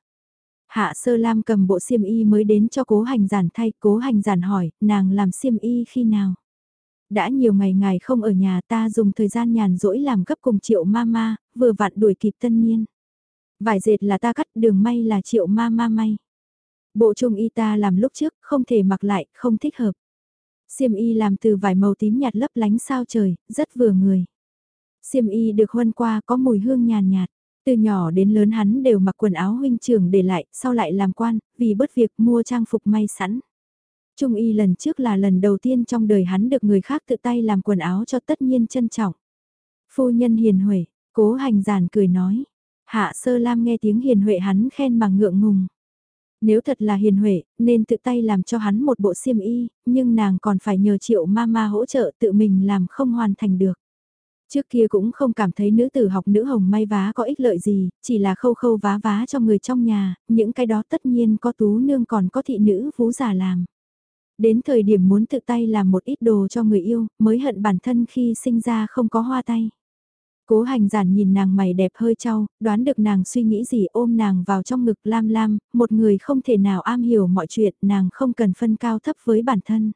Hạ Sơ Lam cầm bộ xiêm y mới đến cho cố hành giản thay, cố hành giản hỏi, nàng làm xiêm y khi nào? Đã nhiều ngày ngày không ở nhà ta dùng thời gian nhàn rỗi làm gấp cùng triệu mama, vừa vặn đuổi kịp tân niên. Vải dệt là ta cắt đường may là triệu ma ma may. Bộ trung y ta làm lúc trước, không thể mặc lại, không thích hợp. Xiêm y làm từ vải màu tím nhạt lấp lánh sao trời, rất vừa người. Xiêm y được huân qua có mùi hương nhàn nhạt. Từ nhỏ đến lớn hắn đều mặc quần áo huynh trưởng để lại, sau lại làm quan, vì bất việc mua trang phục may sẵn. Trung y lần trước là lần đầu tiên trong đời hắn được người khác tự tay làm quần áo cho tất nhiên trân trọng. Phu nhân hiền huệ, cố hành giản cười nói. Hạ sơ lam nghe tiếng hiền huệ hắn khen mà ngượng ngùng. Nếu thật là hiền huệ, nên tự tay làm cho hắn một bộ xiêm y, nhưng nàng còn phải nhờ triệu mama hỗ trợ tự mình làm không hoàn thành được. Trước kia cũng không cảm thấy nữ tử học nữ hồng may vá có ích lợi gì, chỉ là khâu khâu vá vá cho người trong nhà, những cái đó tất nhiên có tú nương còn có thị nữ vú giả làm. Đến thời điểm muốn tự tay làm một ít đồ cho người yêu, mới hận bản thân khi sinh ra không có hoa tay. Cố hành giản nhìn nàng mày đẹp hơi trau, đoán được nàng suy nghĩ gì ôm nàng vào trong ngực lam lam, một người không thể nào am hiểu mọi chuyện, nàng không cần phân cao thấp với bản thân.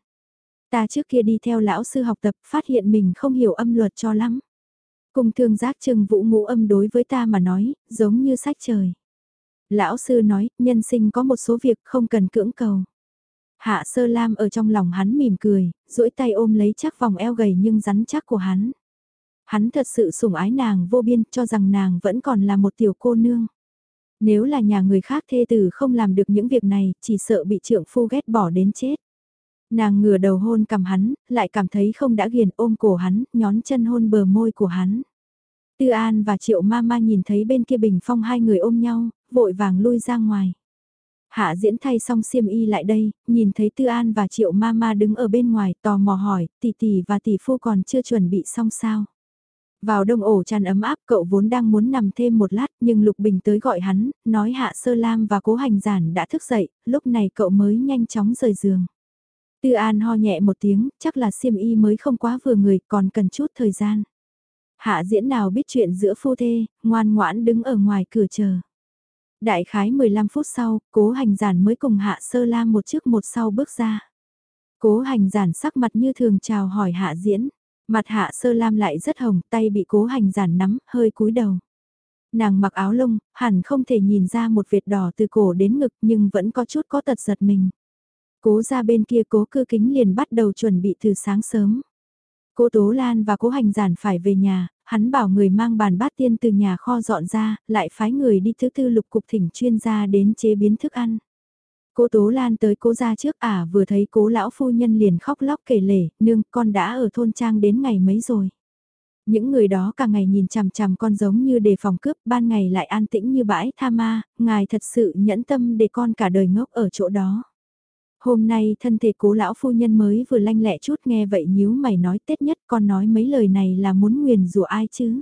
Ta trước kia đi theo lão sư học tập, phát hiện mình không hiểu âm luật cho lắm. Cùng thương giác trừng vũ ngũ âm đối với ta mà nói, giống như sách trời. Lão sư nói, nhân sinh có một số việc không cần cưỡng cầu. Hạ sơ lam ở trong lòng hắn mỉm cười, duỗi tay ôm lấy chắc vòng eo gầy nhưng rắn chắc của hắn. Hắn thật sự sủng ái nàng vô biên cho rằng nàng vẫn còn là một tiểu cô nương. Nếu là nhà người khác thê tử không làm được những việc này, chỉ sợ bị trượng phu ghét bỏ đến chết. Nàng ngửa đầu hôn cầm hắn, lại cảm thấy không đã ghiền ôm cổ hắn, nhón chân hôn bờ môi của hắn. Tư An và Triệu Mama nhìn thấy bên kia bình phong hai người ôm nhau, vội vàng lui ra ngoài. Hạ diễn thay xong xiêm y lại đây, nhìn thấy Tư An và Triệu Mama đứng ở bên ngoài tò mò hỏi, tỷ tỷ và tỷ phu còn chưa chuẩn bị xong sao. Vào đông ổ chăn ấm áp cậu vốn đang muốn nằm thêm một lát nhưng Lục Bình tới gọi hắn, nói Hạ Sơ Lam và Cố Hành Giản đã thức dậy, lúc này cậu mới nhanh chóng rời giường. Tư An ho nhẹ một tiếng, chắc là siêm y mới không quá vừa người, còn cần chút thời gian. Hạ diễn nào biết chuyện giữa phu thê, ngoan ngoãn đứng ở ngoài cửa chờ. Đại khái 15 phút sau, cố hành giản mới cùng hạ sơ lam một trước một sau bước ra. Cố hành giản sắc mặt như thường chào hỏi hạ diễn. Mặt hạ sơ lam lại rất hồng, tay bị cố hành giản nắm, hơi cúi đầu. Nàng mặc áo lông, hẳn không thể nhìn ra một vệt đỏ từ cổ đến ngực nhưng vẫn có chút có tật giật mình. Cố ra bên kia cố cư kính liền bắt đầu chuẩn bị từ sáng sớm. Cố Tố Lan và cố hành giản phải về nhà, hắn bảo người mang bàn bát tiên từ nhà kho dọn ra, lại phái người đi thứ tư lục cục thỉnh chuyên gia đến chế biến thức ăn. Cố Tố Lan tới cố ra trước ả à, vừa thấy cố lão phu nhân liền khóc lóc kể lể, nương con đã ở thôn trang đến ngày mấy rồi. Những người đó cả ngày nhìn chằm chằm con giống như đề phòng cướp, ban ngày lại an tĩnh như bãi tha ma, ngài thật sự nhẫn tâm để con cả đời ngốc ở chỗ đó. Hôm nay thân thể cố lão phu nhân mới vừa lanh lẹ chút nghe vậy nhíu mày nói tết nhất con nói mấy lời này là muốn nguyền rủa ai chứ.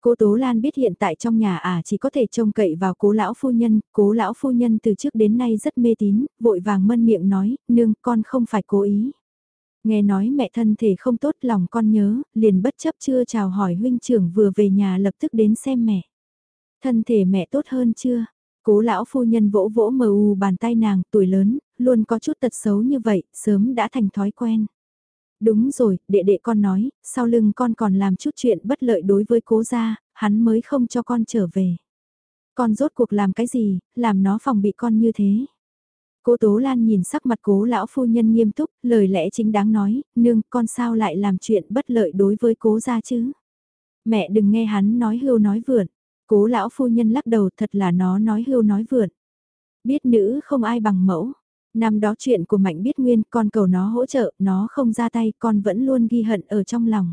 Cố Tố Lan biết hiện tại trong nhà à chỉ có thể trông cậy vào cố lão phu nhân, cố lão phu nhân từ trước đến nay rất mê tín, vội vàng mân miệng nói, nương con không phải cố ý. Nghe nói mẹ thân thể không tốt lòng con nhớ, liền bất chấp chưa chào hỏi huynh trưởng vừa về nhà lập tức đến xem mẹ. Thân thể mẹ tốt hơn chưa? Cố lão phu nhân vỗ vỗ mờ u bàn tay nàng, tuổi lớn, luôn có chút tật xấu như vậy, sớm đã thành thói quen. Đúng rồi, đệ đệ con nói, sau lưng con còn làm chút chuyện bất lợi đối với cố gia, hắn mới không cho con trở về. Con rốt cuộc làm cái gì, làm nó phòng bị con như thế. Cố Tố Lan nhìn sắc mặt cố lão phu nhân nghiêm túc, lời lẽ chính đáng nói, nương, con sao lại làm chuyện bất lợi đối với cố gia chứ? Mẹ đừng nghe hắn nói hưu nói vượn. Cố lão phu nhân lắc đầu thật là nó nói hưu nói vượn. Biết nữ không ai bằng mẫu. Năm đó chuyện của Mạnh biết nguyên con cầu nó hỗ trợ, nó không ra tay, con vẫn luôn ghi hận ở trong lòng.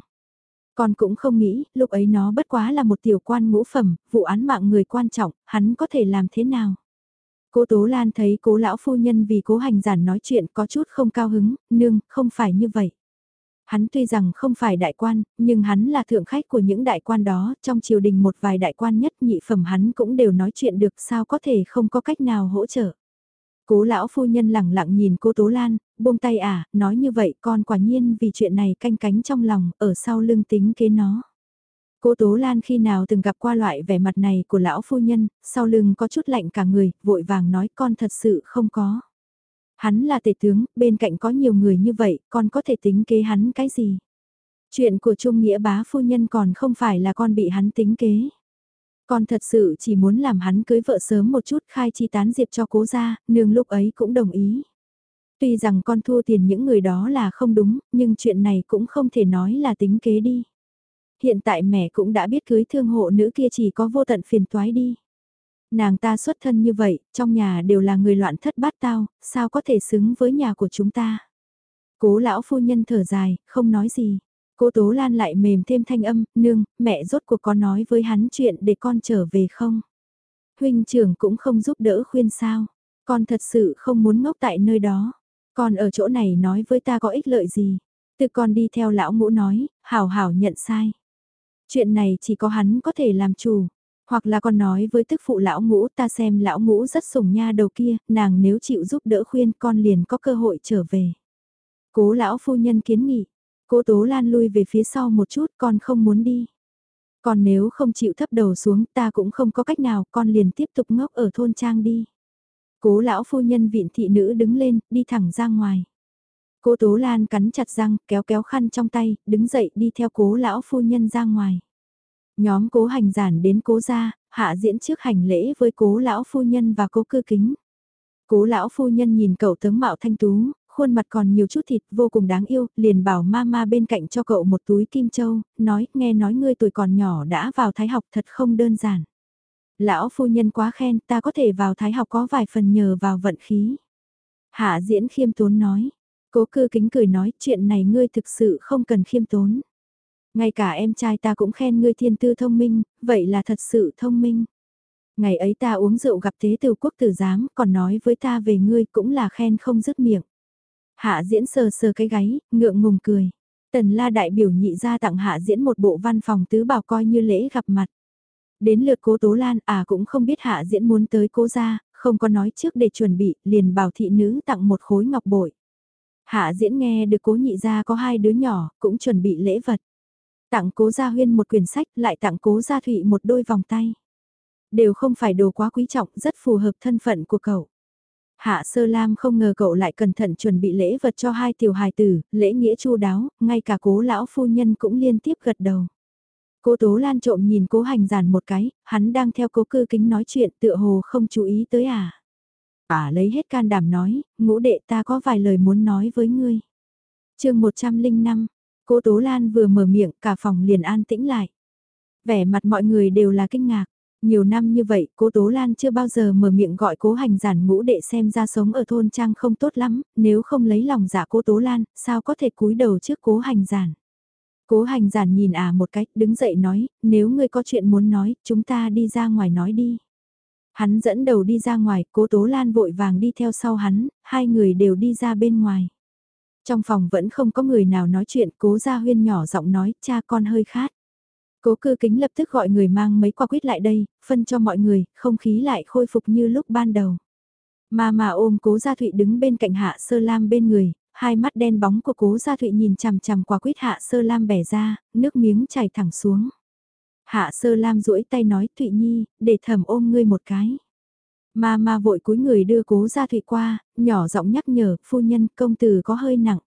Con cũng không nghĩ, lúc ấy nó bất quá là một tiểu quan ngũ phẩm, vụ án mạng người quan trọng, hắn có thể làm thế nào? Cố Tố Lan thấy cố lão phu nhân vì cố hành giản nói chuyện có chút không cao hứng, nương, không phải như vậy. Hắn tuy rằng không phải đại quan, nhưng hắn là thượng khách của những đại quan đó, trong triều đình một vài đại quan nhất nhị phẩm hắn cũng đều nói chuyện được sao có thể không có cách nào hỗ trợ. Cố lão phu nhân lẳng lặng nhìn cô Tố Lan, buông tay à, nói như vậy con quả nhiên vì chuyện này canh cánh trong lòng, ở sau lưng tính kế nó. Cô Tố Lan khi nào từng gặp qua loại vẻ mặt này của lão phu nhân, sau lưng có chút lạnh cả người, vội vàng nói con thật sự không có. Hắn là tể tướng, bên cạnh có nhiều người như vậy, con có thể tính kế hắn cái gì? Chuyện của Trung Nghĩa bá phu nhân còn không phải là con bị hắn tính kế. Con thật sự chỉ muốn làm hắn cưới vợ sớm một chút khai chi tán diệp cho cố gia nương lúc ấy cũng đồng ý. Tuy rằng con thua tiền những người đó là không đúng, nhưng chuyện này cũng không thể nói là tính kế đi. Hiện tại mẹ cũng đã biết cưới thương hộ nữ kia chỉ có vô tận phiền toái đi. Nàng ta xuất thân như vậy, trong nhà đều là người loạn thất bát tao, sao có thể xứng với nhà của chúng ta. Cố lão phu nhân thở dài, không nói gì. Cô Tố Lan lại mềm thêm thanh âm, nương, mẹ rốt cuộc có nói với hắn chuyện để con trở về không? Huynh trưởng cũng không giúp đỡ khuyên sao? Con thật sự không muốn ngốc tại nơi đó. Con ở chỗ này nói với ta có ích lợi gì? Từ con đi theo lão ngũ nói, hảo hảo nhận sai. Chuyện này chỉ có hắn có thể làm chủ. Hoặc là con nói với tức phụ lão ngũ ta xem lão ngũ rất sủng nha đầu kia, nàng nếu chịu giúp đỡ khuyên con liền có cơ hội trở về. Cố lão phu nhân kiến nghị, cố tố lan lui về phía sau một chút con không muốn đi. Còn nếu không chịu thấp đầu xuống ta cũng không có cách nào con liền tiếp tục ngốc ở thôn trang đi. Cố lão phu nhân viện thị nữ đứng lên, đi thẳng ra ngoài. Cố Tố Lan cắn chặt răng, kéo kéo khăn trong tay, đứng dậy đi theo cố lão phu nhân ra ngoài. Nhóm cố hành giản đến cố gia, hạ diễn trước hành lễ với cố lão phu nhân và cố cư kính. Cố lão phu nhân nhìn cậu tướng mạo thanh tú, khuôn mặt còn nhiều chút thịt vô cùng đáng yêu, liền bảo mama bên cạnh cho cậu một túi kim châu, nói, nghe nói ngươi tuổi còn nhỏ đã vào thái học thật không đơn giản. Lão phu nhân quá khen, ta có thể vào thái học có vài phần nhờ vào vận khí. Hạ diễn khiêm tốn nói, cố cư kính cười nói, chuyện này ngươi thực sự không cần khiêm tốn. Ngay cả em trai ta cũng khen ngươi thiên tư thông minh, vậy là thật sự thông minh. Ngày ấy ta uống rượu gặp thế từ quốc tử giám, còn nói với ta về ngươi cũng là khen không dứt miệng. Hạ diễn sờ sờ cái gáy, ngượng ngùng cười. Tần la đại biểu nhị ra tặng hạ diễn một bộ văn phòng tứ bảo coi như lễ gặp mặt. Đến lượt cố Tố Lan à cũng không biết hạ diễn muốn tới cố ra, không có nói trước để chuẩn bị, liền bảo thị nữ tặng một khối ngọc bội. Hạ diễn nghe được cố nhị ra có hai đứa nhỏ, cũng chuẩn bị lễ vật. Tặng cố gia huyên một quyển sách, lại tặng cố gia thụy một đôi vòng tay. Đều không phải đồ quá quý trọng, rất phù hợp thân phận của cậu. Hạ Sơ Lam không ngờ cậu lại cẩn thận chuẩn bị lễ vật cho hai tiểu hài tử, lễ nghĩa chu đáo, ngay cả cố lão phu nhân cũng liên tiếp gật đầu. Cố Tố Lan trộm nhìn cố hành giản một cái, hắn đang theo cố cư kính nói chuyện tựa hồ không chú ý tới à. À lấy hết can đảm nói, ngũ đệ ta có vài lời muốn nói với ngươi. chương 105, Cô Tố Lan vừa mở miệng cả phòng liền an tĩnh lại. Vẻ mặt mọi người đều là kinh ngạc. Nhiều năm như vậy, cố Tố Lan chưa bao giờ mở miệng gọi cố hành giản ngũ đệ xem ra sống ở thôn trang không tốt lắm, nếu không lấy lòng giả dạ cố Tố Lan, sao có thể cúi đầu trước cố hành giản. Cố hành giản nhìn à một cách, đứng dậy nói, nếu ngươi có chuyện muốn nói, chúng ta đi ra ngoài nói đi. Hắn dẫn đầu đi ra ngoài, cố Tố Lan vội vàng đi theo sau hắn, hai người đều đi ra bên ngoài. Trong phòng vẫn không có người nào nói chuyện, cố gia huyên nhỏ giọng nói, cha con hơi khát. Cố cư kính lập tức gọi người mang mấy quả quýt lại đây, phân cho mọi người, không khí lại khôi phục như lúc ban đầu. Mà mà ôm cố gia thụy đứng bên cạnh hạ sơ lam bên người, hai mắt đen bóng của cố gia thụy nhìn chằm chằm quả quýt hạ sơ lam bẻ ra, nước miếng chảy thẳng xuống. Hạ sơ lam duỗi tay nói Thụy Nhi, để thầm ôm ngươi một cái. Ma ma vội cúi người đưa cố gia thụy qua, nhỏ giọng nhắc nhở, phu nhân công tử có hơi nặng.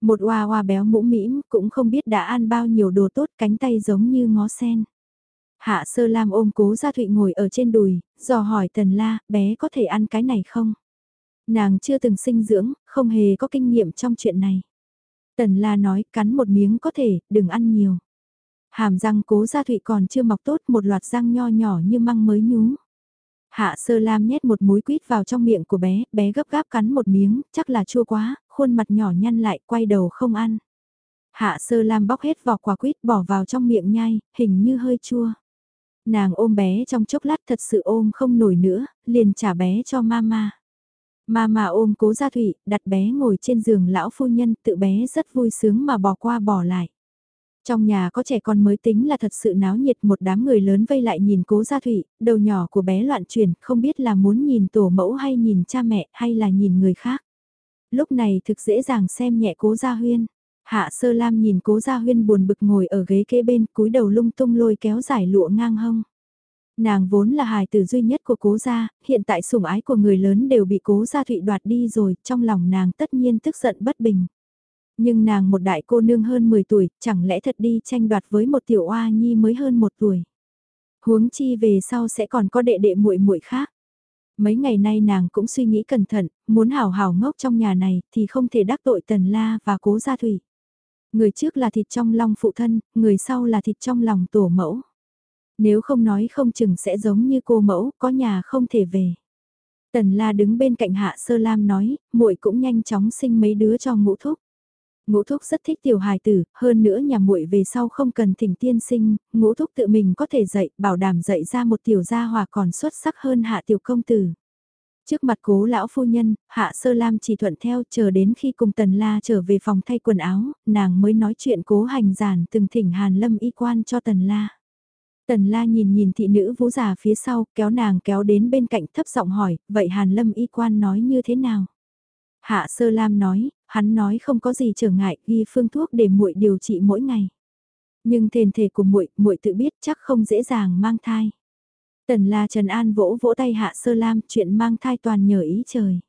Một oa oa béo mũ mĩm, cũng không biết đã ăn bao nhiêu đồ tốt, cánh tay giống như ngó sen. Hạ sơ lam ôm cố gia thụy ngồi ở trên đùi, dò hỏi tần la, bé có thể ăn cái này không? Nàng chưa từng sinh dưỡng, không hề có kinh nghiệm trong chuyện này. Tần la nói, cắn một miếng có thể, đừng ăn nhiều. Hàm răng cố gia thụy còn chưa mọc tốt, một loạt răng nho nhỏ như măng mới nhú. Hạ sơ lam nhét một múi quýt vào trong miệng của bé, bé gấp gáp cắn một miếng, chắc là chua quá, khuôn mặt nhỏ nhăn lại, quay đầu không ăn. Hạ sơ lam bóc hết vỏ quả quýt bỏ vào trong miệng nhai, hình như hơi chua. Nàng ôm bé trong chốc lát thật sự ôm không nổi nữa, liền trả bé cho mama. Mama ôm cố gia thủy, đặt bé ngồi trên giường lão phu nhân tự bé rất vui sướng mà bỏ qua bỏ lại. Trong nhà có trẻ con mới tính là thật sự náo nhiệt một đám người lớn vây lại nhìn cố gia thủy, đầu nhỏ của bé loạn chuyển, không biết là muốn nhìn tổ mẫu hay nhìn cha mẹ hay là nhìn người khác. Lúc này thực dễ dàng xem nhẹ cố gia huyên. Hạ sơ lam nhìn cố gia huyên buồn bực ngồi ở ghế kế bên cúi đầu lung tung lôi kéo giải lụa ngang hông. Nàng vốn là hài tử duy nhất của cố gia, hiện tại sủng ái của người lớn đều bị cố gia thụy đoạt đi rồi, trong lòng nàng tất nhiên tức giận bất bình. Nhưng nàng một đại cô nương hơn 10 tuổi, chẳng lẽ thật đi tranh đoạt với một tiểu oa nhi mới hơn một tuổi. Huống chi về sau sẽ còn có đệ đệ muội muội khác. Mấy ngày nay nàng cũng suy nghĩ cẩn thận, muốn hảo hảo ngốc trong nhà này thì không thể đắc tội tần la và cố gia thủy. Người trước là thịt trong lòng phụ thân, người sau là thịt trong lòng tổ mẫu. Nếu không nói không chừng sẽ giống như cô mẫu, có nhà không thể về. Tần la đứng bên cạnh hạ sơ lam nói, muội cũng nhanh chóng sinh mấy đứa cho ngũ thúc. Ngũ thúc rất thích tiểu hài tử, hơn nữa nhà muội về sau không cần thỉnh tiên sinh, ngũ thúc tự mình có thể dạy, bảo đảm dạy ra một tiểu gia hòa còn xuất sắc hơn hạ tiểu công tử. Trước mặt cố lão phu nhân, hạ sơ lam chỉ thuận theo chờ đến khi cùng tần la trở về phòng thay quần áo, nàng mới nói chuyện cố hành giản từng thỉnh hàn lâm y quan cho tần la. Tần la nhìn nhìn thị nữ vũ già phía sau, kéo nàng kéo đến bên cạnh thấp giọng hỏi, vậy hàn lâm y quan nói như thế nào? Hạ sơ lam nói, hắn nói không có gì trở ngại, ghi phương thuốc để muội điều trị mỗi ngày. Nhưng thền thể của muội, muội tự biết chắc không dễ dàng mang thai. Tần La Trần An vỗ vỗ tay Hạ Sơ Lam, chuyện mang thai toàn nhờ ý trời.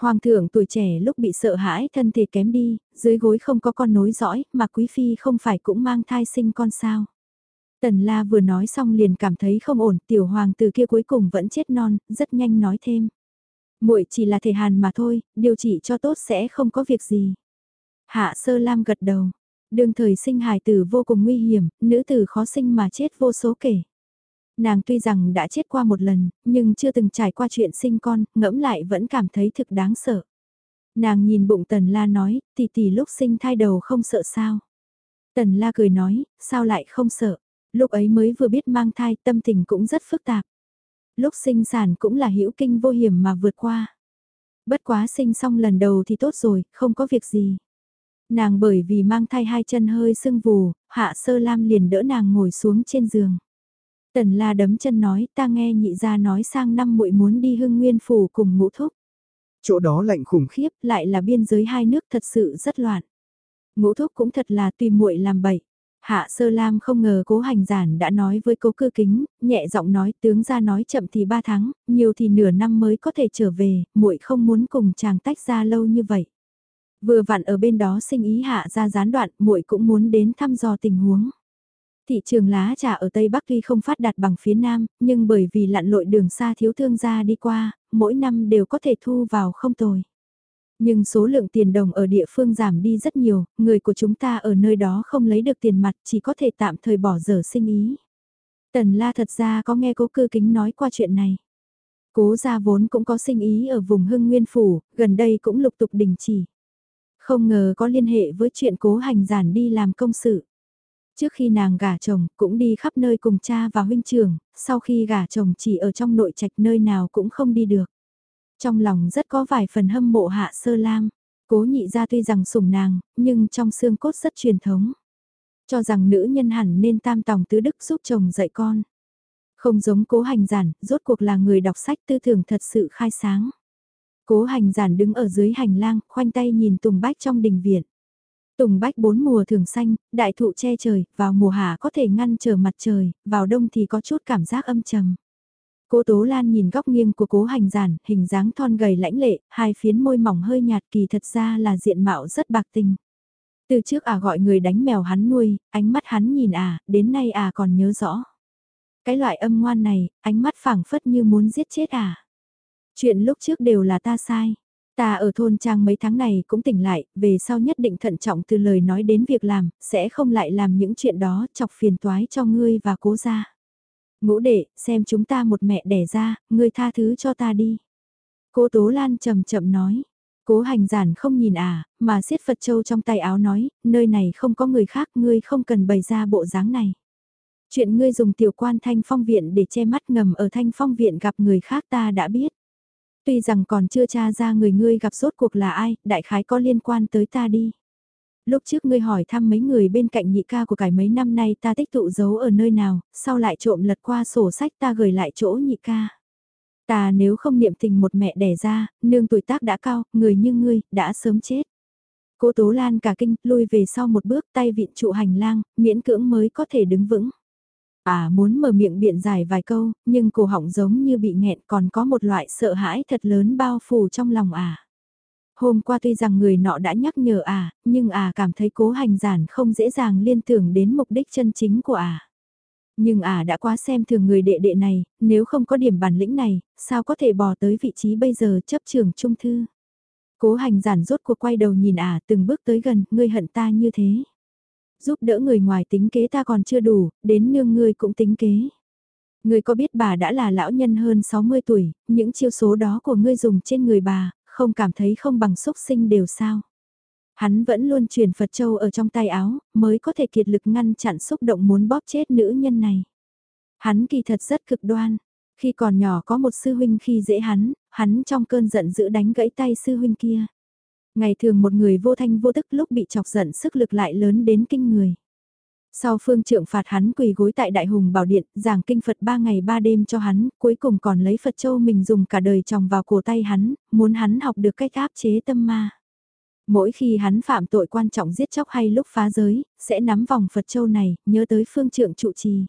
Hoàng thượng tuổi trẻ lúc bị sợ hãi thân thể kém đi, dưới gối không có con nối dõi, mà quý phi không phải cũng mang thai sinh con sao. Tần La vừa nói xong liền cảm thấy không ổn, tiểu hoàng từ kia cuối cùng vẫn chết non, rất nhanh nói thêm muội chỉ là thể hàn mà thôi, điều trị cho tốt sẽ không có việc gì. Hạ Sơ Lam gật đầu. Đương thời sinh hài tử vô cùng nguy hiểm, nữ tử khó sinh mà chết vô số kể. Nàng tuy rằng đã chết qua một lần, nhưng chưa từng trải qua chuyện sinh con, ngẫm lại vẫn cảm thấy thực đáng sợ. Nàng nhìn bụng Tần La nói, tỷ tỷ lúc sinh thai đầu không sợ sao. Tần La cười nói, sao lại không sợ. Lúc ấy mới vừa biết mang thai tâm tình cũng rất phức tạp. Lúc sinh sản cũng là hữu kinh vô hiểm mà vượt qua. Bất quá sinh xong lần đầu thì tốt rồi, không có việc gì. Nàng bởi vì mang thai hai chân hơi sưng vù, hạ sơ lam liền đỡ nàng ngồi xuống trên giường. Tần la đấm chân nói ta nghe nhị gia nói sang năm muội muốn đi hưng nguyên phủ cùng ngũ thúc. Chỗ đó lạnh khủng khiếp lại là biên giới hai nước thật sự rất loạn. Ngũ thúc cũng thật là tùy muội làm bậy. Hạ sơ lam không ngờ cố hành giản đã nói với cố cư kính, nhẹ giọng nói tướng ra nói chậm thì ba tháng, nhiều thì nửa năm mới có thể trở về, muội không muốn cùng chàng tách ra lâu như vậy. Vừa vặn ở bên đó sinh ý hạ ra gián đoạn, muội cũng muốn đến thăm dò tình huống. Thị trường lá trà ở Tây Bắc tuy không phát đạt bằng phía Nam, nhưng bởi vì lặn lội đường xa thiếu thương gia đi qua, mỗi năm đều có thể thu vào không tồi. Nhưng số lượng tiền đồng ở địa phương giảm đi rất nhiều, người của chúng ta ở nơi đó không lấy được tiền mặt chỉ có thể tạm thời bỏ dở sinh ý. Tần la thật ra có nghe cố cư kính nói qua chuyện này. Cố gia vốn cũng có sinh ý ở vùng hưng nguyên phủ, gần đây cũng lục tục đình chỉ. Không ngờ có liên hệ với chuyện cố hành giản đi làm công sự. Trước khi nàng gả chồng, cũng đi khắp nơi cùng cha và huynh trưởng, sau khi gả chồng chỉ ở trong nội trạch nơi nào cũng không đi được. Trong lòng rất có vài phần hâm mộ hạ sơ lam, cố nhị ra tuy rằng sủng nàng, nhưng trong xương cốt rất truyền thống. Cho rằng nữ nhân hẳn nên tam tòng tứ đức giúp chồng dạy con. Không giống cố hành giản, rốt cuộc là người đọc sách tư tưởng thật sự khai sáng. Cố hành giản đứng ở dưới hành lang, khoanh tay nhìn Tùng Bách trong đình viện. Tùng bách bốn mùa thường xanh, đại thụ che trời, vào mùa hạ có thể ngăn trở mặt trời, vào đông thì có chút cảm giác âm trầm. Cố Tố Lan nhìn góc nghiêng của cố hành giản, hình dáng thon gầy lãnh lệ, hai phiến môi mỏng hơi nhạt kỳ thật ra là diện mạo rất bạc tình. Từ trước à gọi người đánh mèo hắn nuôi, ánh mắt hắn nhìn à, đến nay à còn nhớ rõ. Cái loại âm ngoan này, ánh mắt phảng phất như muốn giết chết à. Chuyện lúc trước đều là ta sai. Ta ở thôn trang mấy tháng này cũng tỉnh lại, về sau nhất định thận trọng từ lời nói đến việc làm, sẽ không lại làm những chuyện đó chọc phiền toái cho ngươi và cố gia. Ngũ đệ, xem chúng ta một mẹ đẻ ra, ngươi tha thứ cho ta đi. Cố Tố Lan chậm chậm nói, Cố hành giản không nhìn à, mà siết Phật Châu trong tay áo nói, nơi này không có người khác, ngươi không cần bày ra bộ dáng này. Chuyện ngươi dùng tiểu quan thanh phong viện để che mắt ngầm ở thanh phong viện gặp người khác ta đã biết. Tuy rằng còn chưa tra ra người ngươi gặp rốt cuộc là ai, đại khái có liên quan tới ta đi. Lúc trước ngươi hỏi thăm mấy người bên cạnh nhị ca của cải mấy năm nay ta tích tụ giấu ở nơi nào, sau lại trộm lật qua sổ sách ta gửi lại chỗ nhị ca. Ta nếu không niệm tình một mẹ đẻ ra, nương tuổi tác đã cao, người như ngươi, đã sớm chết. Cố Tố Lan cả kinh, lui về sau một bước tay vịn trụ hành lang, miễn cưỡng mới có thể đứng vững. À muốn mở miệng biện giải vài câu, nhưng cổ họng giống như bị nghẹn còn có một loại sợ hãi thật lớn bao phủ trong lòng à. Hôm qua tuy rằng người nọ đã nhắc nhở à, nhưng à cảm thấy cố hành giản không dễ dàng liên tưởng đến mục đích chân chính của à. Nhưng à đã quá xem thường người đệ đệ này, nếu không có điểm bản lĩnh này, sao có thể bò tới vị trí bây giờ chấp trường trung thư. Cố hành giản rốt cuộc quay đầu nhìn à từng bước tới gần, ngươi hận ta như thế. Giúp đỡ người ngoài tính kế ta còn chưa đủ, đến nương ngươi cũng tính kế. Ngươi có biết bà đã là lão nhân hơn 60 tuổi, những chiêu số đó của ngươi dùng trên người bà, không cảm thấy không bằng xúc sinh đều sao. Hắn vẫn luôn truyền Phật Châu ở trong tay áo, mới có thể kiệt lực ngăn chặn xúc động muốn bóp chết nữ nhân này. Hắn kỳ thật rất cực đoan. Khi còn nhỏ có một sư huynh khi dễ hắn, hắn trong cơn giận dữ đánh gãy tay sư huynh kia. Ngày thường một người vô thanh vô tức lúc bị chọc giận sức lực lại lớn đến kinh người. Sau phương trượng phạt hắn quỳ gối tại Đại Hùng Bảo Điện, giảng kinh Phật ba ngày ba đêm cho hắn, cuối cùng còn lấy Phật Châu mình dùng cả đời tròng vào cổ tay hắn, muốn hắn học được cách áp chế tâm ma. Mỗi khi hắn phạm tội quan trọng giết chóc hay lúc phá giới, sẽ nắm vòng Phật Châu này, nhớ tới phương trượng trụ trì.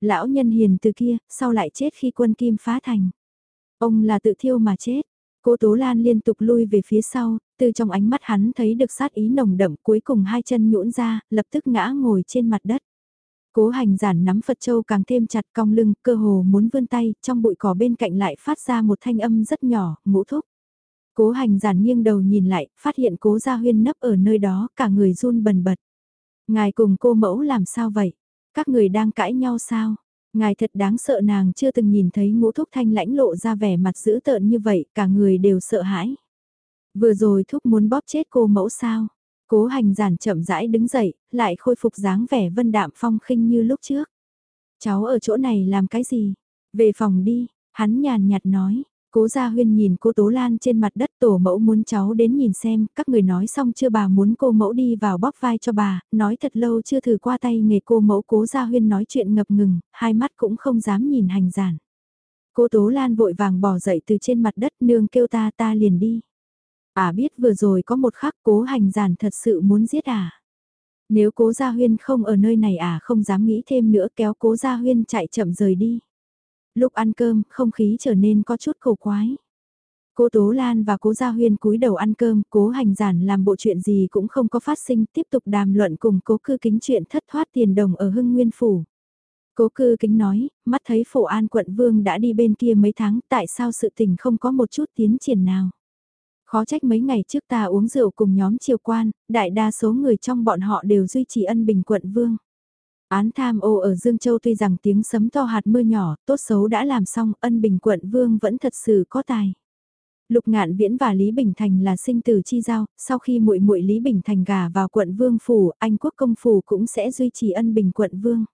Lão nhân hiền từ kia, sau lại chết khi quân kim phá thành. Ông là tự thiêu mà chết. Cô Tố Lan liên tục lui về phía sau, từ trong ánh mắt hắn thấy được sát ý nồng đậm cuối cùng hai chân nhũn ra, lập tức ngã ngồi trên mặt đất. Cố hành giản nắm Phật Châu càng thêm chặt cong lưng, cơ hồ muốn vươn tay, trong bụi cỏ bên cạnh lại phát ra một thanh âm rất nhỏ, ngũ thúc. Cố hành giản nghiêng đầu nhìn lại, phát hiện cố gia huyên nấp ở nơi đó, cả người run bần bật. Ngài cùng cô mẫu làm sao vậy? Các người đang cãi nhau sao? Ngài thật đáng sợ nàng chưa từng nhìn thấy ngũ thúc thanh lãnh lộ ra vẻ mặt dữ tợn như vậy, cả người đều sợ hãi. Vừa rồi thúc muốn bóp chết cô mẫu sao? Cố hành giản chậm rãi đứng dậy, lại khôi phục dáng vẻ vân đạm phong khinh như lúc trước. Cháu ở chỗ này làm cái gì? Về phòng đi, hắn nhàn nhạt nói, Cố Gia Huyên nhìn cô Tố Lan trên mặt đất tổ mẫu muốn cháu đến nhìn xem, các người nói xong chưa bà muốn cô mẫu đi vào bóp vai cho bà, nói thật lâu chưa thử qua tay nghề cô mẫu Cố Gia Huyên nói chuyện ngập ngừng, hai mắt cũng không dám nhìn hành giản. Cô Tố Lan vội vàng bỏ dậy từ trên mặt đất nương kêu ta ta liền đi. À biết vừa rồi có một khắc cố hành giản thật sự muốn giết à. Nếu cố Gia Huyên không ở nơi này à không dám nghĩ thêm nữa kéo cố Gia Huyên chạy chậm rời đi. Lúc ăn cơm, không khí trở nên có chút cầu quái. Cố Tố Lan và Cố Gia Huyên cúi đầu ăn cơm, Cố Hành Giản làm bộ chuyện gì cũng không có phát sinh, tiếp tục đàm luận cùng Cố Cư Kính chuyện thất thoát tiền đồng ở Hưng Nguyên Phủ. Cố Cư Kính nói, mắt thấy Phổ An quận Vương đã đi bên kia mấy tháng, tại sao sự tình không có một chút tiến triển nào. Khó trách mấy ngày trước ta uống rượu cùng nhóm triều quan, đại đa số người trong bọn họ đều duy trì ân bình quận Vương. Án tham ô ở Dương Châu tuy rằng tiếng sấm to hạt mưa nhỏ, tốt xấu đã làm xong, ân bình quận vương vẫn thật sự có tài. Lục Ngạn Viễn và Lý Bình Thành là sinh tử chi giao, sau khi muội muội Lý Bình Thành gả vào quận Vương phủ, Anh Quốc công phủ cũng sẽ duy trì ân bình quận Vương.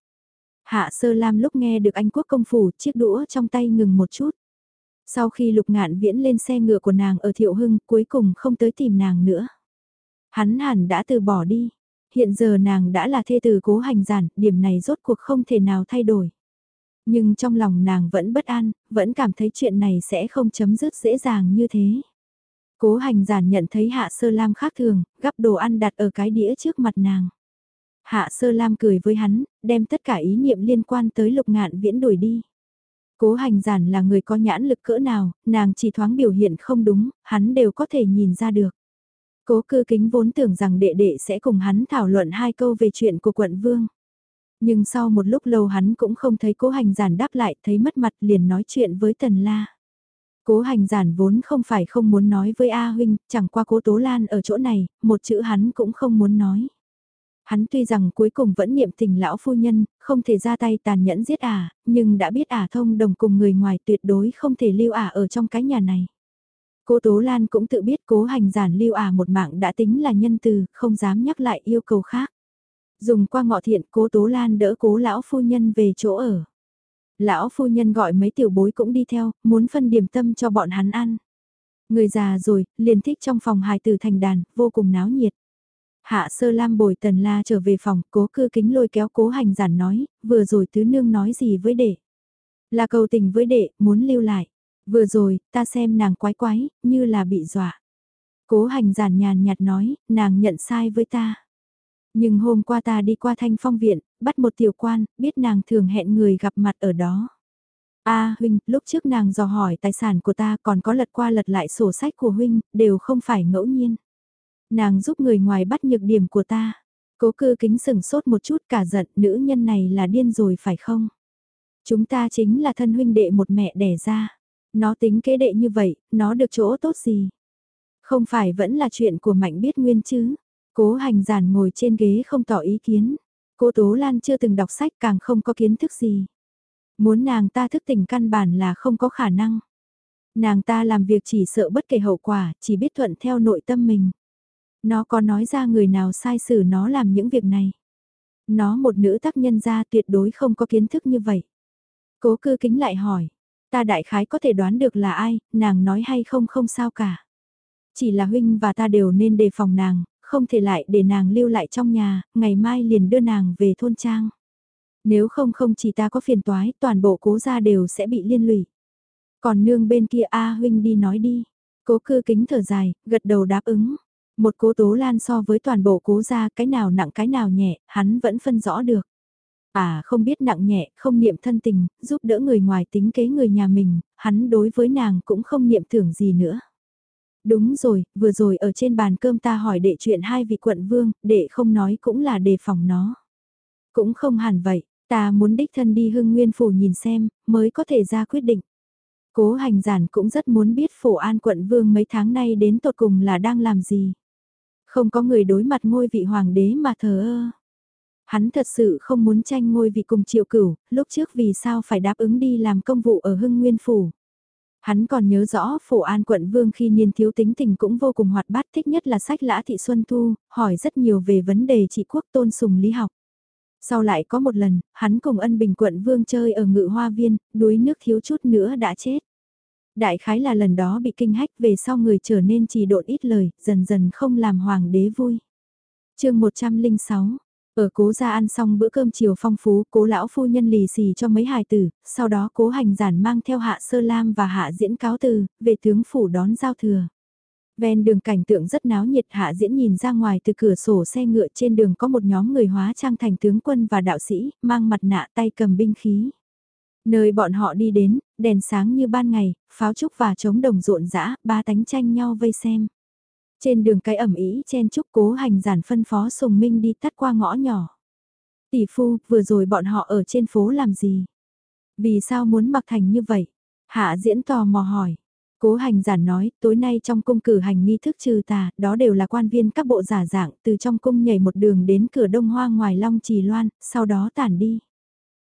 Hạ Sơ Lam lúc nghe được Anh Quốc công phủ, chiếc đũa trong tay ngừng một chút. Sau khi Lục Ngạn Viễn lên xe ngựa của nàng ở Thiệu Hưng, cuối cùng không tới tìm nàng nữa. Hắn hẳn đã từ bỏ đi, Hiện giờ nàng đã là thê tử cố hành giản, điểm này rốt cuộc không thể nào thay đổi. Nhưng trong lòng nàng vẫn bất an, vẫn cảm thấy chuyện này sẽ không chấm dứt dễ dàng như thế. Cố hành giản nhận thấy hạ sơ lam khác thường, gắp đồ ăn đặt ở cái đĩa trước mặt nàng. Hạ sơ lam cười với hắn, đem tất cả ý niệm liên quan tới lục ngạn viễn đuổi đi. Cố hành giản là người có nhãn lực cỡ nào, nàng chỉ thoáng biểu hiện không đúng, hắn đều có thể nhìn ra được. Cố cư kính vốn tưởng rằng đệ đệ sẽ cùng hắn thảo luận hai câu về chuyện của quận vương. Nhưng sau một lúc lâu hắn cũng không thấy cố hành giản đáp lại, thấy mất mặt liền nói chuyện với tần la. Cố hành giản vốn không phải không muốn nói với A huynh, chẳng qua cố tố lan ở chỗ này, một chữ hắn cũng không muốn nói. Hắn tuy rằng cuối cùng vẫn niệm tình lão phu nhân, không thể ra tay tàn nhẫn giết ả, nhưng đã biết ả thông đồng cùng người ngoài tuyệt đối không thể lưu ả ở trong cái nhà này. Cô Tố Lan cũng tự biết cố hành giản lưu à một mạng đã tính là nhân từ, không dám nhắc lại yêu cầu khác. Dùng qua ngọ thiện cố Tố Lan đỡ cố lão phu nhân về chỗ ở. Lão phu nhân gọi mấy tiểu bối cũng đi theo, muốn phân điểm tâm cho bọn hắn ăn. Người già rồi, liền thích trong phòng hài tử thành đàn, vô cùng náo nhiệt. Hạ sơ lam bồi tần la trở về phòng, cố cư kính lôi kéo cố hành giản nói, vừa rồi tứ nương nói gì với đệ. Là cầu tình với đệ, muốn lưu lại. Vừa rồi, ta xem nàng quái quái, như là bị dọa. Cố hành giản nhàn nhạt nói, nàng nhận sai với ta. Nhưng hôm qua ta đi qua thanh phong viện, bắt một tiểu quan, biết nàng thường hẹn người gặp mặt ở đó. a huynh, lúc trước nàng dò hỏi tài sản của ta còn có lật qua lật lại sổ sách của huynh, đều không phải ngẫu nhiên. Nàng giúp người ngoài bắt nhược điểm của ta. Cố cư kính sừng sốt một chút cả giận nữ nhân này là điên rồi phải không? Chúng ta chính là thân huynh đệ một mẹ đẻ ra. Nó tính kế đệ như vậy, nó được chỗ tốt gì? Không phải vẫn là chuyện của mạnh biết nguyên chứ? Cố hành giản ngồi trên ghế không tỏ ý kiến. Cô Tố Lan chưa từng đọc sách càng không có kiến thức gì. Muốn nàng ta thức tỉnh căn bản là không có khả năng. Nàng ta làm việc chỉ sợ bất kể hậu quả, chỉ biết thuận theo nội tâm mình. Nó có nói ra người nào sai xử nó làm những việc này. Nó một nữ tác nhân gia tuyệt đối không có kiến thức như vậy. Cố cư kính lại hỏi, ta đại khái có thể đoán được là ai, nàng nói hay không không sao cả. Chỉ là huynh và ta đều nên đề phòng nàng, không thể lại để nàng lưu lại trong nhà, ngày mai liền đưa nàng về thôn trang. Nếu không không chỉ ta có phiền toái, toàn bộ cố gia đều sẽ bị liên lụy. Còn nương bên kia A huynh đi nói đi. Cố cư kính thở dài, gật đầu đáp ứng. Một cố tố lan so với toàn bộ cố gia cái nào nặng cái nào nhẹ, hắn vẫn phân rõ được. À không biết nặng nhẹ, không niệm thân tình, giúp đỡ người ngoài tính kế người nhà mình, hắn đối với nàng cũng không niệm tưởng gì nữa. Đúng rồi, vừa rồi ở trên bàn cơm ta hỏi đệ chuyện hai vị quận vương, đệ không nói cũng là đề phòng nó. Cũng không hẳn vậy, ta muốn đích thân đi hưng nguyên phủ nhìn xem, mới có thể ra quyết định. Cố hành giản cũng rất muốn biết phổ an quận vương mấy tháng nay đến tột cùng là đang làm gì. Không có người đối mặt ngôi vị hoàng đế mà thờ ơ. Hắn thật sự không muốn tranh ngôi vị cùng triệu cửu, lúc trước vì sao phải đáp ứng đi làm công vụ ở hưng nguyên phủ. Hắn còn nhớ rõ phổ an quận vương khi niên thiếu tính tình cũng vô cùng hoạt bát thích nhất là sách lã thị Xuân Thu, hỏi rất nhiều về vấn đề trị quốc tôn sùng lý học. Sau lại có một lần, hắn cùng ân bình quận vương chơi ở ngự hoa viên, đuối nước thiếu chút nữa đã chết. Đại khái là lần đó bị kinh hách về sau người trở nên trì độn ít lời, dần dần không làm hoàng đế vui. chương 106, ở cố gia ăn xong bữa cơm chiều phong phú, cố lão phu nhân lì xì cho mấy hài tử, sau đó cố hành giản mang theo hạ sơ lam và hạ diễn cáo từ, về tướng phủ đón giao thừa. Ven đường cảnh tượng rất náo nhiệt hạ diễn nhìn ra ngoài từ cửa sổ xe ngựa trên đường có một nhóm người hóa trang thành tướng quân và đạo sĩ, mang mặt nạ tay cầm binh khí. Nơi bọn họ đi đến, đèn sáng như ban ngày, pháo trúc và trống đồng rộn rã, ba tánh tranh nhau vây xem. Trên đường cái ẩm ý chen chúc cố hành giản phân phó Sùng Minh đi tắt qua ngõ nhỏ. Tỷ phu, vừa rồi bọn họ ở trên phố làm gì? Vì sao muốn mặc thành như vậy? Hạ diễn tò mò hỏi. Cố hành giản nói, tối nay trong cung cử hành nghi thức trừ tà, đó đều là quan viên các bộ giả dạng, từ trong cung nhảy một đường đến cửa đông hoa ngoài long trì loan, sau đó tản đi.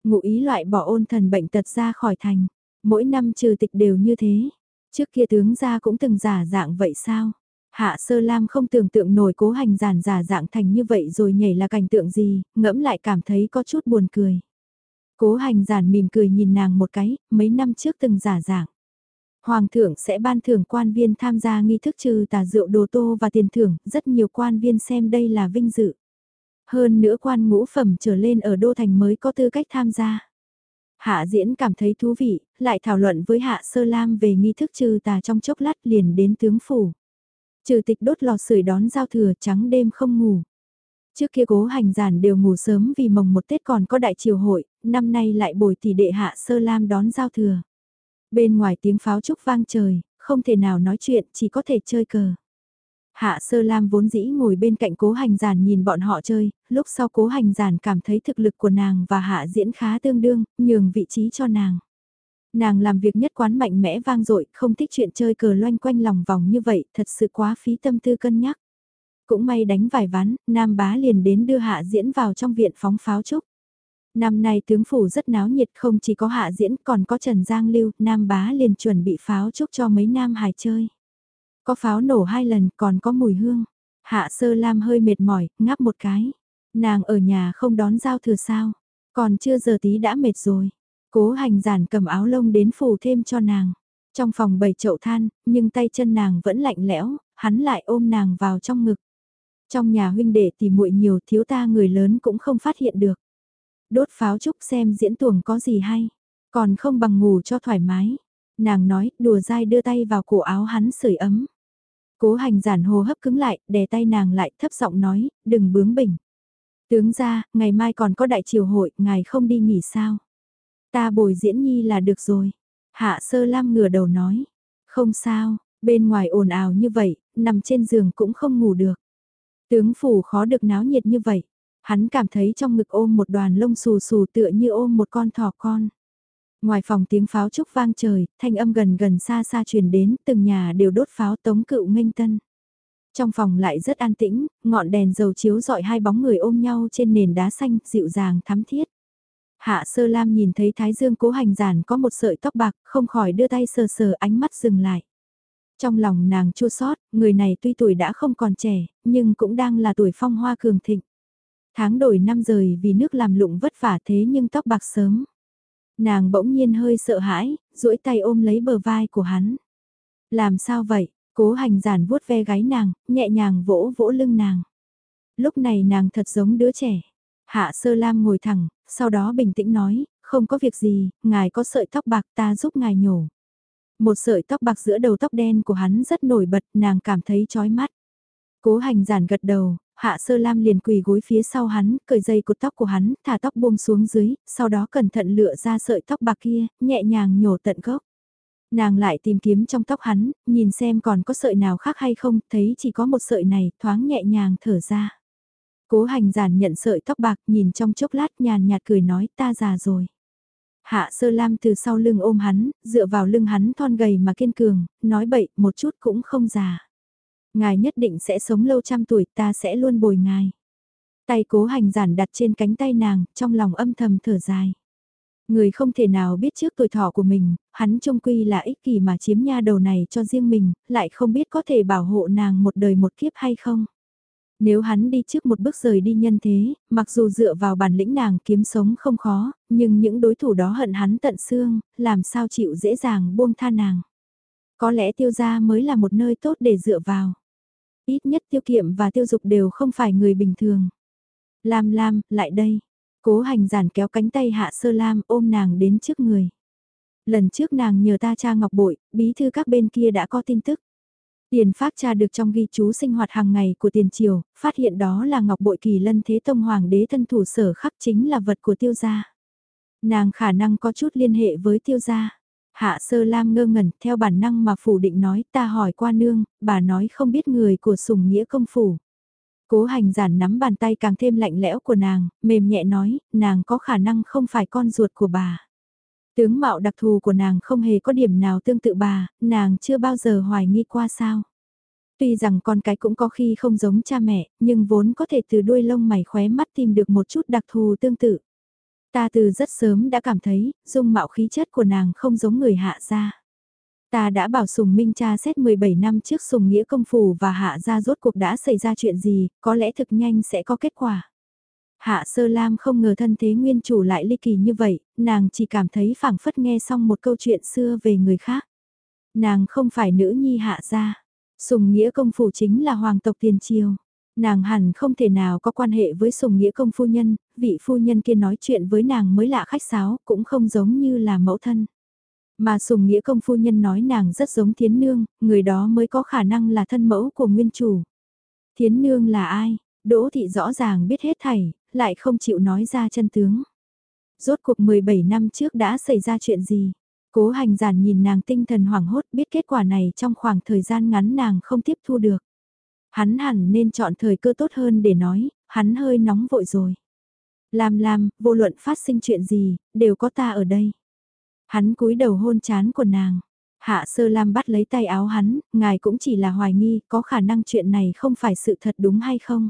Ngụ ý loại bỏ ôn thần bệnh tật ra khỏi thành. Mỗi năm trừ tịch đều như thế. Trước kia tướng gia cũng từng giả dạng vậy sao? Hạ sơ lam không tưởng tượng nổi cố hành giản giả dạng thành như vậy rồi nhảy là cảnh tượng gì, ngẫm lại cảm thấy có chút buồn cười. Cố hành giản mỉm cười nhìn nàng một cái, mấy năm trước từng giả dạng. Hoàng thượng sẽ ban thưởng quan viên tham gia nghi thức trừ tà rượu đồ tô và tiền thưởng, rất nhiều quan viên xem đây là vinh dự. Hơn nữa quan ngũ phẩm trở lên ở Đô Thành mới có tư cách tham gia. Hạ diễn cảm thấy thú vị, lại thảo luận với Hạ Sơ Lam về nghi thức trừ tà trong chốc lát liền đến tướng phủ. Trừ tịch đốt lò sưởi đón giao thừa trắng đêm không ngủ. Trước kia cố hành giản đều ngủ sớm vì mồng một Tết còn có đại triều hội, năm nay lại bồi tỷ đệ Hạ Sơ Lam đón giao thừa. Bên ngoài tiếng pháo trúc vang trời, không thể nào nói chuyện, chỉ có thể chơi cờ. Hạ Sơ Lam vốn dĩ ngồi bên cạnh cố hành giản nhìn bọn họ chơi, lúc sau cố hành giản cảm thấy thực lực của nàng và hạ diễn khá tương đương, nhường vị trí cho nàng. Nàng làm việc nhất quán mạnh mẽ vang dội, không thích chuyện chơi cờ loanh quanh lòng vòng như vậy, thật sự quá phí tâm tư cân nhắc. Cũng may đánh vài ván, Nam Bá liền đến đưa hạ diễn vào trong viện phóng pháo trúc. Năm nay tướng phủ rất náo nhiệt không chỉ có hạ diễn còn có Trần Giang Lưu, Nam Bá liền chuẩn bị pháo trúc cho mấy nam hài chơi. Có pháo nổ hai lần còn có mùi hương. Hạ sơ lam hơi mệt mỏi, ngáp một cái. Nàng ở nhà không đón giao thừa sao. Còn chưa giờ tí đã mệt rồi. Cố hành giản cầm áo lông đến phủ thêm cho nàng. Trong phòng bầy chậu than, nhưng tay chân nàng vẫn lạnh lẽo, hắn lại ôm nàng vào trong ngực. Trong nhà huynh đệ thì muội nhiều thiếu ta người lớn cũng không phát hiện được. Đốt pháo trúc xem diễn tuồng có gì hay. Còn không bằng ngủ cho thoải mái. Nàng nói, đùa dai đưa tay vào cổ áo hắn sưởi ấm. Cố hành giản hô hấp cứng lại, đè tay nàng lại thấp giọng nói, đừng bướng bỉnh. Tướng ra, ngày mai còn có đại triều hội, ngài không đi nghỉ sao? Ta bồi diễn nhi là được rồi. Hạ sơ lam ngửa đầu nói. Không sao, bên ngoài ồn ào như vậy, nằm trên giường cũng không ngủ được. Tướng phủ khó được náo nhiệt như vậy. Hắn cảm thấy trong ngực ôm một đoàn lông xù xù tựa như ôm một con thỏ con. Ngoài phòng tiếng pháo trúc vang trời, thanh âm gần gần xa xa truyền đến, từng nhà đều đốt pháo tống cựu nghênh tân. Trong phòng lại rất an tĩnh, ngọn đèn dầu chiếu dọi hai bóng người ôm nhau trên nền đá xanh, dịu dàng thắm thiết. Hạ sơ lam nhìn thấy thái dương cố hành giản có một sợi tóc bạc, không khỏi đưa tay sờ sờ ánh mắt dừng lại. Trong lòng nàng chua sót, người này tuy tuổi đã không còn trẻ, nhưng cũng đang là tuổi phong hoa cường thịnh. Tháng đổi năm rời vì nước làm lụng vất vả thế nhưng tóc bạc sớm. Nàng bỗng nhiên hơi sợ hãi, duỗi tay ôm lấy bờ vai của hắn. Làm sao vậy? Cố hành giản vuốt ve gáy nàng, nhẹ nhàng vỗ vỗ lưng nàng. Lúc này nàng thật giống đứa trẻ. Hạ sơ lam ngồi thẳng, sau đó bình tĩnh nói, không có việc gì, ngài có sợi tóc bạc ta giúp ngài nhổ. Một sợi tóc bạc giữa đầu tóc đen của hắn rất nổi bật, nàng cảm thấy chói mắt. Cố hành giản gật đầu, hạ sơ lam liền quỳ gối phía sau hắn, cởi dây cột tóc của hắn, thả tóc buông xuống dưới, sau đó cẩn thận lựa ra sợi tóc bạc kia, nhẹ nhàng nhổ tận gốc. Nàng lại tìm kiếm trong tóc hắn, nhìn xem còn có sợi nào khác hay không, thấy chỉ có một sợi này, thoáng nhẹ nhàng thở ra. Cố hành giản nhận sợi tóc bạc, nhìn trong chốc lát nhàn nhạt cười nói ta già rồi. Hạ sơ lam từ sau lưng ôm hắn, dựa vào lưng hắn thon gầy mà kiên cường, nói bậy, một chút cũng không già. Ngài nhất định sẽ sống lâu trăm tuổi, ta sẽ luôn bồi ngài. Tay cố hành giản đặt trên cánh tay nàng, trong lòng âm thầm thở dài. Người không thể nào biết trước tuổi thọ của mình, hắn trông quy là ích kỷ mà chiếm nha đầu này cho riêng mình, lại không biết có thể bảo hộ nàng một đời một kiếp hay không. Nếu hắn đi trước một bước rời đi nhân thế, mặc dù dựa vào bản lĩnh nàng kiếm sống không khó, nhưng những đối thủ đó hận hắn tận xương, làm sao chịu dễ dàng buông tha nàng. Có lẽ tiêu gia mới là một nơi tốt để dựa vào. Ít nhất tiêu kiệm và tiêu dục đều không phải người bình thường. Lam Lam, lại đây. Cố hành giản kéo cánh tay hạ sơ Lam ôm nàng đến trước người. Lần trước nàng nhờ ta cha ngọc bội, bí thư các bên kia đã có tin tức. Tiền phát tra được trong ghi chú sinh hoạt hàng ngày của tiền triều, phát hiện đó là ngọc bội kỳ lân thế tông hoàng đế thân thủ sở khắc chính là vật của tiêu gia. Nàng khả năng có chút liên hệ với tiêu gia. Hạ sơ lam ngơ ngẩn theo bản năng mà phủ định nói ta hỏi qua nương, bà nói không biết người của sùng nghĩa công phủ. Cố hành giản nắm bàn tay càng thêm lạnh lẽo của nàng, mềm nhẹ nói, nàng có khả năng không phải con ruột của bà. Tướng mạo đặc thù của nàng không hề có điểm nào tương tự bà, nàng chưa bao giờ hoài nghi qua sao. Tuy rằng con cái cũng có khi không giống cha mẹ, nhưng vốn có thể từ đuôi lông mày khóe mắt tìm được một chút đặc thù tương tự. Ta từ rất sớm đã cảm thấy, dung mạo khí chất của nàng không giống người hạ gia. Ta đã bảo Sùng Minh cha xét 17 năm trước Sùng Nghĩa công phủ và hạ gia rốt cuộc đã xảy ra chuyện gì, có lẽ thực nhanh sẽ có kết quả. Hạ Sơ Lam không ngờ thân thế nguyên chủ lại ly kỳ như vậy, nàng chỉ cảm thấy phảng phất nghe xong một câu chuyện xưa về người khác. Nàng không phải nữ nhi hạ gia, Sùng Nghĩa công phủ chính là hoàng tộc tiền triều. Nàng hẳn không thể nào có quan hệ với Sùng Nghĩa công phu nhân, vị phu nhân kia nói chuyện với nàng mới lạ khách sáo, cũng không giống như là mẫu thân. Mà Sùng Nghĩa công phu nhân nói nàng rất giống Thiến Nương, người đó mới có khả năng là thân mẫu của nguyên chủ. Thiến Nương là ai? Đỗ thị rõ ràng biết hết thảy, lại không chịu nói ra chân tướng. Rốt cuộc 17 năm trước đã xảy ra chuyện gì? Cố hành giản nhìn nàng tinh thần hoảng hốt biết kết quả này trong khoảng thời gian ngắn nàng không tiếp thu được. Hắn hẳn nên chọn thời cơ tốt hơn để nói, hắn hơi nóng vội rồi. Lam Lam, vô luận phát sinh chuyện gì, đều có ta ở đây. Hắn cúi đầu hôn chán của nàng. Hạ sơ Lam bắt lấy tay áo hắn, ngài cũng chỉ là hoài nghi, có khả năng chuyện này không phải sự thật đúng hay không?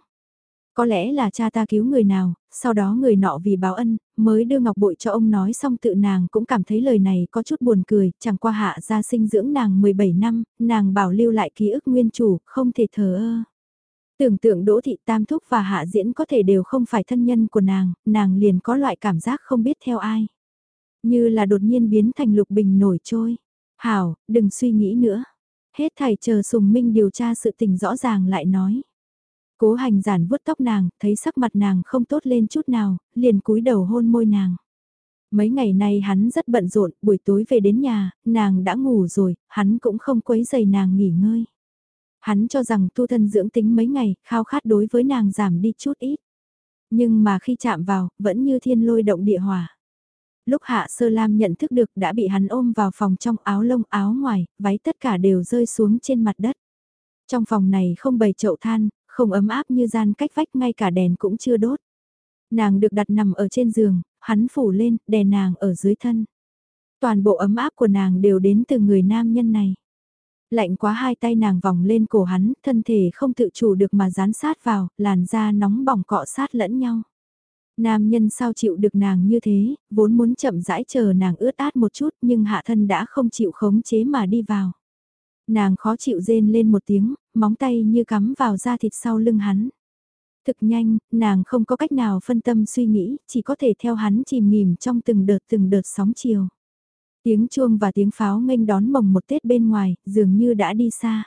Có lẽ là cha ta cứu người nào, sau đó người nọ vì báo ân, mới đưa ngọc bội cho ông nói xong tự nàng cũng cảm thấy lời này có chút buồn cười, chẳng qua hạ gia sinh dưỡng nàng 17 năm, nàng bảo lưu lại ký ức nguyên chủ, không thể thờ ơ. Tưởng tượng Đỗ Thị Tam Thúc và Hạ Diễn có thể đều không phải thân nhân của nàng, nàng liền có loại cảm giác không biết theo ai. Như là đột nhiên biến thành lục bình nổi trôi. Hảo, đừng suy nghĩ nữa. Hết thảy chờ Sùng Minh điều tra sự tình rõ ràng lại nói. Cố hành giản vuốt tóc nàng, thấy sắc mặt nàng không tốt lên chút nào, liền cúi đầu hôn môi nàng. Mấy ngày nay hắn rất bận rộn, buổi tối về đến nhà, nàng đã ngủ rồi, hắn cũng không quấy giày nàng nghỉ ngơi. Hắn cho rằng tu thân dưỡng tính mấy ngày, khao khát đối với nàng giảm đi chút ít. Nhưng mà khi chạm vào, vẫn như thiên lôi động địa hỏa. Lúc Hạ Sơ Lam nhận thức được đã bị hắn ôm vào phòng trong áo lông áo ngoài, váy tất cả đều rơi xuống trên mặt đất. Trong phòng này không bày chậu than, không ấm áp như gian cách vách ngay cả đèn cũng chưa đốt. Nàng được đặt nằm ở trên giường, hắn phủ lên, đè nàng ở dưới thân. Toàn bộ ấm áp của nàng đều đến từ người nam nhân này. Lạnh quá hai tay nàng vòng lên cổ hắn, thân thể không tự chủ được mà dán sát vào, làn da nóng bỏng cọ sát lẫn nhau. Nam nhân sao chịu được nàng như thế, vốn muốn chậm rãi chờ nàng ướt át một chút nhưng hạ thân đã không chịu khống chế mà đi vào. Nàng khó chịu rên lên một tiếng, móng tay như cắm vào da thịt sau lưng hắn. Thực nhanh, nàng không có cách nào phân tâm suy nghĩ, chỉ có thể theo hắn chìm nghỉm trong từng đợt từng đợt sóng chiều. Tiếng chuông và tiếng pháo nghênh đón mồng một Tết bên ngoài, dường như đã đi xa.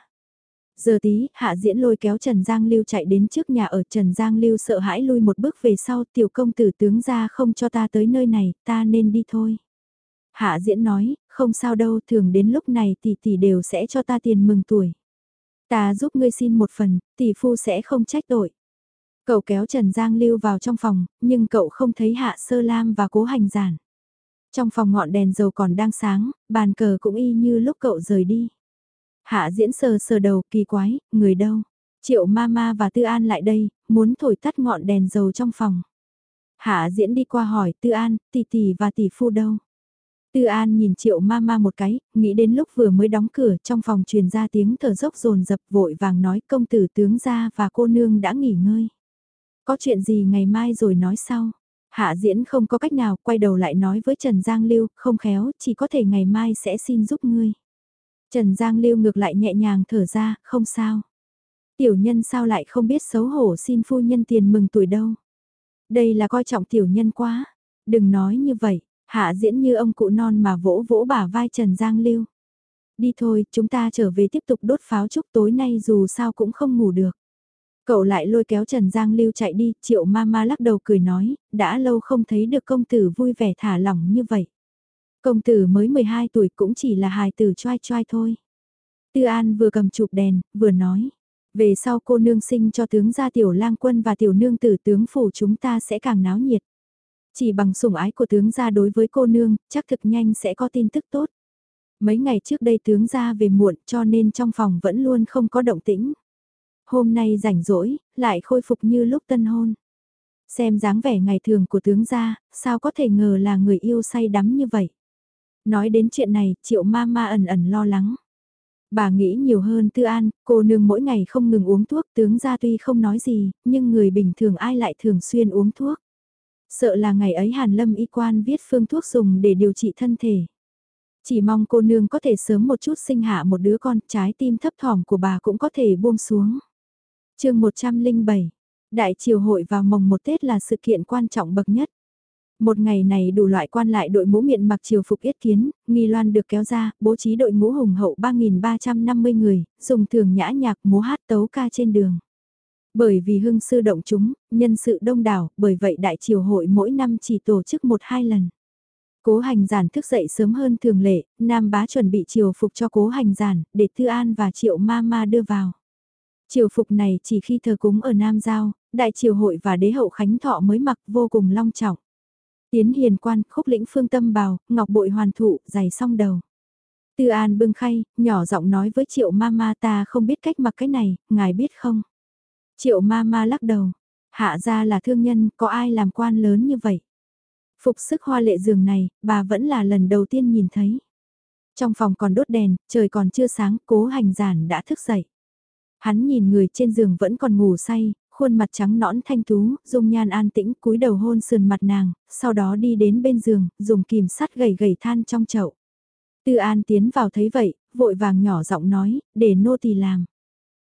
Giờ tí, hạ diễn lôi kéo Trần Giang Lưu chạy đến trước nhà ở Trần Giang Lưu sợ hãi lui một bước về sau tiểu công tử tướng ra không cho ta tới nơi này, ta nên đi thôi. Hạ diễn nói, không sao đâu, thường đến lúc này tỷ tỷ đều sẽ cho ta tiền mừng tuổi. Ta giúp ngươi xin một phần, tỷ phu sẽ không trách tội. Cậu kéo Trần Giang Lưu vào trong phòng, nhưng cậu không thấy Hạ Sơ Lam và cố hành giản. Trong phòng ngọn đèn dầu còn đang sáng, bàn cờ cũng y như lúc cậu rời đi. Hạ diễn sờ sờ đầu kỳ quái, người đâu? Triệu Mama và Tư An lại đây, muốn thổi tắt ngọn đèn dầu trong phòng. Hạ diễn đi qua hỏi Tư An, tỷ tỷ và tỷ phu đâu? Tư An nhìn Triệu Mama một cái, nghĩ đến lúc vừa mới đóng cửa trong phòng truyền ra tiếng thở dốc rồn dập vội vàng nói công tử tướng ra và cô nương đã nghỉ ngơi. Có chuyện gì ngày mai rồi nói sau. Hạ diễn không có cách nào quay đầu lại nói với Trần Giang Lưu, không khéo, chỉ có thể ngày mai sẽ xin giúp ngươi. Trần Giang Lưu ngược lại nhẹ nhàng thở ra, không sao. Tiểu nhân sao lại không biết xấu hổ xin phu nhân tiền mừng tuổi đâu. Đây là coi trọng tiểu nhân quá. Đừng nói như vậy, hạ diễn như ông cụ non mà vỗ vỗ bả vai Trần Giang Lưu. Đi thôi, chúng ta trở về tiếp tục đốt pháo chúc tối nay dù sao cũng không ngủ được. Cậu lại lôi kéo Trần Giang Lưu chạy đi, triệu ma ma lắc đầu cười nói, đã lâu không thấy được công tử vui vẻ thả lỏng như vậy. Công tử mới 12 tuổi cũng chỉ là hài tử choai choai thôi. Tư An vừa cầm chụp đèn, vừa nói. Về sau cô nương sinh cho tướng gia tiểu lang quân và tiểu nương tử tướng phủ chúng ta sẽ càng náo nhiệt. Chỉ bằng sủng ái của tướng gia đối với cô nương, chắc thực nhanh sẽ có tin tức tốt. Mấy ngày trước đây tướng gia về muộn cho nên trong phòng vẫn luôn không có động tĩnh. Hôm nay rảnh rỗi, lại khôi phục như lúc tân hôn. Xem dáng vẻ ngày thường của tướng gia, sao có thể ngờ là người yêu say đắm như vậy. Nói đến chuyện này, triệu ma ma ẩn ẩn lo lắng. Bà nghĩ nhiều hơn tư an, cô nương mỗi ngày không ngừng uống thuốc tướng gia tuy không nói gì, nhưng người bình thường ai lại thường xuyên uống thuốc. Sợ là ngày ấy Hàn Lâm y quan viết phương thuốc dùng để điều trị thân thể. Chỉ mong cô nương có thể sớm một chút sinh hạ một đứa con, trái tim thấp thỏm của bà cũng có thể buông xuống. chương 107, Đại triều hội vào mồng một Tết là sự kiện quan trọng bậc nhất. Một ngày này đủ loại quan lại đội mũ miệng mặc triều phục yết kiến, nghi loan được kéo ra, bố trí đội ngũ hùng hậu 3.350 người, dùng thường nhã nhạc múa hát tấu ca trên đường. Bởi vì hưng sư động chúng, nhân sự đông đảo, bởi vậy đại triều hội mỗi năm chỉ tổ chức một hai lần. Cố hành giản thức dậy sớm hơn thường lệ, Nam bá chuẩn bị triều phục cho cố hành giản, để Thư An và Triệu Ma Ma đưa vào. Triều phục này chỉ khi thờ cúng ở Nam Giao, đại triều hội và đế hậu Khánh Thọ mới mặc vô cùng long trọng. Tiến hiền quan, khúc lĩnh phương tâm bào, ngọc bội hoàn thụ, giày song đầu. Tư An bưng khay, nhỏ giọng nói với triệu ma ma ta không biết cách mặc cái này, ngài biết không? Triệu ma ma lắc đầu, hạ ra là thương nhân, có ai làm quan lớn như vậy? Phục sức hoa lệ giường này, bà vẫn là lần đầu tiên nhìn thấy. Trong phòng còn đốt đèn, trời còn chưa sáng, cố hành giản đã thức dậy. Hắn nhìn người trên giường vẫn còn ngủ say, khuôn mặt trắng nõn thanh tú, dung nhan an tĩnh cúi đầu hôn sườn mặt nàng, sau đó đi đến bên giường, dùng kìm sắt gầy gầy than trong chậu. Tư An tiến vào thấy vậy, vội vàng nhỏ giọng nói, để nô tỳ làm.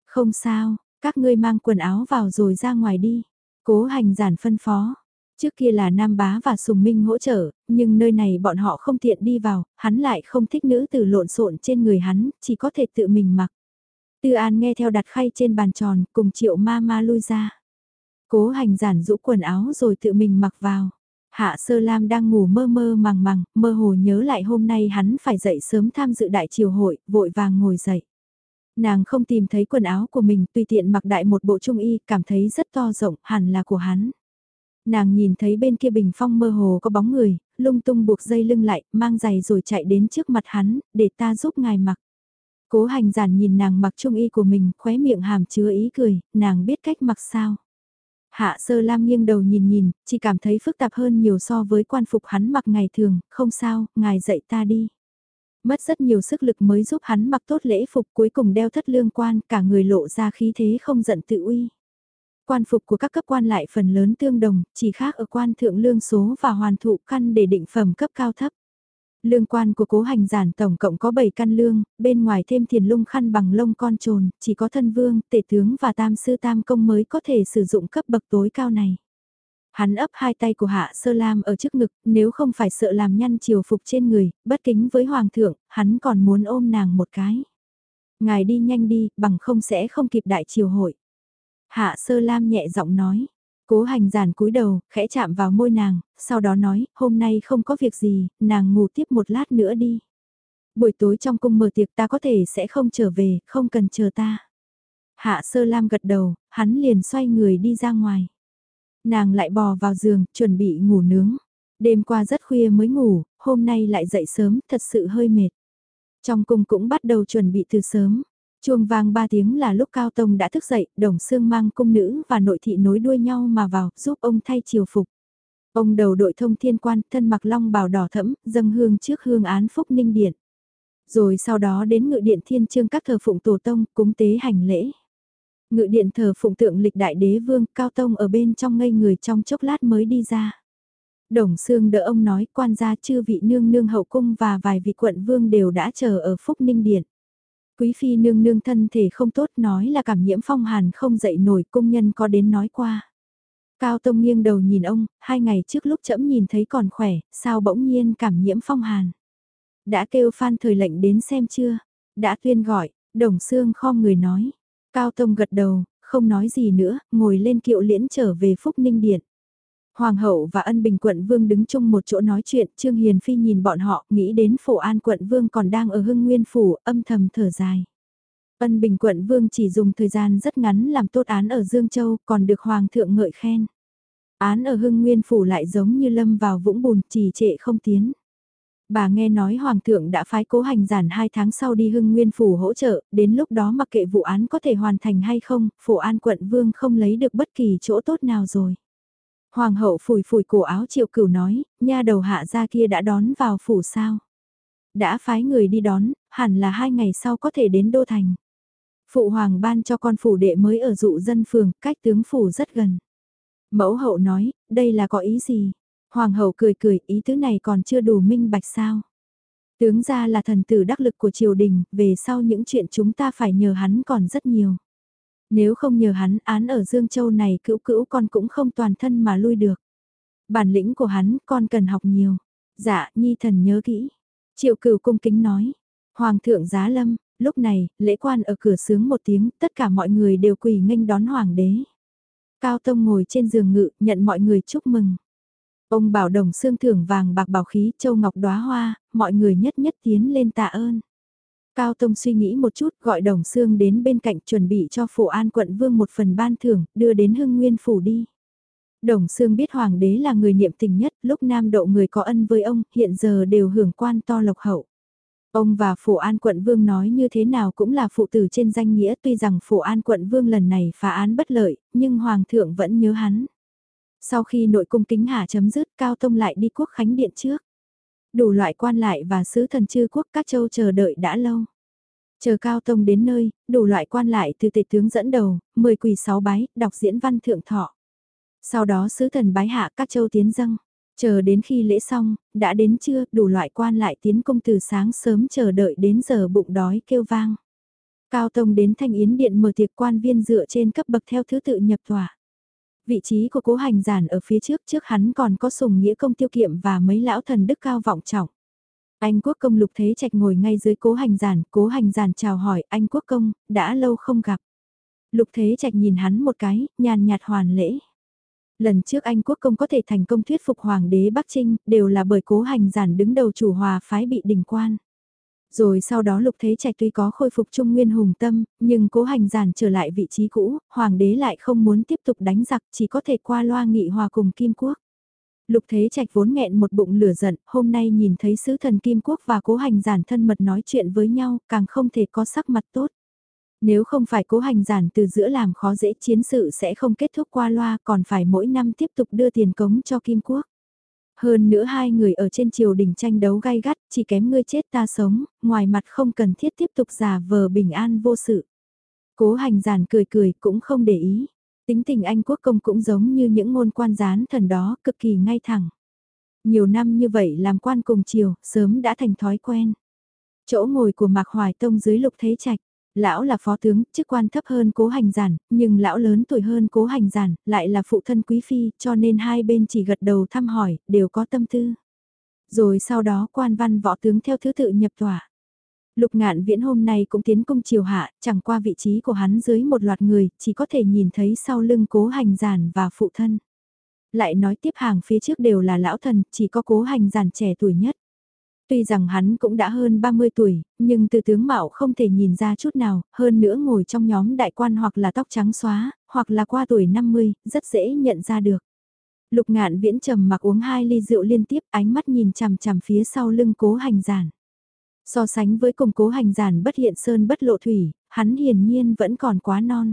Không sao, các ngươi mang quần áo vào rồi ra ngoài đi. Cố hành giản phân phó. Trước kia là Nam Bá và Sùng Minh hỗ trợ, nhưng nơi này bọn họ không tiện đi vào, hắn lại không thích nữ tử lộn xộn trên người hắn, chỉ có thể tự mình mặc. Tư An nghe theo đặt khay trên bàn tròn, cùng triệu ma ma lui ra. Cố hành giản rũ quần áo rồi tự mình mặc vào. Hạ Sơ Lam đang ngủ mơ mơ màng màng, mơ hồ nhớ lại hôm nay hắn phải dậy sớm tham dự đại triều hội, vội vàng ngồi dậy. Nàng không tìm thấy quần áo của mình, tùy tiện mặc đại một bộ trung y, cảm thấy rất to rộng, hẳn là của hắn. Nàng nhìn thấy bên kia bình phong mơ hồ có bóng người, lung tung buộc dây lưng lại, mang giày rồi chạy đến trước mặt hắn, để ta giúp ngài mặc. Cố hành giản nhìn nàng mặc trung y của mình, khóe miệng hàm chứa ý cười, nàng biết cách mặc sao. Hạ sơ lam nghiêng đầu nhìn nhìn, chỉ cảm thấy phức tạp hơn nhiều so với quan phục hắn mặc ngày thường, không sao, ngài dạy ta đi. Mất rất nhiều sức lực mới giúp hắn mặc tốt lễ phục cuối cùng đeo thất lương quan, cả người lộ ra khí thế không giận tự uy. Quan phục của các cấp quan lại phần lớn tương đồng, chỉ khác ở quan thượng lương số và hoàn thụ căn để định phẩm cấp cao thấp. Lương quan của cố hành giản tổng cộng có 7 căn lương, bên ngoài thêm thiền lung khăn bằng lông con trồn, chỉ có thân vương, tể tướng và tam sư tam công mới có thể sử dụng cấp bậc tối cao này. Hắn ấp hai tay của Hạ Sơ Lam ở trước ngực, nếu không phải sợ làm nhăn chiều phục trên người, bất kính với Hoàng thượng, hắn còn muốn ôm nàng một cái. Ngài đi nhanh đi, bằng không sẽ không kịp đại triều hội. Hạ Sơ Lam nhẹ giọng nói, Cố hành giản cúi đầu, khẽ chạm vào môi nàng, sau đó nói, hôm nay không có việc gì, nàng ngủ tiếp một lát nữa đi. Buổi tối trong cung mở tiệc ta có thể sẽ không trở về, không cần chờ ta. Hạ sơ lam gật đầu, hắn liền xoay người đi ra ngoài. Nàng lại bò vào giường, chuẩn bị ngủ nướng. Đêm qua rất khuya mới ngủ, hôm nay lại dậy sớm, thật sự hơi mệt. Trong cung cũng bắt đầu chuẩn bị từ sớm. Chuông vang ba tiếng là lúc Cao Tông đã thức dậy, đồng xương mang cung nữ và nội thị nối đuôi nhau mà vào, giúp ông thay triều phục. Ông đầu đội thông thiên quan, thân mặc long bào đỏ thẫm, dâng hương trước hương án phúc ninh điện. Rồi sau đó đến ngự điện thiên trương các thờ phụng tổ tông, cúng tế hành lễ. Ngự điện thờ phụng tượng lịch đại đế vương, cao tông ở bên trong ngây người trong chốc lát mới đi ra. Đồng xương đỡ ông nói quan gia chư vị nương nương hậu cung và vài vị quận vương đều đã chờ ở phúc ninh điện. Quý phi nương nương thân thể không tốt nói là cảm nhiễm phong hàn không dậy nổi công nhân có đến nói qua. Cao Tông nghiêng đầu nhìn ông, hai ngày trước lúc chậm nhìn thấy còn khỏe, sao bỗng nhiên cảm nhiễm phong hàn. Đã kêu phan thời lệnh đến xem chưa? Đã tuyên gọi, đồng xương khom người nói. Cao Tông gật đầu, không nói gì nữa, ngồi lên kiệu liễn trở về Phúc Ninh Điện. Hoàng hậu và ân bình quận vương đứng chung một chỗ nói chuyện, Trương Hiền Phi nhìn bọn họ, nghĩ đến phổ an quận vương còn đang ở hưng nguyên phủ, âm thầm thở dài. Ân bình quận vương chỉ dùng thời gian rất ngắn làm tốt án ở Dương Châu, còn được hoàng thượng ngợi khen. Án ở hưng nguyên phủ lại giống như lâm vào vũng bùn, trì trệ không tiến. Bà nghe nói Hoàng thượng đã phái cố hành giản 2 tháng sau đi hưng nguyên phủ hỗ trợ, đến lúc đó mặc kệ vụ án có thể hoàn thành hay không, phổ an quận vương không lấy được bất kỳ chỗ tốt nào rồi. Hoàng hậu phủi phủi cổ áo triệu cửu nói, nha đầu hạ gia kia đã đón vào phủ sao. Đã phái người đi đón, hẳn là hai ngày sau có thể đến Đô Thành. Phụ hoàng ban cho con phủ đệ mới ở dụ dân phường, cách tướng phủ rất gần. Mẫu hậu nói, đây là có ý gì? Hoàng hậu cười cười, ý tứ này còn chưa đủ minh bạch sao? Tướng gia là thần tử đắc lực của triều đình, về sau những chuyện chúng ta phải nhờ hắn còn rất nhiều. Nếu không nhờ hắn án ở Dương Châu này cữu cữu con cũng không toàn thân mà lui được. Bản lĩnh của hắn con cần học nhiều. Dạ, nhi thần nhớ kỹ. Triệu cửu cung kính nói. Hoàng thượng giá lâm, lúc này, lễ quan ở cửa sướng một tiếng, tất cả mọi người đều quỳ nghênh đón hoàng đế. Cao Tông ngồi trên giường ngự, nhận mọi người chúc mừng. Ông bảo đồng xương thưởng vàng bạc bảo khí châu ngọc đóa hoa, mọi người nhất nhất tiến lên tạ ơn. Cao Tông suy nghĩ một chút gọi Đồng xương đến bên cạnh chuẩn bị cho phụ An quận vương một phần ban thưởng, đưa đến Hưng Nguyên Phủ đi. Đồng xương biết Hoàng đế là người niệm tình nhất, lúc nam độ người có ân với ông, hiện giờ đều hưởng quan to lộc hậu. Ông và Phổ An quận vương nói như thế nào cũng là phụ tử trên danh nghĩa tuy rằng Phổ An quận vương lần này phá án bất lợi, nhưng Hoàng thượng vẫn nhớ hắn. Sau khi nội cung kính hạ chấm dứt, Cao Tông lại đi quốc khánh điện trước. Đủ loại quan lại và sứ thần chư quốc các châu chờ đợi đã lâu. Chờ Cao Tông đến nơi, đủ loại quan lại từ tể tướng dẫn đầu, 10 quỳ sáu bái, đọc diễn văn thượng thọ. Sau đó sứ thần bái hạ các châu tiến dâng. Chờ đến khi lễ xong, đã đến trưa, đủ loại quan lại tiến công từ sáng sớm chờ đợi đến giờ bụng đói kêu vang. Cao Tông đến Thanh Yến Điện mở tiệc quan viên dựa trên cấp bậc theo thứ tự nhập tòa. Vị trí của cố hành giản ở phía trước trước hắn còn có sùng nghĩa công tiêu kiệm và mấy lão thần đức cao vọng trọng. Anh quốc công lục thế trạch ngồi ngay dưới cố hành giản, cố hành giản chào hỏi anh quốc công, đã lâu không gặp. Lục thế trạch nhìn hắn một cái, nhàn nhạt hoàn lễ. Lần trước Anh quốc công có thể thành công thuyết phục Hoàng đế Bắc Trinh đều là bởi cố hành giản đứng đầu chủ hòa phái bị đình quan. Rồi sau đó lục thế trạch tuy có khôi phục trung nguyên hùng tâm, nhưng cố hành giản trở lại vị trí cũ, hoàng đế lại không muốn tiếp tục đánh giặc chỉ có thể qua loa nghị hòa cùng Kim Quốc. Lục Thế Trạch vốn nghẹn một bụng lửa giận, hôm nay nhìn thấy sứ thần Kim Quốc và cố hành giản thân mật nói chuyện với nhau, càng không thể có sắc mặt tốt. Nếu không phải cố hành giản từ giữa làm khó dễ chiến sự sẽ không kết thúc qua loa còn phải mỗi năm tiếp tục đưa tiền cống cho Kim Quốc. Hơn nữa hai người ở trên triều đình tranh đấu gay gắt, chỉ kém ngươi chết ta sống, ngoài mặt không cần thiết tiếp tục giả vờ bình an vô sự. Cố hành giản cười cười cũng không để ý. Tính tình Anh quốc công cũng giống như những ngôn quan gián thần đó, cực kỳ ngay thẳng. Nhiều năm như vậy làm quan cùng triều, sớm đã thành thói quen. Chỗ ngồi của Mạc Hoài Tông dưới lục thế trạch, lão là phó tướng, chức quan thấp hơn cố hành giản, nhưng lão lớn tuổi hơn cố hành giản, lại là phụ thân quý phi, cho nên hai bên chỉ gật đầu thăm hỏi, đều có tâm tư. Rồi sau đó quan văn võ tướng theo thứ tự nhập tòa. Lục ngạn viễn hôm nay cũng tiến công triều hạ, chẳng qua vị trí của hắn dưới một loạt người, chỉ có thể nhìn thấy sau lưng cố hành giản và phụ thân. Lại nói tiếp hàng phía trước đều là lão thần, chỉ có cố hành giản trẻ tuổi nhất. Tuy rằng hắn cũng đã hơn 30 tuổi, nhưng từ tướng mạo không thể nhìn ra chút nào, hơn nữa ngồi trong nhóm đại quan hoặc là tóc trắng xóa, hoặc là qua tuổi 50, rất dễ nhận ra được. Lục ngạn viễn trầm mặc uống hai ly rượu liên tiếp ánh mắt nhìn chằm chằm phía sau lưng cố hành giản. So sánh với cùng cố hành giản bất hiện sơn bất lộ thủy, hắn hiển nhiên vẫn còn quá non.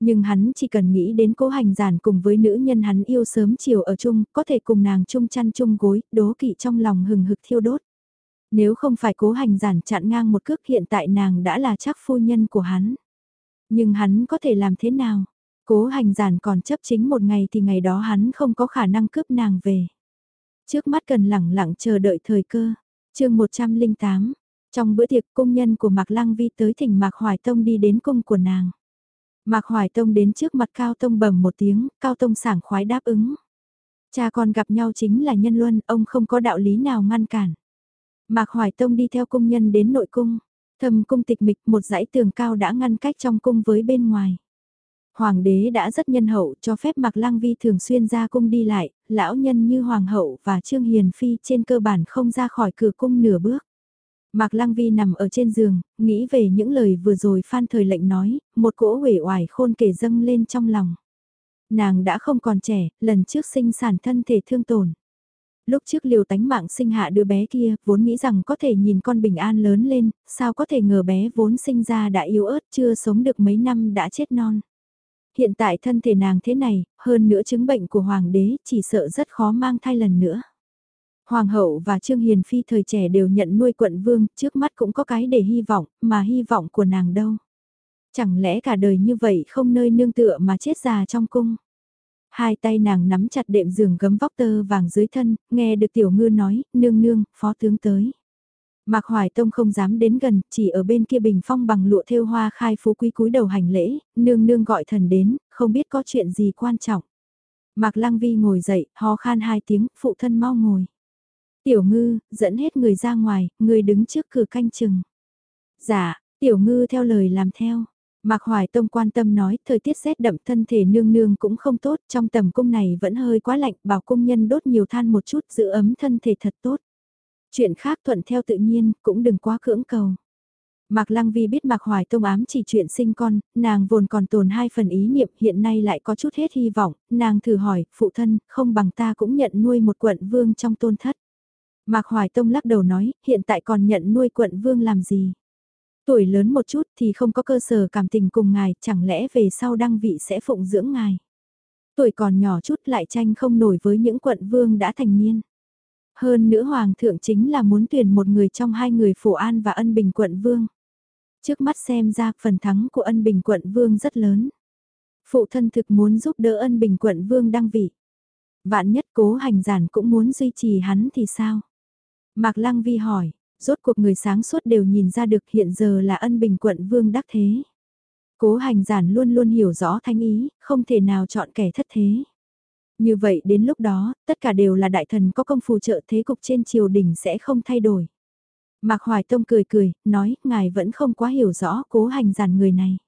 Nhưng hắn chỉ cần nghĩ đến cố hành giản cùng với nữ nhân hắn yêu sớm chiều ở chung, có thể cùng nàng chung chăn chung gối, đố kỵ trong lòng hừng hực thiêu đốt. Nếu không phải cố hành giản chặn ngang một cước hiện tại nàng đã là chắc phu nhân của hắn. Nhưng hắn có thể làm thế nào? Cố hành giản còn chấp chính một ngày thì ngày đó hắn không có khả năng cướp nàng về. Trước mắt cần lẳng lặng chờ đợi thời cơ. chương 108, trong bữa tiệc công nhân của Mạc Lăng Vi tới thỉnh Mạc Hoài Tông đi đến cung của nàng. Mạc Hoài Tông đến trước mặt Cao Tông bầm một tiếng, Cao Tông sảng khoái đáp ứng. Cha con gặp nhau chính là nhân luân, ông không có đạo lý nào ngăn cản. Mạc Hoài Tông đi theo công nhân đến nội cung. Thầm cung tịch mịch một dãy tường cao đã ngăn cách trong cung với bên ngoài. Hoàng đế đã rất nhân hậu cho phép Mạc Lăng Vi thường xuyên ra cung đi lại, lão nhân như Hoàng hậu và Trương Hiền Phi trên cơ bản không ra khỏi cửa cung nửa bước. Mạc Lăng Vi nằm ở trên giường, nghĩ về những lời vừa rồi Phan Thời lệnh nói, một cỗ uể oải khôn kể dâng lên trong lòng. Nàng đã không còn trẻ, lần trước sinh sản thân thể thương tổn. Lúc trước liều tánh mạng sinh hạ đứa bé kia, vốn nghĩ rằng có thể nhìn con bình an lớn lên, sao có thể ngờ bé vốn sinh ra đã yếu ớt chưa sống được mấy năm đã chết non. Hiện tại thân thể nàng thế này, hơn nữa chứng bệnh của hoàng đế chỉ sợ rất khó mang thai lần nữa. Hoàng hậu và Trương Hiền Phi thời trẻ đều nhận nuôi quận vương, trước mắt cũng có cái để hy vọng, mà hy vọng của nàng đâu. Chẳng lẽ cả đời như vậy không nơi nương tựa mà chết già trong cung. Hai tay nàng nắm chặt đệm giường gấm vóc tơ vàng dưới thân, nghe được tiểu ngư nói, nương nương, phó tướng tới. Mạc Hoài Tông không dám đến gần, chỉ ở bên kia bình phong bằng lụa thêu hoa khai phú quý cúi đầu hành lễ, nương nương gọi thần đến, không biết có chuyện gì quan trọng. Mạc Lăng Vi ngồi dậy, ho khan hai tiếng, phụ thân mau ngồi. Tiểu ngư, dẫn hết người ra ngoài, người đứng trước cửa canh chừng. Dạ, tiểu ngư theo lời làm theo. Mạc Hoài Tông quan tâm nói, thời tiết rét đậm thân thể nương nương cũng không tốt, trong tầm cung này vẫn hơi quá lạnh, bảo cung nhân đốt nhiều than một chút, giữ ấm thân thể thật tốt. Chuyện khác thuận theo tự nhiên, cũng đừng quá cưỡng cầu. Mạc Lăng Vi biết Mạc Hoài Tông ám chỉ chuyện sinh con, nàng vốn còn tồn hai phần ý niệm hiện nay lại có chút hết hy vọng, nàng thử hỏi, phụ thân, không bằng ta cũng nhận nuôi một quận vương trong tôn thất. Mạc Hoài Tông lắc đầu nói, hiện tại còn nhận nuôi quận vương làm gì? Tuổi lớn một chút thì không có cơ sở cảm tình cùng ngài, chẳng lẽ về sau đăng vị sẽ phụng dưỡng ngài? Tuổi còn nhỏ chút lại tranh không nổi với những quận vương đã thành niên. Hơn nữa Hoàng thượng chính là muốn tuyển một người trong hai người phổ an và ân bình quận vương. Trước mắt xem ra phần thắng của ân bình quận vương rất lớn. Phụ thân thực muốn giúp đỡ ân bình quận vương đăng vị. Vạn nhất cố hành giản cũng muốn duy trì hắn thì sao? Mạc Lăng Vi hỏi, rốt cuộc người sáng suốt đều nhìn ra được hiện giờ là ân bình quận vương đắc thế. Cố hành giản luôn luôn hiểu rõ thanh ý, không thể nào chọn kẻ thất thế. Như vậy đến lúc đó, tất cả đều là đại thần có công phù trợ thế cục trên triều đình sẽ không thay đổi. Mạc Hoài Tông cười cười, nói, ngài vẫn không quá hiểu rõ cố hành giản người này.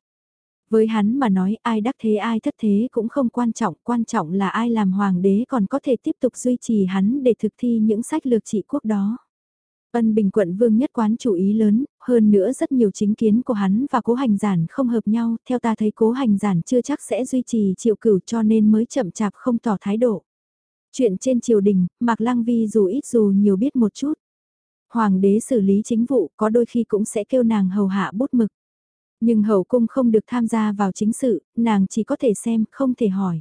Với hắn mà nói ai đắc thế ai thất thế cũng không quan trọng, quan trọng là ai làm hoàng đế còn có thể tiếp tục duy trì hắn để thực thi những sách lược trị quốc đó. Ân Bình quận vương nhất quán chủ ý lớn, hơn nữa rất nhiều chính kiến của hắn và cố hành giản không hợp nhau, theo ta thấy cố hành giản chưa chắc sẽ duy trì triệu cửu cho nên mới chậm chạp không tỏ thái độ. Chuyện trên triều đình, Mạc Lăng Vi dù ít dù nhiều biết một chút. Hoàng đế xử lý chính vụ có đôi khi cũng sẽ kêu nàng hầu hạ bút mực. Nhưng hậu cung không được tham gia vào chính sự, nàng chỉ có thể xem, không thể hỏi.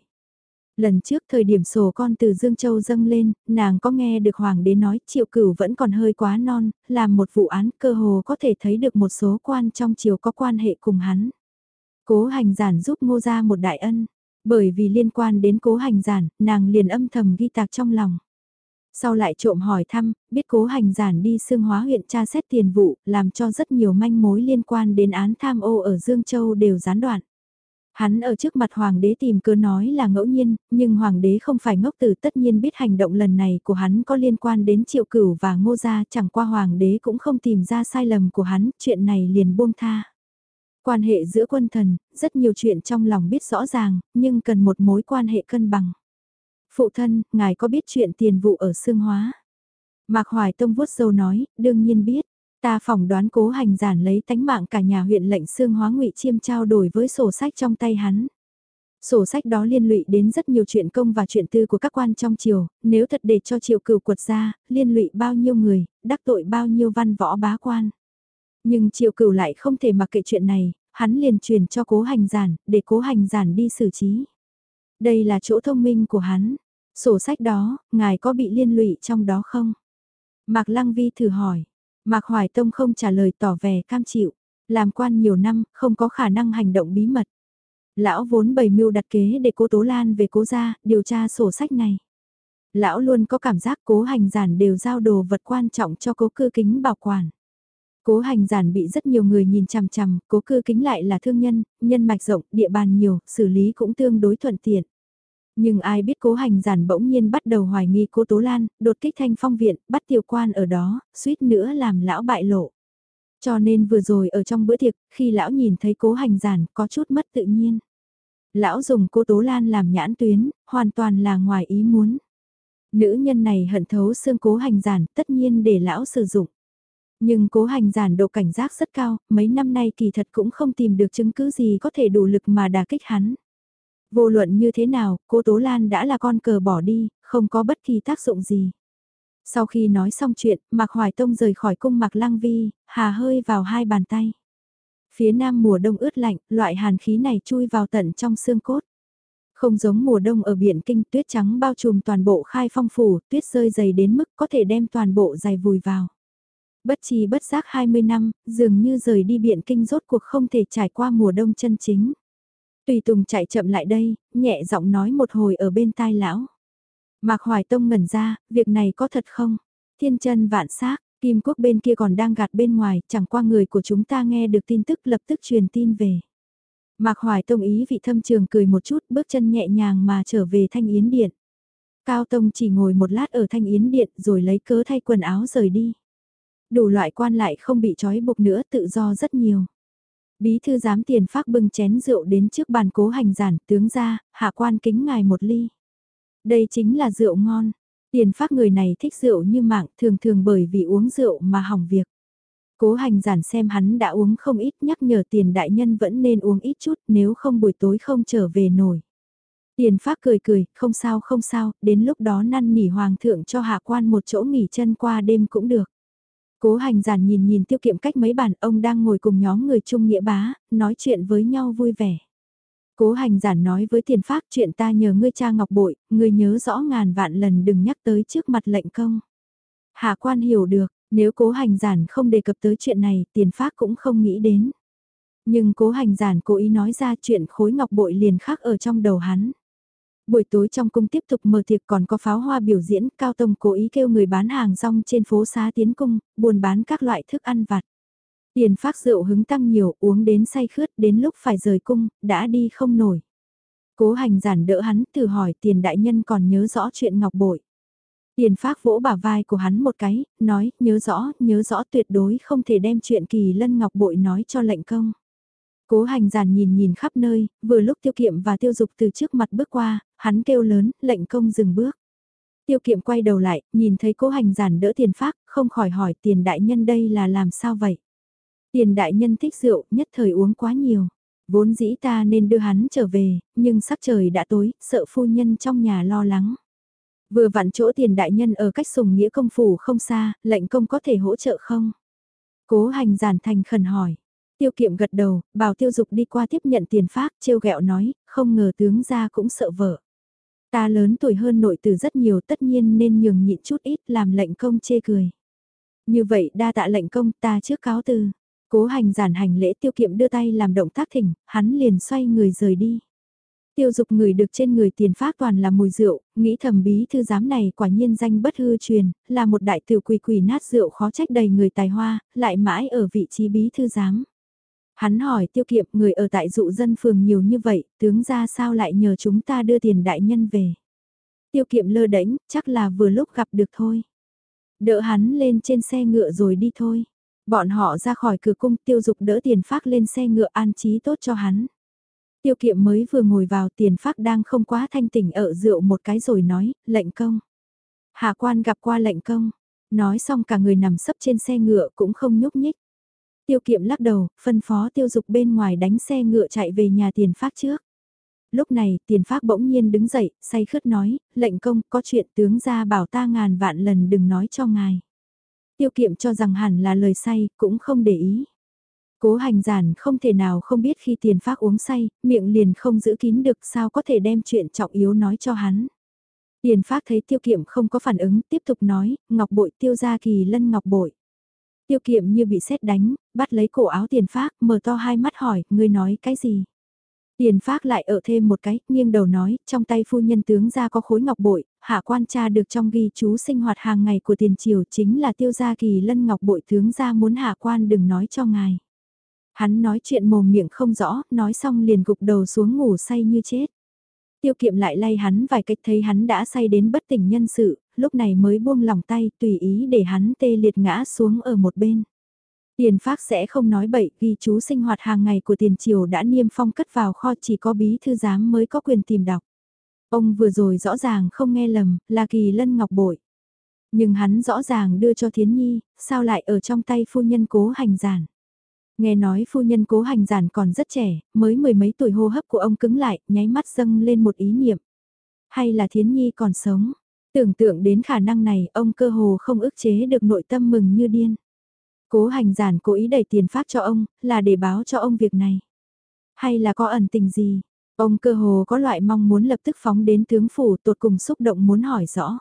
Lần trước thời điểm sổ con từ Dương Châu dâng lên, nàng có nghe được Hoàng đế nói triệu cửu vẫn còn hơi quá non, làm một vụ án cơ hồ có thể thấy được một số quan trong triều có quan hệ cùng hắn. Cố hành giản giúp ngô ra một đại ân, bởi vì liên quan đến cố hành giản, nàng liền âm thầm ghi tạc trong lòng. Sau lại trộm hỏi thăm, biết cố hành giản đi xương hóa huyện tra xét tiền vụ, làm cho rất nhiều manh mối liên quan đến án tham ô ở Dương Châu đều gián đoạn. Hắn ở trước mặt hoàng đế tìm cớ nói là ngẫu nhiên, nhưng hoàng đế không phải ngốc tử tất nhiên biết hành động lần này của hắn có liên quan đến triệu cửu và ngô gia chẳng qua hoàng đế cũng không tìm ra sai lầm của hắn, chuyện này liền buông tha. Quan hệ giữa quân thần, rất nhiều chuyện trong lòng biết rõ ràng, nhưng cần một mối quan hệ cân bằng. Phụ thân, ngài có biết chuyện tiền vụ ở xương hóa? Mạc Hoài Tông vuốt sâu nói, đương nhiên biết. Ta phỏng đoán cố hành giản lấy tánh mạng cả nhà huyện lệnh xương hóa ngụy chiêm trao đổi với sổ sách trong tay hắn. Sổ sách đó liên lụy đến rất nhiều chuyện công và chuyện tư của các quan trong triều, nếu thật để cho triều cửu quật ra, liên lụy bao nhiêu người, đắc tội bao nhiêu văn võ bá quan. Nhưng triều cửu lại không thể mặc kệ chuyện này, hắn liền truyền cho cố hành giản, để cố hành giản đi xử trí. Đây là chỗ thông minh của hắn. Sổ sách đó, ngài có bị liên lụy trong đó không? Mạc Lăng Vi thử hỏi. Mạc Hoài Tông không trả lời tỏ vẻ cam chịu. Làm quan nhiều năm, không có khả năng hành động bí mật. Lão vốn bày mưu đặt kế để cố Tố Lan về cố gia, điều tra sổ sách này. Lão luôn có cảm giác cố hành giản đều giao đồ vật quan trọng cho cố cư kính bảo quản. Cố hành giản bị rất nhiều người nhìn chằm chằm, cố cư kính lại là thương nhân, nhân mạch rộng, địa bàn nhiều, xử lý cũng tương đối thuận tiện. Nhưng ai biết cố hành giản bỗng nhiên bắt đầu hoài nghi cô Tố Lan, đột kích thanh phong viện, bắt tiểu quan ở đó, suýt nữa làm lão bại lộ. Cho nên vừa rồi ở trong bữa tiệc, khi lão nhìn thấy cố hành giản có chút mất tự nhiên. Lão dùng cô Tố Lan làm nhãn tuyến, hoàn toàn là ngoài ý muốn. Nữ nhân này hận thấu xương cố hành giản tất nhiên để lão sử dụng. Nhưng cố hành giản độ cảnh giác rất cao, mấy năm nay kỳ thật cũng không tìm được chứng cứ gì có thể đủ lực mà đả kích hắn. Vô luận như thế nào, cô Tố Lan đã là con cờ bỏ đi, không có bất kỳ tác dụng gì. Sau khi nói xong chuyện, Mạc Hoài Tông rời khỏi cung Mạc Lăng Vi, hà hơi vào hai bàn tay. Phía nam mùa đông ướt lạnh, loại hàn khí này chui vào tận trong xương cốt. Không giống mùa đông ở biển kinh tuyết trắng bao trùm toàn bộ khai phong phủ, tuyết rơi dày đến mức có thể đem toàn bộ dày vùi vào. Bất trì bất giác 20 năm, dường như rời đi biển kinh rốt cuộc không thể trải qua mùa đông chân chính. Tùy Tùng chạy chậm lại đây, nhẹ giọng nói một hồi ở bên tai lão. Mạc Hoài Tông ngẩn ra, việc này có thật không? Thiên chân vạn xác Kim Quốc bên kia còn đang gạt bên ngoài, chẳng qua người của chúng ta nghe được tin tức lập tức truyền tin về. Mạc Hoài Tông ý vị thâm trường cười một chút, bước chân nhẹ nhàng mà trở về Thanh Yến Điện. Cao Tông chỉ ngồi một lát ở Thanh Yến Điện rồi lấy cớ thay quần áo rời đi. Đủ loại quan lại không bị trói buộc nữa tự do rất nhiều. Bí thư giám tiền phác bưng chén rượu đến trước bàn cố hành giản tướng ra, hạ quan kính ngài một ly. Đây chính là rượu ngon. Tiền phác người này thích rượu như mạng thường thường bởi vì uống rượu mà hỏng việc. Cố hành giản xem hắn đã uống không ít nhắc nhở tiền đại nhân vẫn nên uống ít chút nếu không buổi tối không trở về nổi. Tiền phác cười cười, không sao không sao, đến lúc đó năn nỉ hoàng thượng cho hạ quan một chỗ nghỉ chân qua đêm cũng được. Cố hành giản nhìn nhìn tiêu kiệm cách mấy bàn ông đang ngồi cùng nhóm người trung nghĩa bá, nói chuyện với nhau vui vẻ. Cố hành giản nói với tiền pháp chuyện ta nhờ ngươi cha ngọc bội, ngươi nhớ rõ ngàn vạn lần đừng nhắc tới trước mặt lệnh công. Hạ quan hiểu được, nếu cố hành giản không đề cập tới chuyện này, tiền pháp cũng không nghĩ đến. Nhưng cố hành giản cố ý nói ra chuyện khối ngọc bội liền khác ở trong đầu hắn. Buổi tối trong cung tiếp tục mở tiệc còn có pháo hoa biểu diễn, Cao Tông cố ý kêu người bán hàng rong trên phố xá tiến cung, buôn bán các loại thức ăn vặt. Tiền phát rượu hứng tăng nhiều, uống đến say khướt, đến lúc phải rời cung, đã đi không nổi. Cố hành giản đỡ hắn, từ hỏi tiền đại nhân còn nhớ rõ chuyện ngọc bội. Tiền phát vỗ bả vai của hắn một cái, nói, nhớ rõ, nhớ rõ tuyệt đối không thể đem chuyện kỳ lân ngọc bội nói cho lệnh công. Cố hành giản nhìn nhìn khắp nơi, vừa lúc tiêu kiệm và tiêu dục từ trước mặt bước qua, hắn kêu lớn, lệnh công dừng bước. Tiêu kiệm quay đầu lại, nhìn thấy cố hành giản đỡ tiền phát, không khỏi hỏi tiền đại nhân đây là làm sao vậy? Tiền đại nhân thích rượu, nhất thời uống quá nhiều. Vốn dĩ ta nên đưa hắn trở về, nhưng sắc trời đã tối, sợ phu nhân trong nhà lo lắng. Vừa vặn chỗ tiền đại nhân ở cách sùng nghĩa công phủ không xa, lệnh công có thể hỗ trợ không? Cố hành giản thành khẩn hỏi. Tiêu kiệm gật đầu, bảo tiêu dục đi qua tiếp nhận tiền phát, trêu ghẹo nói, không ngờ tướng gia cũng sợ vợ. Ta lớn tuổi hơn nội tử rất nhiều tất nhiên nên nhường nhịn chút ít làm lệnh công chê cười. Như vậy đa tạ lệnh công ta trước cáo từ. Cố hành giản hành lễ tiêu kiệm đưa tay làm động tác thỉnh, hắn liền xoay người rời đi. Tiêu dục người được trên người tiền phát toàn là mùi rượu, nghĩ thầm bí thư giám này quả nhiên danh bất hư truyền, là một đại tiểu quỷ quỷ nát rượu khó trách đầy người tài hoa, lại mãi ở vị trí bí thư giám. Hắn hỏi tiêu kiệm người ở tại dụ dân phường nhiều như vậy, tướng ra sao lại nhờ chúng ta đưa tiền đại nhân về. Tiêu kiệm lơ đánh, chắc là vừa lúc gặp được thôi. Đỡ hắn lên trên xe ngựa rồi đi thôi. Bọn họ ra khỏi cửa cung tiêu dục đỡ tiền phát lên xe ngựa an trí tốt cho hắn. Tiêu kiệm mới vừa ngồi vào tiền phát đang không quá thanh tỉnh ở rượu một cái rồi nói, lệnh công. Hạ quan gặp qua lệnh công, nói xong cả người nằm sấp trên xe ngựa cũng không nhúc nhích. Tiêu kiệm lắc đầu, phân phó tiêu dục bên ngoài đánh xe ngựa chạy về nhà tiền phát trước. Lúc này, tiền phát bỗng nhiên đứng dậy, say khướt nói, lệnh công, có chuyện tướng ra bảo ta ngàn vạn lần đừng nói cho ngài. Tiêu kiệm cho rằng hẳn là lời say, cũng không để ý. Cố hành giản không thể nào không biết khi tiền phát uống say, miệng liền không giữ kín được sao có thể đem chuyện trọng yếu nói cho hắn. Tiền phát thấy tiêu kiệm không có phản ứng, tiếp tục nói, ngọc bội tiêu ra kỳ lân ngọc bội. Tiêu kiệm như bị sét đánh, bắt lấy cổ áo tiền phát, mở to hai mắt hỏi, ngươi nói cái gì? Tiền phát lại ở thêm một cái, nghiêng đầu nói, trong tay phu nhân tướng ra có khối ngọc bội, hạ quan tra được trong ghi chú sinh hoạt hàng ngày của tiền triều chính là tiêu gia kỳ lân ngọc bội tướng ra muốn hạ quan đừng nói cho ngài. Hắn nói chuyện mồm miệng không rõ, nói xong liền gục đầu xuống ngủ say như chết. Tiêu kiệm lại lay hắn vài cách thấy hắn đã say đến bất tỉnh nhân sự, lúc này mới buông lòng tay tùy ý để hắn tê liệt ngã xuống ở một bên. Tiền Phác sẽ không nói bậy, ghi chú sinh hoạt hàng ngày của tiền triều đã niêm phong cất vào kho chỉ có bí thư giám mới có quyền tìm đọc. Ông vừa rồi rõ ràng không nghe lầm, là kỳ lân ngọc bội. Nhưng hắn rõ ràng đưa cho Thiến Nhi, sao lại ở trong tay phu nhân cố hành giản. Nghe nói phu nhân cố hành giản còn rất trẻ, mới mười mấy tuổi hô hấp của ông cứng lại, nháy mắt dâng lên một ý niệm. Hay là Thiến Nhi còn sống? Tưởng tượng đến khả năng này, ông cơ hồ không ức chế được nội tâm mừng như điên. Cố hành giản cố ý đẩy tiền phát cho ông, là để báo cho ông việc này. Hay là có ẩn tình gì? Ông cơ hồ có loại mong muốn lập tức phóng đến tướng phủ tột cùng xúc động muốn hỏi rõ.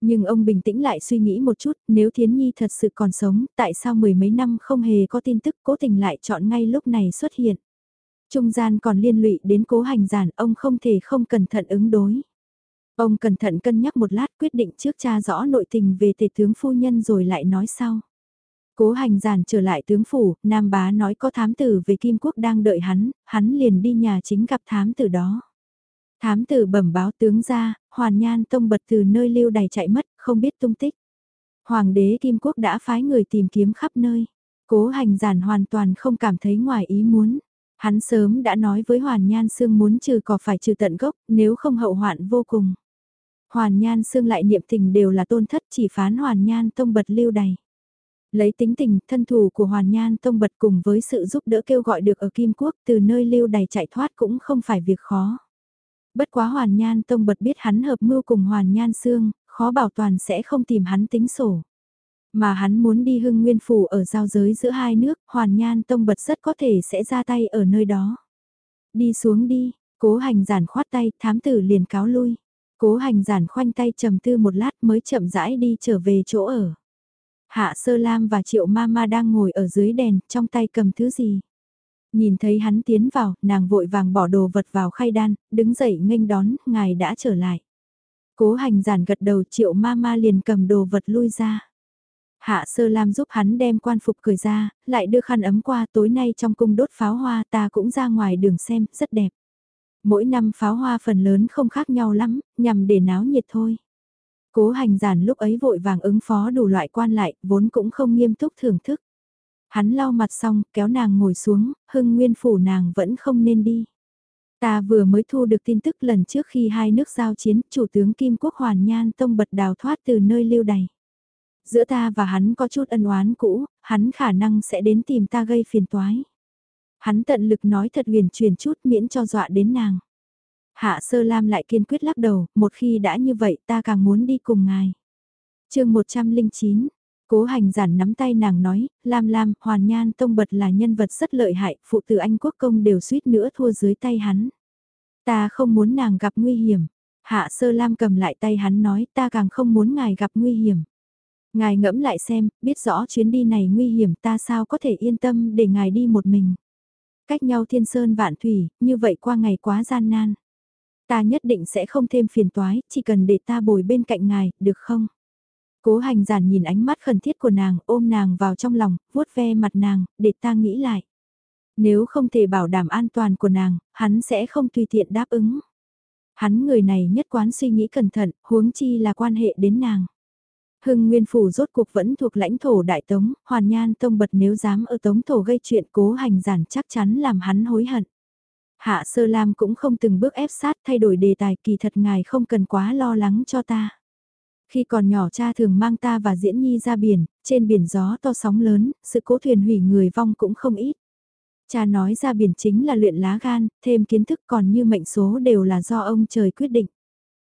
Nhưng ông bình tĩnh lại suy nghĩ một chút, nếu Thiến Nhi thật sự còn sống, tại sao mười mấy năm không hề có tin tức cố tình lại chọn ngay lúc này xuất hiện. Trung gian còn liên lụy đến cố hành giản, ông không thể không cẩn thận ứng đối. Ông cẩn thận cân nhắc một lát quyết định trước cha rõ nội tình về tề tướng phu nhân rồi lại nói sau. Cố hành giản trở lại tướng phủ, Nam bá nói có thám tử về Kim Quốc đang đợi hắn, hắn liền đi nhà chính gặp thám tử đó. Thám tử bẩm báo tướng ra, hoàn nhan tông bật từ nơi lưu đày chạy mất, không biết tung tích. Hoàng đế Kim Quốc đã phái người tìm kiếm khắp nơi. Cố hành giản hoàn toàn không cảm thấy ngoài ý muốn. Hắn sớm đã nói với Hoàn Nhan Sương muốn trừ cỏ phải trừ tận gốc, nếu không hậu hoạn vô cùng. Hoàn Nhan Sương lại niệm tình đều là tôn thất chỉ phán Hoàn Nhan tông bật lưu đày. Lấy tính tình, thân thủ của Hoàn Nhan Tông bật cùng với sự giúp đỡ kêu gọi được ở Kim Quốc từ nơi lưu đày chạy thoát cũng không phải việc khó. Bất quá Hoàn Nhan Tông bật biết hắn hợp mưu cùng Hoàn Nhan Sương, khó bảo toàn sẽ không tìm hắn tính sổ. Mà hắn muốn đi hưng nguyên phủ ở giao giới giữa hai nước, Hoàn Nhan Tông bật rất có thể sẽ ra tay ở nơi đó. Đi xuống đi, cố hành giản khoát tay, thám tử liền cáo lui. Cố hành giản khoanh tay trầm tư một lát mới chậm rãi đi trở về chỗ ở. Hạ Sơ Lam và Triệu Mama đang ngồi ở dưới đèn, trong tay cầm thứ gì. Nhìn thấy hắn tiến vào, nàng vội vàng bỏ đồ vật vào khay đan, đứng dậy nghênh đón, ngài đã trở lại. Cố hành giản gật đầu triệu ma ma liền cầm đồ vật lui ra. Hạ sơ lam giúp hắn đem quan phục cười ra, lại đưa khăn ấm qua tối nay trong cung đốt pháo hoa ta cũng ra ngoài đường xem, rất đẹp. Mỗi năm pháo hoa phần lớn không khác nhau lắm, nhằm để náo nhiệt thôi. Cố hành giản lúc ấy vội vàng ứng phó đủ loại quan lại, vốn cũng không nghiêm túc thưởng thức. Hắn lau mặt xong, kéo nàng ngồi xuống, hưng nguyên phủ nàng vẫn không nên đi. Ta vừa mới thu được tin tức lần trước khi hai nước giao chiến, chủ tướng Kim Quốc Hoàn Nhan Tông bật đào thoát từ nơi lưu đày. Giữa ta và hắn có chút ân oán cũ, hắn khả năng sẽ đến tìm ta gây phiền toái. Hắn tận lực nói thật huyền truyền chút miễn cho dọa đến nàng. Hạ sơ lam lại kiên quyết lắc đầu, một khi đã như vậy ta càng muốn đi cùng ngài. chương 109, cố hành giản nắm tay nàng nói, Lam Lam, Hoàn Nhan Tông Bật là nhân vật rất lợi hại, phụ tử Anh Quốc Công đều suýt nữa thua dưới tay hắn. Ta không muốn nàng gặp nguy hiểm. Hạ sơ lam cầm lại tay hắn nói ta càng không muốn ngài gặp nguy hiểm. Ngài ngẫm lại xem, biết rõ chuyến đi này nguy hiểm ta sao có thể yên tâm để ngài đi một mình. Cách nhau thiên sơn vạn thủy, như vậy qua ngày quá gian nan. Ta nhất định sẽ không thêm phiền toái, chỉ cần để ta bồi bên cạnh ngài, được không? Cố hành giản nhìn ánh mắt khẩn thiết của nàng, ôm nàng vào trong lòng, vuốt ve mặt nàng, để ta nghĩ lại. Nếu không thể bảo đảm an toàn của nàng, hắn sẽ không tùy tiện đáp ứng. Hắn người này nhất quán suy nghĩ cẩn thận, huống chi là quan hệ đến nàng. Hưng Nguyên Phủ rốt cuộc vẫn thuộc lãnh thổ Đại Tống, Hoàn Nhan Tông bật nếu dám ở Tống thổ gây chuyện cố hành giản chắc chắn làm hắn hối hận. Hạ Sơ Lam cũng không từng bước ép sát thay đổi đề tài kỳ thật ngài không cần quá lo lắng cho ta. Khi còn nhỏ cha thường mang ta và Diễn Nhi ra biển, trên biển gió to sóng lớn, sự cố thuyền hủy người vong cũng không ít. Cha nói ra biển chính là luyện lá gan, thêm kiến thức còn như mệnh số đều là do ông trời quyết định.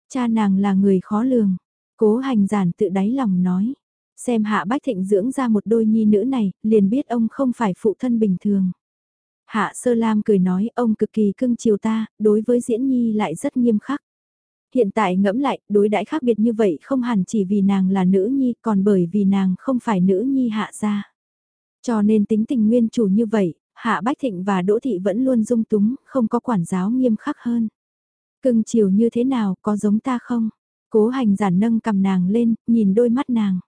Cha nàng là người khó lường, cố hành giản tự đáy lòng nói. Xem hạ bách thịnh dưỡng ra một đôi nhi nữ này, liền biết ông không phải phụ thân bình thường. Hạ sơ lam cười nói ông cực kỳ cưng chiều ta, đối với diễn nhi lại rất nghiêm khắc. Hiện tại ngẫm lại, đối đãi khác biệt như vậy không hẳn chỉ vì nàng là nữ nhi, còn bởi vì nàng không phải nữ nhi hạ gia. Cho nên tính tình nguyên chủ như vậy, Hạ Bách Thịnh và Đỗ Thị vẫn luôn dung túng, không có quản giáo nghiêm khắc hơn. Cưng chiều như thế nào, có giống ta không? Cố hành giản nâng cầm nàng lên, nhìn đôi mắt nàng.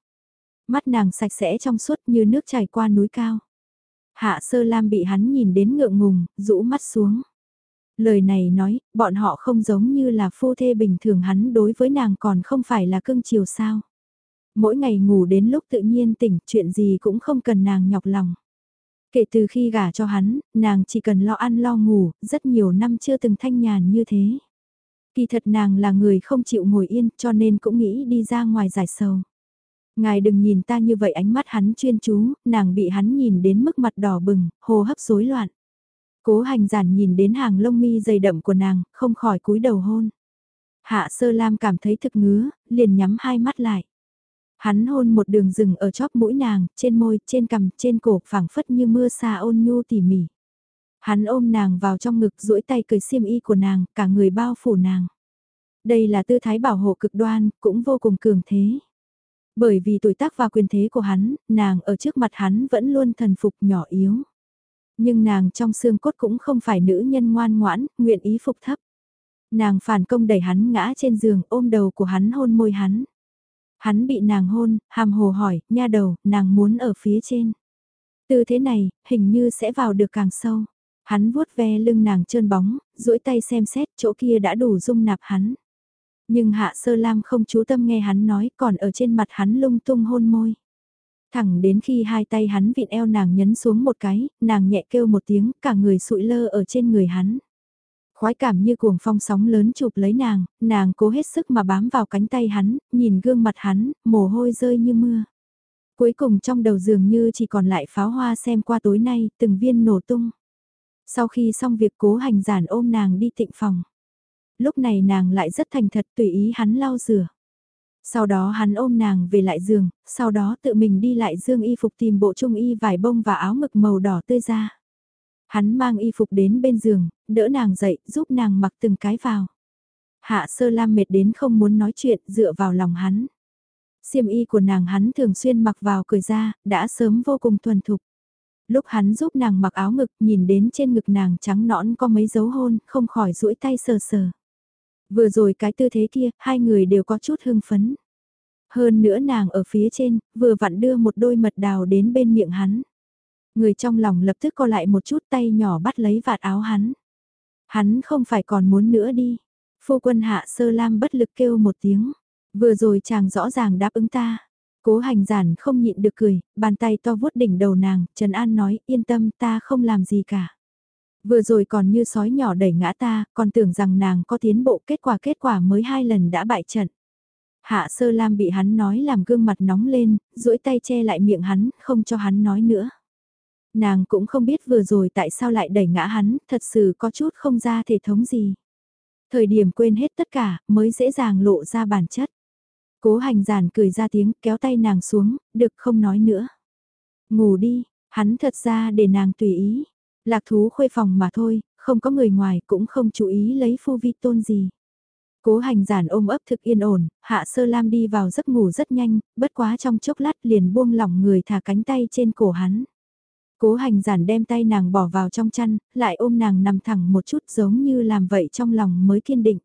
Mắt nàng sạch sẽ trong suốt như nước chảy qua núi cao. Hạ sơ lam bị hắn nhìn đến ngượng ngùng, rũ mắt xuống. Lời này nói, bọn họ không giống như là phu thê bình thường hắn đối với nàng còn không phải là cưng chiều sao. Mỗi ngày ngủ đến lúc tự nhiên tỉnh, chuyện gì cũng không cần nàng nhọc lòng. Kể từ khi gả cho hắn, nàng chỉ cần lo ăn lo ngủ, rất nhiều năm chưa từng thanh nhàn như thế. Kỳ thật nàng là người không chịu ngồi yên cho nên cũng nghĩ đi ra ngoài giải sầu. Ngài đừng nhìn ta như vậy ánh mắt hắn chuyên chú, nàng bị hắn nhìn đến mức mặt đỏ bừng, hô hấp rối loạn. Cố hành giản nhìn đến hàng lông mi dày đậm của nàng, không khỏi cúi đầu hôn. Hạ sơ lam cảm thấy thực ngứa, liền nhắm hai mắt lại. Hắn hôn một đường rừng ở chóp mũi nàng, trên môi, trên cằm, trên cổ, phảng phất như mưa xa ôn nhu tỉ mỉ. Hắn ôm nàng vào trong ngực duỗi tay cười xiêm y của nàng, cả người bao phủ nàng. Đây là tư thái bảo hộ cực đoan, cũng vô cùng cường thế. Bởi vì tuổi tác và quyền thế của hắn, nàng ở trước mặt hắn vẫn luôn thần phục nhỏ yếu. Nhưng nàng trong xương cốt cũng không phải nữ nhân ngoan ngoãn, nguyện ý phục thấp. Nàng phản công đẩy hắn ngã trên giường ôm đầu của hắn hôn môi hắn. Hắn bị nàng hôn, hàm hồ hỏi, nha đầu, nàng muốn ở phía trên. Từ thế này, hình như sẽ vào được càng sâu. Hắn vuốt ve lưng nàng trơn bóng, duỗi tay xem xét chỗ kia đã đủ dung nạp hắn. Nhưng hạ sơ lam không chú tâm nghe hắn nói còn ở trên mặt hắn lung tung hôn môi. Thẳng đến khi hai tay hắn vịn eo nàng nhấn xuống một cái, nàng nhẹ kêu một tiếng, cả người sụi lơ ở trên người hắn. Khoái cảm như cuồng phong sóng lớn chụp lấy nàng, nàng cố hết sức mà bám vào cánh tay hắn, nhìn gương mặt hắn, mồ hôi rơi như mưa. Cuối cùng trong đầu giường như chỉ còn lại pháo hoa xem qua tối nay, từng viên nổ tung. Sau khi xong việc cố hành giản ôm nàng đi tịnh phòng. Lúc này nàng lại rất thành thật tùy ý hắn lau rửa. Sau đó hắn ôm nàng về lại giường, sau đó tự mình đi lại dương y phục tìm bộ trung y vải bông và áo ngực màu đỏ tươi ra. Hắn mang y phục đến bên giường, đỡ nàng dậy, giúp nàng mặc từng cái vào. Hạ sơ lam mệt đến không muốn nói chuyện, dựa vào lòng hắn. Xiêm y của nàng hắn thường xuyên mặc vào cười ra, đã sớm vô cùng thuần thục. Lúc hắn giúp nàng mặc áo ngực nhìn đến trên ngực nàng trắng nõn có mấy dấu hôn, không khỏi duỗi tay sờ sờ. Vừa rồi cái tư thế kia, hai người đều có chút hưng phấn. Hơn nữa nàng ở phía trên, vừa vặn đưa một đôi mật đào đến bên miệng hắn. Người trong lòng lập tức co lại một chút tay nhỏ bắt lấy vạt áo hắn. Hắn không phải còn muốn nữa đi. Phu quân hạ sơ lam bất lực kêu một tiếng. Vừa rồi chàng rõ ràng đáp ứng ta. Cố hành giản không nhịn được cười, bàn tay to vuốt đỉnh đầu nàng, Trần An nói, yên tâm ta không làm gì cả. Vừa rồi còn như sói nhỏ đẩy ngã ta, còn tưởng rằng nàng có tiến bộ kết quả kết quả mới hai lần đã bại trận. Hạ sơ lam bị hắn nói làm gương mặt nóng lên, duỗi tay che lại miệng hắn, không cho hắn nói nữa. Nàng cũng không biết vừa rồi tại sao lại đẩy ngã hắn, thật sự có chút không ra thể thống gì. Thời điểm quên hết tất cả, mới dễ dàng lộ ra bản chất. Cố hành giản cười ra tiếng, kéo tay nàng xuống, được không nói nữa. Ngủ đi, hắn thật ra để nàng tùy ý. Lạc thú khuê phòng mà thôi, không có người ngoài cũng không chú ý lấy phu vi tôn gì. Cố hành giản ôm ấp thực yên ổn, hạ sơ lam đi vào giấc ngủ rất nhanh, bất quá trong chốc lát liền buông lỏng người thả cánh tay trên cổ hắn. Cố hành giản đem tay nàng bỏ vào trong chăn, lại ôm nàng nằm thẳng một chút giống như làm vậy trong lòng mới kiên định.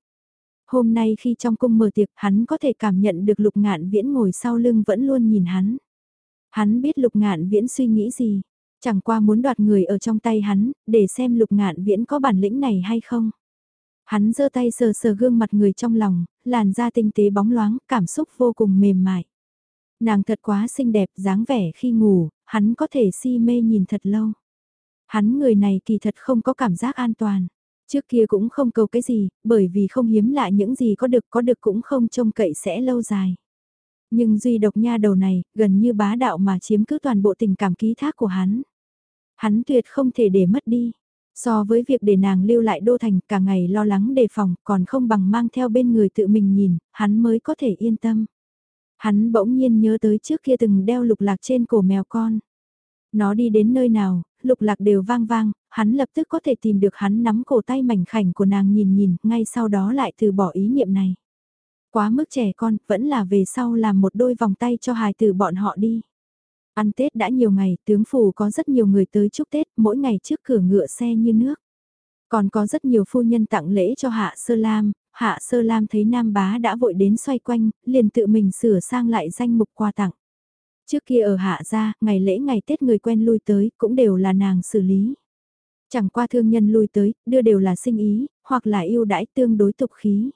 Hôm nay khi trong cung mở tiệc hắn có thể cảm nhận được lục ngạn viễn ngồi sau lưng vẫn luôn nhìn hắn. Hắn biết lục ngạn viễn suy nghĩ gì, chẳng qua muốn đoạt người ở trong tay hắn, để xem lục ngạn viễn có bản lĩnh này hay không. Hắn giơ tay sờ sờ gương mặt người trong lòng, làn da tinh tế bóng loáng, cảm xúc vô cùng mềm mại. Nàng thật quá xinh đẹp, dáng vẻ khi ngủ, hắn có thể si mê nhìn thật lâu. Hắn người này kỳ thật không có cảm giác an toàn. Trước kia cũng không cầu cái gì, bởi vì không hiếm lạ những gì có được có được cũng không trông cậy sẽ lâu dài. Nhưng duy độc nha đầu này, gần như bá đạo mà chiếm cứ toàn bộ tình cảm ký thác của hắn. Hắn tuyệt không thể để mất đi. So với việc để nàng lưu lại đô thành cả ngày lo lắng đề phòng còn không bằng mang theo bên người tự mình nhìn, hắn mới có thể yên tâm. Hắn bỗng nhiên nhớ tới trước kia từng đeo lục lạc trên cổ mèo con. Nó đi đến nơi nào, lục lạc đều vang vang, hắn lập tức có thể tìm được hắn nắm cổ tay mảnh khảnh của nàng nhìn nhìn, ngay sau đó lại từ bỏ ý niệm này. Quá mức trẻ con, vẫn là về sau làm một đôi vòng tay cho hài tử bọn họ đi. Ăn Tết đã nhiều ngày, tướng phủ có rất nhiều người tới chúc Tết, mỗi ngày trước cửa ngựa xe như nước. Còn có rất nhiều phu nhân tặng lễ cho Hạ Sơ Lam, Hạ Sơ Lam thấy Nam Bá đã vội đến xoay quanh, liền tự mình sửa sang lại danh mục quà tặng. Trước kia ở Hạ gia, ngày lễ ngày Tết người quen lui tới, cũng đều là nàng xử lý. Chẳng qua thương nhân lui tới, đưa đều là sinh ý, hoặc là yêu đãi tương đối tục khí.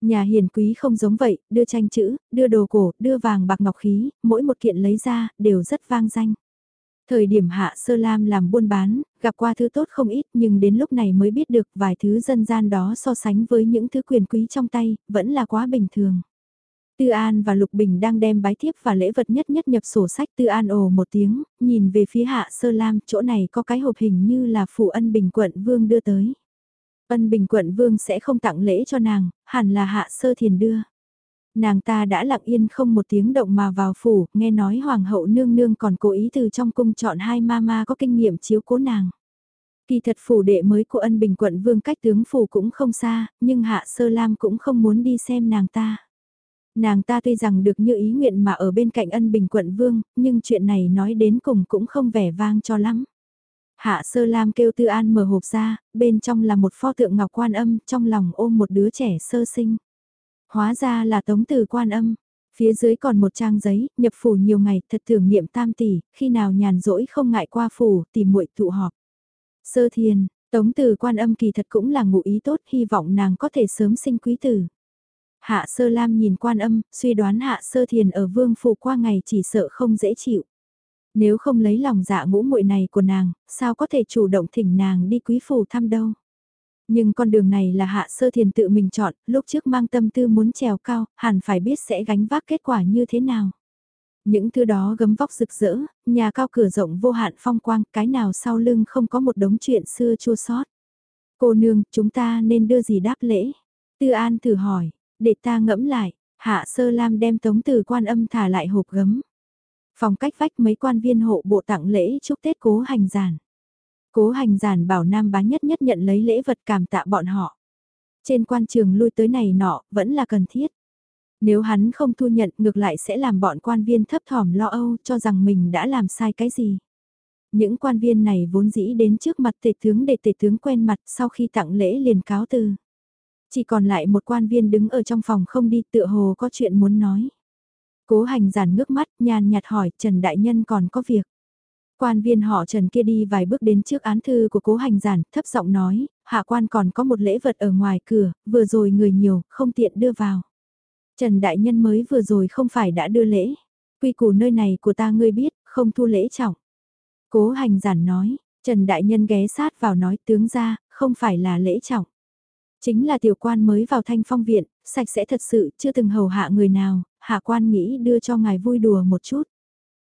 Nhà hiền quý không giống vậy, đưa tranh chữ, đưa đồ cổ, đưa vàng bạc ngọc khí, mỗi một kiện lấy ra, đều rất vang danh. Thời điểm Hạ Sơ Lam làm buôn bán, gặp qua thứ tốt không ít nhưng đến lúc này mới biết được vài thứ dân gian đó so sánh với những thứ quyền quý trong tay, vẫn là quá bình thường. Tư An và Lục Bình đang đem bái thiếp và lễ vật nhất nhất nhập sổ sách Tư An ồ một tiếng, nhìn về phía Hạ Sơ Lam, chỗ này có cái hộp hình như là phụ ân bình quận vương đưa tới. Ân bình quận vương sẽ không tặng lễ cho nàng, hẳn là Hạ Sơ Thiền đưa. Nàng ta đã lặng yên không một tiếng động mà vào phủ, nghe nói hoàng hậu nương nương còn cố ý từ trong cung chọn hai mama có kinh nghiệm chiếu cố nàng. Kỳ thật phủ đệ mới của ân bình quận vương cách tướng phủ cũng không xa, nhưng Hạ Sơ Lam cũng không muốn đi xem nàng ta. Nàng ta tuy rằng được như ý nguyện mà ở bên cạnh ân bình quận vương, nhưng chuyện này nói đến cùng cũng không vẻ vang cho lắm. Hạ Sơ Lam kêu Tư An mở hộp ra, bên trong là một pho tượng ngọc quan âm, trong lòng ôm một đứa trẻ sơ sinh. Hóa ra là tống từ quan âm. Phía dưới còn một trang giấy, nhập phủ nhiều ngày, thật thưởng niệm tam tỷ, khi nào nhàn rỗi không ngại qua phủ, tìm muội tụ họp. Sơ thiền, tống từ quan âm kỳ thật cũng là ngụ ý tốt, hy vọng nàng có thể sớm sinh quý tử. Hạ sơ lam nhìn quan âm, suy đoán hạ sơ thiền ở vương phủ qua ngày chỉ sợ không dễ chịu. Nếu không lấy lòng dạ ngũ muội này của nàng, sao có thể chủ động thỉnh nàng đi quý phủ thăm đâu. Nhưng con đường này là hạ sơ thiền tự mình chọn, lúc trước mang tâm tư muốn trèo cao, hẳn phải biết sẽ gánh vác kết quả như thế nào. Những thứ đó gấm vóc rực rỡ, nhà cao cửa rộng vô hạn phong quang, cái nào sau lưng không có một đống chuyện xưa chua sót. Cô nương, chúng ta nên đưa gì đáp lễ? Tư An thử hỏi, để ta ngẫm lại, hạ sơ lam đem tống từ quan âm thả lại hộp gấm. Phòng cách vách mấy quan viên hộ bộ tặng lễ chúc Tết cố hành giản. Cố hành giản bảo Nam bá nhất nhất nhận lấy lễ vật cảm tạ bọn họ. Trên quan trường lui tới này nọ, vẫn là cần thiết. Nếu hắn không thu nhận ngược lại sẽ làm bọn quan viên thấp thỏm lo âu cho rằng mình đã làm sai cái gì. Những quan viên này vốn dĩ đến trước mặt tể tướng để tể tướng quen mặt sau khi tặng lễ liền cáo từ. Chỉ còn lại một quan viên đứng ở trong phòng không đi tựa hồ có chuyện muốn nói. Cố hành giản ngước mắt nhàn nhạt hỏi Trần Đại Nhân còn có việc. Quan viên họ Trần kia đi vài bước đến trước án thư của cố hành giản, thấp giọng nói, hạ quan còn có một lễ vật ở ngoài cửa, vừa rồi người nhiều, không tiện đưa vào. Trần Đại Nhân mới vừa rồi không phải đã đưa lễ. Quy củ nơi này của ta ngươi biết, không thu lễ trọng. Cố hành giản nói, Trần Đại Nhân ghé sát vào nói tướng ra, không phải là lễ trọng. Chính là tiểu quan mới vào thanh phong viện, sạch sẽ thật sự, chưa từng hầu hạ người nào, hạ quan nghĩ đưa cho ngài vui đùa một chút.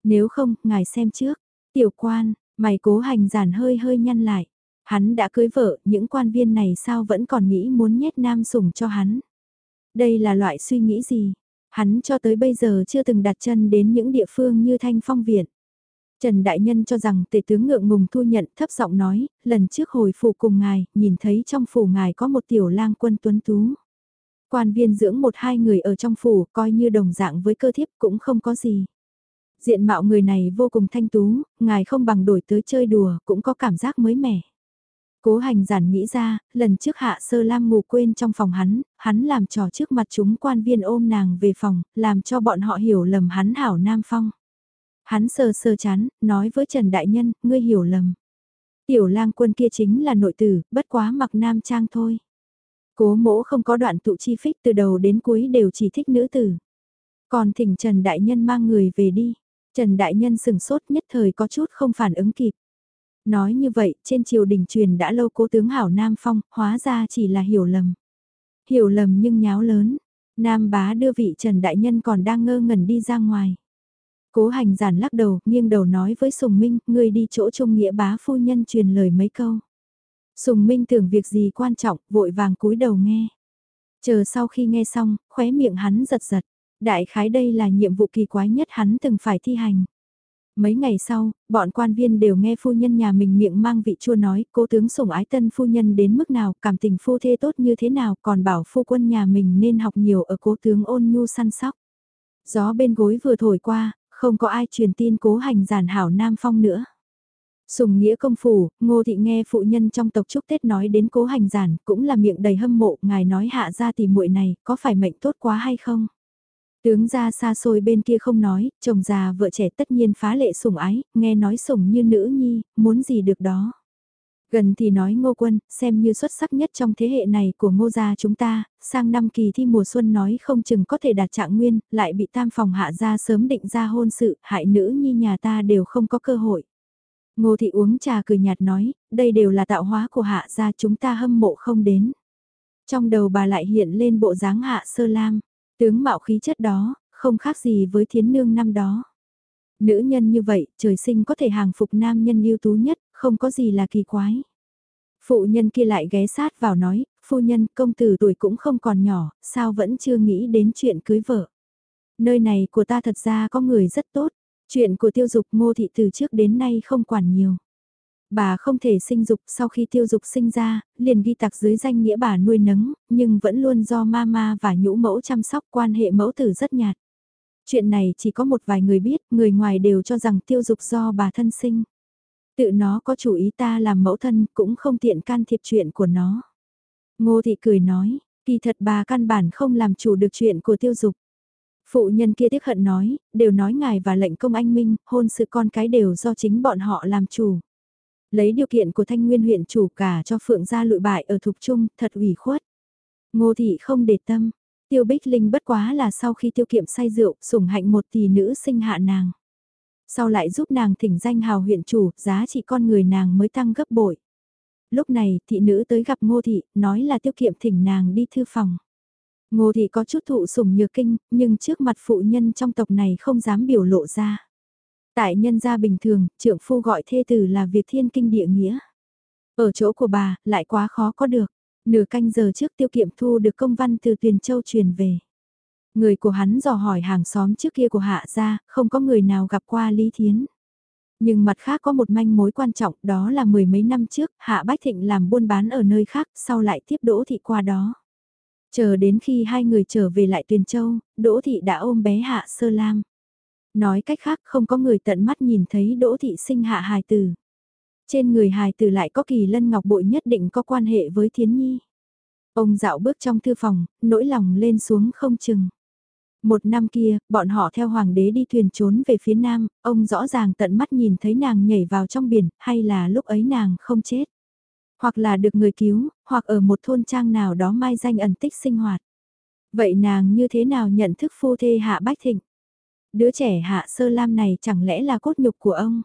Nếu không, ngài xem trước. Tiểu quan, mày cố hành giản hơi hơi nhăn lại. Hắn đã cưới vợ, những quan viên này sao vẫn còn nghĩ muốn nhét nam sủng cho hắn. Đây là loại suy nghĩ gì? Hắn cho tới bây giờ chưa từng đặt chân đến những địa phương như thanh phong viện. Trần Đại Nhân cho rằng tể tướng ngượng ngùng thu nhận thấp giọng nói, lần trước hồi phủ cùng ngài, nhìn thấy trong phủ ngài có một tiểu lang quân tuấn tú. Quan viên dưỡng một hai người ở trong phủ coi như đồng dạng với cơ thiếp cũng không có gì. Diện mạo người này vô cùng thanh tú, ngài không bằng đổi tới chơi đùa cũng có cảm giác mới mẻ. Cố hành giản nghĩ ra, lần trước hạ sơ lam ngủ quên trong phòng hắn, hắn làm trò trước mặt chúng quan viên ôm nàng về phòng, làm cho bọn họ hiểu lầm hắn hảo nam phong. Hắn sờ sờ chán, nói với Trần Đại Nhân, ngươi hiểu lầm. Tiểu lang quân kia chính là nội tử, bất quá mặc nam trang thôi. Cố mỗ không có đoạn tụ chi phích từ đầu đến cuối đều chỉ thích nữ tử. Còn thỉnh Trần Đại Nhân mang người về đi. Trần Đại Nhân sừng sốt nhất thời có chút không phản ứng kịp. Nói như vậy, trên triều đình truyền đã lâu cố tướng Hảo Nam Phong, hóa ra chỉ là hiểu lầm. Hiểu lầm nhưng nháo lớn. Nam bá đưa vị Trần Đại Nhân còn đang ngơ ngẩn đi ra ngoài. Cố hành giản lắc đầu, nghiêng đầu nói với Sùng Minh, ngươi đi chỗ trung nghĩa bá phu nhân truyền lời mấy câu. Sùng Minh tưởng việc gì quan trọng, vội vàng cúi đầu nghe. Chờ sau khi nghe xong, khóe miệng hắn giật giật. Đại khái đây là nhiệm vụ kỳ quái nhất hắn từng phải thi hành. Mấy ngày sau, bọn quan viên đều nghe phu nhân nhà mình miệng mang vị chua nói cố tướng sủng ái tân phu nhân đến mức nào, cảm tình phu thê tốt như thế nào, còn bảo phu quân nhà mình nên học nhiều ở cố tướng ôn nhu săn sóc. Gió bên gối vừa thổi qua, không có ai truyền tin cố hành giản hảo Nam Phong nữa. Sùng nghĩa công phủ, ngô thị nghe phụ nhân trong tộc chúc Tết nói đến cố hành giản, cũng là miệng đầy hâm mộ, ngài nói hạ ra thì muội này, có phải mệnh tốt quá hay không? Tướng ra xa xôi bên kia không nói, chồng già vợ trẻ tất nhiên phá lệ sủng ái, nghe nói sủng như nữ nhi, muốn gì được đó. Gần thì nói ngô quân, xem như xuất sắc nhất trong thế hệ này của ngô gia chúng ta, sang năm kỳ thi mùa xuân nói không chừng có thể đạt trạng nguyên, lại bị tam phòng hạ gia sớm định ra hôn sự, hại nữ nhi nhà ta đều không có cơ hội. Ngô thị uống trà cười nhạt nói, đây đều là tạo hóa của hạ gia chúng ta hâm mộ không đến. Trong đầu bà lại hiện lên bộ dáng hạ sơ lam, tướng mạo khí chất đó, không khác gì với thiến nương năm đó. Nữ nhân như vậy, trời sinh có thể hàng phục nam nhân ưu tú nhất, không có gì là kỳ quái. Phụ nhân kia lại ghé sát vào nói, phu nhân công tử tuổi cũng không còn nhỏ, sao vẫn chưa nghĩ đến chuyện cưới vợ. Nơi này của ta thật ra có người rất tốt, chuyện của tiêu dục ngô thị từ trước đến nay không quản nhiều. Bà không thể sinh dục sau khi tiêu dục sinh ra, liền ghi tặc dưới danh nghĩa bà nuôi nấng, nhưng vẫn luôn do mama và nhũ mẫu chăm sóc quan hệ mẫu tử rất nhạt. Chuyện này chỉ có một vài người biết, người ngoài đều cho rằng tiêu dục do bà thân sinh. Tự nó có chủ ý ta làm mẫu thân cũng không tiện can thiệp chuyện của nó. Ngô thị cười nói, kỳ thật bà căn bản không làm chủ được chuyện của tiêu dục. Phụ nhân kia tiếc hận nói, đều nói ngài và lệnh công anh minh, hôn sự con cái đều do chính bọn họ làm chủ. Lấy điều kiện của thanh nguyên huyện chủ cả cho phượng gia lụi bại ở thục trung, thật ủy khuất. Ngô thị không để tâm, tiêu bích linh bất quá là sau khi tiêu kiệm say rượu, sủng hạnh một tỷ nữ sinh hạ nàng. Sau lại giúp nàng thỉnh danh hào huyện chủ, giá trị con người nàng mới tăng gấp bội. Lúc này, thị nữ tới gặp ngô thị, nói là tiêu kiệm thỉnh nàng đi thư phòng. Ngô thị có chút thụ sủng nhược kinh, nhưng trước mặt phụ nhân trong tộc này không dám biểu lộ ra. Tại nhân gia bình thường, trưởng phu gọi thê tử là việc thiên kinh địa nghĩa. Ở chỗ của bà, lại quá khó có được. Nửa canh giờ trước tiêu kiệm thu được công văn từ Tuyền Châu truyền về. Người của hắn dò hỏi hàng xóm trước kia của hạ gia, không có người nào gặp qua Lý Thiến. Nhưng mặt khác có một manh mối quan trọng đó là mười mấy năm trước, Hạ Bách Thịnh làm buôn bán ở nơi khác, sau lại tiếp Đỗ Thị qua đó. Chờ đến khi hai người trở về lại Tuyền Châu, Đỗ Thị đã ôm bé Hạ Sơ Lam. Nói cách khác không có người tận mắt nhìn thấy Đỗ Thị sinh hạ hài tử. Trên người hài tử lại có kỳ lân ngọc bội nhất định có quan hệ với Thiến Nhi. Ông dạo bước trong thư phòng, nỗi lòng lên xuống không chừng. Một năm kia, bọn họ theo hoàng đế đi thuyền trốn về phía nam, ông rõ ràng tận mắt nhìn thấy nàng nhảy vào trong biển, hay là lúc ấy nàng không chết. Hoặc là được người cứu, hoặc ở một thôn trang nào đó mai danh ẩn tích sinh hoạt. Vậy nàng như thế nào nhận thức phu thê hạ bách thịnh? Đứa trẻ hạ sơ lam này chẳng lẽ là cốt nhục của ông?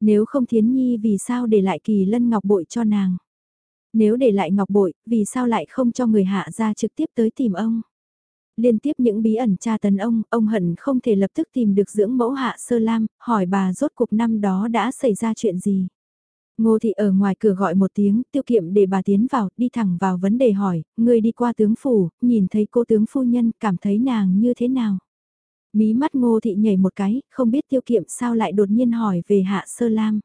Nếu không thiến nhi vì sao để lại kỳ lân ngọc bội cho nàng? Nếu để lại ngọc bội, vì sao lại không cho người hạ ra trực tiếp tới tìm ông? Liên tiếp những bí ẩn tra tấn ông, ông hận không thể lập tức tìm được dưỡng mẫu hạ sơ lam, hỏi bà rốt cuộc năm đó đã xảy ra chuyện gì. Ngô thị ở ngoài cửa gọi một tiếng, tiêu kiệm để bà tiến vào, đi thẳng vào vấn đề hỏi, người đi qua tướng phủ, nhìn thấy cô tướng phu nhân, cảm thấy nàng như thế nào? Mí mắt ngô thị nhảy một cái, không biết tiêu kiệm sao lại đột nhiên hỏi về hạ sơ lam.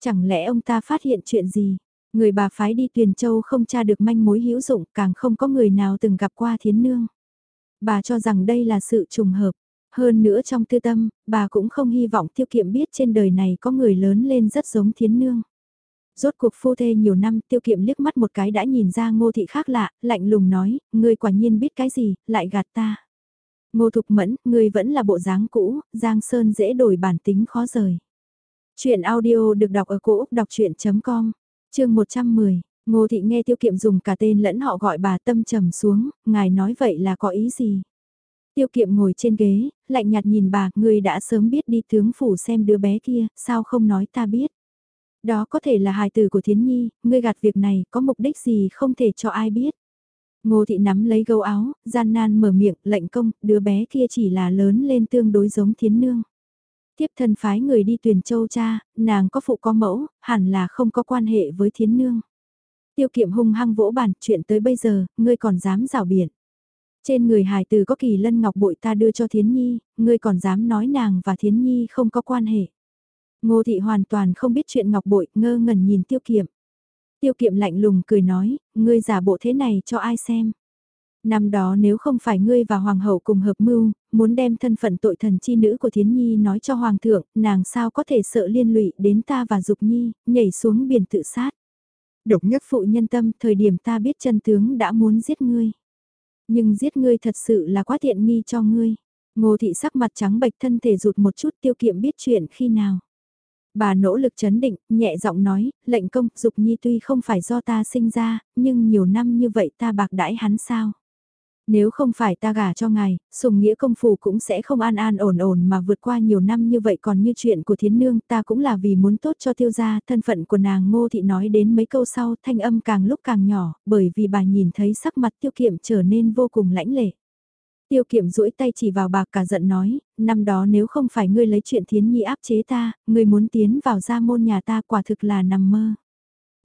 Chẳng lẽ ông ta phát hiện chuyện gì? Người bà phái đi tuyền châu không tra được manh mối hữu dụng, càng không có người nào từng gặp qua thiến nương. Bà cho rằng đây là sự trùng hợp. Hơn nữa trong tư tâm, bà cũng không hy vọng tiêu kiệm biết trên đời này có người lớn lên rất giống thiến nương. Rốt cuộc phu thê nhiều năm tiêu kiệm liếc mắt một cái đã nhìn ra ngô thị khác lạ, lạnh lùng nói, ngươi quả nhiên biết cái gì, lại gạt ta. Ngô thục mẫn, ngươi vẫn là bộ dáng cũ, Giang Sơn dễ đổi bản tính khó rời. Chuyện audio được đọc ở cổ Úc đọc chuyện.com, chương 110. Ngô Thị nghe Tiêu Kiệm dùng cả tên lẫn họ gọi bà tâm trầm xuống, ngài nói vậy là có ý gì? Tiêu Kiệm ngồi trên ghế, lạnh nhạt nhìn bà, người đã sớm biết đi tướng phủ xem đứa bé kia, sao không nói ta biết? Đó có thể là hài từ của Thiến Nhi, ngươi gạt việc này có mục đích gì không thể cho ai biết. Ngô Thị nắm lấy gấu áo, gian nan mở miệng, lệnh công, đứa bé kia chỉ là lớn lên tương đối giống Thiến Nương. Tiếp thân phái người đi tuyển châu cha, nàng có phụ có mẫu, hẳn là không có quan hệ với Thiến Nương. Tiêu kiệm hung hăng vỗ bàn, chuyện tới bây giờ, ngươi còn dám rào biển. Trên người hài từ có kỳ lân ngọc bội ta đưa cho Thiến Nhi, ngươi còn dám nói nàng và Thiến Nhi không có quan hệ. Ngô thị hoàn toàn không biết chuyện ngọc bội, ngơ ngẩn nhìn tiêu kiệm. Tiêu kiệm lạnh lùng cười nói, ngươi giả bộ thế này cho ai xem. Năm đó nếu không phải ngươi và hoàng hậu cùng hợp mưu, muốn đem thân phận tội thần chi nữ của Thiến Nhi nói cho hoàng thượng, nàng sao có thể sợ liên lụy đến ta và Dục Nhi, nhảy xuống biển tự sát. Độc nhất phụ nhân tâm, thời điểm ta biết chân tướng đã muốn giết ngươi. Nhưng giết ngươi thật sự là quá tiện nghi cho ngươi. Ngô thị sắc mặt trắng bệch thân thể rụt một chút tiêu kiệm biết chuyện khi nào. Bà nỗ lực chấn định, nhẹ giọng nói, lệnh công, dục nhi tuy không phải do ta sinh ra, nhưng nhiều năm như vậy ta bạc đãi hắn sao? Nếu không phải ta gả cho ngài, sùng nghĩa công phủ cũng sẽ không an an ổn ổn mà vượt qua nhiều năm như vậy còn như chuyện của thiến nương ta cũng là vì muốn tốt cho tiêu gia thân phận của nàng ngô thị nói đến mấy câu sau thanh âm càng lúc càng nhỏ bởi vì bà nhìn thấy sắc mặt tiêu kiệm trở nên vô cùng lãnh lệ. Tiêu kiệm duỗi tay chỉ vào bà cả giận nói, năm đó nếu không phải ngươi lấy chuyện thiến nhi áp chế ta, ngươi muốn tiến vào gia môn nhà ta quả thực là nằm mơ.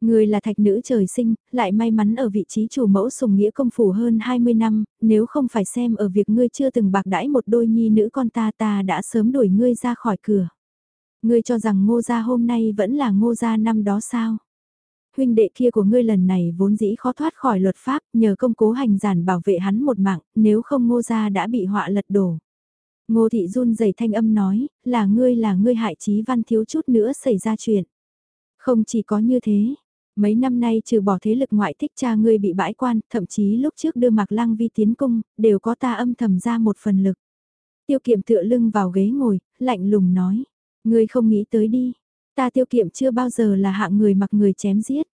Người là thạch nữ trời sinh, lại may mắn ở vị trí chủ mẫu sùng nghĩa công phủ hơn 20 năm, nếu không phải xem ở việc ngươi chưa từng bạc đãi một đôi nhi nữ con ta ta đã sớm đuổi ngươi ra khỏi cửa. Ngươi cho rằng ngô gia hôm nay vẫn là ngô gia năm đó sao? Huynh đệ kia của ngươi lần này vốn dĩ khó thoát khỏi luật pháp nhờ công cố hành giản bảo vệ hắn một mạng, nếu không ngô gia đã bị họa lật đổ. Ngô thị run rẩy thanh âm nói, là ngươi là ngươi hại chí văn thiếu chút nữa xảy ra chuyện. Không chỉ có như thế, Mấy năm nay trừ bỏ thế lực ngoại thích cha ngươi bị bãi quan, thậm chí lúc trước đưa Mạc Lăng Vi tiến cung, đều có ta âm thầm ra một phần lực. Tiêu kiệm tựa lưng vào ghế ngồi, lạnh lùng nói. Ngươi không nghĩ tới đi. Ta tiêu kiệm chưa bao giờ là hạng người mặc người chém giết.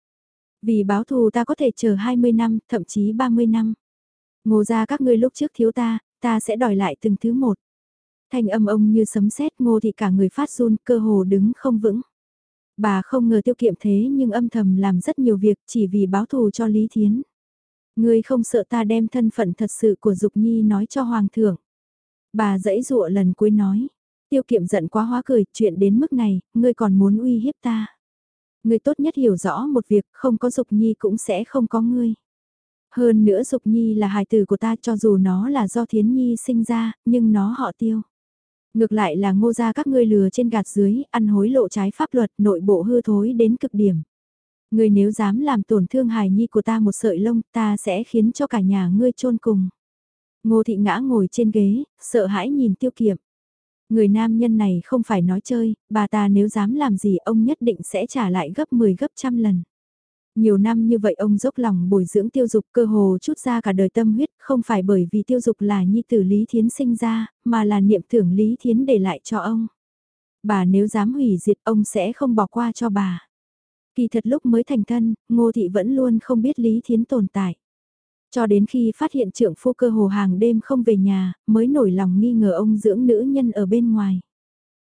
Vì báo thù ta có thể chờ 20 năm, thậm chí 30 năm. Ngô ra các ngươi lúc trước thiếu ta, ta sẽ đòi lại từng thứ một. thành âm ông như sấm sét ngô thì cả người phát run cơ hồ đứng không vững. Bà không ngờ tiêu kiệm thế nhưng âm thầm làm rất nhiều việc chỉ vì báo thù cho Lý Thiến. Ngươi không sợ ta đem thân phận thật sự của Dục Nhi nói cho Hoàng thượng. Bà dãy dụa lần cuối nói. Tiêu kiệm giận quá hóa cười, chuyện đến mức này, ngươi còn muốn uy hiếp ta. Ngươi tốt nhất hiểu rõ một việc, không có Dục Nhi cũng sẽ không có ngươi. Hơn nữa Dục Nhi là hài tử của ta cho dù nó là do Thiến Nhi sinh ra, nhưng nó họ tiêu. Ngược lại là ngô gia các ngươi lừa trên gạt dưới, ăn hối lộ trái pháp luật, nội bộ hư thối đến cực điểm. Ngươi nếu dám làm tổn thương hài nhi của ta một sợi lông, ta sẽ khiến cho cả nhà ngươi chôn cùng. Ngô thị ngã ngồi trên ghế, sợ hãi nhìn tiêu kiệm. Người nam nhân này không phải nói chơi, bà ta nếu dám làm gì ông nhất định sẽ trả lại gấp 10 gấp trăm lần. Nhiều năm như vậy ông dốc lòng bồi dưỡng tiêu dục cơ hồ chút ra cả đời tâm huyết, không phải bởi vì tiêu dục là nhi tử Lý Thiến sinh ra, mà là niệm tưởng Lý Thiến để lại cho ông. Bà nếu dám hủy diệt ông sẽ không bỏ qua cho bà. Kỳ thật lúc mới thành thân, Ngô Thị vẫn luôn không biết Lý Thiến tồn tại. Cho đến khi phát hiện trưởng phu cơ hồ hàng đêm không về nhà, mới nổi lòng nghi ngờ ông dưỡng nữ nhân ở bên ngoài.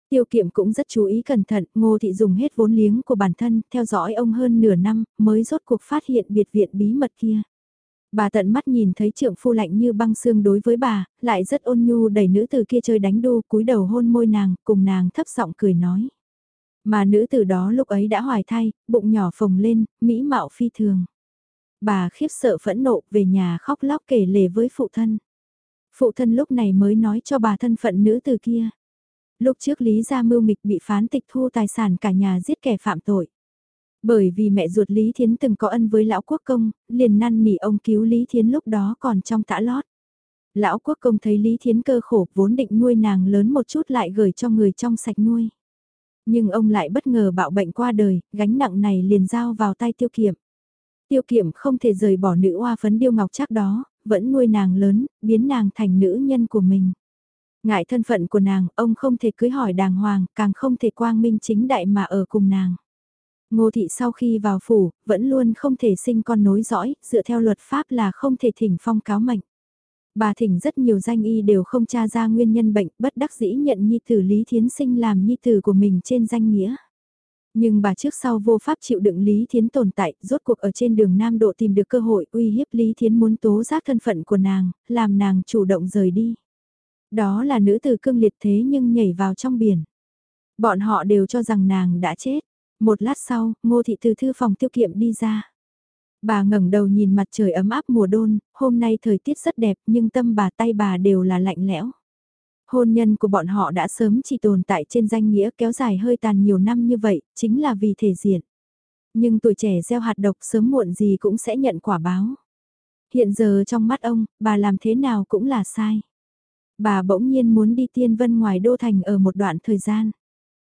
Tiêu kiệm cũng rất chú ý cẩn thận, ngô thị dùng hết vốn liếng của bản thân, theo dõi ông hơn nửa năm, mới rốt cuộc phát hiện biệt viện bí mật kia. Bà tận mắt nhìn thấy trượng phu lạnh như băng xương đối với bà, lại rất ôn nhu đẩy nữ từ kia chơi đánh đu, cúi đầu hôn môi nàng, cùng nàng thấp giọng cười nói. Mà nữ từ đó lúc ấy đã hoài thai, bụng nhỏ phồng lên, mỹ mạo phi thường. Bà khiếp sợ phẫn nộ về nhà khóc lóc kể lể với phụ thân. Phụ thân lúc này mới nói cho bà thân phận nữ từ kia. Lúc trước Lý Gia Mưu Mịch bị phán tịch thu tài sản cả nhà giết kẻ phạm tội. Bởi vì mẹ ruột Lý Thiến từng có ân với lão quốc công, liền năn nỉ ông cứu Lý Thiến lúc đó còn trong tã lót. Lão quốc công thấy Lý Thiến cơ khổ vốn định nuôi nàng lớn một chút lại gửi cho người trong sạch nuôi. Nhưng ông lại bất ngờ bạo bệnh qua đời, gánh nặng này liền giao vào tay tiêu kiệm. Tiêu kiệm không thể rời bỏ nữ oa phấn điêu ngọc chắc đó, vẫn nuôi nàng lớn, biến nàng thành nữ nhân của mình. Ngại thân phận của nàng, ông không thể cưới hỏi đàng hoàng, càng không thể quang minh chính đại mà ở cùng nàng. Ngô thị sau khi vào phủ, vẫn luôn không thể sinh con nối dõi, dựa theo luật pháp là không thể thỉnh phong cáo mệnh. Bà thỉnh rất nhiều danh y đều không tra ra nguyên nhân bệnh, bất đắc dĩ nhận nhi tử Lý Thiến Sinh làm nhi tử của mình trên danh nghĩa. Nhưng bà trước sau vô pháp chịu đựng Lý Thiến tồn tại, rốt cuộc ở trên đường Nam Độ tìm được cơ hội uy hiếp Lý Thiến muốn tố giác thân phận của nàng, làm nàng chủ động rời đi. Đó là nữ tử cương liệt thế nhưng nhảy vào trong biển. Bọn họ đều cho rằng nàng đã chết. Một lát sau, ngô thị từ thư phòng tiêu kiệm đi ra. Bà ngẩng đầu nhìn mặt trời ấm áp mùa đôn, hôm nay thời tiết rất đẹp nhưng tâm bà tay bà đều là lạnh lẽo. Hôn nhân của bọn họ đã sớm chỉ tồn tại trên danh nghĩa kéo dài hơi tàn nhiều năm như vậy, chính là vì thể diện. Nhưng tuổi trẻ gieo hạt độc sớm muộn gì cũng sẽ nhận quả báo. Hiện giờ trong mắt ông, bà làm thế nào cũng là sai. Bà bỗng nhiên muốn đi tiên vân ngoài đô thành ở một đoạn thời gian.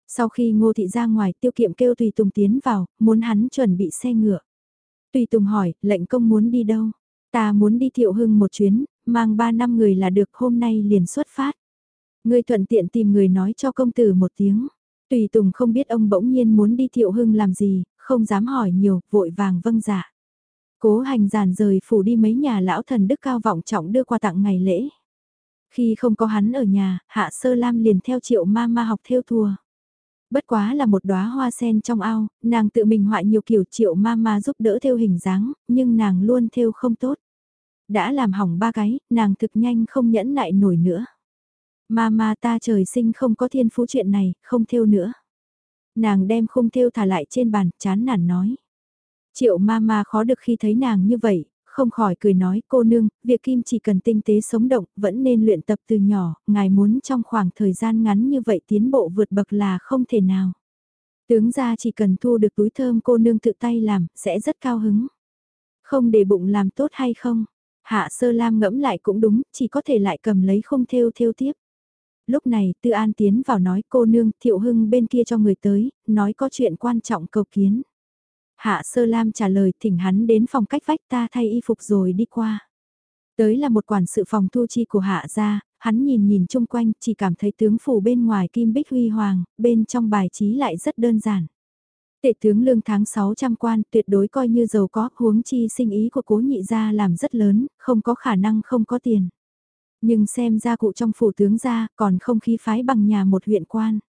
Sau khi ngô thị ra ngoài tiêu kiệm kêu Tùy Tùng tiến vào, muốn hắn chuẩn bị xe ngựa. Tùy Tùng hỏi, lệnh công muốn đi đâu? Ta muốn đi thiệu hưng một chuyến, mang ba năm người là được hôm nay liền xuất phát. Người thuận tiện tìm người nói cho công tử một tiếng. Tùy Tùng không biết ông bỗng nhiên muốn đi thiệu hưng làm gì, không dám hỏi nhiều, vội vàng vâng dạ. Cố hành giàn rời phủ đi mấy nhà lão thần đức cao vọng trọng đưa qua tặng ngày lễ. Khi không có hắn ở nhà, Hạ Sơ Lam liền theo triệu ma ma học theo thùa. Bất quá là một đóa hoa sen trong ao, nàng tự mình họa nhiều kiểu triệu ma ma giúp đỡ theo hình dáng, nhưng nàng luôn theo không tốt. Đã làm hỏng ba cái, nàng thực nhanh không nhẫn nại nổi nữa. Ma ma ta trời sinh không có thiên phú chuyện này, không theo nữa. Nàng đem khung theo thả lại trên bàn, chán nản nói. Triệu ma ma khó được khi thấy nàng như vậy, không khỏi cười nói cô nương, việc kim chỉ cần tinh tế sống động, vẫn nên luyện tập từ nhỏ, ngài muốn trong khoảng thời gian ngắn như vậy tiến bộ vượt bậc là không thể nào. Tướng ra chỉ cần thu được túi thơm cô nương tự tay làm, sẽ rất cao hứng. Không để bụng làm tốt hay không? Hạ sơ lam ngẫm lại cũng đúng, chỉ có thể lại cầm lấy không theo theo tiếp. Lúc này Tư An tiến vào nói cô nương thiệu hưng bên kia cho người tới, nói có chuyện quan trọng cầu kiến. Hạ Sơ Lam trả lời thỉnh hắn đến phòng cách vách ta thay y phục rồi đi qua. Tới là một quản sự phòng thu chi của Hạ gia, hắn nhìn nhìn chung quanh chỉ cảm thấy tướng phủ bên ngoài kim bích huy hoàng, bên trong bài trí lại rất đơn giản. Tệ tướng lương tháng 600 quan tuyệt đối coi như giàu có huống chi sinh ý của cố nhị gia làm rất lớn, không có khả năng không có tiền. Nhưng xem ra cụ trong phủ tướng gia còn không khí phái bằng nhà một huyện quan.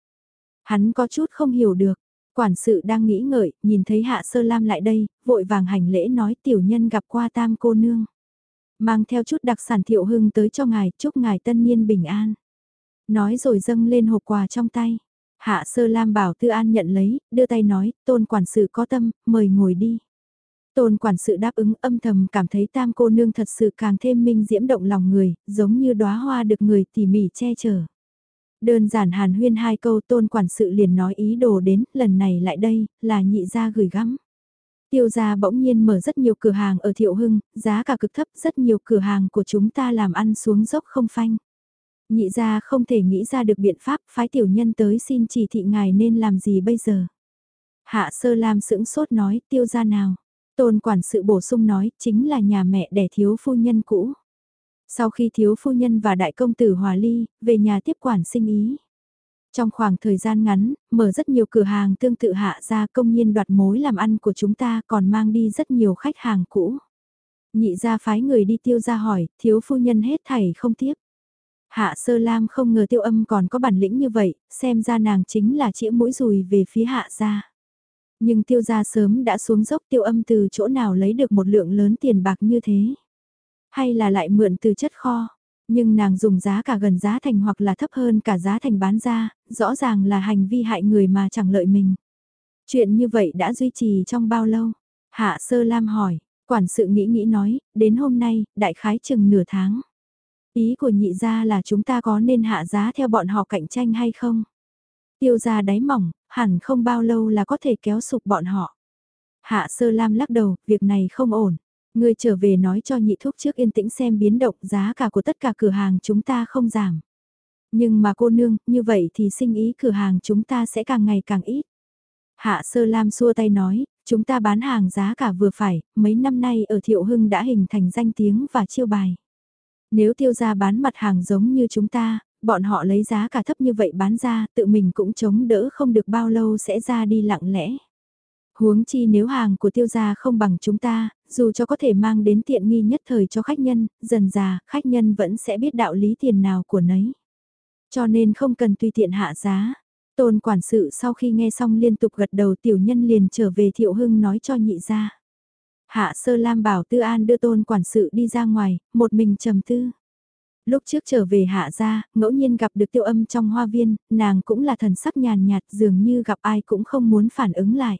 Hắn có chút không hiểu được, Quản sự đang nghĩ ngợi, nhìn thấy Hạ Sơ Lam lại đây, vội vàng hành lễ nói tiểu nhân gặp qua tam cô nương. Mang theo chút đặc sản thiệu hưng tới cho ngài, chúc ngài tân niên bình an. Nói rồi dâng lên hộp quà trong tay. Hạ Sơ Lam bảo Tư An nhận lấy, đưa tay nói, tôn quản sự có tâm, mời ngồi đi. Tôn quản sự đáp ứng âm thầm cảm thấy tam cô nương thật sự càng thêm minh diễm động lòng người, giống như đóa hoa được người tỉ mỉ che chở. Đơn giản hàn huyên hai câu tôn quản sự liền nói ý đồ đến, lần này lại đây, là nhị gia gửi gắm. Tiêu gia bỗng nhiên mở rất nhiều cửa hàng ở Thiệu Hưng, giá cả cực thấp, rất nhiều cửa hàng của chúng ta làm ăn xuống dốc không phanh. Nhị gia không thể nghĩ ra được biện pháp phái tiểu nhân tới xin chỉ thị ngài nên làm gì bây giờ. Hạ sơ lam sững sốt nói tiêu gia nào. Tôn quản sự bổ sung nói chính là nhà mẹ đẻ thiếu phu nhân cũ. Sau khi thiếu phu nhân và đại công tử hòa ly, về nhà tiếp quản sinh ý. Trong khoảng thời gian ngắn, mở rất nhiều cửa hàng tương tự hạ ra công nhiên đoạt mối làm ăn của chúng ta còn mang đi rất nhiều khách hàng cũ. Nhị ra phái người đi tiêu ra hỏi, thiếu phu nhân hết thảy không tiếp. Hạ sơ lam không ngờ tiêu âm còn có bản lĩnh như vậy, xem ra nàng chính là chĩa mũi rùi về phía hạ gia. Nhưng tiêu gia sớm đã xuống dốc tiêu âm từ chỗ nào lấy được một lượng lớn tiền bạc như thế. Hay là lại mượn từ chất kho, nhưng nàng dùng giá cả gần giá thành hoặc là thấp hơn cả giá thành bán ra, rõ ràng là hành vi hại người mà chẳng lợi mình. Chuyện như vậy đã duy trì trong bao lâu? Hạ Sơ Lam hỏi, quản sự nghĩ nghĩ nói, đến hôm nay, đại khái chừng nửa tháng. Ý của nhị gia là chúng ta có nên hạ giá theo bọn họ cạnh tranh hay không? Tiêu gia đáy mỏng, hẳn không bao lâu là có thể kéo sụp bọn họ. Hạ Sơ Lam lắc đầu, việc này không ổn. Người trở về nói cho nhị thuốc trước yên tĩnh xem biến động giá cả của tất cả cửa hàng chúng ta không giảm. Nhưng mà cô nương, như vậy thì sinh ý cửa hàng chúng ta sẽ càng ngày càng ít. Hạ Sơ Lam xua tay nói, chúng ta bán hàng giá cả vừa phải, mấy năm nay ở Thiệu Hưng đã hình thành danh tiếng và chiêu bài. Nếu tiêu gia bán mặt hàng giống như chúng ta, bọn họ lấy giá cả thấp như vậy bán ra, tự mình cũng chống đỡ không được bao lâu sẽ ra đi lặng lẽ. Huống chi nếu hàng của tiêu gia không bằng chúng ta, dù cho có thể mang đến tiện nghi nhất thời cho khách nhân, dần già, khách nhân vẫn sẽ biết đạo lý tiền nào của nấy. Cho nên không cần tùy tiện hạ giá. Tôn quản sự sau khi nghe xong liên tục gật đầu tiểu nhân liền trở về thiệu hưng nói cho nhị ra. Hạ sơ lam bảo tư an đưa tôn quản sự đi ra ngoài, một mình trầm tư. Lúc trước trở về hạ gia, ngẫu nhiên gặp được tiêu âm trong hoa viên, nàng cũng là thần sắc nhàn nhạt dường như gặp ai cũng không muốn phản ứng lại.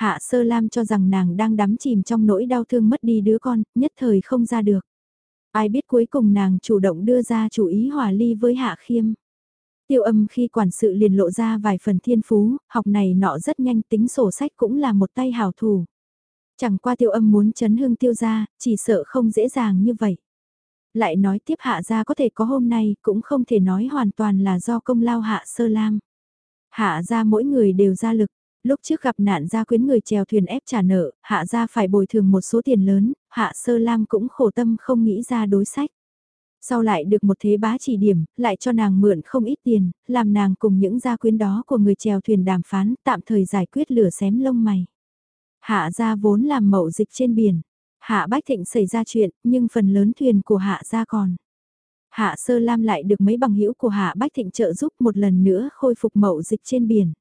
Hạ sơ lam cho rằng nàng đang đắm chìm trong nỗi đau thương mất đi đứa con, nhất thời không ra được. Ai biết cuối cùng nàng chủ động đưa ra chủ ý hòa ly với hạ khiêm. Tiêu âm khi quản sự liền lộ ra vài phần thiên phú, học này nọ rất nhanh tính sổ sách cũng là một tay hào thủ. Chẳng qua tiêu âm muốn chấn hương tiêu ra, chỉ sợ không dễ dàng như vậy. Lại nói tiếp hạ gia có thể có hôm nay cũng không thể nói hoàn toàn là do công lao hạ sơ lam. Hạ gia mỗi người đều ra lực, lúc trước gặp nạn gia quyến người chèo thuyền ép trả nợ, hạ gia phải bồi thường một số tiền lớn, hạ sơ lam cũng khổ tâm không nghĩ ra đối sách. Sau lại được một thế bá chỉ điểm, lại cho nàng mượn không ít tiền, làm nàng cùng những gia quyến đó của người chèo thuyền đàm phán, tạm thời giải quyết lửa xém lông mày. Hạ gia vốn làm mậu dịch trên biển, Hạ Bách Thịnh xảy ra chuyện, nhưng phần lớn thuyền của Hạ gia còn. Hạ Sơ Lam lại được mấy bằng hữu của Hạ Bách Thịnh trợ giúp một lần nữa khôi phục mậu dịch trên biển.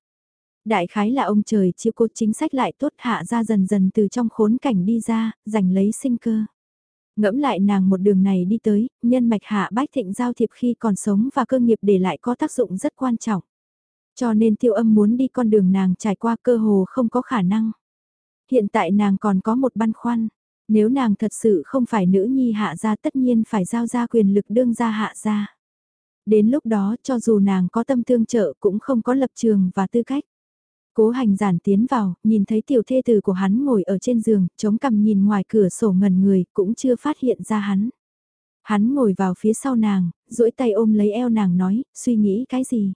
Đại khái là ông trời chiếu cố chính sách lại tốt hạ ra dần dần từ trong khốn cảnh đi ra, giành lấy sinh cơ. Ngẫm lại nàng một đường này đi tới, nhân mạch hạ bách thịnh giao thiệp khi còn sống và cơ nghiệp để lại có tác dụng rất quan trọng. Cho nên tiêu âm muốn đi con đường nàng trải qua cơ hồ không có khả năng. Hiện tại nàng còn có một băn khoăn, nếu nàng thật sự không phải nữ nhi hạ gia tất nhiên phải giao ra quyền lực đương gia hạ gia. Đến lúc đó cho dù nàng có tâm tương trợ cũng không có lập trường và tư cách. Cố hành giản tiến vào, nhìn thấy tiểu thê tử của hắn ngồi ở trên giường, chống cằm nhìn ngoài cửa sổ ngần người, cũng chưa phát hiện ra hắn. Hắn ngồi vào phía sau nàng, duỗi tay ôm lấy eo nàng nói, suy nghĩ cái gì?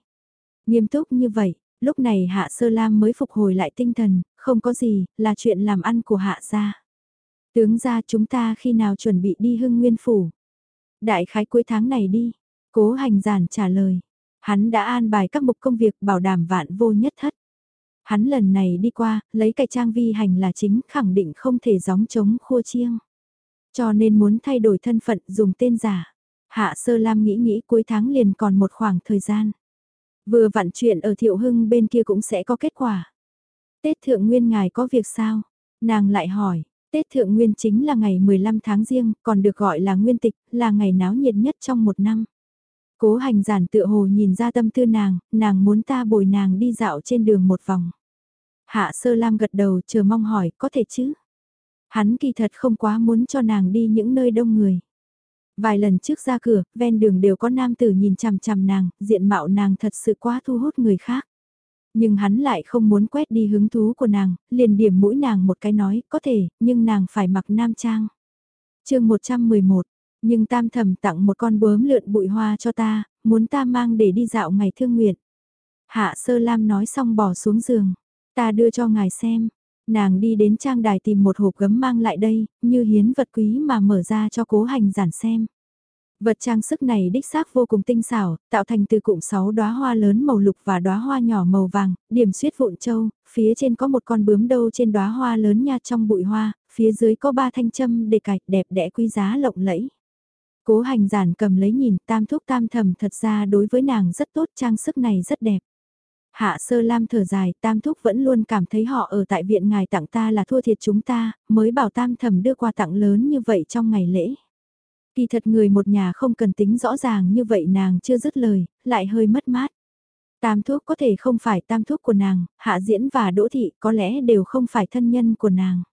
Nghiêm túc như vậy, lúc này Hạ Sơ Lam mới phục hồi lại tinh thần, không có gì, là chuyện làm ăn của Hạ gia. Tướng ra chúng ta khi nào chuẩn bị đi hưng nguyên phủ. Đại khái cuối tháng này đi. Cố hành giản trả lời. Hắn đã an bài các mục công việc bảo đảm vạn vô nhất thất. Hắn lần này đi qua, lấy cái trang vi hành là chính khẳng định không thể gióng chống khua chiêng. Cho nên muốn thay đổi thân phận dùng tên giả. Hạ Sơ Lam nghĩ nghĩ cuối tháng liền còn một khoảng thời gian. Vừa vặn chuyện ở Thiệu Hưng bên kia cũng sẽ có kết quả. Tết Thượng Nguyên ngài có việc sao? Nàng lại hỏi, Tết Thượng Nguyên chính là ngày 15 tháng riêng, còn được gọi là Nguyên Tịch, là ngày náo nhiệt nhất trong một năm. Cố hành giản tựa hồ nhìn ra tâm tư nàng, nàng muốn ta bồi nàng đi dạo trên đường một vòng. Hạ sơ lam gật đầu chờ mong hỏi, có thể chứ? Hắn kỳ thật không quá muốn cho nàng đi những nơi đông người. Vài lần trước ra cửa, ven đường đều có nam tử nhìn chằm chằm nàng, diện mạo nàng thật sự quá thu hút người khác nhưng hắn lại không muốn quét đi hứng thú của nàng, liền điểm mũi nàng một cái nói, có thể, nhưng nàng phải mặc nam trang. chương 111, nhưng tam thẩm tặng một con bướm lượn bụi hoa cho ta, muốn ta mang để đi dạo ngày thương nguyện. Hạ sơ lam nói xong bỏ xuống giường. Ta đưa cho ngài xem. Nàng đi đến trang đài tìm một hộp gấm mang lại đây, như hiến vật quý mà mở ra cho cố hành giản xem. Vật trang sức này đích xác vô cùng tinh xảo, tạo thành từ cụm 6 đóa hoa lớn màu lục và đóa hoa nhỏ màu vàng, điểm xuyết vụn châu, phía trên có một con bướm đâu trên đóa hoa lớn nha trong bụi hoa, phía dưới có ba thanh châm để cạch đẹp đẽ quý giá lộng lẫy. Cố hành giản cầm lấy nhìn tam thúc tam thầm thật ra đối với nàng rất tốt trang sức này rất đẹp. Hạ sơ lam thở dài tam thúc vẫn luôn cảm thấy họ ở tại viện ngài tặng ta là thua thiệt chúng ta, mới bảo tam thầm đưa quà tặng lớn như vậy trong ngày lễ. Kỳ thật người một nhà không cần tính rõ ràng như vậy nàng chưa dứt lời, lại hơi mất mát. Tam thuốc có thể không phải tam thuốc của nàng, hạ diễn và đỗ thị có lẽ đều không phải thân nhân của nàng.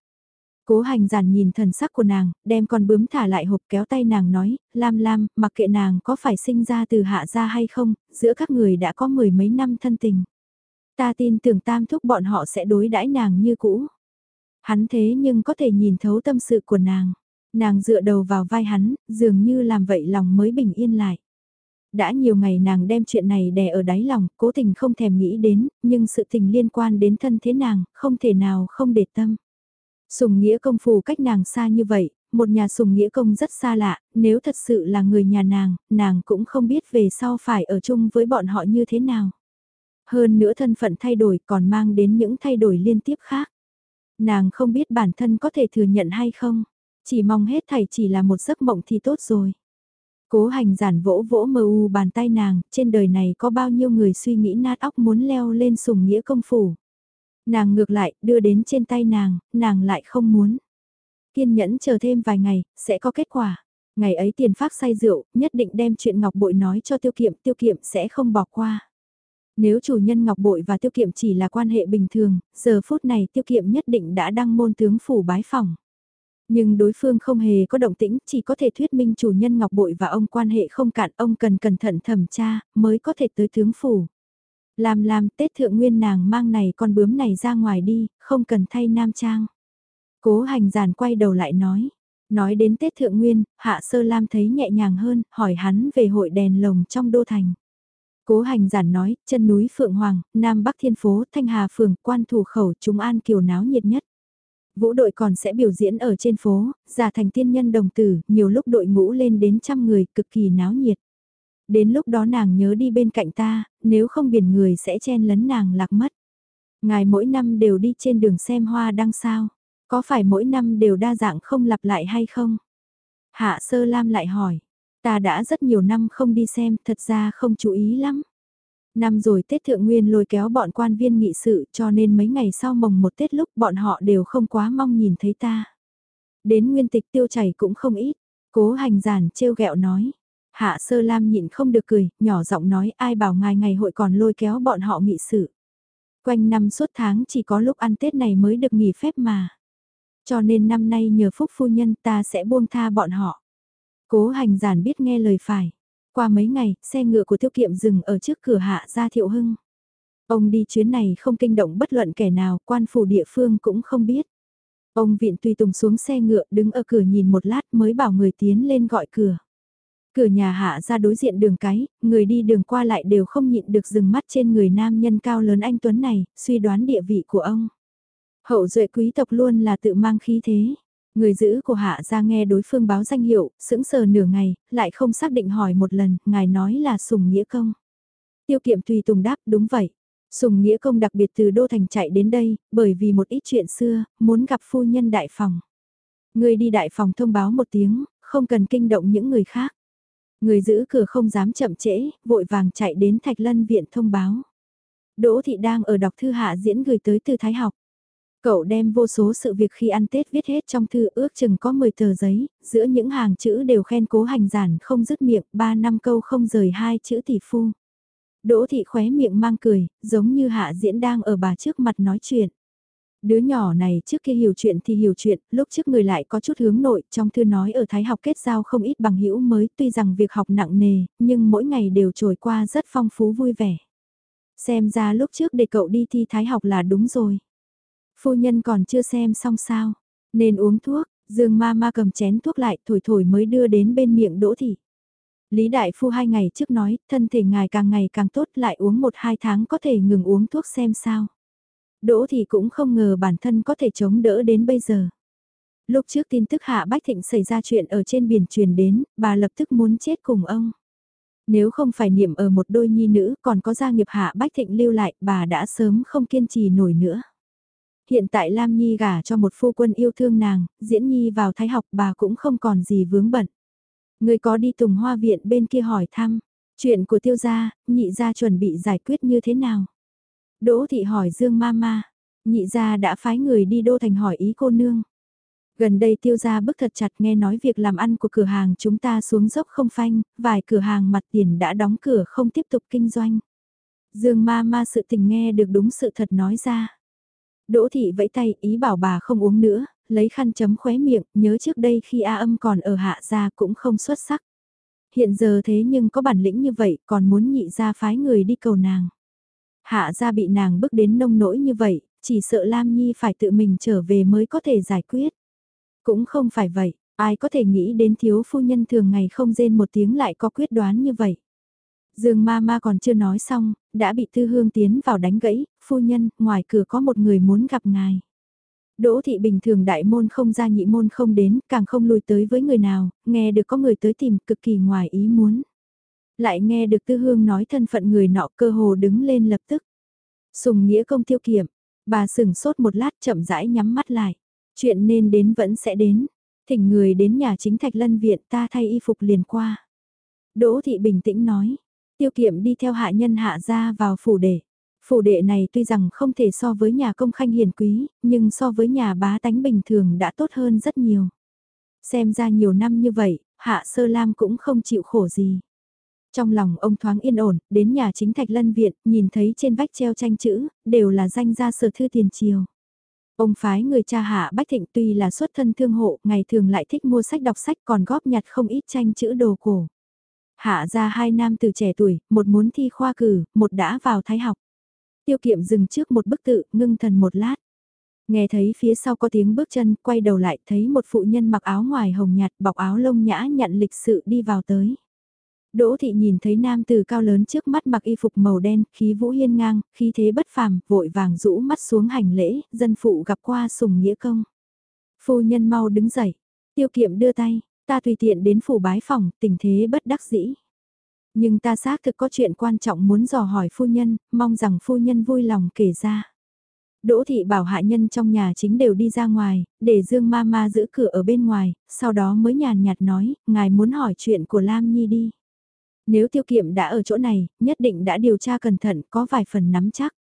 Cố hành giản nhìn thần sắc của nàng, đem con bướm thả lại hộp kéo tay nàng nói, Lam Lam, mặc kệ nàng có phải sinh ra từ hạ gia hay không, giữa các người đã có mười mấy năm thân tình. Ta tin tưởng tam thúc bọn họ sẽ đối đãi nàng như cũ. Hắn thế nhưng có thể nhìn thấu tâm sự của nàng. Nàng dựa đầu vào vai hắn, dường như làm vậy lòng mới bình yên lại. Đã nhiều ngày nàng đem chuyện này đè ở đáy lòng, cố tình không thèm nghĩ đến, nhưng sự tình liên quan đến thân thế nàng, không thể nào không để tâm. Sùng nghĩa công phù cách nàng xa như vậy, một nhà sùng nghĩa công rất xa lạ, nếu thật sự là người nhà nàng, nàng cũng không biết về sau phải ở chung với bọn họ như thế nào. Hơn nữa thân phận thay đổi còn mang đến những thay đổi liên tiếp khác. Nàng không biết bản thân có thể thừa nhận hay không, chỉ mong hết thảy chỉ là một giấc mộng thì tốt rồi. Cố hành giản vỗ vỗ mờ u bàn tay nàng, trên đời này có bao nhiêu người suy nghĩ nát óc muốn leo lên sùng nghĩa công phủ. Nàng ngược lại, đưa đến trên tay nàng, nàng lại không muốn. Kiên nhẫn chờ thêm vài ngày, sẽ có kết quả. Ngày ấy tiền phát say rượu, nhất định đem chuyện Ngọc Bội nói cho tiêu kiệm, tiêu kiệm sẽ không bỏ qua. Nếu chủ nhân Ngọc Bội và tiêu kiệm chỉ là quan hệ bình thường, giờ phút này tiêu kiệm nhất định đã đăng môn tướng phủ bái phòng. Nhưng đối phương không hề có động tĩnh, chỉ có thể thuyết minh chủ nhân Ngọc Bội và ông quan hệ không cạn, ông cần cẩn thận thẩm tra, mới có thể tới tướng phủ. Làm làm Tết thượng nguyên nàng mang này con bướm này ra ngoài đi, không cần thay nam trang. Cố hành giản quay đầu lại nói. Nói đến Tết thượng nguyên, Hạ Sơ Lam thấy nhẹ nhàng hơn, hỏi hắn về hội đèn lồng trong đô thành. Cố hành giản nói, chân núi Phượng Hoàng, Nam Bắc Thiên Phố, Thanh Hà Phường, quan thủ khẩu, chúng an kiều náo nhiệt nhất. Vũ đội còn sẽ biểu diễn ở trên phố, giả thành tiên nhân đồng tử, nhiều lúc đội ngũ lên đến trăm người, cực kỳ náo nhiệt. Đến lúc đó nàng nhớ đi bên cạnh ta, nếu không biển người sẽ chen lấn nàng lạc mất. Ngài mỗi năm đều đi trên đường xem hoa đăng sao, có phải mỗi năm đều đa dạng không lặp lại hay không? Hạ Sơ Lam lại hỏi, ta đã rất nhiều năm không đi xem, thật ra không chú ý lắm. Năm rồi Tết Thượng Nguyên lôi kéo bọn quan viên nghị sự cho nên mấy ngày sau mồng một Tết lúc bọn họ đều không quá mong nhìn thấy ta. Đến nguyên tịch tiêu chảy cũng không ít, cố hành giản trêu ghẹo nói. Hạ sơ lam nhịn không được cười, nhỏ giọng nói ai bảo ngài ngày hội còn lôi kéo bọn họ nghị sự. Quanh năm suốt tháng chỉ có lúc ăn Tết này mới được nghỉ phép mà. Cho nên năm nay nhờ phúc phu nhân ta sẽ buông tha bọn họ. Cố hành giản biết nghe lời phải. Qua mấy ngày, xe ngựa của tiêu kiệm dừng ở trước cửa hạ gia thiệu hưng. Ông đi chuyến này không kinh động bất luận kẻ nào, quan phủ địa phương cũng không biết. Ông viện tùy tùng xuống xe ngựa đứng ở cửa nhìn một lát mới bảo người tiến lên gọi cửa. Cửa nhà hạ ra đối diện đường cái, người đi đường qua lại đều không nhịn được dừng mắt trên người nam nhân cao lớn anh Tuấn này, suy đoán địa vị của ông. Hậu duệ quý tộc luôn là tự mang khí thế. Người giữ của hạ ra nghe đối phương báo danh hiệu, sững sờ nửa ngày, lại không xác định hỏi một lần, ngài nói là sùng nghĩa công. Tiêu kiệm tùy tùng đáp đúng vậy. Sùng nghĩa công đặc biệt từ Đô Thành chạy đến đây, bởi vì một ít chuyện xưa, muốn gặp phu nhân đại phòng. Người đi đại phòng thông báo một tiếng, không cần kinh động những người khác. Người giữ cửa không dám chậm trễ, vội vàng chạy đến Thạch Lân Viện thông báo. Đỗ Thị đang ở đọc thư hạ diễn gửi tới từ Thái học. Cậu đem vô số sự việc khi ăn Tết viết hết trong thư ước chừng có 10 tờ giấy, giữa những hàng chữ đều khen cố hành giản không dứt miệng, 3 năm câu không rời hai chữ tỷ phu. Đỗ thị khóe miệng mang cười, giống như hạ diễn đang ở bà trước mặt nói chuyện. Đứa nhỏ này trước kia hiểu chuyện thì hiểu chuyện, lúc trước người lại có chút hướng nội, trong thư nói ở Thái học kết giao không ít bằng hữu mới, tuy rằng việc học nặng nề, nhưng mỗi ngày đều trôi qua rất phong phú vui vẻ. Xem ra lúc trước để cậu đi thi Thái học là đúng rồi. Phu nhân còn chưa xem xong sao, nên uống thuốc, Dương ma ma cầm chén thuốc lại thổi thổi mới đưa đến bên miệng Đỗ Thị. Lý Đại Phu hai ngày trước nói, thân thể ngài càng ngày càng tốt lại uống một hai tháng có thể ngừng uống thuốc xem sao. Đỗ Thị cũng không ngờ bản thân có thể chống đỡ đến bây giờ. Lúc trước tin tức Hạ Bách Thịnh xảy ra chuyện ở trên biển truyền đến, bà lập tức muốn chết cùng ông. Nếu không phải niệm ở một đôi nhi nữ còn có gia nghiệp Hạ Bách Thịnh lưu lại, bà đã sớm không kiên trì nổi nữa. Hiện tại Lam Nhi gả cho một phu quân yêu thương nàng, diễn Nhi vào thái học bà cũng không còn gì vướng bận. Người có đi tùng hoa viện bên kia hỏi thăm, chuyện của tiêu gia, nhị gia chuẩn bị giải quyết như thế nào? Đỗ thị hỏi Dương Mama, nhị gia đã phái người đi đô thành hỏi ý cô nương. Gần đây tiêu gia bức thật chặt nghe nói việc làm ăn của cửa hàng chúng ta xuống dốc không phanh, vài cửa hàng mặt tiền đã đóng cửa không tiếp tục kinh doanh. Dương ma ma sự tình nghe được đúng sự thật nói ra. Đỗ thị vẫy tay ý bảo bà không uống nữa, lấy khăn chấm khóe miệng, nhớ trước đây khi A âm còn ở hạ gia cũng không xuất sắc. Hiện giờ thế nhưng có bản lĩnh như vậy còn muốn nhị ra phái người đi cầu nàng. Hạ gia bị nàng bước đến nông nỗi như vậy, chỉ sợ Lam Nhi phải tự mình trở về mới có thể giải quyết. Cũng không phải vậy, ai có thể nghĩ đến thiếu phu nhân thường ngày không rên một tiếng lại có quyết đoán như vậy. Dương ma ma còn chưa nói xong, đã bị Tư Hương tiến vào đánh gãy, phu nhân, ngoài cửa có một người muốn gặp ngài. Đỗ thị bình thường đại môn không ra nhị môn không đến, càng không lùi tới với người nào, nghe được có người tới tìm cực kỳ ngoài ý muốn. Lại nghe được Tư Hương nói thân phận người nọ cơ hồ đứng lên lập tức. Sùng nghĩa công tiêu kiểm, bà sừng sốt một lát chậm rãi nhắm mắt lại. Chuyện nên đến vẫn sẽ đến. Thỉnh người đến nhà chính thạch lân viện ta thay y phục liền qua. Đỗ thị bình tĩnh nói. Tiêu kiệm đi theo hạ nhân hạ ra vào phủ đệ. Phủ đệ này tuy rằng không thể so với nhà công khanh hiền quý, nhưng so với nhà bá tánh bình thường đã tốt hơn rất nhiều. Xem ra nhiều năm như vậy, hạ sơ lam cũng không chịu khổ gì. Trong lòng ông thoáng yên ổn, đến nhà chính thạch lân viện, nhìn thấy trên vách treo tranh chữ, đều là danh gia sở thư tiền triều. Ông phái người cha hạ Bách Thịnh tuy là xuất thân thương hộ, ngày thường lại thích mua sách đọc sách còn góp nhặt không ít tranh chữ đồ cổ. Hạ ra hai nam từ trẻ tuổi, một muốn thi khoa cử, một đã vào thái học. Tiêu kiệm dừng trước một bức tự, ngưng thần một lát. Nghe thấy phía sau có tiếng bước chân, quay đầu lại thấy một phụ nhân mặc áo ngoài hồng nhạt bọc áo lông nhã nhận lịch sự đi vào tới. Đỗ thị nhìn thấy nam từ cao lớn trước mắt mặc y phục màu đen, khí vũ hiên ngang, khí thế bất phàm, vội vàng rũ mắt xuống hành lễ, dân phụ gặp qua sùng nghĩa công. Phu nhân mau đứng dậy, tiêu kiệm đưa tay, ta tùy tiện đến phủ bái phòng, tình thế bất đắc dĩ. Nhưng ta xác thực có chuyện quan trọng muốn dò hỏi phu nhân, mong rằng phu nhân vui lòng kể ra. Đỗ thị bảo hạ nhân trong nhà chính đều đi ra ngoài, để Dương ma ma giữ cửa ở bên ngoài, sau đó mới nhàn nhạt nói, ngài muốn hỏi chuyện của Lam Nhi đi. Nếu tiêu kiệm đã ở chỗ này, nhất định đã điều tra cẩn thận, có vài phần nắm chắc.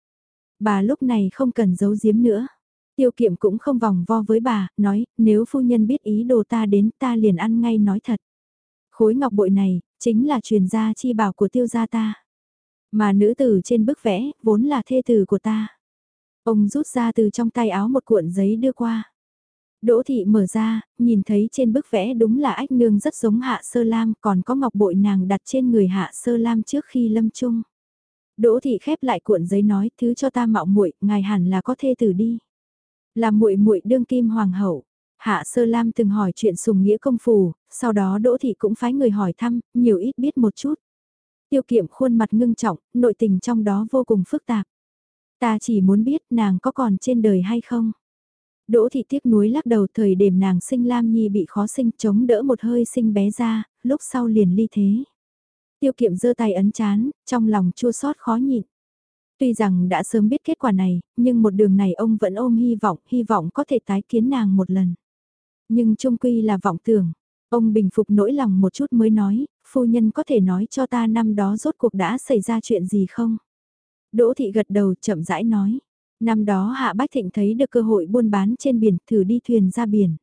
Bà lúc này không cần giấu giếm nữa. Tiêu kiệm cũng không vòng vo với bà, nói, nếu phu nhân biết ý đồ ta đến ta liền ăn ngay nói thật. Khối ngọc bội này, chính là truyền gia chi bảo của tiêu gia ta. Mà nữ tử trên bức vẽ, vốn là thê tử của ta. Ông rút ra từ trong tay áo một cuộn giấy đưa qua. Đỗ thị mở ra, nhìn thấy trên bức vẽ đúng là ách nương rất giống hạ sơ lam, còn có ngọc bội nàng đặt trên người hạ sơ lam trước khi lâm chung. Đỗ thị khép lại cuộn giấy nói, thứ cho ta mạo muội, ngài hẳn là có thê tử đi. Là muội muội đương kim hoàng hậu. Hạ Sơ Lam từng hỏi chuyện sùng nghĩa công phù, sau đó Đỗ Thị cũng phái người hỏi thăm, nhiều ít biết một chút. Tiêu kiệm khuôn mặt ngưng trọng, nội tình trong đó vô cùng phức tạp. Ta chỉ muốn biết nàng có còn trên đời hay không. Đỗ thị tiếc nuối lắc đầu thời điểm nàng sinh Lam Nhi bị khó sinh chống đỡ một hơi sinh bé ra, lúc sau liền ly thế. Tiêu kiệm giơ tay ấn chán, trong lòng chua xót khó nhịn. Tuy rằng đã sớm biết kết quả này, nhưng một đường này ông vẫn ôm hy vọng, hy vọng có thể tái kiến nàng một lần. Nhưng trung quy là vọng tưởng, ông bình phục nỗi lòng một chút mới nói, phu nhân có thể nói cho ta năm đó rốt cuộc đã xảy ra chuyện gì không? Đỗ thị gật đầu chậm rãi nói. Năm đó Hạ Bách Thịnh thấy được cơ hội buôn bán trên biển thử đi thuyền ra biển.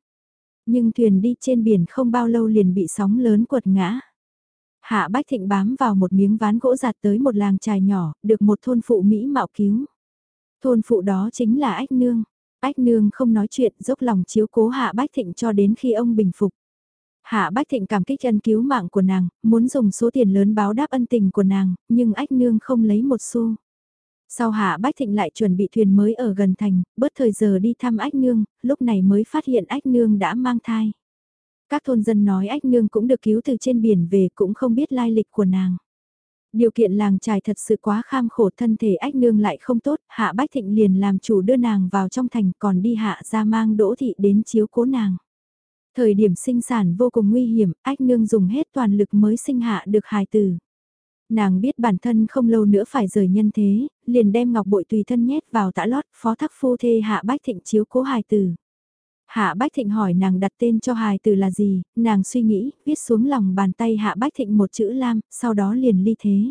Nhưng thuyền đi trên biển không bao lâu liền bị sóng lớn quật ngã. Hạ Bách Thịnh bám vào một miếng ván gỗ giặt tới một làng trài nhỏ, được một thôn phụ Mỹ mạo cứu. Thôn phụ đó chính là Ách Nương. Ách Nương không nói chuyện dốc lòng chiếu cố Hạ Bách Thịnh cho đến khi ông bình phục. Hạ Bách Thịnh cảm kích ân cứu mạng của nàng, muốn dùng số tiền lớn báo đáp ân tình của nàng, nhưng Ách Nương không lấy một xu. Sau Hạ Bách Thịnh lại chuẩn bị thuyền mới ở gần thành, bớt thời giờ đi thăm Ách Nương, lúc này mới phát hiện Ách Nương đã mang thai. Các thôn dân nói Ách Nương cũng được cứu từ trên biển về cũng không biết lai lịch của nàng. Điều kiện làng trài thật sự quá kham khổ thân thể ách nương lại không tốt, hạ bách thịnh liền làm chủ đưa nàng vào trong thành còn đi hạ ra mang đỗ thị đến chiếu cố nàng. Thời điểm sinh sản vô cùng nguy hiểm, ách nương dùng hết toàn lực mới sinh hạ được hài tử. Nàng biết bản thân không lâu nữa phải rời nhân thế, liền đem ngọc bội tùy thân nhét vào tã lót, phó thác phu thê hạ bách thịnh chiếu cố hài tử. Hạ Bách Thịnh hỏi nàng đặt tên cho hài tử là gì, nàng suy nghĩ, viết xuống lòng bàn tay Hạ Bách Thịnh một chữ Lam, sau đó liền ly thế.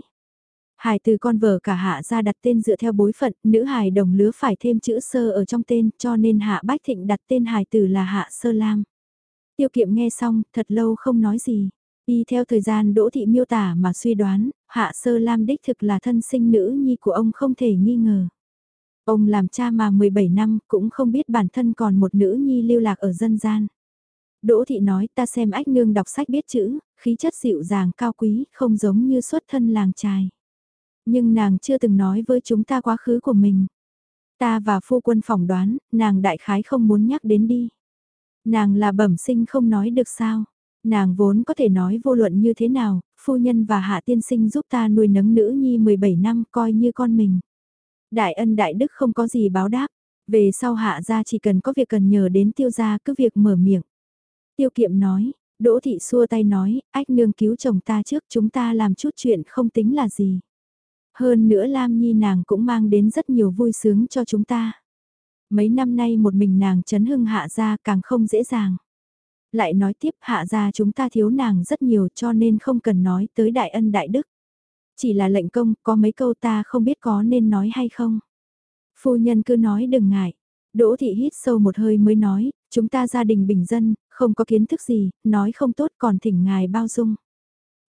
Hài từ con vợ cả Hạ ra đặt tên dựa theo bối phận, nữ hài đồng lứa phải thêm chữ sơ ở trong tên, cho nên Hạ Bách Thịnh đặt tên hài tử là Hạ Sơ Lam. Tiêu kiệm nghe xong, thật lâu không nói gì. Y theo thời gian Đỗ Thị miêu tả mà suy đoán, Hạ Sơ Lam đích thực là thân sinh nữ nhi của ông không thể nghi ngờ. Ông làm cha mà 17 năm cũng không biết bản thân còn một nữ nhi lưu lạc ở dân gian. Đỗ thị nói ta xem ách nương đọc sách biết chữ, khí chất dịu dàng cao quý, không giống như xuất thân làng trài. Nhưng nàng chưa từng nói với chúng ta quá khứ của mình. Ta và phu quân phỏng đoán, nàng đại khái không muốn nhắc đến đi. Nàng là bẩm sinh không nói được sao. Nàng vốn có thể nói vô luận như thế nào, phu nhân và hạ tiên sinh giúp ta nuôi nấng nữ nhi 17 năm coi như con mình. Đại ân đại đức không có gì báo đáp, về sau hạ ra chỉ cần có việc cần nhờ đến tiêu gia cứ việc mở miệng. Tiêu kiệm nói, Đỗ thị xua tay nói, ách nương cứu chồng ta trước chúng ta làm chút chuyện không tính là gì. Hơn nữa Lam Nhi nàng cũng mang đến rất nhiều vui sướng cho chúng ta. Mấy năm nay một mình nàng chấn hưng hạ ra càng không dễ dàng. Lại nói tiếp hạ ra chúng ta thiếu nàng rất nhiều cho nên không cần nói tới đại ân đại đức. Chỉ là lệnh công, có mấy câu ta không biết có nên nói hay không. Phu nhân cứ nói đừng ngại. Đỗ thị hít sâu một hơi mới nói, chúng ta gia đình bình dân, không có kiến thức gì, nói không tốt còn thỉnh ngài bao dung.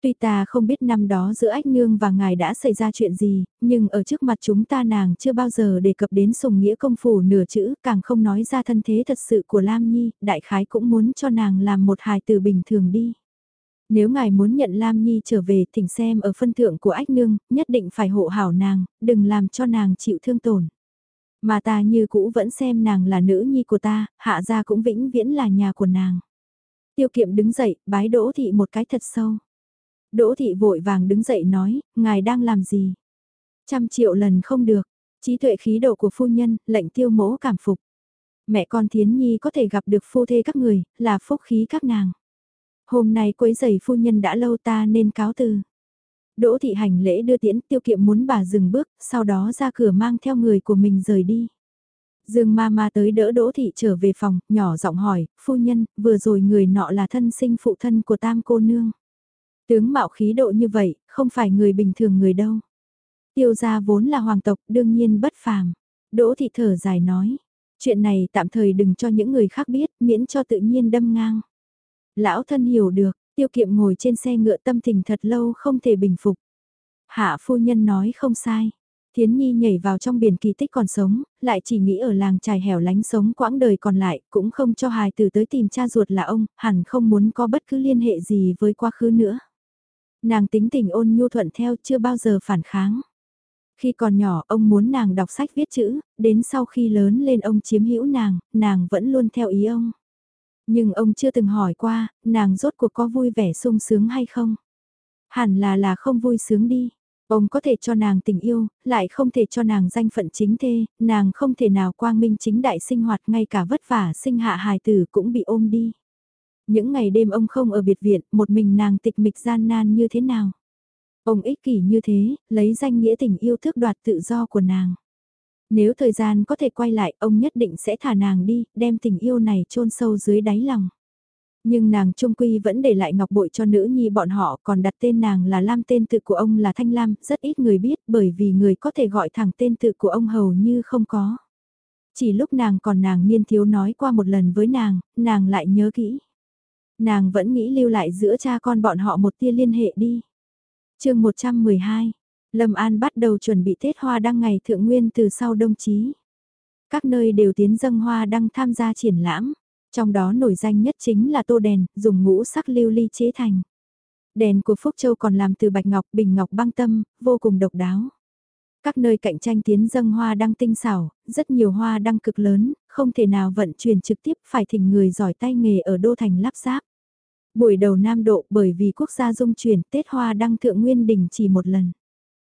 Tuy ta không biết năm đó giữa ách nương và ngài đã xảy ra chuyện gì, nhưng ở trước mặt chúng ta nàng chưa bao giờ đề cập đến sùng nghĩa công phủ nửa chữ, càng không nói ra thân thế thật sự của Lam Nhi, đại khái cũng muốn cho nàng làm một hài từ bình thường đi. Nếu ngài muốn nhận Lam Nhi trở về thỉnh xem ở phân thượng của ách nương, nhất định phải hộ hảo nàng, đừng làm cho nàng chịu thương tổn. Mà ta như cũ vẫn xem nàng là nữ nhi của ta, hạ gia cũng vĩnh viễn là nhà của nàng. Tiêu kiệm đứng dậy, bái đỗ thị một cái thật sâu. Đỗ thị vội vàng đứng dậy nói, ngài đang làm gì? Trăm triệu lần không được, trí tuệ khí độ của phu nhân, lệnh tiêu mỗ cảm phục. Mẹ con Thiến Nhi có thể gặp được phu thê các người, là phúc khí các nàng. Hôm nay quấy giày phu nhân đã lâu ta nên cáo từ. Đỗ thị hành lễ đưa tiễn tiêu kiệm muốn bà dừng bước, sau đó ra cửa mang theo người của mình rời đi. Dương ma ma tới đỡ Đỗ thị trở về phòng, nhỏ giọng hỏi, phu nhân, vừa rồi người nọ là thân sinh phụ thân của tam cô nương. Tướng mạo khí độ như vậy, không phải người bình thường người đâu. Tiêu gia vốn là hoàng tộc, đương nhiên bất phàm. Đỗ thị thở dài nói, chuyện này tạm thời đừng cho những người khác biết, miễn cho tự nhiên đâm ngang. Lão thân hiểu được, tiêu kiệm ngồi trên xe ngựa tâm tình thật lâu không thể bình phục. Hạ phu nhân nói không sai. Thiến Nhi nhảy vào trong biển kỳ tích còn sống, lại chỉ nghĩ ở làng trài hẻo lánh sống quãng đời còn lại, cũng không cho hài tử tới tìm cha ruột là ông, hẳn không muốn có bất cứ liên hệ gì với quá khứ nữa. Nàng tính tình ôn nhu thuận theo chưa bao giờ phản kháng. Khi còn nhỏ ông muốn nàng đọc sách viết chữ, đến sau khi lớn lên ông chiếm hữu nàng, nàng vẫn luôn theo ý ông. Nhưng ông chưa từng hỏi qua, nàng rốt cuộc có vui vẻ sung sướng hay không? Hẳn là là không vui sướng đi. Ông có thể cho nàng tình yêu, lại không thể cho nàng danh phận chính thê, nàng không thể nào quang minh chính đại sinh hoạt ngay cả vất vả sinh hạ hài tử cũng bị ôm đi. Những ngày đêm ông không ở biệt viện, một mình nàng tịch mịch gian nan như thế nào? Ông ích kỷ như thế, lấy danh nghĩa tình yêu thước đoạt tự do của nàng. Nếu thời gian có thể quay lại, ông nhất định sẽ thả nàng đi, đem tình yêu này chôn sâu dưới đáy lòng. Nhưng nàng trung quy vẫn để lại ngọc bội cho nữ nhi bọn họ còn đặt tên nàng là Lam tên tự của ông là Thanh Lam, rất ít người biết bởi vì người có thể gọi thẳng tên tự của ông hầu như không có. Chỉ lúc nàng còn nàng niên thiếu nói qua một lần với nàng, nàng lại nhớ kỹ. Nàng vẫn nghĩ lưu lại giữa cha con bọn họ một tia liên hệ đi. chương 112 Lâm An bắt đầu chuẩn bị Tết Hoa Đăng ngày thượng nguyên từ sau đông chí. Các nơi đều tiến dâng Hoa Đăng tham gia triển lãm, trong đó nổi danh nhất chính là tô đèn, dùng ngũ sắc lưu ly chế thành. Đèn của Phúc Châu còn làm từ bạch ngọc, bình ngọc băng tâm, vô cùng độc đáo. Các nơi cạnh tranh tiến dâng hoa đăng tinh xảo, rất nhiều hoa đăng cực lớn, không thể nào vận chuyển trực tiếp phải thỉnh người giỏi tay nghề ở đô thành lắp ráp. Buổi đầu Nam Độ bởi vì quốc gia dung chuyển Tết Hoa đăng thượng nguyên đỉnh chỉ một lần.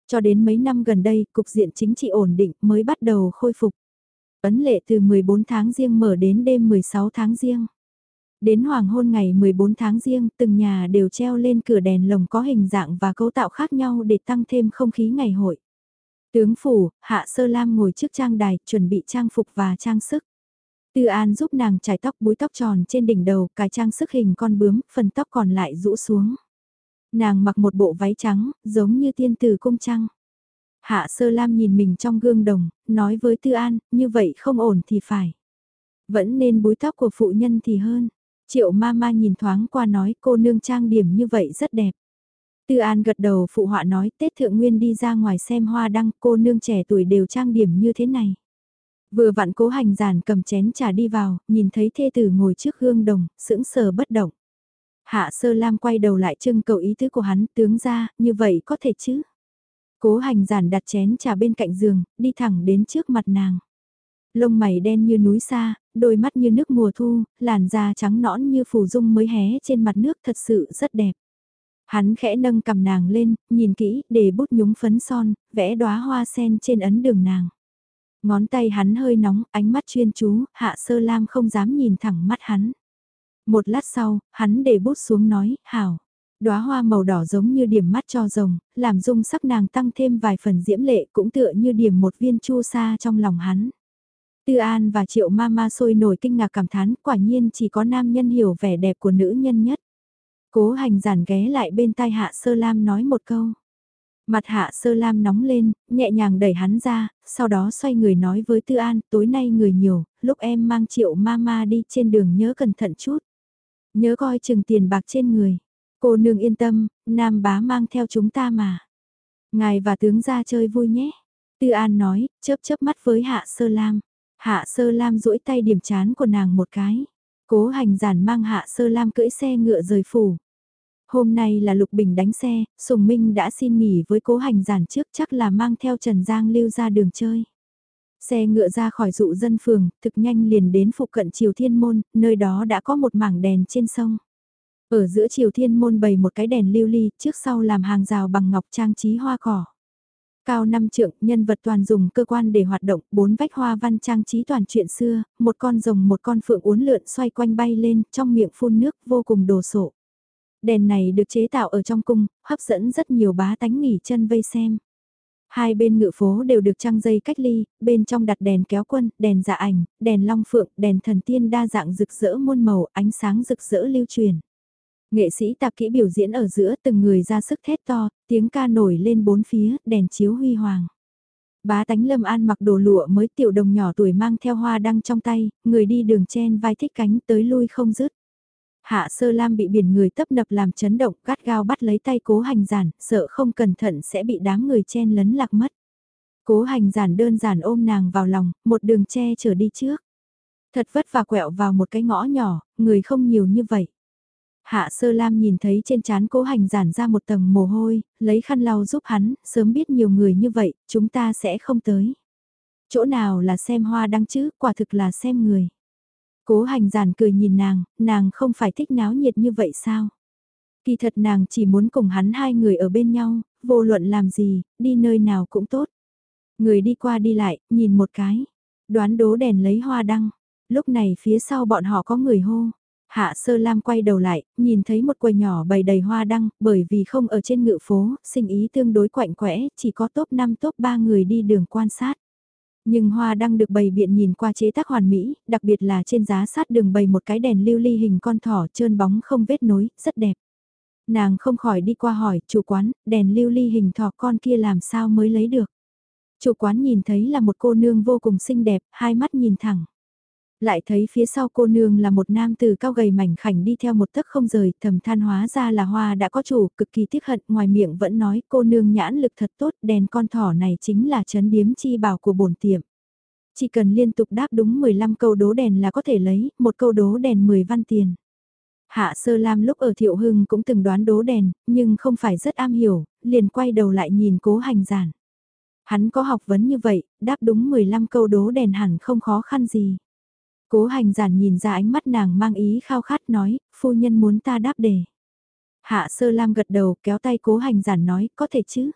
Cho đến mấy năm gần đây, cục diện chính trị ổn định mới bắt đầu khôi phục. Ấn lệ từ 14 tháng riêng mở đến đêm 16 tháng riêng. Đến hoàng hôn ngày 14 tháng riêng, từng nhà đều treo lên cửa đèn lồng có hình dạng và cấu tạo khác nhau để tăng thêm không khí ngày hội. Tướng phủ, Hạ Sơ Lam ngồi trước trang đài, chuẩn bị trang phục và trang sức. Tư An giúp nàng trải tóc búi tóc tròn trên đỉnh đầu, cài trang sức hình con bướm, phần tóc còn lại rũ xuống. Nàng mặc một bộ váy trắng, giống như tiên tử cung trăng. Hạ Sơ Lam nhìn mình trong gương đồng, nói với Tư An, như vậy không ổn thì phải. Vẫn nên búi tóc của phụ nhân thì hơn. Triệu ma ma nhìn thoáng qua nói cô nương trang điểm như vậy rất đẹp. Tư An gật đầu phụ họa nói Tết Thượng Nguyên đi ra ngoài xem hoa đăng cô nương trẻ tuổi đều trang điểm như thế này. Vừa vặn cố hành giản cầm chén trà đi vào, nhìn thấy thê tử ngồi trước gương đồng, sững sờ bất động. Hạ sơ lam quay đầu lại trưng cầu ý tứ của hắn tướng ra, như vậy có thể chứ. Cố hành giản đặt chén trà bên cạnh giường, đi thẳng đến trước mặt nàng. Lông mày đen như núi xa, đôi mắt như nước mùa thu, làn da trắng nõn như phủ dung mới hé trên mặt nước thật sự rất đẹp. Hắn khẽ nâng cầm nàng lên, nhìn kỹ, để bút nhúng phấn son, vẽ đóa hoa sen trên ấn đường nàng. Ngón tay hắn hơi nóng, ánh mắt chuyên chú, hạ sơ lam không dám nhìn thẳng mắt hắn. Một lát sau, hắn để bút xuống nói, hảo. Đóa hoa màu đỏ giống như điểm mắt cho rồng, làm dung sắc nàng tăng thêm vài phần diễm lệ cũng tựa như điểm một viên chu sa trong lòng hắn. Tư An và Triệu Mama sôi nổi kinh ngạc cảm thán quả nhiên chỉ có nam nhân hiểu vẻ đẹp của nữ nhân nhất. Cố hành giản ghé lại bên tai Hạ Sơ Lam nói một câu. Mặt Hạ Sơ Lam nóng lên, nhẹ nhàng đẩy hắn ra, sau đó xoay người nói với Tư An, tối nay người nhiều, lúc em mang Triệu Mama đi trên đường nhớ cẩn thận chút. Nhớ coi chừng tiền bạc trên người. Cô nương yên tâm, Nam bá mang theo chúng ta mà. Ngài và tướng ra chơi vui nhé. Tư An nói, chớp chớp mắt với Hạ Sơ Lam. Hạ Sơ Lam duỗi tay điểm chán của nàng một cái. Cố hành giản mang Hạ Sơ Lam cưỡi xe ngựa rời phủ. Hôm nay là Lục Bình đánh xe, Sùng Minh đã xin nghỉ với cố hành giản trước chắc là mang theo Trần Giang lưu ra đường chơi. Xe ngựa ra khỏi dụ dân phường, thực nhanh liền đến phụ cận Triều Thiên Môn, nơi đó đã có một mảng đèn trên sông. Ở giữa Triều Thiên Môn bày một cái đèn lưu ly, trước sau làm hàng rào bằng ngọc trang trí hoa cỏ. Cao năm trượng, nhân vật toàn dùng cơ quan để hoạt động, bốn vách hoa văn trang trí toàn chuyện xưa, một con rồng một con phượng uốn lượn xoay quanh bay lên, trong miệng phun nước vô cùng đồ sộ. Đèn này được chế tạo ở trong cung, hấp dẫn rất nhiều bá tánh nghỉ chân vây xem. Hai bên ngựa phố đều được trăng dây cách ly, bên trong đặt đèn kéo quân, đèn dạ ảnh, đèn long phượng, đèn thần tiên đa dạng rực rỡ muôn màu, ánh sáng rực rỡ lưu truyền. Nghệ sĩ tạp kỹ biểu diễn ở giữa từng người ra sức thét to, tiếng ca nổi lên bốn phía, đèn chiếu huy hoàng. Bá tánh lâm an mặc đồ lụa mới tiểu đồng nhỏ tuổi mang theo hoa đăng trong tay, người đi đường chen vai thích cánh tới lui không dứt. Hạ sơ lam bị biển người tấp nập làm chấn động gắt gao bắt lấy tay cố hành giản, sợ không cẩn thận sẽ bị đám người chen lấn lạc mất. Cố hành giản đơn giản ôm nàng vào lòng, một đường che chở đi trước. Thật vất vả quẹo vào một cái ngõ nhỏ, người không nhiều như vậy. Hạ sơ lam nhìn thấy trên trán cố hành giản ra một tầng mồ hôi, lấy khăn lau giúp hắn, sớm biết nhiều người như vậy, chúng ta sẽ không tới. Chỗ nào là xem hoa đăng chứ, quả thực là xem người. Cố hành giản cười nhìn nàng, nàng không phải thích náo nhiệt như vậy sao? Kỳ thật nàng chỉ muốn cùng hắn hai người ở bên nhau, vô luận làm gì, đi nơi nào cũng tốt. Người đi qua đi lại, nhìn một cái. Đoán đố đèn lấy hoa đăng. Lúc này phía sau bọn họ có người hô. Hạ sơ lam quay đầu lại, nhìn thấy một quầy nhỏ bày đầy hoa đăng, bởi vì không ở trên ngự phố, sinh ý tương đối quạnh quẽ, chỉ có top 5 top 3 người đi đường quan sát. Nhưng hoa đăng được bày biện nhìn qua chế tác hoàn mỹ, đặc biệt là trên giá sát đường bày một cái đèn lưu ly hình con thỏ trơn bóng không vết nối, rất đẹp. Nàng không khỏi đi qua hỏi, chủ quán, đèn lưu ly hình thỏ con kia làm sao mới lấy được. Chủ quán nhìn thấy là một cô nương vô cùng xinh đẹp, hai mắt nhìn thẳng. Lại thấy phía sau cô nương là một nam từ cao gầy mảnh khảnh đi theo một tấc không rời, thầm than hóa ra là hoa đã có chủ, cực kỳ tiếc hận, ngoài miệng vẫn nói cô nương nhãn lực thật tốt, đèn con thỏ này chính là chấn điếm chi bảo của bổn tiệm. Chỉ cần liên tục đáp đúng 15 câu đố đèn là có thể lấy, một câu đố đèn 10 văn tiền. Hạ Sơ Lam lúc ở Thiệu Hưng cũng từng đoán đố đèn, nhưng không phải rất am hiểu, liền quay đầu lại nhìn cố hành giản. Hắn có học vấn như vậy, đáp đúng 15 câu đố đèn hẳn không khó khăn gì. Cố hành giản nhìn ra ánh mắt nàng mang ý khao khát nói, phu nhân muốn ta đáp đề. Hạ sơ lam gật đầu kéo tay cố hành giản nói, có thể chứ.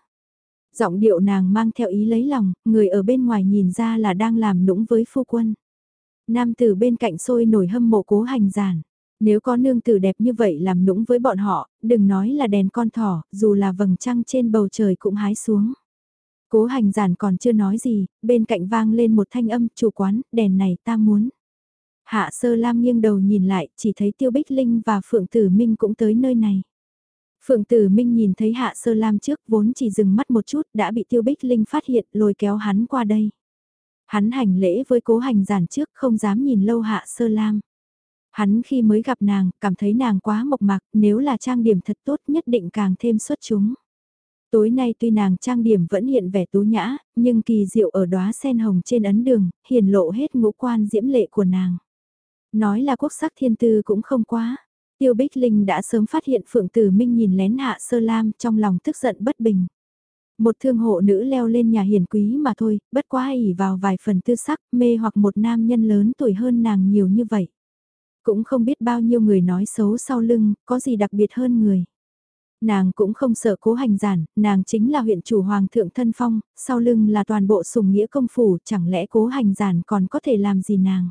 Giọng điệu nàng mang theo ý lấy lòng, người ở bên ngoài nhìn ra là đang làm nũng với phu quân. Nam tử bên cạnh sôi nổi hâm mộ cố hành giản. Nếu có nương tử đẹp như vậy làm nũng với bọn họ, đừng nói là đèn con thỏ, dù là vầng trăng trên bầu trời cũng hái xuống. Cố hành giản còn chưa nói gì, bên cạnh vang lên một thanh âm, chủ quán, đèn này ta muốn. Hạ sơ lam nghiêng đầu nhìn lại, chỉ thấy tiêu bích linh và phượng tử minh cũng tới nơi này. Phượng Tử Minh nhìn thấy Hạ Sơ Lam trước vốn chỉ dừng mắt một chút đã bị Tiêu Bích Linh phát hiện lôi kéo hắn qua đây. Hắn hành lễ với cố hành giản trước không dám nhìn lâu Hạ Sơ Lam. Hắn khi mới gặp nàng, cảm thấy nàng quá mộc mạc, nếu là trang điểm thật tốt nhất định càng thêm xuất chúng. Tối nay tuy nàng trang điểm vẫn hiện vẻ tú nhã, nhưng kỳ diệu ở đóa sen hồng trên ấn đường, hiển lộ hết ngũ quan diễm lệ của nàng. Nói là quốc sắc thiên tư cũng không quá. Tiêu Bích Linh đã sớm phát hiện Phượng Tử Minh nhìn lén Hạ Sơ Lam trong lòng tức giận bất bình. Một thương hộ nữ leo lên nhà hiền quý mà thôi, bất quá ỉ vào vài phần tư sắc, mê hoặc một nam nhân lớn tuổi hơn nàng nhiều như vậy. Cũng không biết bao nhiêu người nói xấu sau lưng, có gì đặc biệt hơn người. Nàng cũng không sợ cố hành giản, nàng chính là huyện chủ hoàng thượng thân phong, sau lưng là toàn bộ sùng nghĩa công phủ, chẳng lẽ cố hành giản còn có thể làm gì nàng.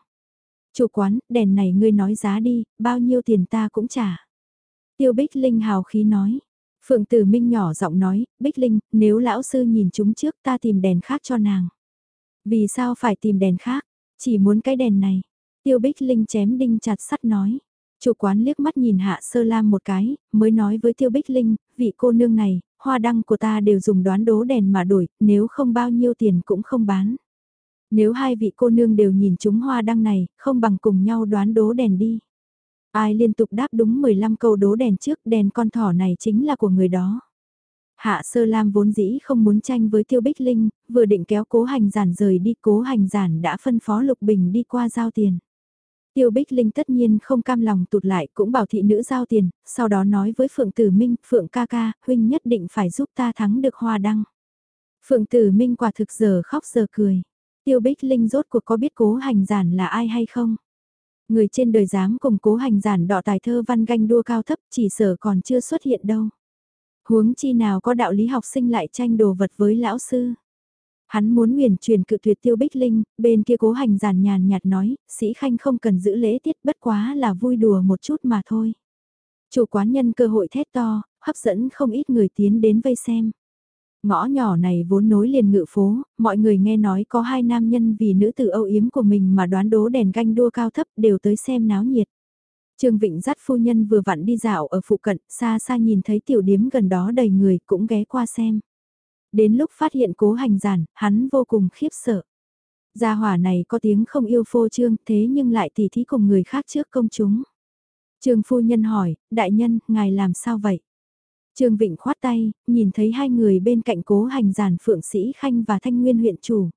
Chủ quán, đèn này ngươi nói giá đi, bao nhiêu tiền ta cũng trả. Tiêu Bích Linh hào khí nói. Phượng Tử Minh nhỏ giọng nói, Bích Linh, nếu lão sư nhìn chúng trước ta tìm đèn khác cho nàng. Vì sao phải tìm đèn khác, chỉ muốn cái đèn này. Tiêu Bích Linh chém đinh chặt sắt nói. Chủ quán liếc mắt nhìn Hạ Sơ Lam một cái, mới nói với Tiêu Bích Linh, vị cô nương này, hoa đăng của ta đều dùng đoán đố đèn mà đổi, nếu không bao nhiêu tiền cũng không bán. Nếu hai vị cô nương đều nhìn chúng hoa đăng này, không bằng cùng nhau đoán đố đèn đi. Ai liên tục đáp đúng 15 câu đố đèn trước đèn con thỏ này chính là của người đó. Hạ Sơ Lam vốn dĩ không muốn tranh với Tiêu Bích Linh, vừa định kéo cố hành giản rời đi cố hành giản đã phân phó Lục Bình đi qua giao tiền. Tiêu Bích Linh tất nhiên không cam lòng tụt lại cũng bảo thị nữ giao tiền, sau đó nói với Phượng Tử Minh, Phượng ca ca, huynh nhất định phải giúp ta thắng được hoa đăng. Phượng Tử Minh quả thực giờ khóc giờ cười. Tiêu Bích Linh rốt cuộc có biết cố hành giản là ai hay không? Người trên đời dám cùng cố hành giản đọ tài thơ văn ganh đua cao thấp chỉ sở còn chưa xuất hiện đâu. Huống chi nào có đạo lý học sinh lại tranh đồ vật với lão sư. Hắn muốn nguyền truyền cự tuyệt tiêu bích linh, bên kia cố hành giản nhàn nhạt nói, sĩ khanh không cần giữ lễ tiết bất quá là vui đùa một chút mà thôi. Chủ quán nhân cơ hội thét to, hấp dẫn không ít người tiến đến vây xem. Ngõ nhỏ này vốn nối liền ngự phố, mọi người nghe nói có hai nam nhân vì nữ tử âu yếm của mình mà đoán đố đèn ganh đua cao thấp đều tới xem náo nhiệt. Trương Vịnh dắt phu nhân vừa vặn đi dạo ở phụ cận, xa xa nhìn thấy tiểu điếm gần đó đầy người cũng ghé qua xem. Đến lúc phát hiện cố hành giản, hắn vô cùng khiếp sợ. Gia hỏa này có tiếng không yêu phô trương thế nhưng lại tỉ thí cùng người khác trước công chúng. Trương phu nhân hỏi, đại nhân, ngài làm sao vậy? Trương Vịnh khoát tay, nhìn thấy hai người bên cạnh cố hành giản Phượng Sĩ Khanh và Thanh Nguyên huyện chủ.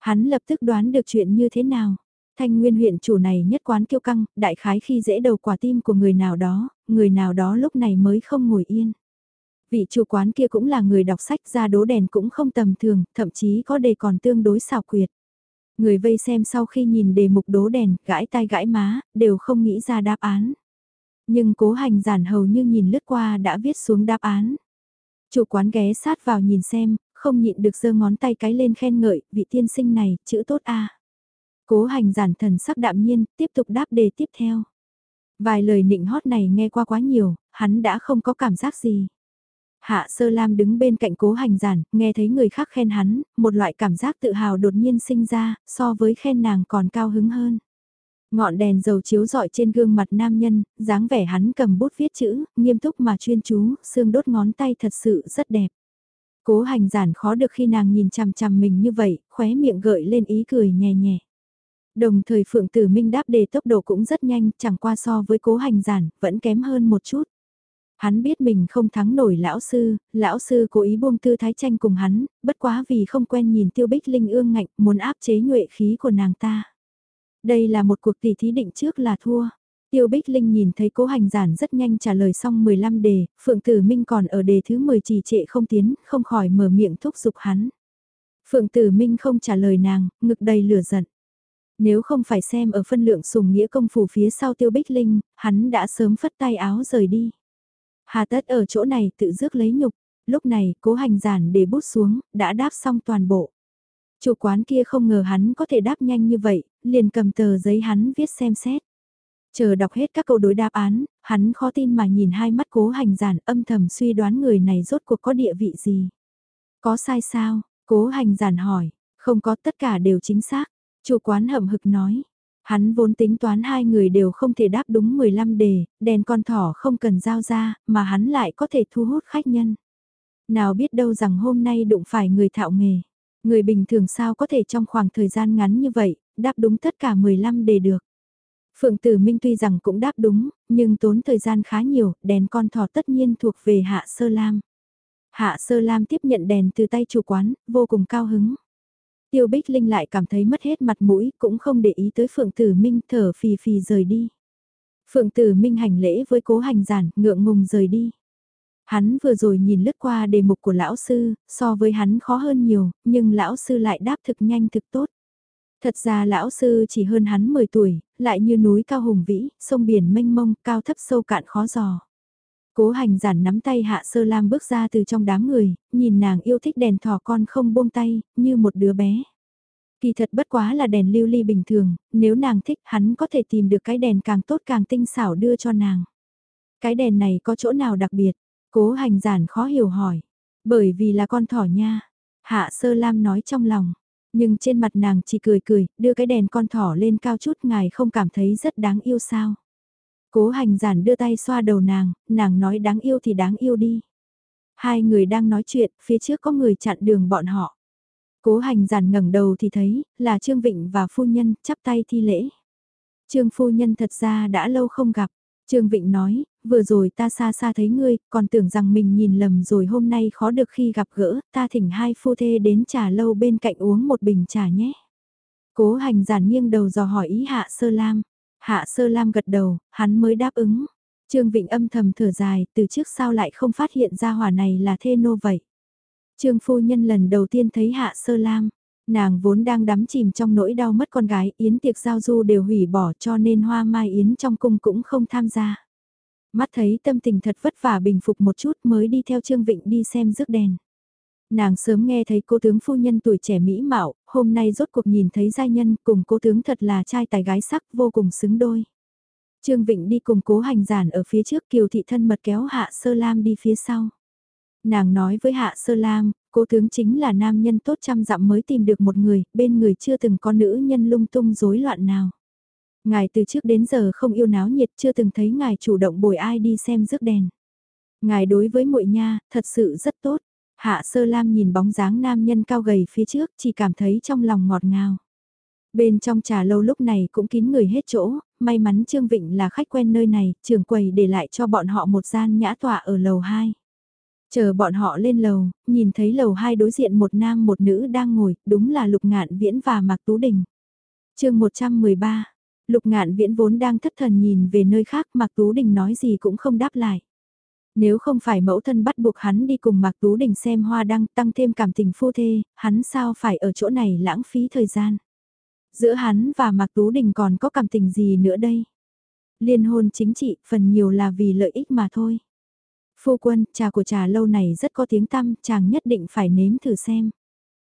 Hắn lập tức đoán được chuyện như thế nào. Thanh Nguyên huyện chủ này nhất quán kiêu căng, đại khái khi dễ đầu quả tim của người nào đó, người nào đó lúc này mới không ngồi yên. Vị chủ quán kia cũng là người đọc sách ra đố đèn cũng không tầm thường, thậm chí có đề còn tương đối xào quyệt. Người vây xem sau khi nhìn đề mục đố đèn, gãi tai gãi má, đều không nghĩ ra đáp án. Nhưng cố hành giản hầu như nhìn lướt qua đã viết xuống đáp án. Chủ quán ghé sát vào nhìn xem, không nhịn được giơ ngón tay cái lên khen ngợi, vị tiên sinh này, chữ tốt a. Cố hành giản thần sắc đạm nhiên, tiếp tục đáp đề tiếp theo. Vài lời nịnh hót này nghe qua quá nhiều, hắn đã không có cảm giác gì. Hạ Sơ Lam đứng bên cạnh cố hành giản, nghe thấy người khác khen hắn, một loại cảm giác tự hào đột nhiên sinh ra, so với khen nàng còn cao hứng hơn. Ngọn đèn dầu chiếu rọi trên gương mặt nam nhân, dáng vẻ hắn cầm bút viết chữ, nghiêm túc mà chuyên chú, xương đốt ngón tay thật sự rất đẹp. Cố hành giản khó được khi nàng nhìn chằm chằm mình như vậy, khóe miệng gợi lên ý cười nhẹ nhẹ. Đồng thời Phượng Tử Minh đáp đề tốc độ cũng rất nhanh, chẳng qua so với cố hành giản, vẫn kém hơn một chút. Hắn biết mình không thắng nổi lão sư, lão sư cố ý buông tư thái tranh cùng hắn, bất quá vì không quen nhìn tiêu bích linh ương ngạnh, muốn áp chế nhuệ khí của nàng ta. Đây là một cuộc tỷ thí định trước là thua. Tiêu Bích Linh nhìn thấy cố hành giản rất nhanh trả lời xong 15 đề, Phượng Tử Minh còn ở đề thứ 10 trì trệ không tiến, không khỏi mở miệng thúc giục hắn. Phượng Tử Minh không trả lời nàng, ngực đầy lửa giận. Nếu không phải xem ở phân lượng sùng nghĩa công phủ phía sau tiêu bích linh, hắn đã sớm phất tay áo rời đi. Hà tất ở chỗ này tự rước lấy nhục, lúc này cố hành giản để bút xuống, đã đáp xong toàn bộ. Chủ quán kia không ngờ hắn có thể đáp nhanh như vậy, liền cầm tờ giấy hắn viết xem xét. Chờ đọc hết các câu đối đáp án, hắn khó tin mà nhìn hai mắt cố hành giản âm thầm suy đoán người này rốt cuộc có địa vị gì. Có sai sao? Cố hành giản hỏi, không có tất cả đều chính xác. Chủ quán hậm hực nói, hắn vốn tính toán hai người đều không thể đáp đúng 15 đề, đèn con thỏ không cần giao ra, mà hắn lại có thể thu hút khách nhân. Nào biết đâu rằng hôm nay đụng phải người thạo nghề. Người bình thường sao có thể trong khoảng thời gian ngắn như vậy, đáp đúng tất cả 15 đề được. Phượng Tử Minh tuy rằng cũng đáp đúng, nhưng tốn thời gian khá nhiều, đèn con thỏ tất nhiên thuộc về Hạ Sơ Lam. Hạ Sơ Lam tiếp nhận đèn từ tay chủ quán, vô cùng cao hứng. Tiêu Bích Linh lại cảm thấy mất hết mặt mũi, cũng không để ý tới Phượng Tử Minh thở phì phì rời đi. Phượng Tử Minh hành lễ với cố hành giản, ngượng ngùng rời đi. Hắn vừa rồi nhìn lướt qua đề mục của lão sư, so với hắn khó hơn nhiều, nhưng lão sư lại đáp thực nhanh thực tốt. Thật ra lão sư chỉ hơn hắn 10 tuổi, lại như núi cao hùng vĩ, sông biển mênh mông, cao thấp sâu cạn khó dò. Cố hành giản nắm tay hạ sơ lam bước ra từ trong đám người, nhìn nàng yêu thích đèn thỏ con không buông tay, như một đứa bé. Kỳ thật bất quá là đèn lưu ly bình thường, nếu nàng thích hắn có thể tìm được cái đèn càng tốt càng tinh xảo đưa cho nàng. Cái đèn này có chỗ nào đặc biệt? Cố hành giản khó hiểu hỏi. Bởi vì là con thỏ nha. Hạ sơ lam nói trong lòng. Nhưng trên mặt nàng chỉ cười cười, đưa cái đèn con thỏ lên cao chút ngài không cảm thấy rất đáng yêu sao. Cố hành giản đưa tay xoa đầu nàng, nàng nói đáng yêu thì đáng yêu đi. Hai người đang nói chuyện, phía trước có người chặn đường bọn họ. Cố hành giản ngẩng đầu thì thấy, là Trương Vịnh và phu nhân, chắp tay thi lễ. Trương phu nhân thật ra đã lâu không gặp. Trương Vịnh nói, vừa rồi ta xa xa thấy ngươi, còn tưởng rằng mình nhìn lầm rồi hôm nay khó được khi gặp gỡ, ta thỉnh hai phu thê đến trà lâu bên cạnh uống một bình trà nhé. Cố hành giản nghiêng đầu dò hỏi ý Hạ Sơ Lam. Hạ Sơ Lam gật đầu, hắn mới đáp ứng. Trương Vịnh âm thầm thở dài, từ trước sao lại không phát hiện ra hỏa này là thê nô vậy. Trương phu nhân lần đầu tiên thấy Hạ Sơ Lam, nàng vốn đang đắm chìm trong nỗi đau mất con gái, yến tiệc giao du đều hủy bỏ cho nên hoa mai yến trong cung cũng không tham gia. Mắt thấy tâm tình thật vất vả bình phục một chút mới đi theo Trương Vịnh đi xem rước đèn. Nàng sớm nghe thấy cô tướng phu nhân tuổi trẻ mỹ mạo, hôm nay rốt cuộc nhìn thấy giai nhân cùng cô tướng thật là trai tài gái sắc vô cùng xứng đôi. Trương Vịnh đi cùng cố hành giản ở phía trước kiều thị thân mật kéo Hạ Sơ Lam đi phía sau. Nàng nói với Hạ Sơ Lam, cố tướng chính là nam nhân tốt trăm dặm mới tìm được một người, bên người chưa từng có nữ nhân lung tung rối loạn nào. Ngài từ trước đến giờ không yêu náo nhiệt chưa từng thấy ngài chủ động bồi ai đi xem rước đèn. Ngài đối với muội nha, thật sự rất tốt. Hạ sơ lam nhìn bóng dáng nam nhân cao gầy phía trước chỉ cảm thấy trong lòng ngọt ngào. Bên trong trà lâu lúc này cũng kín người hết chỗ, may mắn Trương Vịnh là khách quen nơi này, trường quầy để lại cho bọn họ một gian nhã tọa ở lầu 2. Chờ bọn họ lên lầu, nhìn thấy lầu hai đối diện một nam một nữ đang ngồi, đúng là Lục Ngạn Viễn và Mạc Tú Đình. chương 113, Lục Ngạn Viễn vốn đang thất thần nhìn về nơi khác Mạc Tú Đình nói gì cũng không đáp lại. Nếu không phải mẫu thân bắt buộc hắn đi cùng Mạc Tú Đình xem hoa đăng tăng thêm cảm tình phu thê, hắn sao phải ở chỗ này lãng phí thời gian. Giữa hắn và Mạc Tú Đình còn có cảm tình gì nữa đây? Liên hôn chính trị phần nhiều là vì lợi ích mà thôi. Phu quân, trà của trà lâu này rất có tiếng tăm, chàng nhất định phải nếm thử xem.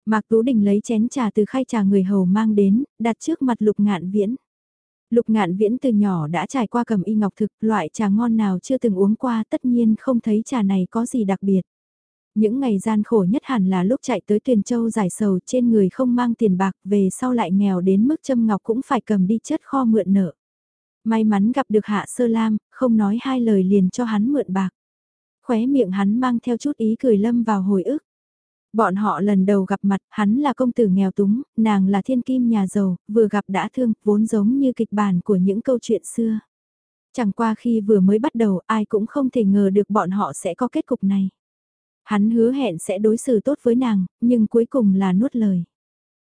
Mạc Tú Đình lấy chén trà từ khay trà người hầu mang đến, đặt trước mặt lục ngạn viễn. Lục ngạn viễn từ nhỏ đã trải qua cầm y ngọc thực, loại trà ngon nào chưa từng uống qua tất nhiên không thấy trà này có gì đặc biệt. Những ngày gian khổ nhất hẳn là lúc chạy tới Tuyền Châu giải sầu trên người không mang tiền bạc về sau lại nghèo đến mức châm ngọc cũng phải cầm đi chất kho mượn nợ. May mắn gặp được Hạ Sơ Lam, không nói hai lời liền cho hắn mượn bạc. Khóe miệng hắn mang theo chút ý cười lâm vào hồi ức. Bọn họ lần đầu gặp mặt, hắn là công tử nghèo túng, nàng là thiên kim nhà giàu, vừa gặp đã thương, vốn giống như kịch bản của những câu chuyện xưa. Chẳng qua khi vừa mới bắt đầu ai cũng không thể ngờ được bọn họ sẽ có kết cục này. Hắn hứa hẹn sẽ đối xử tốt với nàng, nhưng cuối cùng là nuốt lời.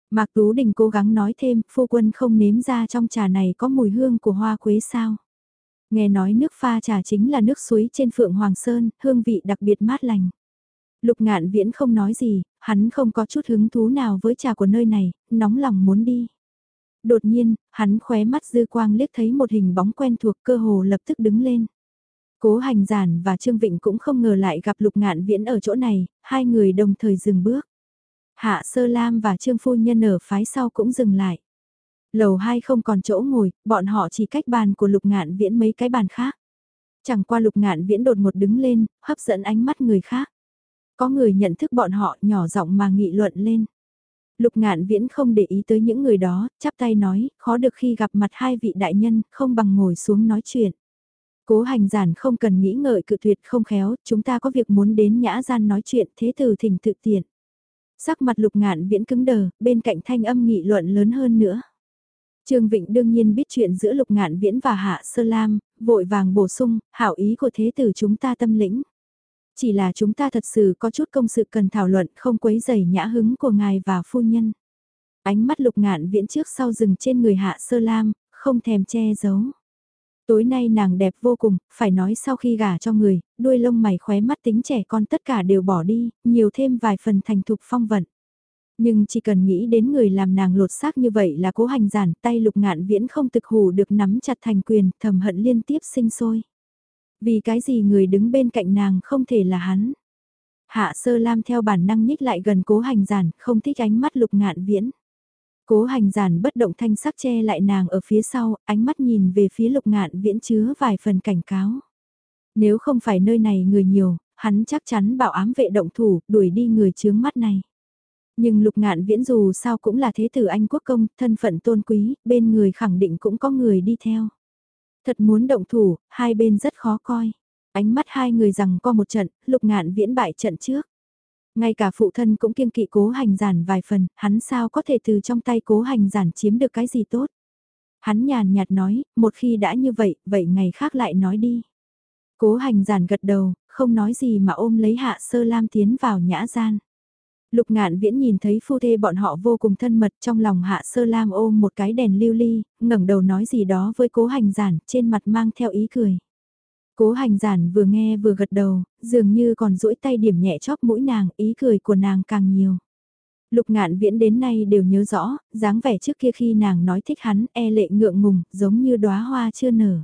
Mạc Tú Đình cố gắng nói thêm, phu quân không nếm ra trong trà này có mùi hương của hoa quế sao. Nghe nói nước pha trà chính là nước suối trên Phượng Hoàng Sơn, hương vị đặc biệt mát lành. Lục ngạn viễn không nói gì, hắn không có chút hứng thú nào với trà của nơi này, nóng lòng muốn đi. Đột nhiên, hắn khóe mắt dư quang liếc thấy một hình bóng quen thuộc cơ hồ lập tức đứng lên. Cố hành giản và Trương Vịnh cũng không ngờ lại gặp lục ngạn viễn ở chỗ này, hai người đồng thời dừng bước. Hạ Sơ Lam và Trương Phu Nhân ở phái sau cũng dừng lại. Lầu hai không còn chỗ ngồi, bọn họ chỉ cách bàn của lục ngạn viễn mấy cái bàn khác. Chẳng qua lục ngạn viễn đột một đứng lên, hấp dẫn ánh mắt người khác. Có người nhận thức bọn họ nhỏ giọng mà nghị luận lên. Lục ngạn viễn không để ý tới những người đó, chắp tay nói, khó được khi gặp mặt hai vị đại nhân, không bằng ngồi xuống nói chuyện. Cố hành giản không cần nghĩ ngợi cự tuyệt không khéo, chúng ta có việc muốn đến nhã gian nói chuyện thế từ thỉnh tự tiện. Sắc mặt lục ngạn viễn cứng đờ, bên cạnh thanh âm nghị luận lớn hơn nữa. Trương Vịnh đương nhiên biết chuyện giữa lục ngạn viễn và hạ sơ lam, vội vàng bổ sung, hảo ý của thế tử chúng ta tâm lĩnh. Chỉ là chúng ta thật sự có chút công sự cần thảo luận không quấy dày nhã hứng của ngài và phu nhân. Ánh mắt lục ngạn viễn trước sau rừng trên người hạ sơ lam, không thèm che giấu. Tối nay nàng đẹp vô cùng, phải nói sau khi gả cho người, đuôi lông mày khóe mắt tính trẻ con tất cả đều bỏ đi, nhiều thêm vài phần thành thục phong vận. Nhưng chỉ cần nghĩ đến người làm nàng lột xác như vậy là cố hành giản, tay lục ngạn viễn không thực hù được nắm chặt thành quyền, thầm hận liên tiếp sinh sôi. Vì cái gì người đứng bên cạnh nàng không thể là hắn. Hạ sơ lam theo bản năng nhích lại gần cố hành giản, không thích ánh mắt lục ngạn viễn. Cố hành giản bất động thanh sắc che lại nàng ở phía sau, ánh mắt nhìn về phía lục ngạn viễn chứa vài phần cảnh cáo. Nếu không phải nơi này người nhiều, hắn chắc chắn bảo ám vệ động thủ, đuổi đi người chướng mắt này. Nhưng lục ngạn viễn dù sao cũng là thế tử Anh quốc công, thân phận tôn quý, bên người khẳng định cũng có người đi theo. Thật muốn động thủ, hai bên rất khó coi. Ánh mắt hai người rằng qua một trận, lục ngạn viễn bại trận trước. Ngay cả phụ thân cũng kiên kỵ cố hành giản vài phần, hắn sao có thể từ trong tay cố hành giản chiếm được cái gì tốt. Hắn nhàn nhạt nói, một khi đã như vậy, vậy ngày khác lại nói đi. Cố hành giản gật đầu, không nói gì mà ôm lấy hạ sơ lam tiến vào nhã gian. Lục ngạn viễn nhìn thấy phu thê bọn họ vô cùng thân mật trong lòng hạ sơ lam ôm một cái đèn lưu ly, ngẩng đầu nói gì đó với cố hành giản, trên mặt mang theo ý cười. Cố hành giản vừa nghe vừa gật đầu, dường như còn duỗi tay điểm nhẹ chóp mũi nàng, ý cười của nàng càng nhiều. Lục ngạn viễn đến nay đều nhớ rõ, dáng vẻ trước kia khi nàng nói thích hắn e lệ ngượng ngùng, giống như đóa hoa chưa nở.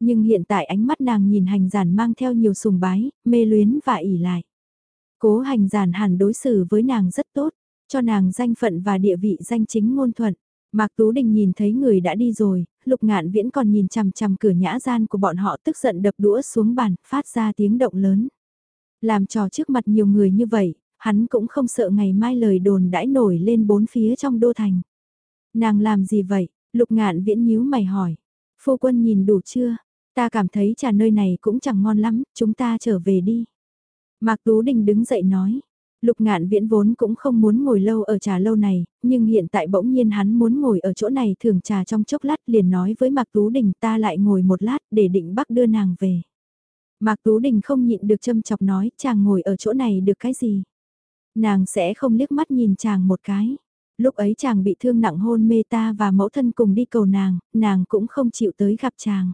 Nhưng hiện tại ánh mắt nàng nhìn hành giản mang theo nhiều sùng bái, mê luyến và ỉ lại. Cố hành giản hẳn đối xử với nàng rất tốt, cho nàng danh phận và địa vị danh chính ngôn thuận. Mạc Tú Đình nhìn thấy người đã đi rồi, Lục Ngạn Viễn còn nhìn chằm chằm cửa nhã gian của bọn họ tức giận đập đũa xuống bàn, phát ra tiếng động lớn. Làm trò trước mặt nhiều người như vậy, hắn cũng không sợ ngày mai lời đồn đãi nổi lên bốn phía trong đô thành. Nàng làm gì vậy? Lục Ngạn Viễn nhíu mày hỏi. Phu quân nhìn đủ chưa? Ta cảm thấy trà nơi này cũng chẳng ngon lắm, chúng ta trở về đi. Mạc Tú Đình đứng dậy nói. Lục ngạn viễn vốn cũng không muốn ngồi lâu ở trà lâu này, nhưng hiện tại bỗng nhiên hắn muốn ngồi ở chỗ này thưởng trà trong chốc lát liền nói với Mạc Tú Đình ta lại ngồi một lát để định bắc đưa nàng về. Mạc Tú Đình không nhịn được châm chọc nói chàng ngồi ở chỗ này được cái gì. Nàng sẽ không liếc mắt nhìn chàng một cái. Lúc ấy chàng bị thương nặng hôn mê ta và mẫu thân cùng đi cầu nàng, nàng cũng không chịu tới gặp chàng.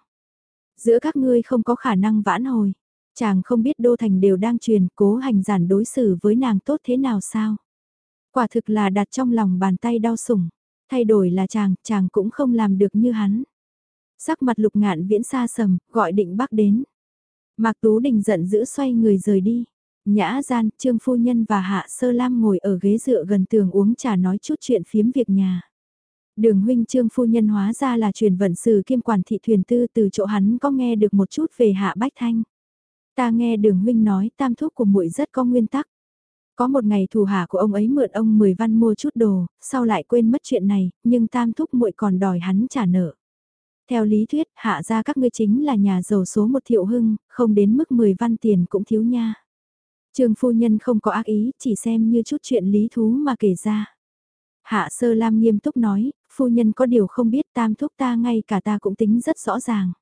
Giữa các ngươi không có khả năng vãn hồi. Chàng không biết Đô Thành đều đang truyền cố hành giản đối xử với nàng tốt thế nào sao. Quả thực là đặt trong lòng bàn tay đau sủng. Thay đổi là chàng, chàng cũng không làm được như hắn. Sắc mặt lục ngạn viễn xa sầm, gọi định bác đến. Mạc Tú Đình giận dữ xoay người rời đi. Nhã gian, Trương Phu Nhân và Hạ Sơ Lam ngồi ở ghế dựa gần tường uống trà nói chút chuyện phiếm việc nhà. Đường huynh Trương Phu Nhân hóa ra là truyền vận sử kiêm quản thị thuyền tư từ chỗ hắn có nghe được một chút về Hạ Bách Thanh. Ta nghe đường huynh nói tam thuốc của muội rất có nguyên tắc. Có một ngày thủ hạ của ông ấy mượn ông 10 văn mua chút đồ, sau lại quên mất chuyện này, nhưng tam thúc muội còn đòi hắn trả nợ. Theo lý thuyết, hạ ra các ngươi chính là nhà giàu số một thiệu hưng, không đến mức 10 văn tiền cũng thiếu nha. Trương phu nhân không có ác ý, chỉ xem như chút chuyện lý thú mà kể ra. Hạ sơ lam nghiêm túc nói, phu nhân có điều không biết tam thúc ta ngay cả ta cũng tính rất rõ ràng.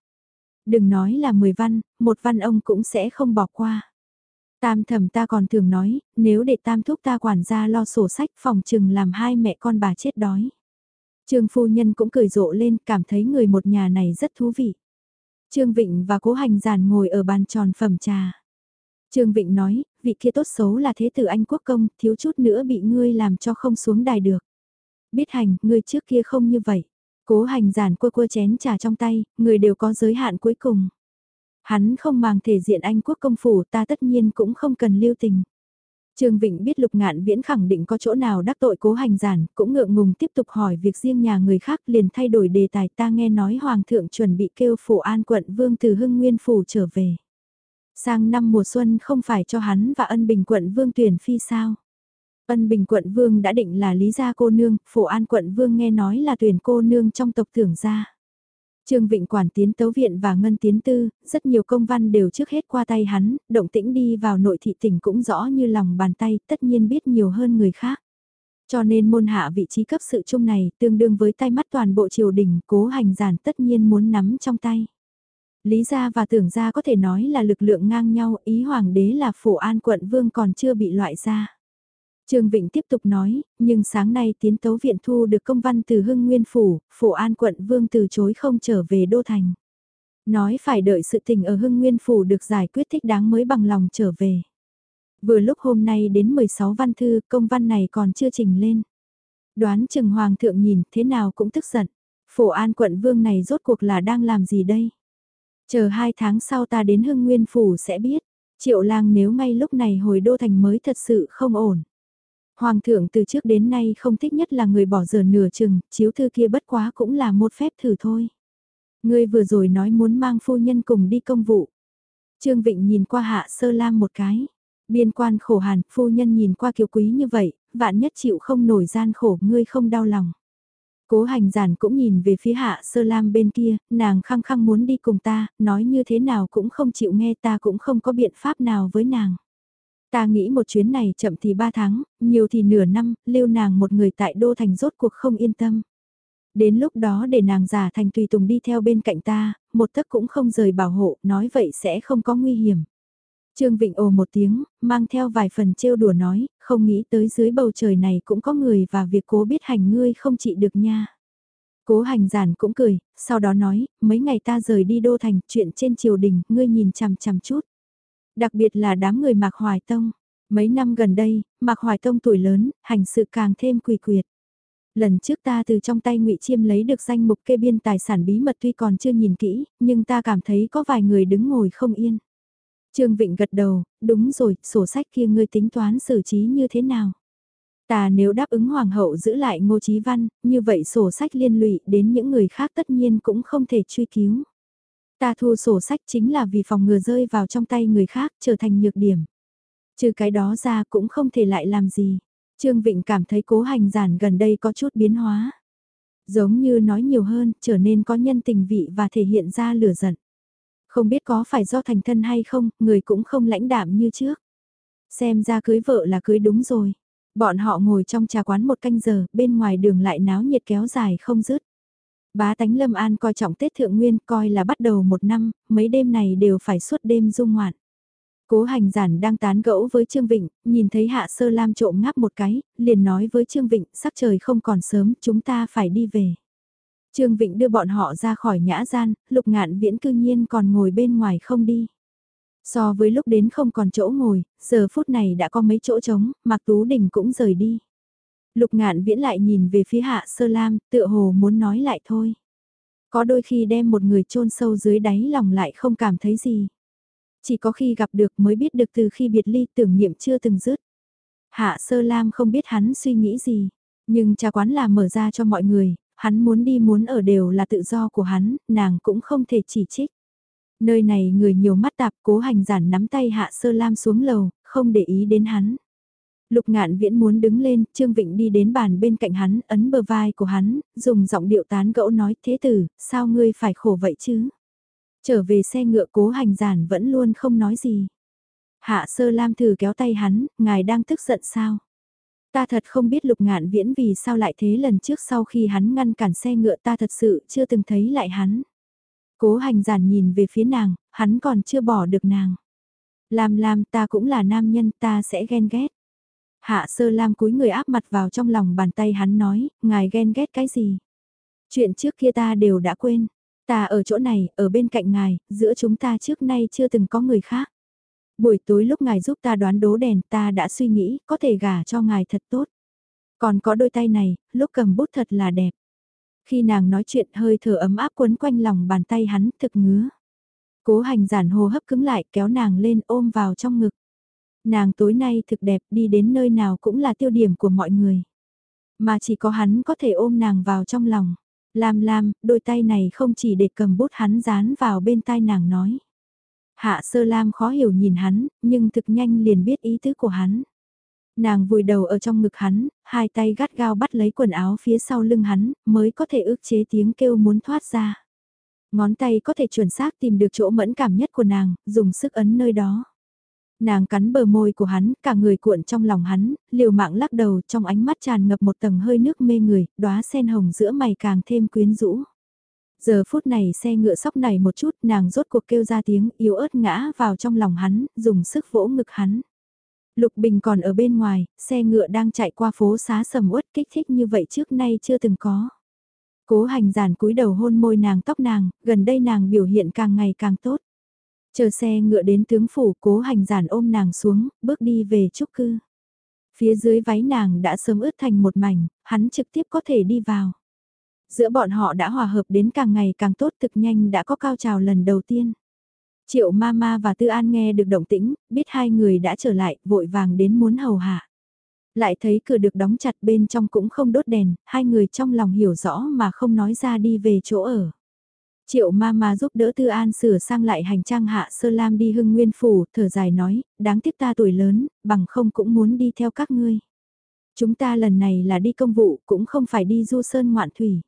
Đừng nói là 10 văn, một văn ông cũng sẽ không bỏ qua. Tam thẩm ta còn thường nói, nếu để tam thúc ta quản gia lo sổ sách phòng chừng làm hai mẹ con bà chết đói. Trương phu nhân cũng cười rộ lên cảm thấy người một nhà này rất thú vị. Trương Vịnh và Cố Hành Giản ngồi ở bàn tròn phẩm trà. Trương Vịnh nói, vị kia tốt xấu là thế tử anh quốc công, thiếu chút nữa bị ngươi làm cho không xuống đài được. Biết hành, ngươi trước kia không như vậy. Cố hành giản quơ quơ chén trà trong tay, người đều có giới hạn cuối cùng. Hắn không màng thể diện anh quốc công phủ ta tất nhiên cũng không cần lưu tình. Trương Vịnh biết Lục Ngạn Viễn khẳng định có chỗ nào đắc tội cố hành giản, cũng ngượng ngùng tiếp tục hỏi việc riêng nhà người khác liền thay đổi đề tài ta nghe nói Hoàng thượng chuẩn bị kêu phủ an quận vương từ hưng nguyên phủ trở về. Sang năm mùa xuân không phải cho hắn và ân bình quận vương tuyển phi sao. Ân bình quận vương đã định là lý gia cô nương, phủ an quận vương nghe nói là tuyển cô nương trong tộc tưởng gia. Trương Vịnh quản tiến tấu viện và ngân tiến tư, rất nhiều công văn đều trước hết qua tay hắn, động tĩnh đi vào nội thị tỉnh cũng rõ như lòng bàn tay, tất nhiên biết nhiều hơn người khác. Cho nên môn hạ vị trí cấp sự chung này tương đương với tay mắt toàn bộ triều đình cố hành giản tất nhiên muốn nắm trong tay. Lý gia và tưởng gia có thể nói là lực lượng ngang nhau, ý hoàng đế là phổ an quận vương còn chưa bị loại ra. Trương Vịnh tiếp tục nói, nhưng sáng nay tiến tấu viện thu được công văn từ Hưng Nguyên Phủ, Phổ An quận Vương từ chối không trở về Đô Thành. Nói phải đợi sự tình ở Hưng Nguyên Phủ được giải quyết thích đáng mới bằng lòng trở về. Vừa lúc hôm nay đến 16 văn thư, công văn này còn chưa trình lên. Đoán chừng Hoàng thượng nhìn thế nào cũng tức giận. Phổ An quận Vương này rốt cuộc là đang làm gì đây? Chờ hai tháng sau ta đến Hưng Nguyên Phủ sẽ biết. Triệu lang nếu ngay lúc này hồi Đô Thành mới thật sự không ổn. Hoàng thượng từ trước đến nay không thích nhất là người bỏ giờ nửa chừng, chiếu thư kia bất quá cũng là một phép thử thôi. Ngươi vừa rồi nói muốn mang phu nhân cùng đi công vụ. Trương Vịnh nhìn qua hạ sơ lam một cái. Biên quan khổ hàn, phu nhân nhìn qua kiều quý như vậy, vạn nhất chịu không nổi gian khổ, ngươi không đau lòng. Cố hành giản cũng nhìn về phía hạ sơ lam bên kia, nàng khăng khăng muốn đi cùng ta, nói như thế nào cũng không chịu nghe ta cũng không có biện pháp nào với nàng. Ta nghĩ một chuyến này chậm thì ba tháng, nhiều thì nửa năm, lưu nàng một người tại đô thành rốt cuộc không yên tâm. Đến lúc đó để nàng giả thành tùy tùng đi theo bên cạnh ta, một tấc cũng không rời bảo hộ, nói vậy sẽ không có nguy hiểm. Trương Vịnh ồ một tiếng, mang theo vài phần trêu đùa nói, không nghĩ tới dưới bầu trời này cũng có người và việc cố biết hành ngươi không trị được nha. Cố hành giản cũng cười, sau đó nói, mấy ngày ta rời đi đô thành, chuyện trên triều đình, ngươi nhìn chằm chằm chút. Đặc biệt là đám người Mạc Hoài Tông. Mấy năm gần đây, Mạc Hoài Tông tuổi lớn, hành sự càng thêm quỳ quyệt. Lần trước ta từ trong tay ngụy Chiêm lấy được danh mục kê biên tài sản bí mật tuy còn chưa nhìn kỹ, nhưng ta cảm thấy có vài người đứng ngồi không yên. Trương Vịnh gật đầu, đúng rồi, sổ sách kia ngươi tính toán xử trí như thế nào? Ta nếu đáp ứng hoàng hậu giữ lại ngô chí văn, như vậy sổ sách liên lụy đến những người khác tất nhiên cũng không thể truy cứu. Ta thu sổ sách chính là vì phòng ngừa rơi vào trong tay người khác trở thành nhược điểm. Trừ cái đó ra cũng không thể lại làm gì. Trương Vịnh cảm thấy cố hành giản gần đây có chút biến hóa. Giống như nói nhiều hơn, trở nên có nhân tình vị và thể hiện ra lửa giận. Không biết có phải do thành thân hay không, người cũng không lãnh đạm như trước. Xem ra cưới vợ là cưới đúng rồi. Bọn họ ngồi trong trà quán một canh giờ, bên ngoài đường lại náo nhiệt kéo dài không dứt. Bá tánh Lâm An coi trọng Tết Thượng Nguyên coi là bắt đầu một năm, mấy đêm này đều phải suốt đêm dung ngoạn. Cố hành giản đang tán gẫu với Trương Vịnh, nhìn thấy Hạ Sơ Lam trộm ngáp một cái, liền nói với Trương Vịnh, sắc trời không còn sớm, chúng ta phải đi về. Trương Vịnh đưa bọn họ ra khỏi nhã gian, lục ngạn viễn cư nhiên còn ngồi bên ngoài không đi. So với lúc đến không còn chỗ ngồi, giờ phút này đã có mấy chỗ trống, Mạc Tú Đình cũng rời đi. Lục ngạn viễn lại nhìn về phía hạ sơ lam, tựa hồ muốn nói lại thôi. Có đôi khi đem một người chôn sâu dưới đáy lòng lại không cảm thấy gì. Chỉ có khi gặp được mới biết được từ khi biệt ly tưởng niệm chưa từng dứt. Hạ sơ lam không biết hắn suy nghĩ gì, nhưng trà quán là mở ra cho mọi người, hắn muốn đi muốn ở đều là tự do của hắn, nàng cũng không thể chỉ trích. Nơi này người nhiều mắt tạp cố hành giản nắm tay hạ sơ lam xuống lầu, không để ý đến hắn. Lục ngạn viễn muốn đứng lên, Trương Vịnh đi đến bàn bên cạnh hắn, ấn bờ vai của hắn, dùng giọng điệu tán gẫu nói thế tử, sao ngươi phải khổ vậy chứ? Trở về xe ngựa cố hành giản vẫn luôn không nói gì. Hạ sơ lam thử kéo tay hắn, ngài đang tức giận sao? Ta thật không biết lục ngạn viễn vì sao lại thế lần trước sau khi hắn ngăn cản xe ngựa ta thật sự chưa từng thấy lại hắn. Cố hành giản nhìn về phía nàng, hắn còn chưa bỏ được nàng. Làm làm ta cũng là nam nhân ta sẽ ghen ghét. Hạ sơ lam cúi người áp mặt vào trong lòng bàn tay hắn nói, ngài ghen ghét cái gì? Chuyện trước kia ta đều đã quên. Ta ở chỗ này, ở bên cạnh ngài, giữa chúng ta trước nay chưa từng có người khác. Buổi tối lúc ngài giúp ta đoán đố đèn ta đã suy nghĩ có thể gả cho ngài thật tốt. Còn có đôi tay này, lúc cầm bút thật là đẹp. Khi nàng nói chuyện hơi thở ấm áp quấn quanh lòng bàn tay hắn thực ngứa. Cố hành giản hô hấp cứng lại kéo nàng lên ôm vào trong ngực. Nàng tối nay thực đẹp đi đến nơi nào cũng là tiêu điểm của mọi người. Mà chỉ có hắn có thể ôm nàng vào trong lòng. Lam Lam, đôi tay này không chỉ để cầm bút hắn dán vào bên tai nàng nói. Hạ sơ Lam khó hiểu nhìn hắn, nhưng thực nhanh liền biết ý tứ của hắn. Nàng vùi đầu ở trong ngực hắn, hai tay gắt gao bắt lấy quần áo phía sau lưng hắn, mới có thể ước chế tiếng kêu muốn thoát ra. Ngón tay có thể chuẩn xác tìm được chỗ mẫn cảm nhất của nàng, dùng sức ấn nơi đó. Nàng cắn bờ môi của hắn, cả người cuộn trong lòng hắn, liều mạng lắc đầu trong ánh mắt tràn ngập một tầng hơi nước mê người, đóa sen hồng giữa mày càng thêm quyến rũ. Giờ phút này xe ngựa sóc này một chút, nàng rốt cuộc kêu ra tiếng yếu ớt ngã vào trong lòng hắn, dùng sức vỗ ngực hắn. Lục Bình còn ở bên ngoài, xe ngựa đang chạy qua phố xá sầm uất kích thích như vậy trước nay chưa từng có. Cố hành giản cúi đầu hôn môi nàng tóc nàng, gần đây nàng biểu hiện càng ngày càng tốt. Chờ xe ngựa đến tướng phủ cố hành giản ôm nàng xuống, bước đi về trúc cư. Phía dưới váy nàng đã sớm ướt thành một mảnh, hắn trực tiếp có thể đi vào. Giữa bọn họ đã hòa hợp đến càng ngày càng tốt thực nhanh đã có cao trào lần đầu tiên. Triệu Mama và Tư An nghe được động tĩnh, biết hai người đã trở lại, vội vàng đến muốn hầu hạ. Lại thấy cửa được đóng chặt bên trong cũng không đốt đèn, hai người trong lòng hiểu rõ mà không nói ra đi về chỗ ở. Triệu Ma Ma giúp đỡ Tư An sửa sang lại hành trang hạ sơ lam đi hưng nguyên phủ, thở dài nói, đáng tiếc ta tuổi lớn, bằng không cũng muốn đi theo các ngươi. Chúng ta lần này là đi công vụ, cũng không phải đi du sơn ngoạn thủy.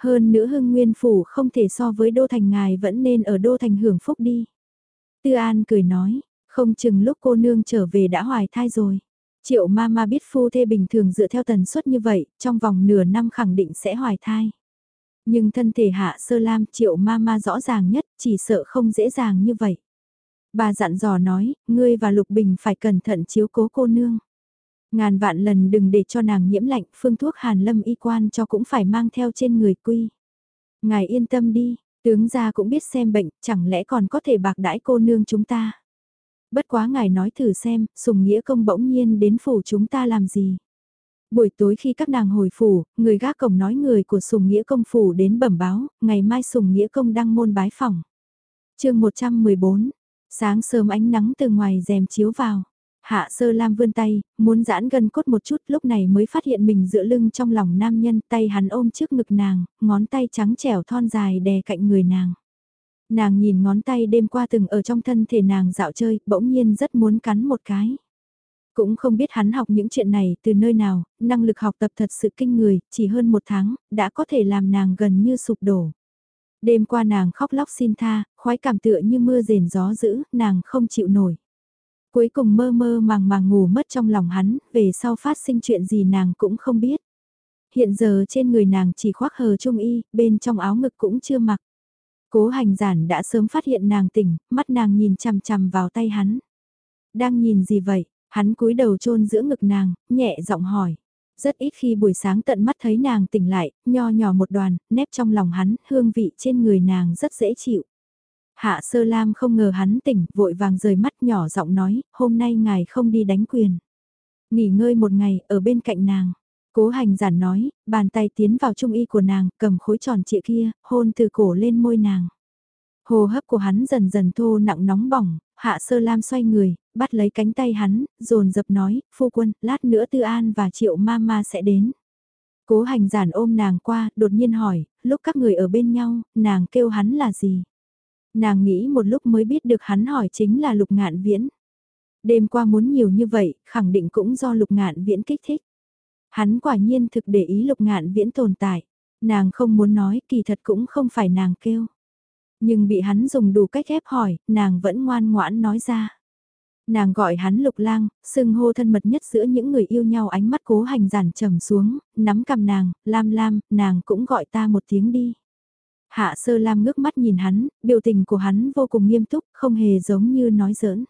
Hơn nữa hưng nguyên phủ không thể so với đô thành ngài vẫn nên ở đô thành hưởng phúc đi. Tư An cười nói, không chừng lúc cô nương trở về đã hoài thai rồi. Triệu ma ma biết phu thê bình thường dựa theo tần suất như vậy, trong vòng nửa năm khẳng định sẽ hoài thai. Nhưng thân thể hạ sơ lam triệu ma ma rõ ràng nhất, chỉ sợ không dễ dàng như vậy. Bà dặn dò nói, ngươi và Lục Bình phải cẩn thận chiếu cố cô nương. Ngàn vạn lần đừng để cho nàng nhiễm lạnh, phương thuốc hàn lâm y quan cho cũng phải mang theo trên người quy. Ngài yên tâm đi, tướng gia cũng biết xem bệnh, chẳng lẽ còn có thể bạc đãi cô nương chúng ta. Bất quá ngài nói thử xem, sùng nghĩa công bỗng nhiên đến phủ chúng ta làm gì. Buổi tối khi các nàng hồi phủ, người gác cổng nói người của sùng nghĩa công phủ đến bẩm báo, ngày mai sùng nghĩa công đăng môn bái phòng. chương 114, sáng sớm ánh nắng từ ngoài rèm chiếu vào. Hạ sơ lam vươn tay, muốn giãn gần cốt một chút lúc này mới phát hiện mình dựa lưng trong lòng nam nhân tay hắn ôm trước ngực nàng, ngón tay trắng trẻo thon dài đè cạnh người nàng. Nàng nhìn ngón tay đêm qua từng ở trong thân thể nàng dạo chơi, bỗng nhiên rất muốn cắn một cái. Cũng không biết hắn học những chuyện này từ nơi nào, năng lực học tập thật sự kinh người, chỉ hơn một tháng, đã có thể làm nàng gần như sụp đổ. Đêm qua nàng khóc lóc xin tha, khoái cảm tựa như mưa rền gió dữ, nàng không chịu nổi. Cuối cùng mơ mơ màng màng ngủ mất trong lòng hắn, về sau phát sinh chuyện gì nàng cũng không biết. Hiện giờ trên người nàng chỉ khoác hờ trung y, bên trong áo ngực cũng chưa mặc. Cố hành giản đã sớm phát hiện nàng tỉnh, mắt nàng nhìn chằm chằm vào tay hắn. Đang nhìn gì vậy? Hắn cúi đầu chôn giữa ngực nàng, nhẹ giọng hỏi. Rất ít khi buổi sáng tận mắt thấy nàng tỉnh lại, nho nhỏ một đoàn, nếp trong lòng hắn, hương vị trên người nàng rất dễ chịu. Hạ sơ lam không ngờ hắn tỉnh, vội vàng rời mắt nhỏ giọng nói, hôm nay ngài không đi đánh quyền. Nghỉ ngơi một ngày, ở bên cạnh nàng. Cố hành giản nói, bàn tay tiến vào trung y của nàng, cầm khối tròn trịa kia, hôn từ cổ lên môi nàng. Hồ hấp của hắn dần dần thô nặng nóng bỏng, hạ sơ lam xoay người, bắt lấy cánh tay hắn, dồn dập nói, phu quân, lát nữa tư an và triệu ma ma sẽ đến. Cố hành giản ôm nàng qua, đột nhiên hỏi, lúc các người ở bên nhau, nàng kêu hắn là gì? Nàng nghĩ một lúc mới biết được hắn hỏi chính là lục ngạn viễn. Đêm qua muốn nhiều như vậy, khẳng định cũng do lục ngạn viễn kích thích. Hắn quả nhiên thực để ý lục ngạn viễn tồn tại. Nàng không muốn nói kỳ thật cũng không phải nàng kêu. Nhưng bị hắn dùng đủ cách ép hỏi, nàng vẫn ngoan ngoãn nói ra. Nàng gọi hắn lục lang, sưng hô thân mật nhất giữa những người yêu nhau ánh mắt cố hành giản trầm xuống, nắm cầm nàng, lam lam, nàng cũng gọi ta một tiếng đi. Hạ sơ lam ngước mắt nhìn hắn, biểu tình của hắn vô cùng nghiêm túc, không hề giống như nói giỡn.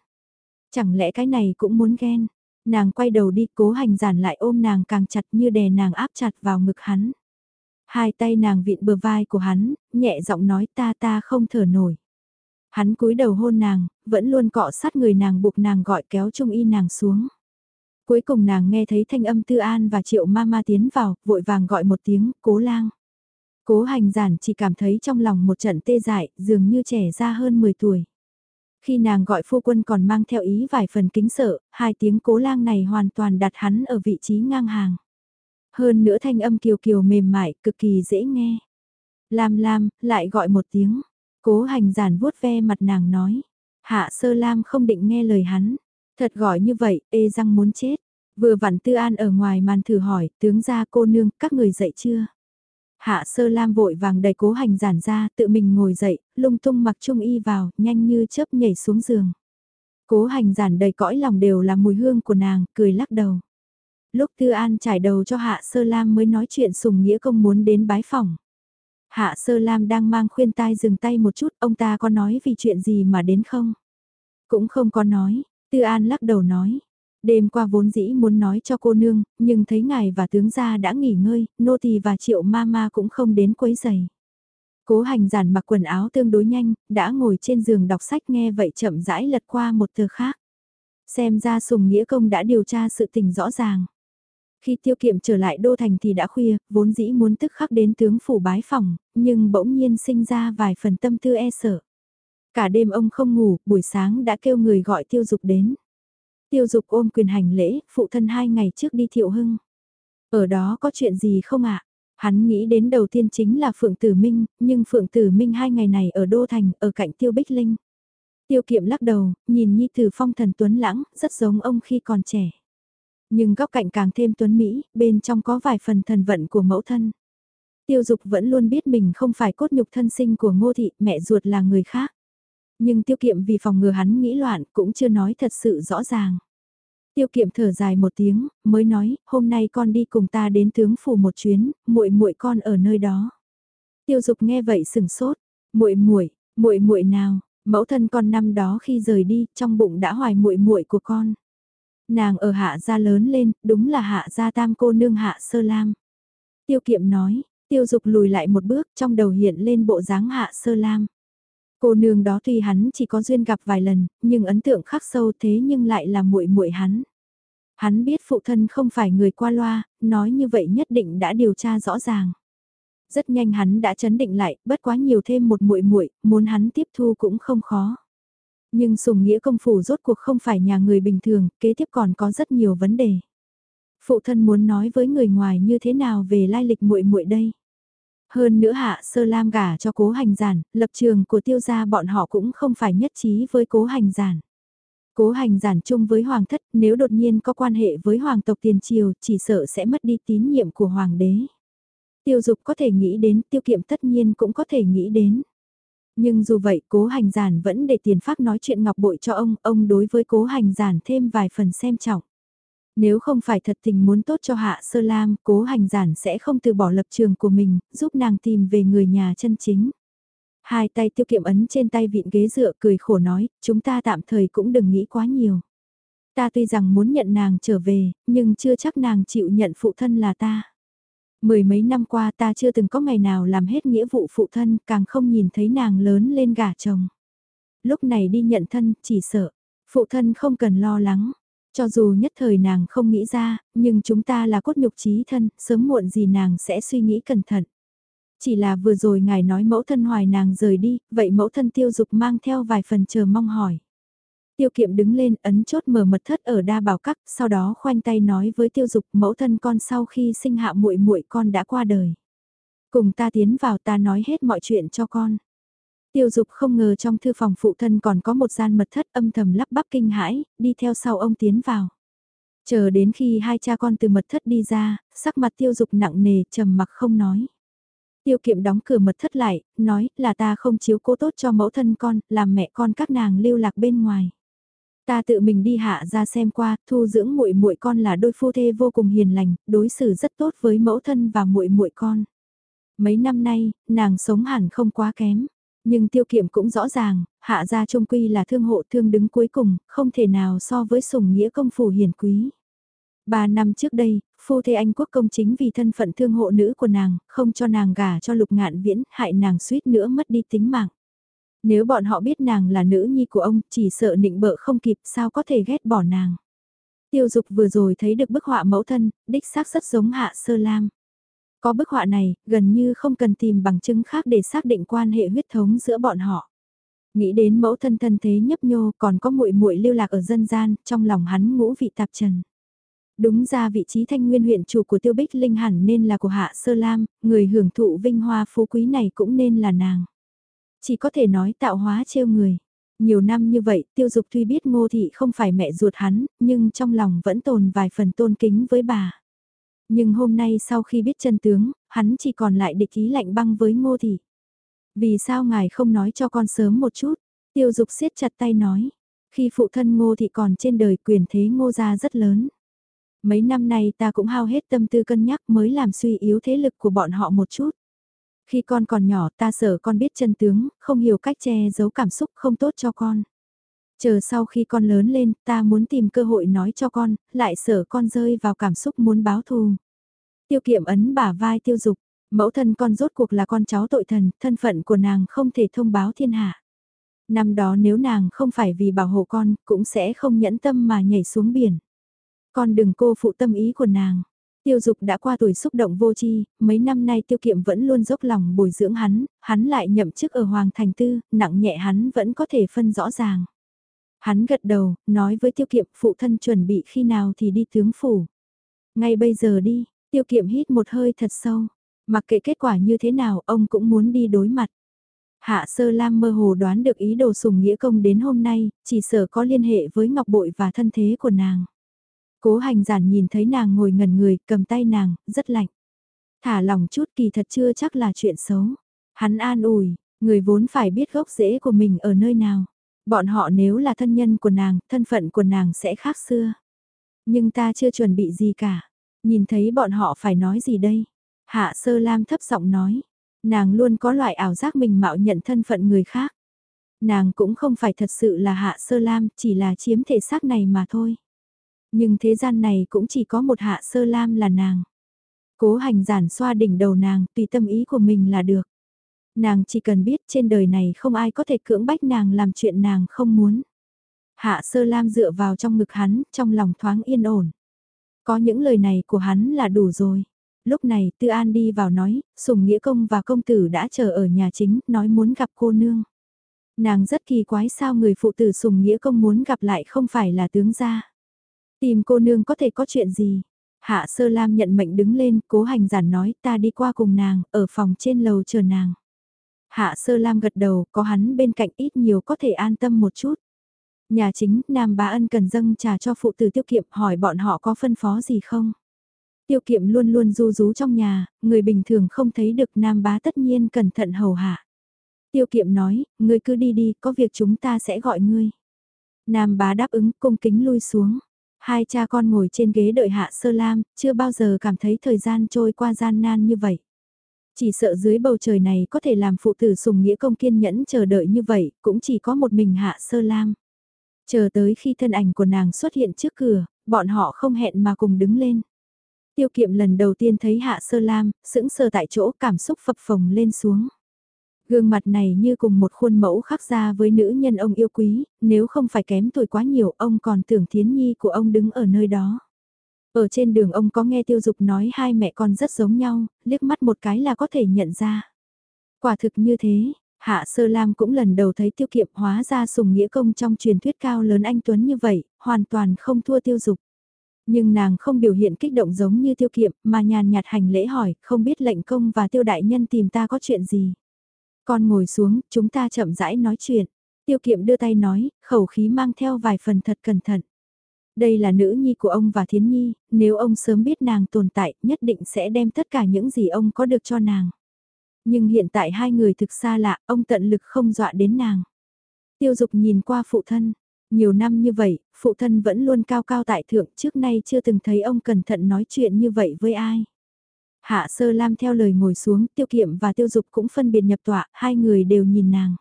Chẳng lẽ cái này cũng muốn ghen? Nàng quay đầu đi cố hành giản lại ôm nàng càng chặt như đè nàng áp chặt vào ngực hắn. Hai tay nàng vịn bờ vai của hắn, nhẹ giọng nói ta ta không thở nổi. Hắn cúi đầu hôn nàng, vẫn luôn cọ sát người nàng buộc nàng gọi kéo trung y nàng xuống. Cuối cùng nàng nghe thấy thanh âm Tư An và Triệu Mama tiến vào, vội vàng gọi một tiếng, cố lang. Cố hành giản chỉ cảm thấy trong lòng một trận tê dại, dường như trẻ ra hơn 10 tuổi. Khi nàng gọi phu quân còn mang theo ý vài phần kính sợ, hai tiếng cố lang này hoàn toàn đặt hắn ở vị trí ngang hàng. Hơn nữa thanh âm kiều kiều mềm mại, cực kỳ dễ nghe. Lam Lam, lại gọi một tiếng. Cố hành giản vuốt ve mặt nàng nói. Hạ sơ Lam không định nghe lời hắn. Thật gọi như vậy, ê răng muốn chết. Vừa vặn Tư An ở ngoài màn thử hỏi, tướng gia cô nương, các người dậy chưa? Hạ sơ lam vội vàng đầy cố hành giản ra, tự mình ngồi dậy, lung tung mặc trung y vào, nhanh như chớp nhảy xuống giường. Cố hành giản đầy cõi lòng đều là mùi hương của nàng, cười lắc đầu. Lúc Tư An trải đầu cho Hạ Sơ Lam mới nói chuyện sùng nghĩa công muốn đến bái phòng. Hạ Sơ Lam đang mang khuyên tai dừng tay một chút, ông ta có nói vì chuyện gì mà đến không? Cũng không có nói, Tư An lắc đầu nói, Đêm qua vốn dĩ muốn nói cho cô nương, nhưng thấy ngài và tướng gia đã nghỉ ngơi, nô tỳ và triệu ma ma cũng không đến quấy giày. Cố hành giản mặc quần áo tương đối nhanh, đã ngồi trên giường đọc sách nghe vậy chậm rãi lật qua một tờ khác. Xem ra Sùng Nghĩa Công đã điều tra sự tình rõ ràng. Khi tiêu kiệm trở lại đô thành thì đã khuya, vốn dĩ muốn tức khắc đến tướng phủ bái phòng, nhưng bỗng nhiên sinh ra vài phần tâm tư e sợ. Cả đêm ông không ngủ, buổi sáng đã kêu người gọi tiêu dục đến. Tiêu dục ôm quyền hành lễ, phụ thân hai ngày trước đi thiệu hưng. Ở đó có chuyện gì không ạ? Hắn nghĩ đến đầu tiên chính là Phượng Tử Minh, nhưng Phượng Tử Minh hai ngày này ở Đô Thành, ở cạnh Tiêu Bích Linh. Tiêu kiệm lắc đầu, nhìn Nhi Tử Phong thần Tuấn Lãng, rất giống ông khi còn trẻ. Nhưng góc cạnh càng thêm Tuấn Mỹ, bên trong có vài phần thần vận của mẫu thân. Tiêu dục vẫn luôn biết mình không phải cốt nhục thân sinh của ngô thị, mẹ ruột là người khác. Nhưng tiêu kiệm vì phòng ngừa hắn nghĩ loạn cũng chưa nói thật sự rõ ràng. Tiêu kiệm thở dài một tiếng, mới nói, hôm nay con đi cùng ta đến tướng phủ một chuyến, muội muội con ở nơi đó. Tiêu dục nghe vậy sừng sốt, muội muội, muội muội nào, mẫu thân con năm đó khi rời đi, trong bụng đã hoài muội muội của con. Nàng ở hạ gia lớn lên, đúng là hạ gia tam cô nương hạ sơ lam. Tiêu kiệm nói, tiêu dục lùi lại một bước, trong đầu hiện lên bộ dáng hạ sơ lam. Cô nương đó tuy hắn chỉ có duyên gặp vài lần, nhưng ấn tượng khắc sâu thế nhưng lại là muội muội hắn. Hắn biết phụ thân không phải người qua loa, nói như vậy nhất định đã điều tra rõ ràng. Rất nhanh hắn đã chấn định lại, bất quá nhiều thêm một muội muội, muốn hắn tiếp thu cũng không khó. Nhưng sùng nghĩa công phủ rốt cuộc không phải nhà người bình thường, kế tiếp còn có rất nhiều vấn đề. Phụ thân muốn nói với người ngoài như thế nào về lai lịch muội muội đây? Hơn nữa hạ sơ lam gả cho cố hành giản, lập trường của tiêu gia bọn họ cũng không phải nhất trí với cố hành giản. Cố hành giản chung với hoàng thất nếu đột nhiên có quan hệ với hoàng tộc tiền triều chỉ sợ sẽ mất đi tín nhiệm của hoàng đế. Tiêu dục có thể nghĩ đến tiêu kiệm tất nhiên cũng có thể nghĩ đến. Nhưng dù vậy cố hành giản vẫn để tiền phát nói chuyện ngọc bội cho ông, ông đối với cố hành giản thêm vài phần xem trọng. Nếu không phải thật tình muốn tốt cho Hạ Sơ Lam, cố hành giản sẽ không từ bỏ lập trường của mình, giúp nàng tìm về người nhà chân chính. Hai tay tiêu kiệm ấn trên tay vịn ghế dựa cười khổ nói, chúng ta tạm thời cũng đừng nghĩ quá nhiều. Ta tuy rằng muốn nhận nàng trở về, nhưng chưa chắc nàng chịu nhận phụ thân là ta. Mười mấy năm qua ta chưa từng có ngày nào làm hết nghĩa vụ phụ thân, càng không nhìn thấy nàng lớn lên gả chồng. Lúc này đi nhận thân, chỉ sợ, phụ thân không cần lo lắng, cho dù nhất thời nàng không nghĩ ra, nhưng chúng ta là cốt nhục trí thân, sớm muộn gì nàng sẽ suy nghĩ cẩn thận. Chỉ là vừa rồi ngài nói mẫu thân hoài nàng rời đi, vậy mẫu thân tiêu dục mang theo vài phần chờ mong hỏi. Tiêu kiệm đứng lên ấn chốt mở mật thất ở đa bảo các sau đó khoanh tay nói với tiêu dục mẫu thân con sau khi sinh hạ muội muội con đã qua đời. Cùng ta tiến vào ta nói hết mọi chuyện cho con. Tiêu dục không ngờ trong thư phòng phụ thân còn có một gian mật thất âm thầm lắp bắp kinh hãi, đi theo sau ông tiến vào. Chờ đến khi hai cha con từ mật thất đi ra, sắc mặt tiêu dục nặng nề trầm mặc không nói. Tiêu kiệm đóng cửa mật thất lại, nói là ta không chiếu cố tốt cho mẫu thân con, làm mẹ con các nàng lưu lạc bên ngoài. Ta tự mình đi hạ ra xem qua, thu dưỡng muội muội con là đôi phu thê vô cùng hiền lành, đối xử rất tốt với mẫu thân và muội muội con. Mấy năm nay, nàng sống hẳn không quá kém. Nhưng tiêu kiệm cũng rõ ràng, hạ gia trung quy là thương hộ thương đứng cuối cùng, không thể nào so với sùng nghĩa công phủ hiền quý. Ba năm trước đây, phu thê anh quốc công chính vì thân phận thương hộ nữ của nàng, không cho nàng gả cho lục ngạn viễn, hại nàng suýt nữa mất đi tính mạng. Nếu bọn họ biết nàng là nữ nhi của ông, chỉ sợ nịnh bợ không kịp sao có thể ghét bỏ nàng. Tiêu dục vừa rồi thấy được bức họa mẫu thân, đích xác rất giống hạ sơ lam. Có bức họa này, gần như không cần tìm bằng chứng khác để xác định quan hệ huyết thống giữa bọn họ. Nghĩ đến mẫu thân thân thế nhấp nhô còn có muội muội lưu lạc ở dân gian, trong lòng hắn ngũ vị tạp trần. Đúng ra vị trí thanh nguyên huyện chủ của tiêu bích linh hẳn nên là của hạ sơ lam, người hưởng thụ vinh hoa phú quý này cũng nên là nàng. Chỉ có thể nói tạo hóa trêu người. Nhiều năm như vậy, tiêu dục tuy biết ngô thị không phải mẹ ruột hắn, nhưng trong lòng vẫn tồn vài phần tôn kính với bà. Nhưng hôm nay sau khi biết chân tướng, hắn chỉ còn lại địch ý lạnh băng với ngô thị. Vì sao ngài không nói cho con sớm một chút? Tiêu dục siết chặt tay nói. Khi phụ thân ngô thị còn trên đời quyền thế ngô gia rất lớn. Mấy năm nay ta cũng hao hết tâm tư cân nhắc mới làm suy yếu thế lực của bọn họ một chút. Khi con còn nhỏ ta sợ con biết chân tướng, không hiểu cách che giấu cảm xúc không tốt cho con. Chờ sau khi con lớn lên, ta muốn tìm cơ hội nói cho con, lại sợ con rơi vào cảm xúc muốn báo thù. Tiêu kiệm ấn bả vai tiêu dục, mẫu thân con rốt cuộc là con cháu tội thần, thân phận của nàng không thể thông báo thiên hạ. Năm đó nếu nàng không phải vì bảo hộ con, cũng sẽ không nhẫn tâm mà nhảy xuống biển. Con đừng cô phụ tâm ý của nàng. Tiêu dục đã qua tuổi xúc động vô chi, mấy năm nay tiêu kiệm vẫn luôn dốc lòng bồi dưỡng hắn, hắn lại nhậm chức ở Hoàng Thành Tư, nặng nhẹ hắn vẫn có thể phân rõ ràng. Hắn gật đầu, nói với tiêu kiệm phụ thân chuẩn bị khi nào thì đi tướng phủ. Ngay bây giờ đi, tiêu kiệm hít một hơi thật sâu, mặc kệ kết quả như thế nào ông cũng muốn đi đối mặt. Hạ sơ lam mơ hồ đoán được ý đồ sùng nghĩa công đến hôm nay, chỉ sợ có liên hệ với ngọc bội và thân thế của nàng. Cố hành giản nhìn thấy nàng ngồi ngẩn người, cầm tay nàng, rất lạnh. Thả lòng chút kỳ thật chưa chắc là chuyện xấu. Hắn an ủi, người vốn phải biết gốc rễ của mình ở nơi nào. Bọn họ nếu là thân nhân của nàng, thân phận của nàng sẽ khác xưa. Nhưng ta chưa chuẩn bị gì cả. Nhìn thấy bọn họ phải nói gì đây? Hạ sơ lam thấp giọng nói. Nàng luôn có loại ảo giác mình mạo nhận thân phận người khác. Nàng cũng không phải thật sự là hạ sơ lam, chỉ là chiếm thể xác này mà thôi. Nhưng thế gian này cũng chỉ có một hạ sơ lam là nàng. Cố hành giản xoa đỉnh đầu nàng, tùy tâm ý của mình là được. Nàng chỉ cần biết trên đời này không ai có thể cưỡng bách nàng làm chuyện nàng không muốn. Hạ sơ lam dựa vào trong ngực hắn, trong lòng thoáng yên ổn. Có những lời này của hắn là đủ rồi. Lúc này Tư An đi vào nói, Sùng Nghĩa Công và công tử đã chờ ở nhà chính, nói muốn gặp cô nương. Nàng rất kỳ quái sao người phụ tử Sùng Nghĩa Công muốn gặp lại không phải là tướng gia. Tìm cô nương có thể có chuyện gì? Hạ Sơ Lam nhận mệnh đứng lên, cố hành giản nói ta đi qua cùng nàng, ở phòng trên lầu chờ nàng. Hạ Sơ Lam gật đầu, có hắn bên cạnh ít nhiều có thể an tâm một chút. Nhà chính, Nam Bá Ân cần dâng trà cho phụ tử tiêu kiệm hỏi bọn họ có phân phó gì không? Tiêu kiệm luôn luôn du rú trong nhà, người bình thường không thấy được Nam Bá tất nhiên cẩn thận hầu hạ. Tiêu kiệm nói, ngươi cứ đi đi, có việc chúng ta sẽ gọi ngươi. Nam Bá đáp ứng cung kính lui xuống. Hai cha con ngồi trên ghế đợi Hạ Sơ Lam, chưa bao giờ cảm thấy thời gian trôi qua gian nan như vậy. Chỉ sợ dưới bầu trời này có thể làm phụ tử sùng nghĩa công kiên nhẫn chờ đợi như vậy, cũng chỉ có một mình Hạ Sơ Lam. Chờ tới khi thân ảnh của nàng xuất hiện trước cửa, bọn họ không hẹn mà cùng đứng lên. Tiêu kiệm lần đầu tiên thấy Hạ Sơ Lam, sững sờ tại chỗ cảm xúc phập phồng lên xuống. Gương mặt này như cùng một khuôn mẫu khắc ra với nữ nhân ông yêu quý, nếu không phải kém tuổi quá nhiều ông còn tưởng thiến nhi của ông đứng ở nơi đó. Ở trên đường ông có nghe tiêu dục nói hai mẹ con rất giống nhau, liếc mắt một cái là có thể nhận ra. Quả thực như thế, Hạ Sơ Lam cũng lần đầu thấy tiêu kiệm hóa ra sùng nghĩa công trong truyền thuyết cao lớn anh Tuấn như vậy, hoàn toàn không thua tiêu dục. Nhưng nàng không biểu hiện kích động giống như tiêu kiệm mà nhàn nhạt hành lễ hỏi, không biết lệnh công và tiêu đại nhân tìm ta có chuyện gì. Con ngồi xuống, chúng ta chậm rãi nói chuyện. Tiêu kiệm đưa tay nói, khẩu khí mang theo vài phần thật cẩn thận. Đây là nữ nhi của ông và thiến nhi, nếu ông sớm biết nàng tồn tại, nhất định sẽ đem tất cả những gì ông có được cho nàng. Nhưng hiện tại hai người thực xa lạ, ông tận lực không dọa đến nàng. Tiêu dục nhìn qua phụ thân, nhiều năm như vậy, phụ thân vẫn luôn cao cao tại thượng, trước nay chưa từng thấy ông cẩn thận nói chuyện như vậy với ai. Hạ sơ lam theo lời ngồi xuống, tiêu kiệm và tiêu dục cũng phân biệt nhập tọa, hai người đều nhìn nàng.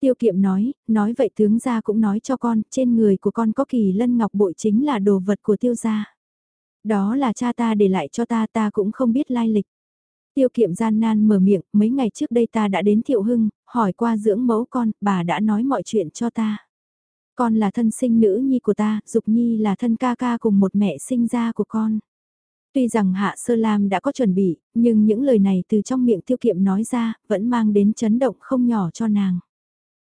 Tiêu kiệm nói, nói vậy tướng gia cũng nói cho con, trên người của con có kỳ lân ngọc bội chính là đồ vật của tiêu gia. Đó là cha ta để lại cho ta ta cũng không biết lai lịch. Tiêu kiệm gian nan mở miệng, mấy ngày trước đây ta đã đến Thiệu Hưng, hỏi qua dưỡng mẫu con, bà đã nói mọi chuyện cho ta. Con là thân sinh nữ nhi của ta, Dục Nhi là thân ca ca cùng một mẹ sinh ra của con. Tuy rằng Hạ Sơ Lam đã có chuẩn bị, nhưng những lời này từ trong miệng tiêu kiệm nói ra, vẫn mang đến chấn động không nhỏ cho nàng.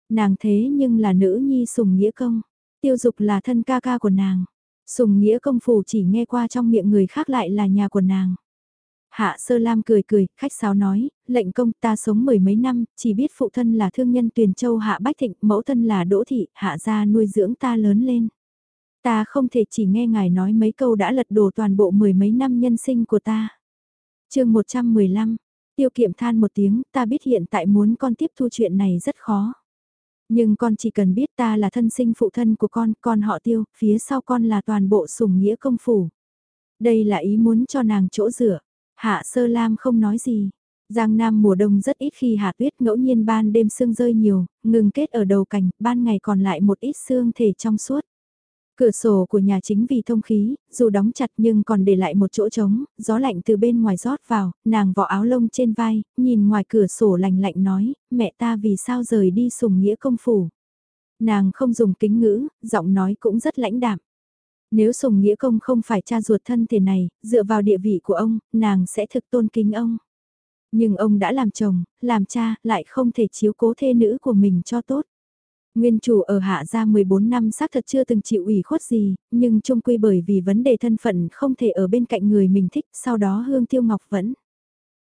Nàng thế nhưng là nữ nhi sùng nghĩa công, tiêu dục là thân ca ca của nàng. Sùng nghĩa công phủ chỉ nghe qua trong miệng người khác lại là nhà của nàng. Hạ Sơ Lam cười cười, khách sáo nói, lệnh công ta sống mười mấy năm, chỉ biết phụ thân là thương nhân Tuyền Châu Hạ Bách Thịnh, mẫu thân là Đỗ Thị, Hạ gia nuôi dưỡng ta lớn lên. Ta không thể chỉ nghe ngài nói mấy câu đã lật đổ toàn bộ mười mấy năm nhân sinh của ta. chương 115, tiêu kiệm than một tiếng, ta biết hiện tại muốn con tiếp thu chuyện này rất khó. Nhưng con chỉ cần biết ta là thân sinh phụ thân của con, con họ tiêu, phía sau con là toàn bộ sủng nghĩa công phủ. Đây là ý muốn cho nàng chỗ rửa. Hạ sơ lam không nói gì. Giang Nam mùa đông rất ít khi hạ tuyết ngẫu nhiên ban đêm sương rơi nhiều, ngừng kết ở đầu cành, ban ngày còn lại một ít sương thể trong suốt. Cửa sổ của nhà chính vì thông khí, dù đóng chặt nhưng còn để lại một chỗ trống, gió lạnh từ bên ngoài rót vào, nàng vỏ áo lông trên vai, nhìn ngoài cửa sổ lạnh lạnh nói, mẹ ta vì sao rời đi sùng nghĩa công phủ. Nàng không dùng kính ngữ, giọng nói cũng rất lãnh đạm. Nếu sùng nghĩa công không phải cha ruột thân thể này, dựa vào địa vị của ông, nàng sẽ thực tôn kính ông. Nhưng ông đã làm chồng, làm cha, lại không thể chiếu cố thê nữ của mình cho tốt. Nguyên chủ ở hạ gia 14 năm xác thật chưa từng chịu ủy khuất gì, nhưng chung quy bởi vì vấn đề thân phận không thể ở bên cạnh người mình thích, sau đó Hương Tiêu Ngọc vẫn.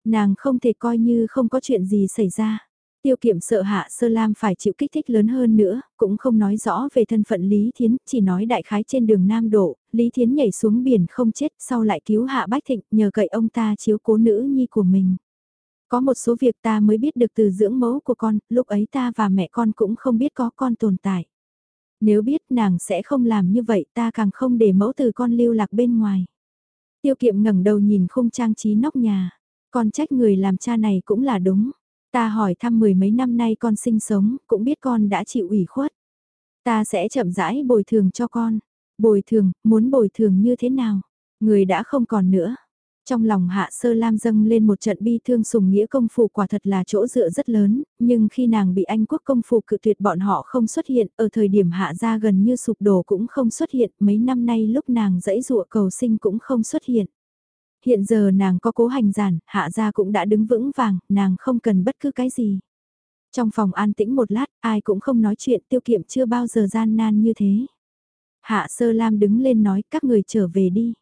Nàng không thể coi như không có chuyện gì xảy ra. Tiêu kiệm sợ hạ sơ lam phải chịu kích thích lớn hơn nữa, cũng không nói rõ về thân phận Lý Thiến, chỉ nói đại khái trên đường Nam Độ, Lý Thiến nhảy xuống biển không chết, sau lại cứu hạ Bách Thịnh, nhờ cậy ông ta chiếu cố nữ nhi của mình. Có một số việc ta mới biết được từ dưỡng mẫu của con, lúc ấy ta và mẹ con cũng không biết có con tồn tại. Nếu biết nàng sẽ không làm như vậy ta càng không để mẫu từ con lưu lạc bên ngoài. Tiêu kiệm ngẩng đầu nhìn khung trang trí nóc nhà. Con trách người làm cha này cũng là đúng. Ta hỏi thăm mười mấy năm nay con sinh sống, cũng biết con đã chịu ủy khuất. Ta sẽ chậm rãi bồi thường cho con. Bồi thường, muốn bồi thường như thế nào? Người đã không còn nữa. Trong lòng hạ sơ lam dâng lên một trận bi thương sùng nghĩa công phu quả thật là chỗ dựa rất lớn, nhưng khi nàng bị Anh quốc công phu cự tuyệt bọn họ không xuất hiện, ở thời điểm hạ gia gần như sụp đổ cũng không xuất hiện, mấy năm nay lúc nàng dẫy dụa cầu sinh cũng không xuất hiện. Hiện giờ nàng có cố hành giản, hạ gia cũng đã đứng vững vàng, nàng không cần bất cứ cái gì. Trong phòng an tĩnh một lát, ai cũng không nói chuyện tiêu kiệm chưa bao giờ gian nan như thế. Hạ sơ lam đứng lên nói các người trở về đi.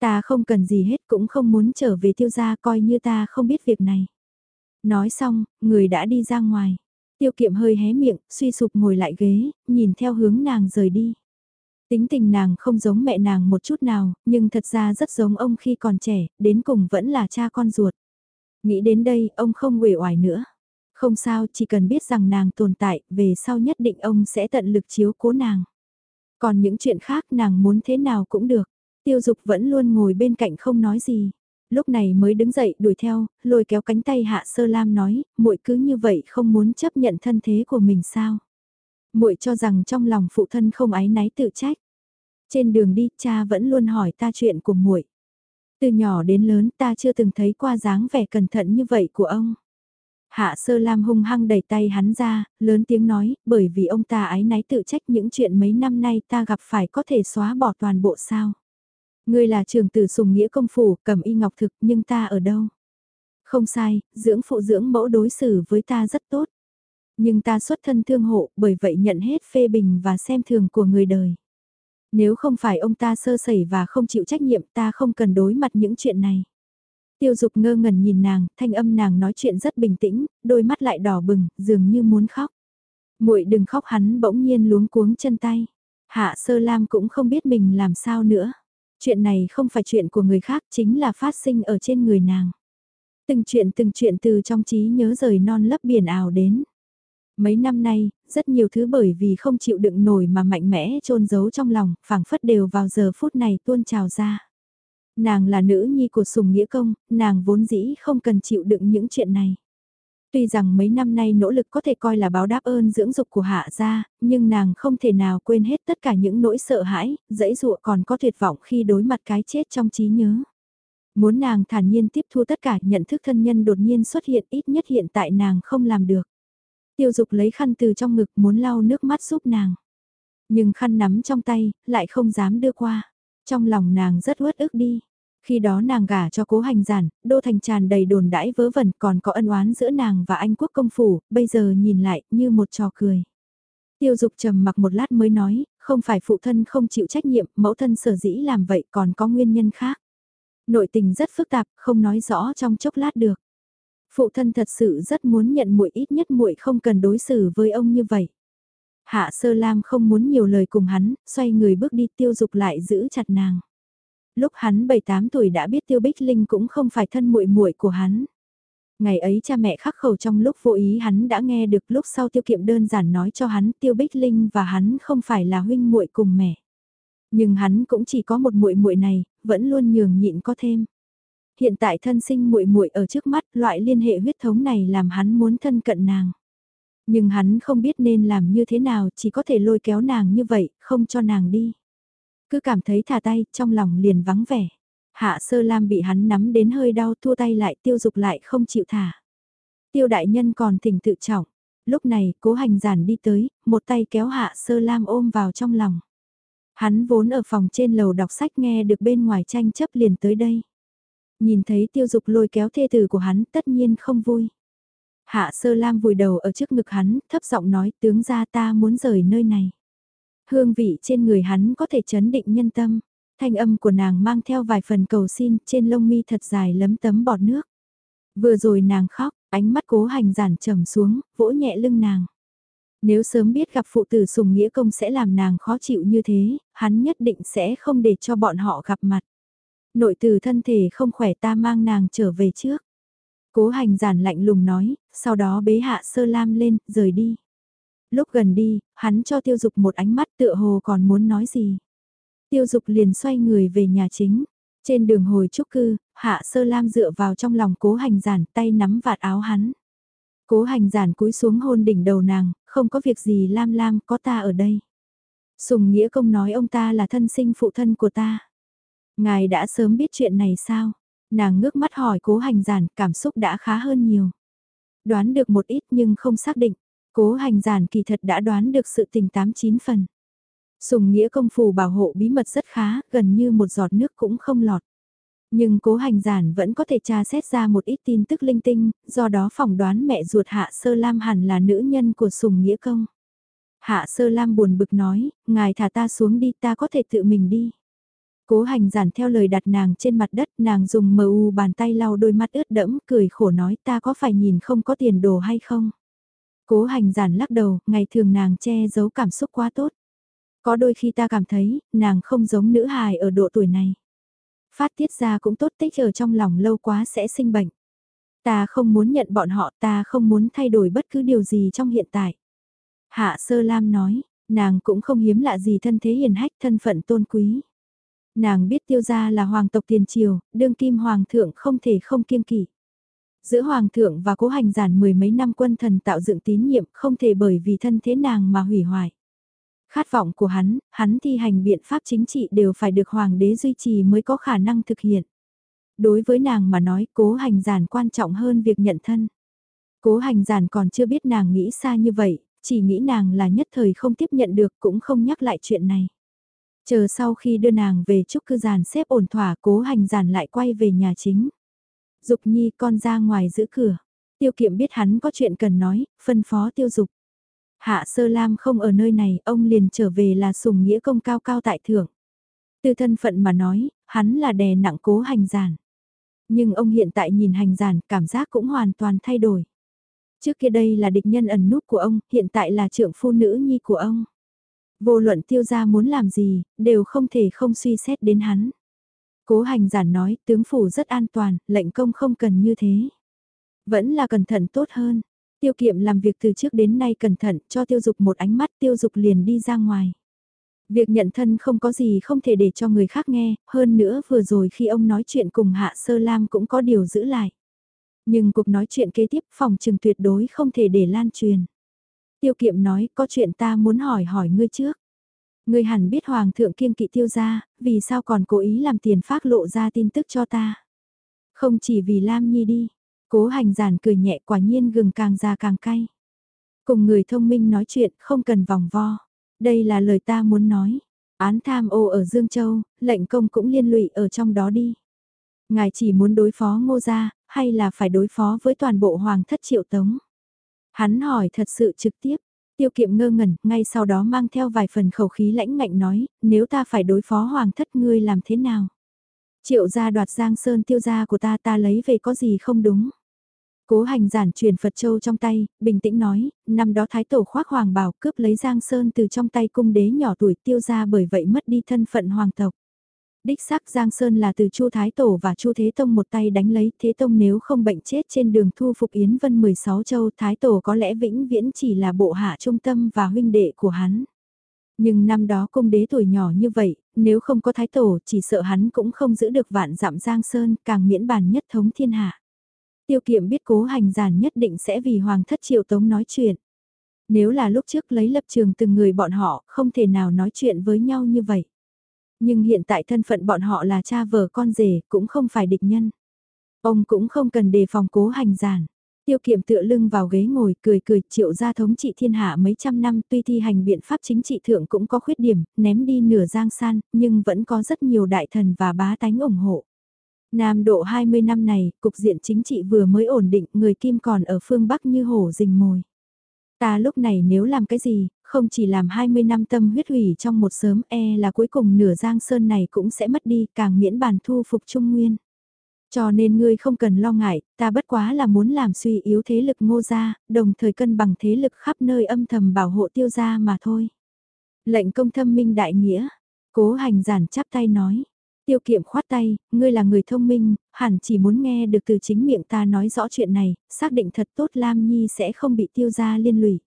Ta không cần gì hết cũng không muốn trở về tiêu gia coi như ta không biết việc này. Nói xong, người đã đi ra ngoài. Tiêu kiệm hơi hé miệng, suy sụp ngồi lại ghế, nhìn theo hướng nàng rời đi. Tính tình nàng không giống mẹ nàng một chút nào, nhưng thật ra rất giống ông khi còn trẻ, đến cùng vẫn là cha con ruột. Nghĩ đến đây, ông không uể oải nữa. Không sao, chỉ cần biết rằng nàng tồn tại, về sau nhất định ông sẽ tận lực chiếu cố nàng. Còn những chuyện khác nàng muốn thế nào cũng được. Tiêu dục vẫn luôn ngồi bên cạnh không nói gì. Lúc này mới đứng dậy đuổi theo, lôi kéo cánh tay hạ sơ lam nói, muội cứ như vậy không muốn chấp nhận thân thế của mình sao. muội cho rằng trong lòng phụ thân không ái náy tự trách. Trên đường đi, cha vẫn luôn hỏi ta chuyện của muội. Từ nhỏ đến lớn ta chưa từng thấy qua dáng vẻ cẩn thận như vậy của ông. Hạ sơ lam hung hăng đẩy tay hắn ra, lớn tiếng nói, bởi vì ông ta ái náy tự trách những chuyện mấy năm nay ta gặp phải có thể xóa bỏ toàn bộ sao. Ngươi là trường tử sùng nghĩa công phủ, cầm y ngọc thực, nhưng ta ở đâu? Không sai, dưỡng phụ dưỡng mẫu đối xử với ta rất tốt. Nhưng ta xuất thân thương hộ, bởi vậy nhận hết phê bình và xem thường của người đời. Nếu không phải ông ta sơ sẩy và không chịu trách nhiệm ta không cần đối mặt những chuyện này. Tiêu dục ngơ ngẩn nhìn nàng, thanh âm nàng nói chuyện rất bình tĩnh, đôi mắt lại đỏ bừng, dường như muốn khóc. muội đừng khóc hắn bỗng nhiên luống cuống chân tay. Hạ sơ lam cũng không biết mình làm sao nữa. Chuyện này không phải chuyện của người khác chính là phát sinh ở trên người nàng. Từng chuyện từng chuyện từ trong trí nhớ rời non lấp biển ảo đến. Mấy năm nay, rất nhiều thứ bởi vì không chịu đựng nổi mà mạnh mẽ trôn giấu trong lòng, phảng phất đều vào giờ phút này tuôn trào ra. Nàng là nữ nhi của sùng nghĩa công, nàng vốn dĩ không cần chịu đựng những chuyện này. Tuy rằng mấy năm nay nỗ lực có thể coi là báo đáp ơn dưỡng dục của hạ gia, nhưng nàng không thể nào quên hết tất cả những nỗi sợ hãi, dẫy dụa còn có tuyệt vọng khi đối mặt cái chết trong trí nhớ. Muốn nàng thản nhiên tiếp thu tất cả nhận thức thân nhân đột nhiên xuất hiện ít nhất hiện tại nàng không làm được. Tiêu dục lấy khăn từ trong ngực muốn lau nước mắt giúp nàng. Nhưng khăn nắm trong tay, lại không dám đưa qua. Trong lòng nàng rất uất ức đi. Khi đó nàng gả cho cố hành giản, đô thành tràn đầy đồn đãi vớ vẩn còn có ân oán giữa nàng và anh quốc công phủ, bây giờ nhìn lại như một trò cười. Tiêu dục trầm mặc một lát mới nói, không phải phụ thân không chịu trách nhiệm, mẫu thân sở dĩ làm vậy còn có nguyên nhân khác. Nội tình rất phức tạp, không nói rõ trong chốc lát được. Phụ thân thật sự rất muốn nhận muội ít nhất muội không cần đối xử với ông như vậy. Hạ Sơ Lam không muốn nhiều lời cùng hắn, xoay người bước đi tiêu dục lại giữ chặt nàng. Lúc hắn 7-8 tuổi đã biết Tiêu Bích Linh cũng không phải thân muội muội của hắn. Ngày ấy cha mẹ khắc khẩu trong lúc vô ý hắn đã nghe được lúc sau tiêu kiệm đơn giản nói cho hắn Tiêu Bích Linh và hắn không phải là huynh muội cùng mẹ. Nhưng hắn cũng chỉ có một muội muội này, vẫn luôn nhường nhịn có thêm. Hiện tại thân sinh muội muội ở trước mắt, loại liên hệ huyết thống này làm hắn muốn thân cận nàng. Nhưng hắn không biết nên làm như thế nào, chỉ có thể lôi kéo nàng như vậy, không cho nàng đi. Cứ cảm thấy thả tay, trong lòng liền vắng vẻ. Hạ sơ lam bị hắn nắm đến hơi đau thua tay lại tiêu dục lại không chịu thả. Tiêu đại nhân còn tỉnh tự trọng. Lúc này cố hành giản đi tới, một tay kéo hạ sơ lam ôm vào trong lòng. Hắn vốn ở phòng trên lầu đọc sách nghe được bên ngoài tranh chấp liền tới đây. Nhìn thấy tiêu dục lôi kéo thê tử của hắn tất nhiên không vui. Hạ sơ lam vùi đầu ở trước ngực hắn, thấp giọng nói tướng ra ta muốn rời nơi này. Hương vị trên người hắn có thể chấn định nhân tâm. Thanh âm của nàng mang theo vài phần cầu xin trên lông mi thật dài lấm tấm bọt nước. Vừa rồi nàng khóc, ánh mắt cố hành giản trầm xuống, vỗ nhẹ lưng nàng. Nếu sớm biết gặp phụ tử sùng nghĩa công sẽ làm nàng khó chịu như thế, hắn nhất định sẽ không để cho bọn họ gặp mặt. Nội từ thân thể không khỏe ta mang nàng trở về trước. Cố hành giản lạnh lùng nói, sau đó bế hạ sơ lam lên, rời đi. Lúc gần đi, hắn cho tiêu dục một ánh mắt tựa hồ còn muốn nói gì. Tiêu dục liền xoay người về nhà chính. Trên đường hồi trúc cư, hạ sơ lam dựa vào trong lòng cố hành giản tay nắm vạt áo hắn. Cố hành giản cúi xuống hôn đỉnh đầu nàng, không có việc gì lam lam có ta ở đây. Sùng nghĩa công nói ông ta là thân sinh phụ thân của ta. Ngài đã sớm biết chuyện này sao? Nàng ngước mắt hỏi cố hành giản, cảm xúc đã khá hơn nhiều. Đoán được một ít nhưng không xác định. Cố hành giản kỳ thật đã đoán được sự tình tám chín phần. Sùng nghĩa công phù bảo hộ bí mật rất khá, gần như một giọt nước cũng không lọt. Nhưng cố hành giản vẫn có thể tra xét ra một ít tin tức linh tinh, do đó phỏng đoán mẹ ruột Hạ Sơ Lam hẳn là nữ nhân của Sùng Nghĩa Công. Hạ Sơ Lam buồn bực nói, ngài thả ta xuống đi ta có thể tự mình đi. Cố hành giản theo lời đặt nàng trên mặt đất, nàng dùng mờ u bàn tay lau đôi mắt ướt đẫm, cười khổ nói ta có phải nhìn không có tiền đồ hay không. Cố hành giản lắc đầu, ngày thường nàng che giấu cảm xúc quá tốt. Có đôi khi ta cảm thấy, nàng không giống nữ hài ở độ tuổi này. Phát tiết ra cũng tốt tích ở trong lòng lâu quá sẽ sinh bệnh. Ta không muốn nhận bọn họ, ta không muốn thay đổi bất cứ điều gì trong hiện tại. Hạ Sơ Lam nói, nàng cũng không hiếm lạ gì thân thế hiền hách thân phận tôn quý. Nàng biết tiêu gia là hoàng tộc tiền triều, đương kim hoàng thượng không thể không kiêng kỵ. Giữa hoàng thượng và cố hành giản mười mấy năm quân thần tạo dựng tín nhiệm không thể bởi vì thân thế nàng mà hủy hoại. Khát vọng của hắn, hắn thi hành biện pháp chính trị đều phải được hoàng đế duy trì mới có khả năng thực hiện. Đối với nàng mà nói cố hành giản quan trọng hơn việc nhận thân. Cố hành giản còn chưa biết nàng nghĩ xa như vậy, chỉ nghĩ nàng là nhất thời không tiếp nhận được cũng không nhắc lại chuyện này. Chờ sau khi đưa nàng về chúc cư giàn xếp ổn thỏa cố hành giàn lại quay về nhà chính. Dục nhi con ra ngoài giữ cửa. Tiêu kiệm biết hắn có chuyện cần nói, phân phó tiêu dục. Hạ sơ lam không ở nơi này, ông liền trở về là sùng nghĩa công cao cao tại thượng. Từ thân phận mà nói, hắn là đè nặng cố hành giản. Nhưng ông hiện tại nhìn hành giản, cảm giác cũng hoàn toàn thay đổi. Trước kia đây là địch nhân ẩn núp của ông, hiện tại là trưởng phu nữ nhi của ông. Vô luận tiêu gia muốn làm gì, đều không thể không suy xét đến hắn. Cố hành giản nói, tướng phủ rất an toàn, lệnh công không cần như thế. Vẫn là cẩn thận tốt hơn. Tiêu kiệm làm việc từ trước đến nay cẩn thận, cho tiêu dục một ánh mắt tiêu dục liền đi ra ngoài. Việc nhận thân không có gì không thể để cho người khác nghe, hơn nữa vừa rồi khi ông nói chuyện cùng Hạ Sơ Lam cũng có điều giữ lại. Nhưng cuộc nói chuyện kế tiếp phòng trừng tuyệt đối không thể để lan truyền. Tiêu kiệm nói, có chuyện ta muốn hỏi hỏi ngươi trước. Ngươi hẳn biết Hoàng thượng kiêng kỵ tiêu gia, vì sao còn cố ý làm tiền phát lộ ra tin tức cho ta. Không chỉ vì Lam Nhi đi. Cố hành giản cười nhẹ quả nhiên gừng càng già càng cay. Cùng người thông minh nói chuyện không cần vòng vo. Đây là lời ta muốn nói. Án tham ô ở Dương Châu, lệnh công cũng liên lụy ở trong đó đi. Ngài chỉ muốn đối phó ngô gia, hay là phải đối phó với toàn bộ hoàng thất triệu tống? Hắn hỏi thật sự trực tiếp, tiêu kiệm ngơ ngẩn, ngay sau đó mang theo vài phần khẩu khí lãnh ngạnh nói, nếu ta phải đối phó hoàng thất ngươi làm thế nào? Triệu gia đoạt giang sơn tiêu gia của ta ta lấy về có gì không đúng? Cố hành giản truyền Phật Châu trong tay, bình tĩnh nói, năm đó Thái Tổ khoác hoàng bảo cướp lấy Giang Sơn từ trong tay cung đế nhỏ tuổi tiêu ra bởi vậy mất đi thân phận hoàng tộc. Đích xác Giang Sơn là từ Chu Thái Tổ và Chu Thế Tông một tay đánh lấy, Thế Tông nếu không bệnh chết trên đường thu phục Yến Vân 16 châu Thái Tổ có lẽ vĩnh viễn chỉ là bộ hạ trung tâm và huynh đệ của hắn. Nhưng năm đó cung đế tuổi nhỏ như vậy, nếu không có Thái Tổ chỉ sợ hắn cũng không giữ được vạn dặm Giang Sơn càng miễn bàn nhất thống thiên hạ. Tiêu kiệm biết cố hành giản nhất định sẽ vì Hoàng thất triệu tống nói chuyện. Nếu là lúc trước lấy lập trường từng người bọn họ không thể nào nói chuyện với nhau như vậy. Nhưng hiện tại thân phận bọn họ là cha vợ con rể cũng không phải địch nhân. Ông cũng không cần đề phòng cố hành giản. Tiêu kiệm tựa lưng vào ghế ngồi cười cười triệu gia thống trị thiên hạ mấy trăm năm tuy thi hành biện pháp chính trị thượng cũng có khuyết điểm, ném đi nửa giang san, nhưng vẫn có rất nhiều đại thần và bá tánh ủng hộ. Nam độ 20 năm này, cục diện chính trị vừa mới ổn định, người Kim còn ở phương Bắc như hổ rình mồi. Ta lúc này nếu làm cái gì, không chỉ làm 20 năm tâm huyết hủy trong một sớm e là cuối cùng nửa giang sơn này cũng sẽ mất đi, càng miễn bàn thu phục Trung Nguyên. Cho nên ngươi không cần lo ngại, ta bất quá là muốn làm suy yếu thế lực ngô gia, đồng thời cân bằng thế lực khắp nơi âm thầm bảo hộ tiêu gia mà thôi. Lệnh công thâm minh đại nghĩa, cố hành giản chắp tay nói, Tiêu kiệm khoát tay, ngươi là người thông minh, hẳn chỉ muốn nghe được từ chính miệng ta nói rõ chuyện này, xác định thật tốt Lam Nhi sẽ không bị tiêu gia liên lụy.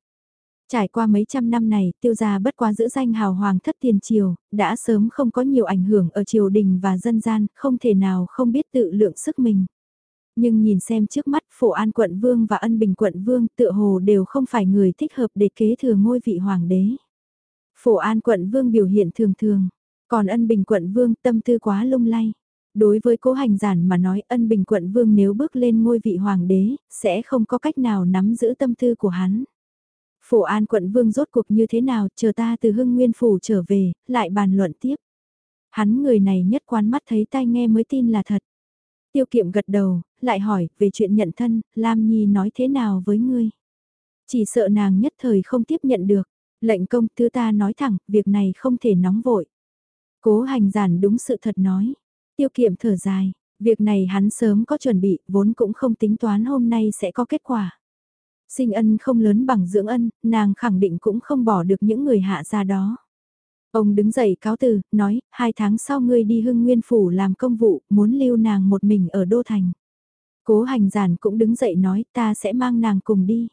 Trải qua mấy trăm năm này, tiêu gia bất quá giữ danh hào hoàng thất tiền triều, đã sớm không có nhiều ảnh hưởng ở triều đình và dân gian, không thể nào không biết tự lượng sức mình. Nhưng nhìn xem trước mắt phổ an quận vương và ân bình quận vương tựa hồ đều không phải người thích hợp để kế thừa ngôi vị hoàng đế. Phổ an quận vương biểu hiện thường thường, còn ân bình quận vương tâm tư quá lung lay. Đối với cố hành giản mà nói ân bình quận vương nếu bước lên ngôi vị hoàng đế, sẽ không có cách nào nắm giữ tâm tư của hắn. Phổ an quận vương rốt cuộc như thế nào, chờ ta từ hưng nguyên phủ trở về, lại bàn luận tiếp. Hắn người này nhất quán mắt thấy tai nghe mới tin là thật. Tiêu kiệm gật đầu, lại hỏi, về chuyện nhận thân, Lam Nhi nói thế nào với ngươi? Chỉ sợ nàng nhất thời không tiếp nhận được. Lệnh công tứ ta nói thẳng, việc này không thể nóng vội. Cố hành giản đúng sự thật nói. Tiêu kiệm thở dài, việc này hắn sớm có chuẩn bị, vốn cũng không tính toán hôm nay sẽ có kết quả. Sinh ân không lớn bằng dưỡng ân, nàng khẳng định cũng không bỏ được những người hạ ra đó. Ông đứng dậy cáo từ, nói, hai tháng sau ngươi đi hưng nguyên phủ làm công vụ, muốn lưu nàng một mình ở Đô Thành. Cố hành giản cũng đứng dậy nói, ta sẽ mang nàng cùng đi.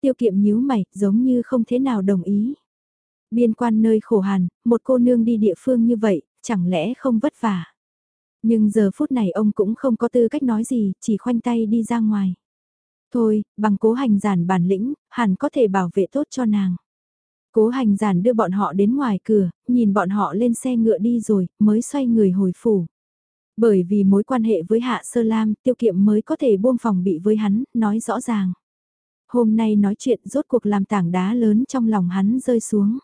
Tiêu kiệm nhíu mày, giống như không thế nào đồng ý. Biên quan nơi khổ hàn, một cô nương đi địa phương như vậy, chẳng lẽ không vất vả. Nhưng giờ phút này ông cũng không có tư cách nói gì, chỉ khoanh tay đi ra ngoài. Thôi, bằng cố hành giản bản lĩnh, hẳn có thể bảo vệ tốt cho nàng. Cố hành giản đưa bọn họ đến ngoài cửa, nhìn bọn họ lên xe ngựa đi rồi, mới xoay người hồi phủ. Bởi vì mối quan hệ với Hạ Sơ Lam, tiêu kiệm mới có thể buông phòng bị với hắn, nói rõ ràng. Hôm nay nói chuyện rốt cuộc làm tảng đá lớn trong lòng hắn rơi xuống.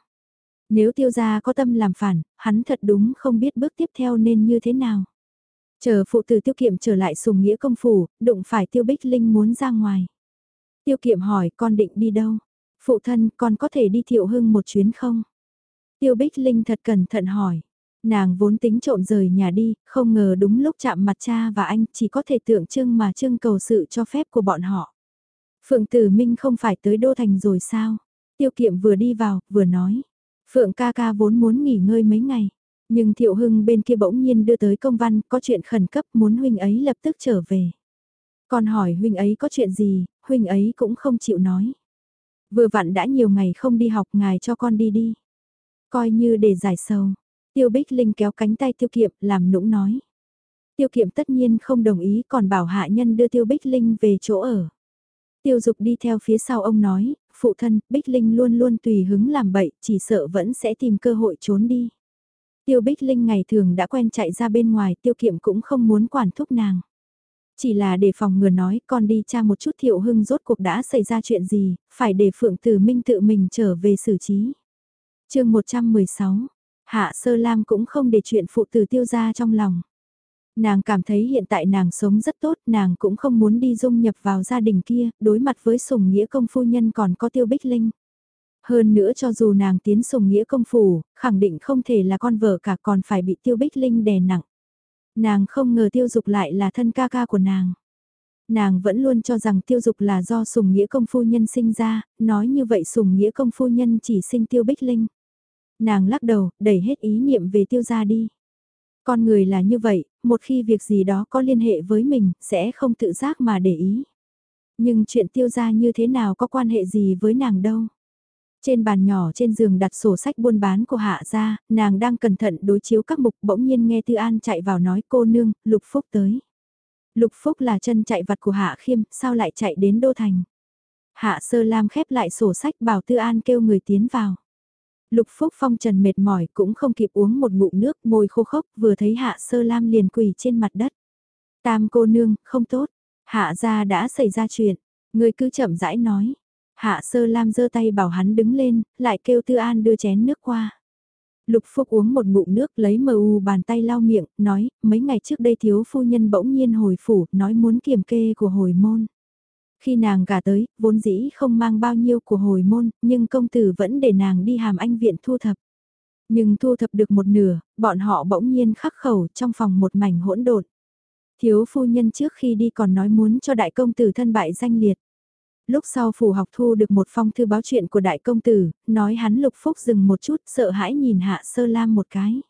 Nếu tiêu gia có tâm làm phản, hắn thật đúng không biết bước tiếp theo nên như thế nào. Chờ phụ tử tiêu kiệm trở lại sùng nghĩa công phủ, đụng phải tiêu bích linh muốn ra ngoài. Tiêu kiệm hỏi con định đi đâu? Phụ thân con có thể đi thiệu hưng một chuyến không? Tiêu bích linh thật cẩn thận hỏi. Nàng vốn tính trộm rời nhà đi, không ngờ đúng lúc chạm mặt cha và anh chỉ có thể tượng trưng mà trưng cầu sự cho phép của bọn họ. Phượng Tử Minh không phải tới Đô Thành rồi sao? Tiêu kiệm vừa đi vào, vừa nói. Phượng ca ca vốn muốn nghỉ ngơi mấy ngày, nhưng Thiệu Hưng bên kia bỗng nhiên đưa tới công văn có chuyện khẩn cấp muốn huynh ấy lập tức trở về. Còn hỏi huynh ấy có chuyện gì, huynh ấy cũng không chịu nói. Vừa vặn đã nhiều ngày không đi học ngài cho con đi đi. Coi như để giải sầu. Tiêu Bích Linh kéo cánh tay Tiêu Kiệm làm nũng nói. Tiêu Kiệm tất nhiên không đồng ý còn bảo hạ nhân đưa Tiêu Bích Linh về chỗ ở. Tiêu Dục đi theo phía sau ông nói, phụ thân, Bích Linh luôn luôn tùy hứng làm bậy, chỉ sợ vẫn sẽ tìm cơ hội trốn đi. Tiêu Bích Linh ngày thường đã quen chạy ra bên ngoài, tiêu kiệm cũng không muốn quản thúc nàng. Chỉ là để phòng ngừa nói con đi tra một chút thiệu hưng rốt cuộc đã xảy ra chuyện gì, phải để Phượng Tử Minh tự mình trở về xử trí. chương 116, Hạ Sơ Lam cũng không để chuyện phụ tử tiêu ra trong lòng. Nàng cảm thấy hiện tại nàng sống rất tốt, nàng cũng không muốn đi dung nhập vào gia đình kia, đối mặt với sùng nghĩa công phu nhân còn có tiêu bích linh. Hơn nữa cho dù nàng tiến sùng nghĩa công phủ, khẳng định không thể là con vợ cả còn phải bị tiêu bích linh đè nặng. Nàng không ngờ tiêu dục lại là thân ca ca của nàng. Nàng vẫn luôn cho rằng tiêu dục là do sùng nghĩa công phu nhân sinh ra, nói như vậy sùng nghĩa công phu nhân chỉ sinh tiêu bích linh. Nàng lắc đầu, đẩy hết ý niệm về tiêu gia đi. Con người là như vậy, một khi việc gì đó có liên hệ với mình, sẽ không tự giác mà để ý. Nhưng chuyện tiêu gia như thế nào có quan hệ gì với nàng đâu. Trên bàn nhỏ trên giường đặt sổ sách buôn bán của hạ gia, nàng đang cẩn thận đối chiếu các mục bỗng nhiên nghe Tư An chạy vào nói cô nương, Lục Phúc tới. Lục Phúc là chân chạy vặt của Hạ Khiêm, sao lại chạy đến Đô Thành. Hạ Sơ Lam khép lại sổ sách bảo Tư An kêu người tiến vào. Lục Phúc phong trần mệt mỏi cũng không kịp uống một ngụm nước môi khô khốc vừa thấy Hạ Sơ Lam liền quỳ trên mặt đất. Tam cô nương, không tốt. Hạ gia đã xảy ra chuyện. Người cứ chậm rãi nói. Hạ Sơ Lam giơ tay bảo hắn đứng lên, lại kêu Tư An đưa chén nước qua. Lục Phúc uống một ngụm nước lấy mờ u bàn tay lau miệng, nói, mấy ngày trước đây thiếu phu nhân bỗng nhiên hồi phủ, nói muốn kiểm kê của hồi môn. Khi nàng gả tới, vốn dĩ không mang bao nhiêu của hồi môn, nhưng công tử vẫn để nàng đi hàm anh viện thu thập. Nhưng thu thập được một nửa, bọn họ bỗng nhiên khắc khẩu trong phòng một mảnh hỗn độn. Thiếu phu nhân trước khi đi còn nói muốn cho đại công tử thân bại danh liệt. Lúc sau phủ học thu được một phong thư báo chuyện của đại công tử, nói hắn lục phúc dừng một chút sợ hãi nhìn hạ sơ lam một cái.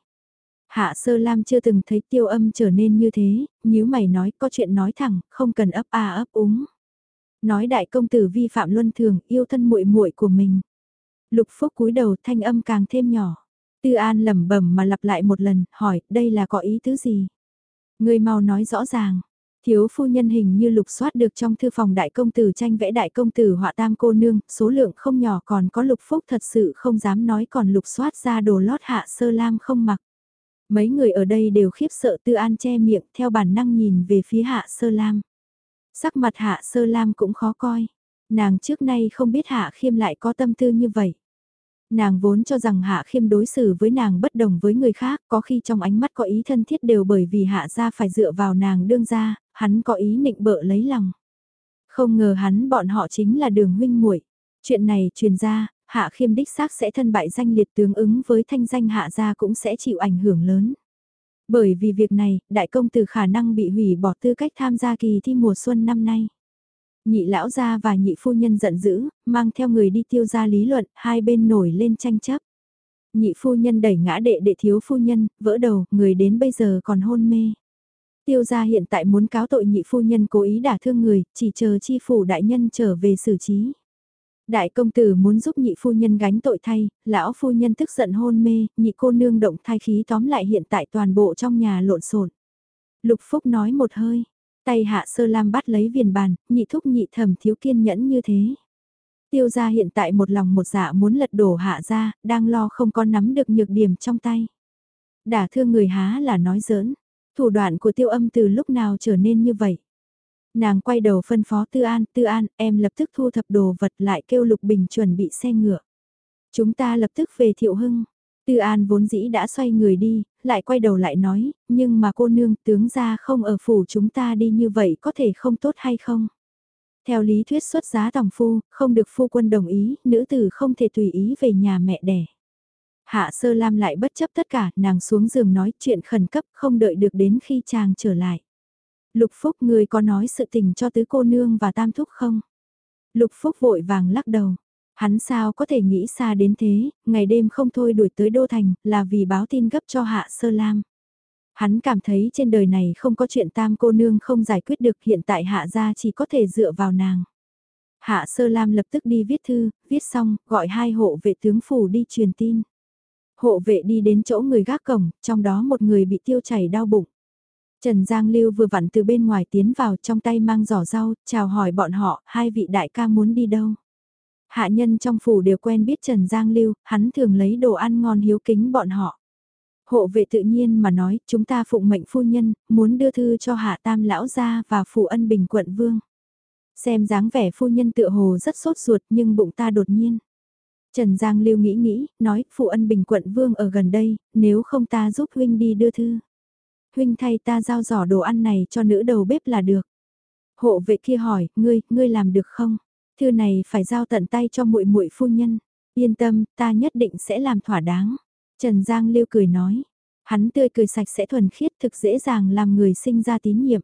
Hạ sơ lam chưa từng thấy tiêu âm trở nên như thế, nếu mày nói có chuyện nói thẳng, không cần ấp a ấp úng. Nói đại công tử vi phạm luân thường, yêu thân muội muội của mình. Lục phúc cúi đầu thanh âm càng thêm nhỏ. Tư An lẩm bẩm mà lặp lại một lần, hỏi, đây là có ý tứ gì? Người mau nói rõ ràng. Thiếu phu nhân hình như lục soát được trong thư phòng đại công tử tranh vẽ đại công tử họa tam cô nương, số lượng không nhỏ còn có lục phúc thật sự không dám nói còn lục soát ra đồ lót hạ sơ lam không mặc. Mấy người ở đây đều khiếp sợ tư an che miệng theo bản năng nhìn về phía hạ sơ lam. Sắc mặt hạ sơ lam cũng khó coi. Nàng trước nay không biết hạ khiêm lại có tâm tư như vậy. Nàng vốn cho rằng hạ khiêm đối xử với nàng bất đồng với người khác, có khi trong ánh mắt có ý thân thiết đều bởi vì hạ ra phải dựa vào nàng đương ra, hắn có ý nịnh bợ lấy lòng. Không ngờ hắn bọn họ chính là đường huynh muội. Chuyện này truyền ra, hạ khiêm đích xác sẽ thân bại danh liệt tương ứng với thanh danh hạ gia cũng sẽ chịu ảnh hưởng lớn. Bởi vì việc này, đại công tử khả năng bị hủy bỏ tư cách tham gia kỳ thi mùa xuân năm nay. Nhị lão gia và nhị phu nhân giận dữ, mang theo người đi tiêu ra lý luận, hai bên nổi lên tranh chấp. Nhị phu nhân đẩy ngã đệ đệ thiếu phu nhân, vỡ đầu, người đến bây giờ còn hôn mê. Tiêu gia hiện tại muốn cáo tội nhị phu nhân cố ý đả thương người, chỉ chờ chi phủ đại nhân trở về xử trí. Đại công tử muốn giúp nhị phu nhân gánh tội thay, lão phu nhân tức giận hôn mê, nhị cô nương động thai khí tóm lại hiện tại toàn bộ trong nhà lộn xộn. Lục Phúc nói một hơi, tay hạ sơ lam bắt lấy viền bàn, nhị thúc nhị thẩm thiếu kiên nhẫn như thế. Tiêu gia hiện tại một lòng một dạ muốn lật đổ hạ ra, đang lo không có nắm được nhược điểm trong tay. Đả thương người há là nói giỡn, thủ đoạn của tiêu âm từ lúc nào trở nên như vậy. Nàng quay đầu phân phó Tư An, Tư An, em lập tức thu thập đồ vật lại kêu Lục Bình chuẩn bị xe ngựa. Chúng ta lập tức về Thiệu Hưng. Tư An vốn dĩ đã xoay người đi, lại quay đầu lại nói, nhưng mà cô nương tướng ra không ở phủ chúng ta đi như vậy có thể không tốt hay không? Theo lý thuyết xuất giá tòng phu, không được phu quân đồng ý, nữ tử không thể tùy ý về nhà mẹ đẻ. Hạ sơ lam lại bất chấp tất cả, nàng xuống giường nói chuyện khẩn cấp không đợi được đến khi chàng trở lại. Lục Phúc người có nói sự tình cho tứ cô nương và tam thúc không? Lục Phúc vội vàng lắc đầu. Hắn sao có thể nghĩ xa đến thế, ngày đêm không thôi đuổi tới Đô Thành, là vì báo tin gấp cho Hạ Sơ Lam. Hắn cảm thấy trên đời này không có chuyện tam cô nương không giải quyết được hiện tại Hạ gia chỉ có thể dựa vào nàng. Hạ Sơ Lam lập tức đi viết thư, viết xong, gọi hai hộ vệ tướng phủ đi truyền tin. Hộ vệ đi đến chỗ người gác cổng, trong đó một người bị tiêu chảy đau bụng. Trần Giang Lưu vừa vặn từ bên ngoài tiến vào trong tay mang giỏ rau, chào hỏi bọn họ, hai vị đại ca muốn đi đâu. Hạ nhân trong phủ đều quen biết Trần Giang Lưu, hắn thường lấy đồ ăn ngon hiếu kính bọn họ. Hộ vệ tự nhiên mà nói, chúng ta phụng mệnh phu nhân, muốn đưa thư cho hạ tam lão gia và phụ ân bình quận vương. Xem dáng vẻ phu nhân tựa hồ rất sốt ruột nhưng bụng ta đột nhiên. Trần Giang Lưu nghĩ nghĩ, nói, phụ ân bình quận vương ở gần đây, nếu không ta giúp huynh đi đưa thư. Huynh thay ta giao giỏ đồ ăn này cho nữ đầu bếp là được. Hộ vệ kia hỏi, ngươi, ngươi làm được không? Thư này phải giao tận tay cho muội muội phu nhân. Yên tâm, ta nhất định sẽ làm thỏa đáng. Trần Giang Lưu cười nói. Hắn tươi cười sạch sẽ thuần khiết thực dễ dàng làm người sinh ra tín nhiệm.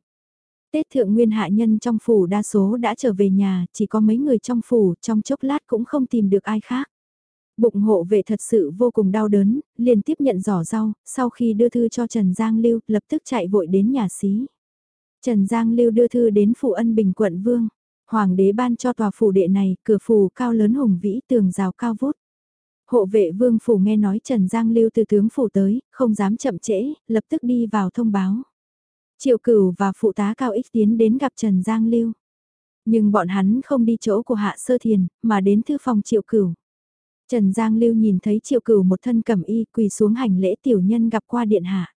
Tết thượng nguyên hạ nhân trong phủ đa số đã trở về nhà, chỉ có mấy người trong phủ, trong chốc lát cũng không tìm được ai khác. Bụng hộ vệ thật sự vô cùng đau đớn, liền tiếp nhận giỏ rau, sau khi đưa thư cho Trần Giang Lưu, lập tức chạy vội đến nhà xí. Trần Giang Lưu đưa thư đến phủ ân bình quận vương. Hoàng đế ban cho tòa phủ đệ này, cửa phủ cao lớn hùng vĩ tường rào cao vút. Hộ vệ vương phủ nghe nói Trần Giang Lưu từ tướng phủ tới, không dám chậm trễ, lập tức đi vào thông báo. Triệu cửu và phụ tá cao ích tiến đến gặp Trần Giang Lưu. Nhưng bọn hắn không đi chỗ của Hạ Sơ Thiền, mà đến thư phòng Triệu cửu. Trần Giang Lưu nhìn thấy Triệu cửu một thân cẩm y quỳ xuống hành lễ tiểu nhân gặp qua điện hạ.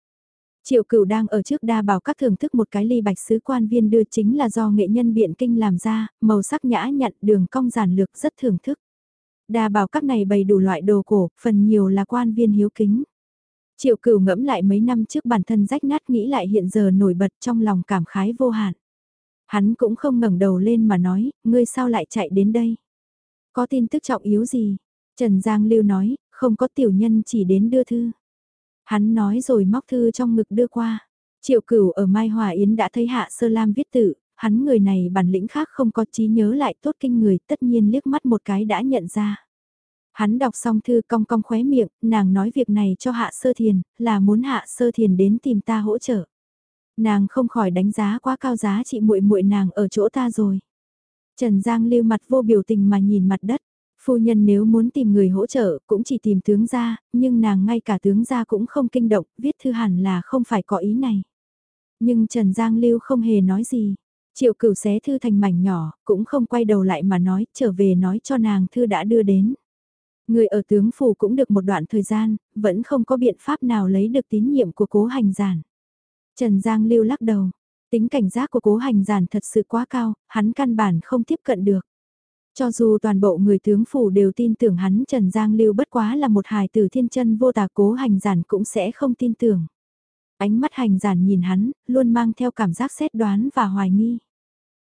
Triệu cửu đang ở trước đa bảo các thưởng thức một cái ly bạch sứ quan viên đưa chính là do nghệ nhân biện kinh làm ra, màu sắc nhã nhặn đường cong giản lược rất thưởng thức. Đa bảo các này bày đủ loại đồ cổ, phần nhiều là quan viên hiếu kính. Triệu cửu ngẫm lại mấy năm trước bản thân rách nát nghĩ lại hiện giờ nổi bật trong lòng cảm khái vô hạn. Hắn cũng không ngẩng đầu lên mà nói, ngươi sao lại chạy đến đây? Có tin tức trọng yếu gì? Trần Giang Lưu nói, không có tiểu nhân chỉ đến đưa thư. Hắn nói rồi móc thư trong ngực đưa qua. Triệu cửu ở Mai Hòa Yến đã thấy Hạ Sơ Lam viết tự, hắn người này bản lĩnh khác không có trí nhớ lại tốt kinh người tất nhiên liếc mắt một cái đã nhận ra. Hắn đọc xong thư cong cong khóe miệng, nàng nói việc này cho Hạ Sơ Thiền, là muốn Hạ Sơ Thiền đến tìm ta hỗ trợ. Nàng không khỏi đánh giá quá cao giá trị muội muội nàng ở chỗ ta rồi. Trần Giang lưu mặt vô biểu tình mà nhìn mặt đất. Phu nhân nếu muốn tìm người hỗ trợ cũng chỉ tìm tướng gia, nhưng nàng ngay cả tướng gia cũng không kinh động, viết thư hẳn là không phải có ý này. Nhưng Trần Giang Lưu không hề nói gì. Triệu cửu xé thư thành mảnh nhỏ, cũng không quay đầu lại mà nói, trở về nói cho nàng thư đã đưa đến. Người ở tướng phủ cũng được một đoạn thời gian, vẫn không có biện pháp nào lấy được tín nhiệm của cố hành giản. Trần Giang Lưu lắc đầu, tính cảnh giác của cố hành giản thật sự quá cao, hắn căn bản không tiếp cận được. Cho dù toàn bộ người tướng phủ đều tin tưởng hắn Trần Giang Lưu bất quá là một hài tử thiên chân vô tà cố hành giản cũng sẽ không tin tưởng. Ánh mắt hành giản nhìn hắn, luôn mang theo cảm giác xét đoán và hoài nghi.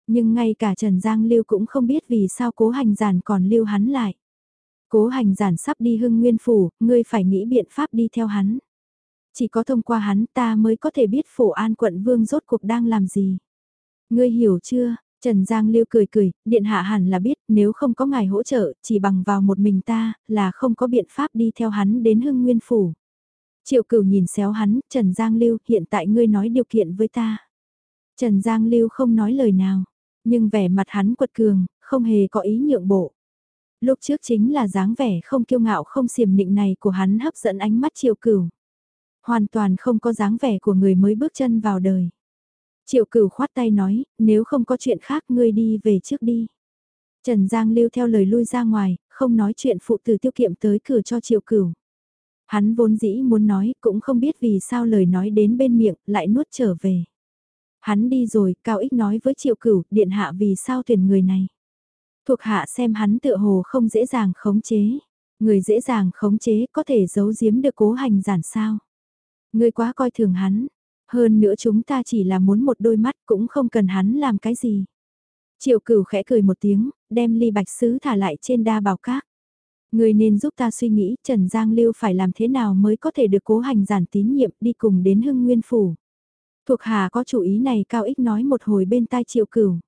Nhưng ngay cả Trần Giang Lưu cũng không biết vì sao cố hành giản còn lưu hắn lại. Cố hành giản sắp đi hưng nguyên phủ, ngươi phải nghĩ biện pháp đi theo hắn. Chỉ có thông qua hắn ta mới có thể biết phổ an quận vương rốt cuộc đang làm gì. Ngươi hiểu chưa, Trần Giang Lưu cười cười, điện hạ hẳn là biết nếu không có ngài hỗ trợ, chỉ bằng vào một mình ta, là không có biện pháp đi theo hắn đến hưng nguyên phủ. Triệu cửu nhìn xéo hắn, Trần Giang Lưu hiện tại ngươi nói điều kiện với ta. Trần Giang Lưu không nói lời nào, nhưng vẻ mặt hắn quật cường, không hề có ý nhượng bộ. Lúc trước chính là dáng vẻ không kiêu ngạo không xiềm nịnh này của hắn hấp dẫn ánh mắt triệu cửu. Hoàn toàn không có dáng vẻ của người mới bước chân vào đời. Triệu cửu khoát tay nói, nếu không có chuyện khác ngươi đi về trước đi. Trần Giang lưu theo lời lui ra ngoài, không nói chuyện phụ tử tiêu kiệm tới cửa cho triệu cửu. Hắn vốn dĩ muốn nói, cũng không biết vì sao lời nói đến bên miệng, lại nuốt trở về. Hắn đi rồi, Cao Ích nói với triệu cửu, điện hạ vì sao tuyển người này. Thuộc hạ xem hắn tựa hồ không dễ dàng khống chế. Người dễ dàng khống chế có thể giấu giếm được cố hành giản sao. Người quá coi thường hắn, hơn nữa chúng ta chỉ là muốn một đôi mắt cũng không cần hắn làm cái gì. Triệu cửu khẽ cười một tiếng, đem ly bạch sứ thả lại trên đa bào cát. Người nên giúp ta suy nghĩ Trần Giang Lưu phải làm thế nào mới có thể được cố hành giản tín nhiệm đi cùng đến hưng nguyên phủ. Thuộc hạ có chủ ý này cao ích nói một hồi bên tai triệu cửu.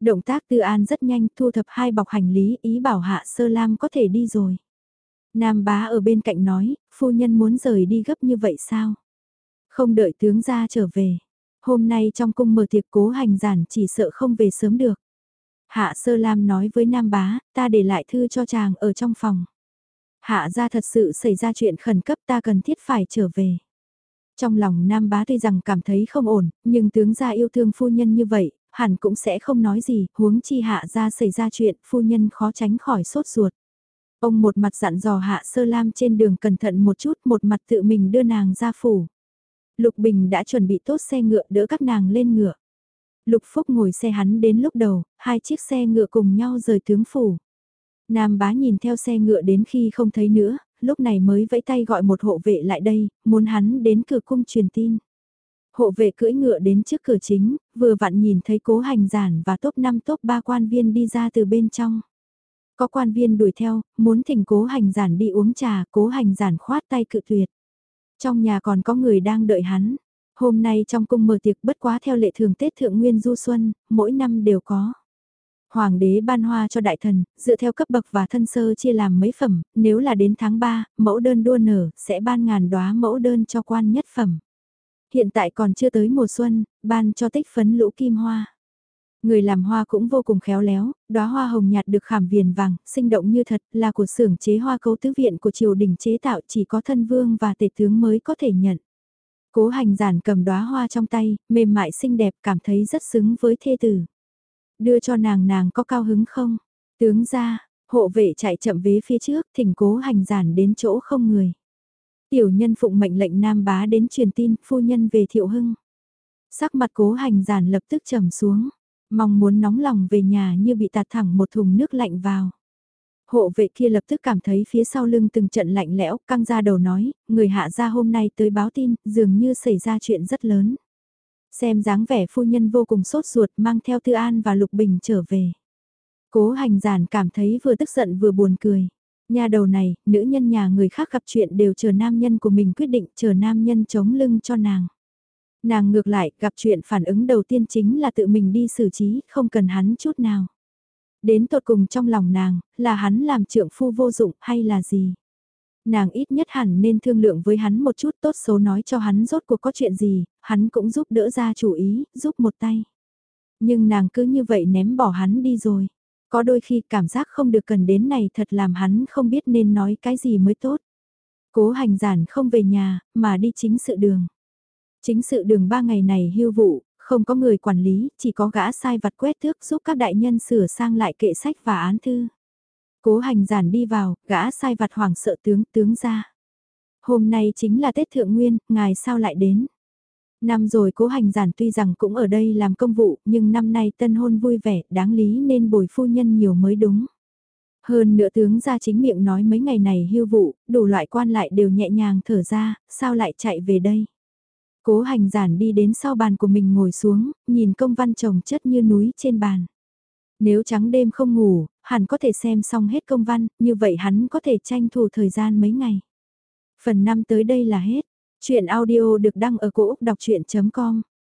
Động tác tư an rất nhanh thu thập hai bọc hành lý ý bảo hạ sơ lam có thể đi rồi. Nam bá ở bên cạnh nói, phu nhân muốn rời đi gấp như vậy sao? Không đợi tướng ra trở về. Hôm nay trong cung mở tiệc cố hành giản chỉ sợ không về sớm được. Hạ Sơ Lam nói với Nam Bá, ta để lại thư cho chàng ở trong phòng. Hạ ra thật sự xảy ra chuyện khẩn cấp ta cần thiết phải trở về. Trong lòng Nam Bá tuy rằng cảm thấy không ổn, nhưng tướng gia yêu thương phu nhân như vậy, hẳn cũng sẽ không nói gì, huống chi hạ ra xảy ra chuyện, phu nhân khó tránh khỏi sốt ruột. Ông một mặt dặn dò Hạ Sơ Lam trên đường cẩn thận một chút, một mặt tự mình đưa nàng ra phủ. Lục Bình đã chuẩn bị tốt xe ngựa đỡ các nàng lên ngựa. Lục Phúc ngồi xe hắn đến lúc đầu, hai chiếc xe ngựa cùng nhau rời tướng phủ. Nam bá nhìn theo xe ngựa đến khi không thấy nữa, lúc này mới vẫy tay gọi một hộ vệ lại đây, muốn hắn đến cửa cung truyền tin. Hộ vệ cưỡi ngựa đến trước cửa chính, vừa vặn nhìn thấy cố hành giản và top 5 top 3 quan viên đi ra từ bên trong. Có quan viên đuổi theo, muốn thỉnh cố hành giản đi uống trà, cố hành giản khoát tay cự tuyệt. Trong nhà còn có người đang đợi hắn. Hôm nay trong cung mở tiệc bất quá theo lệ thường Tết Thượng Nguyên Du Xuân, mỗi năm đều có. Hoàng đế ban hoa cho đại thần, dựa theo cấp bậc và thân sơ chia làm mấy phẩm, nếu là đến tháng 3, mẫu đơn đua nở, sẽ ban ngàn đóa mẫu đơn cho quan nhất phẩm. Hiện tại còn chưa tới mùa xuân, ban cho tích phấn lũ kim hoa. Người làm hoa cũng vô cùng khéo léo, đóa hoa hồng nhạt được khảm viền vàng, sinh động như thật, là của xưởng chế hoa cấu tứ viện của triều đình chế tạo chỉ có thân vương và tể tướng mới có thể nhận. Cố hành giản cầm đóa hoa trong tay, mềm mại xinh đẹp cảm thấy rất xứng với thê tử. Đưa cho nàng nàng có cao hứng không? Tướng ra, hộ vệ chạy chậm vế phía trước, thỉnh cố hành giản đến chỗ không người. Tiểu nhân phụng mệnh lệnh nam bá đến truyền tin, phu nhân về thiệu hưng. Sắc mặt cố hành giản lập tức trầm xuống, mong muốn nóng lòng về nhà như bị tạt thẳng một thùng nước lạnh vào. Hộ vệ kia lập tức cảm thấy phía sau lưng từng trận lạnh lẽo, căng ra đầu nói, người hạ gia hôm nay tới báo tin, dường như xảy ra chuyện rất lớn. Xem dáng vẻ phu nhân vô cùng sốt ruột mang theo Tư An và Lục Bình trở về. Cố hành giản cảm thấy vừa tức giận vừa buồn cười. Nhà đầu này, nữ nhân nhà người khác gặp chuyện đều chờ nam nhân của mình quyết định chờ nam nhân chống lưng cho nàng. Nàng ngược lại, gặp chuyện phản ứng đầu tiên chính là tự mình đi xử trí, không cần hắn chút nào. Đến tột cùng trong lòng nàng, là hắn làm trượng phu vô dụng hay là gì? Nàng ít nhất hẳn nên thương lượng với hắn một chút tốt xấu nói cho hắn rốt cuộc có chuyện gì, hắn cũng giúp đỡ ra chủ ý, giúp một tay. Nhưng nàng cứ như vậy ném bỏ hắn đi rồi. Có đôi khi cảm giác không được cần đến này thật làm hắn không biết nên nói cái gì mới tốt. Cố hành giản không về nhà, mà đi chính sự đường. Chính sự đường ba ngày này hưu vụ, không có người quản lý, chỉ có gã sai vặt quét thước giúp các đại nhân sửa sang lại kệ sách và án thư. Cố hành giản đi vào, gã sai vặt hoảng sợ tướng tướng ra. Hôm nay chính là Tết Thượng Nguyên, ngài sao lại đến? Năm rồi cố hành giản tuy rằng cũng ở đây làm công vụ, nhưng năm nay tân hôn vui vẻ, đáng lý nên bồi phu nhân nhiều mới đúng. Hơn nữa tướng ra chính miệng nói mấy ngày này hưu vụ, đủ loại quan lại đều nhẹ nhàng thở ra, sao lại chạy về đây? Cố hành giản đi đến sau bàn của mình ngồi xuống, nhìn công văn chồng chất như núi trên bàn. Nếu trắng đêm không ngủ, hẳn có thể xem xong hết công văn, như vậy hắn có thể tranh thủ thời gian mấy ngày. Phần 5 tới đây là hết. Chuyện audio được đăng ở cổ Úc đọc chuyện.com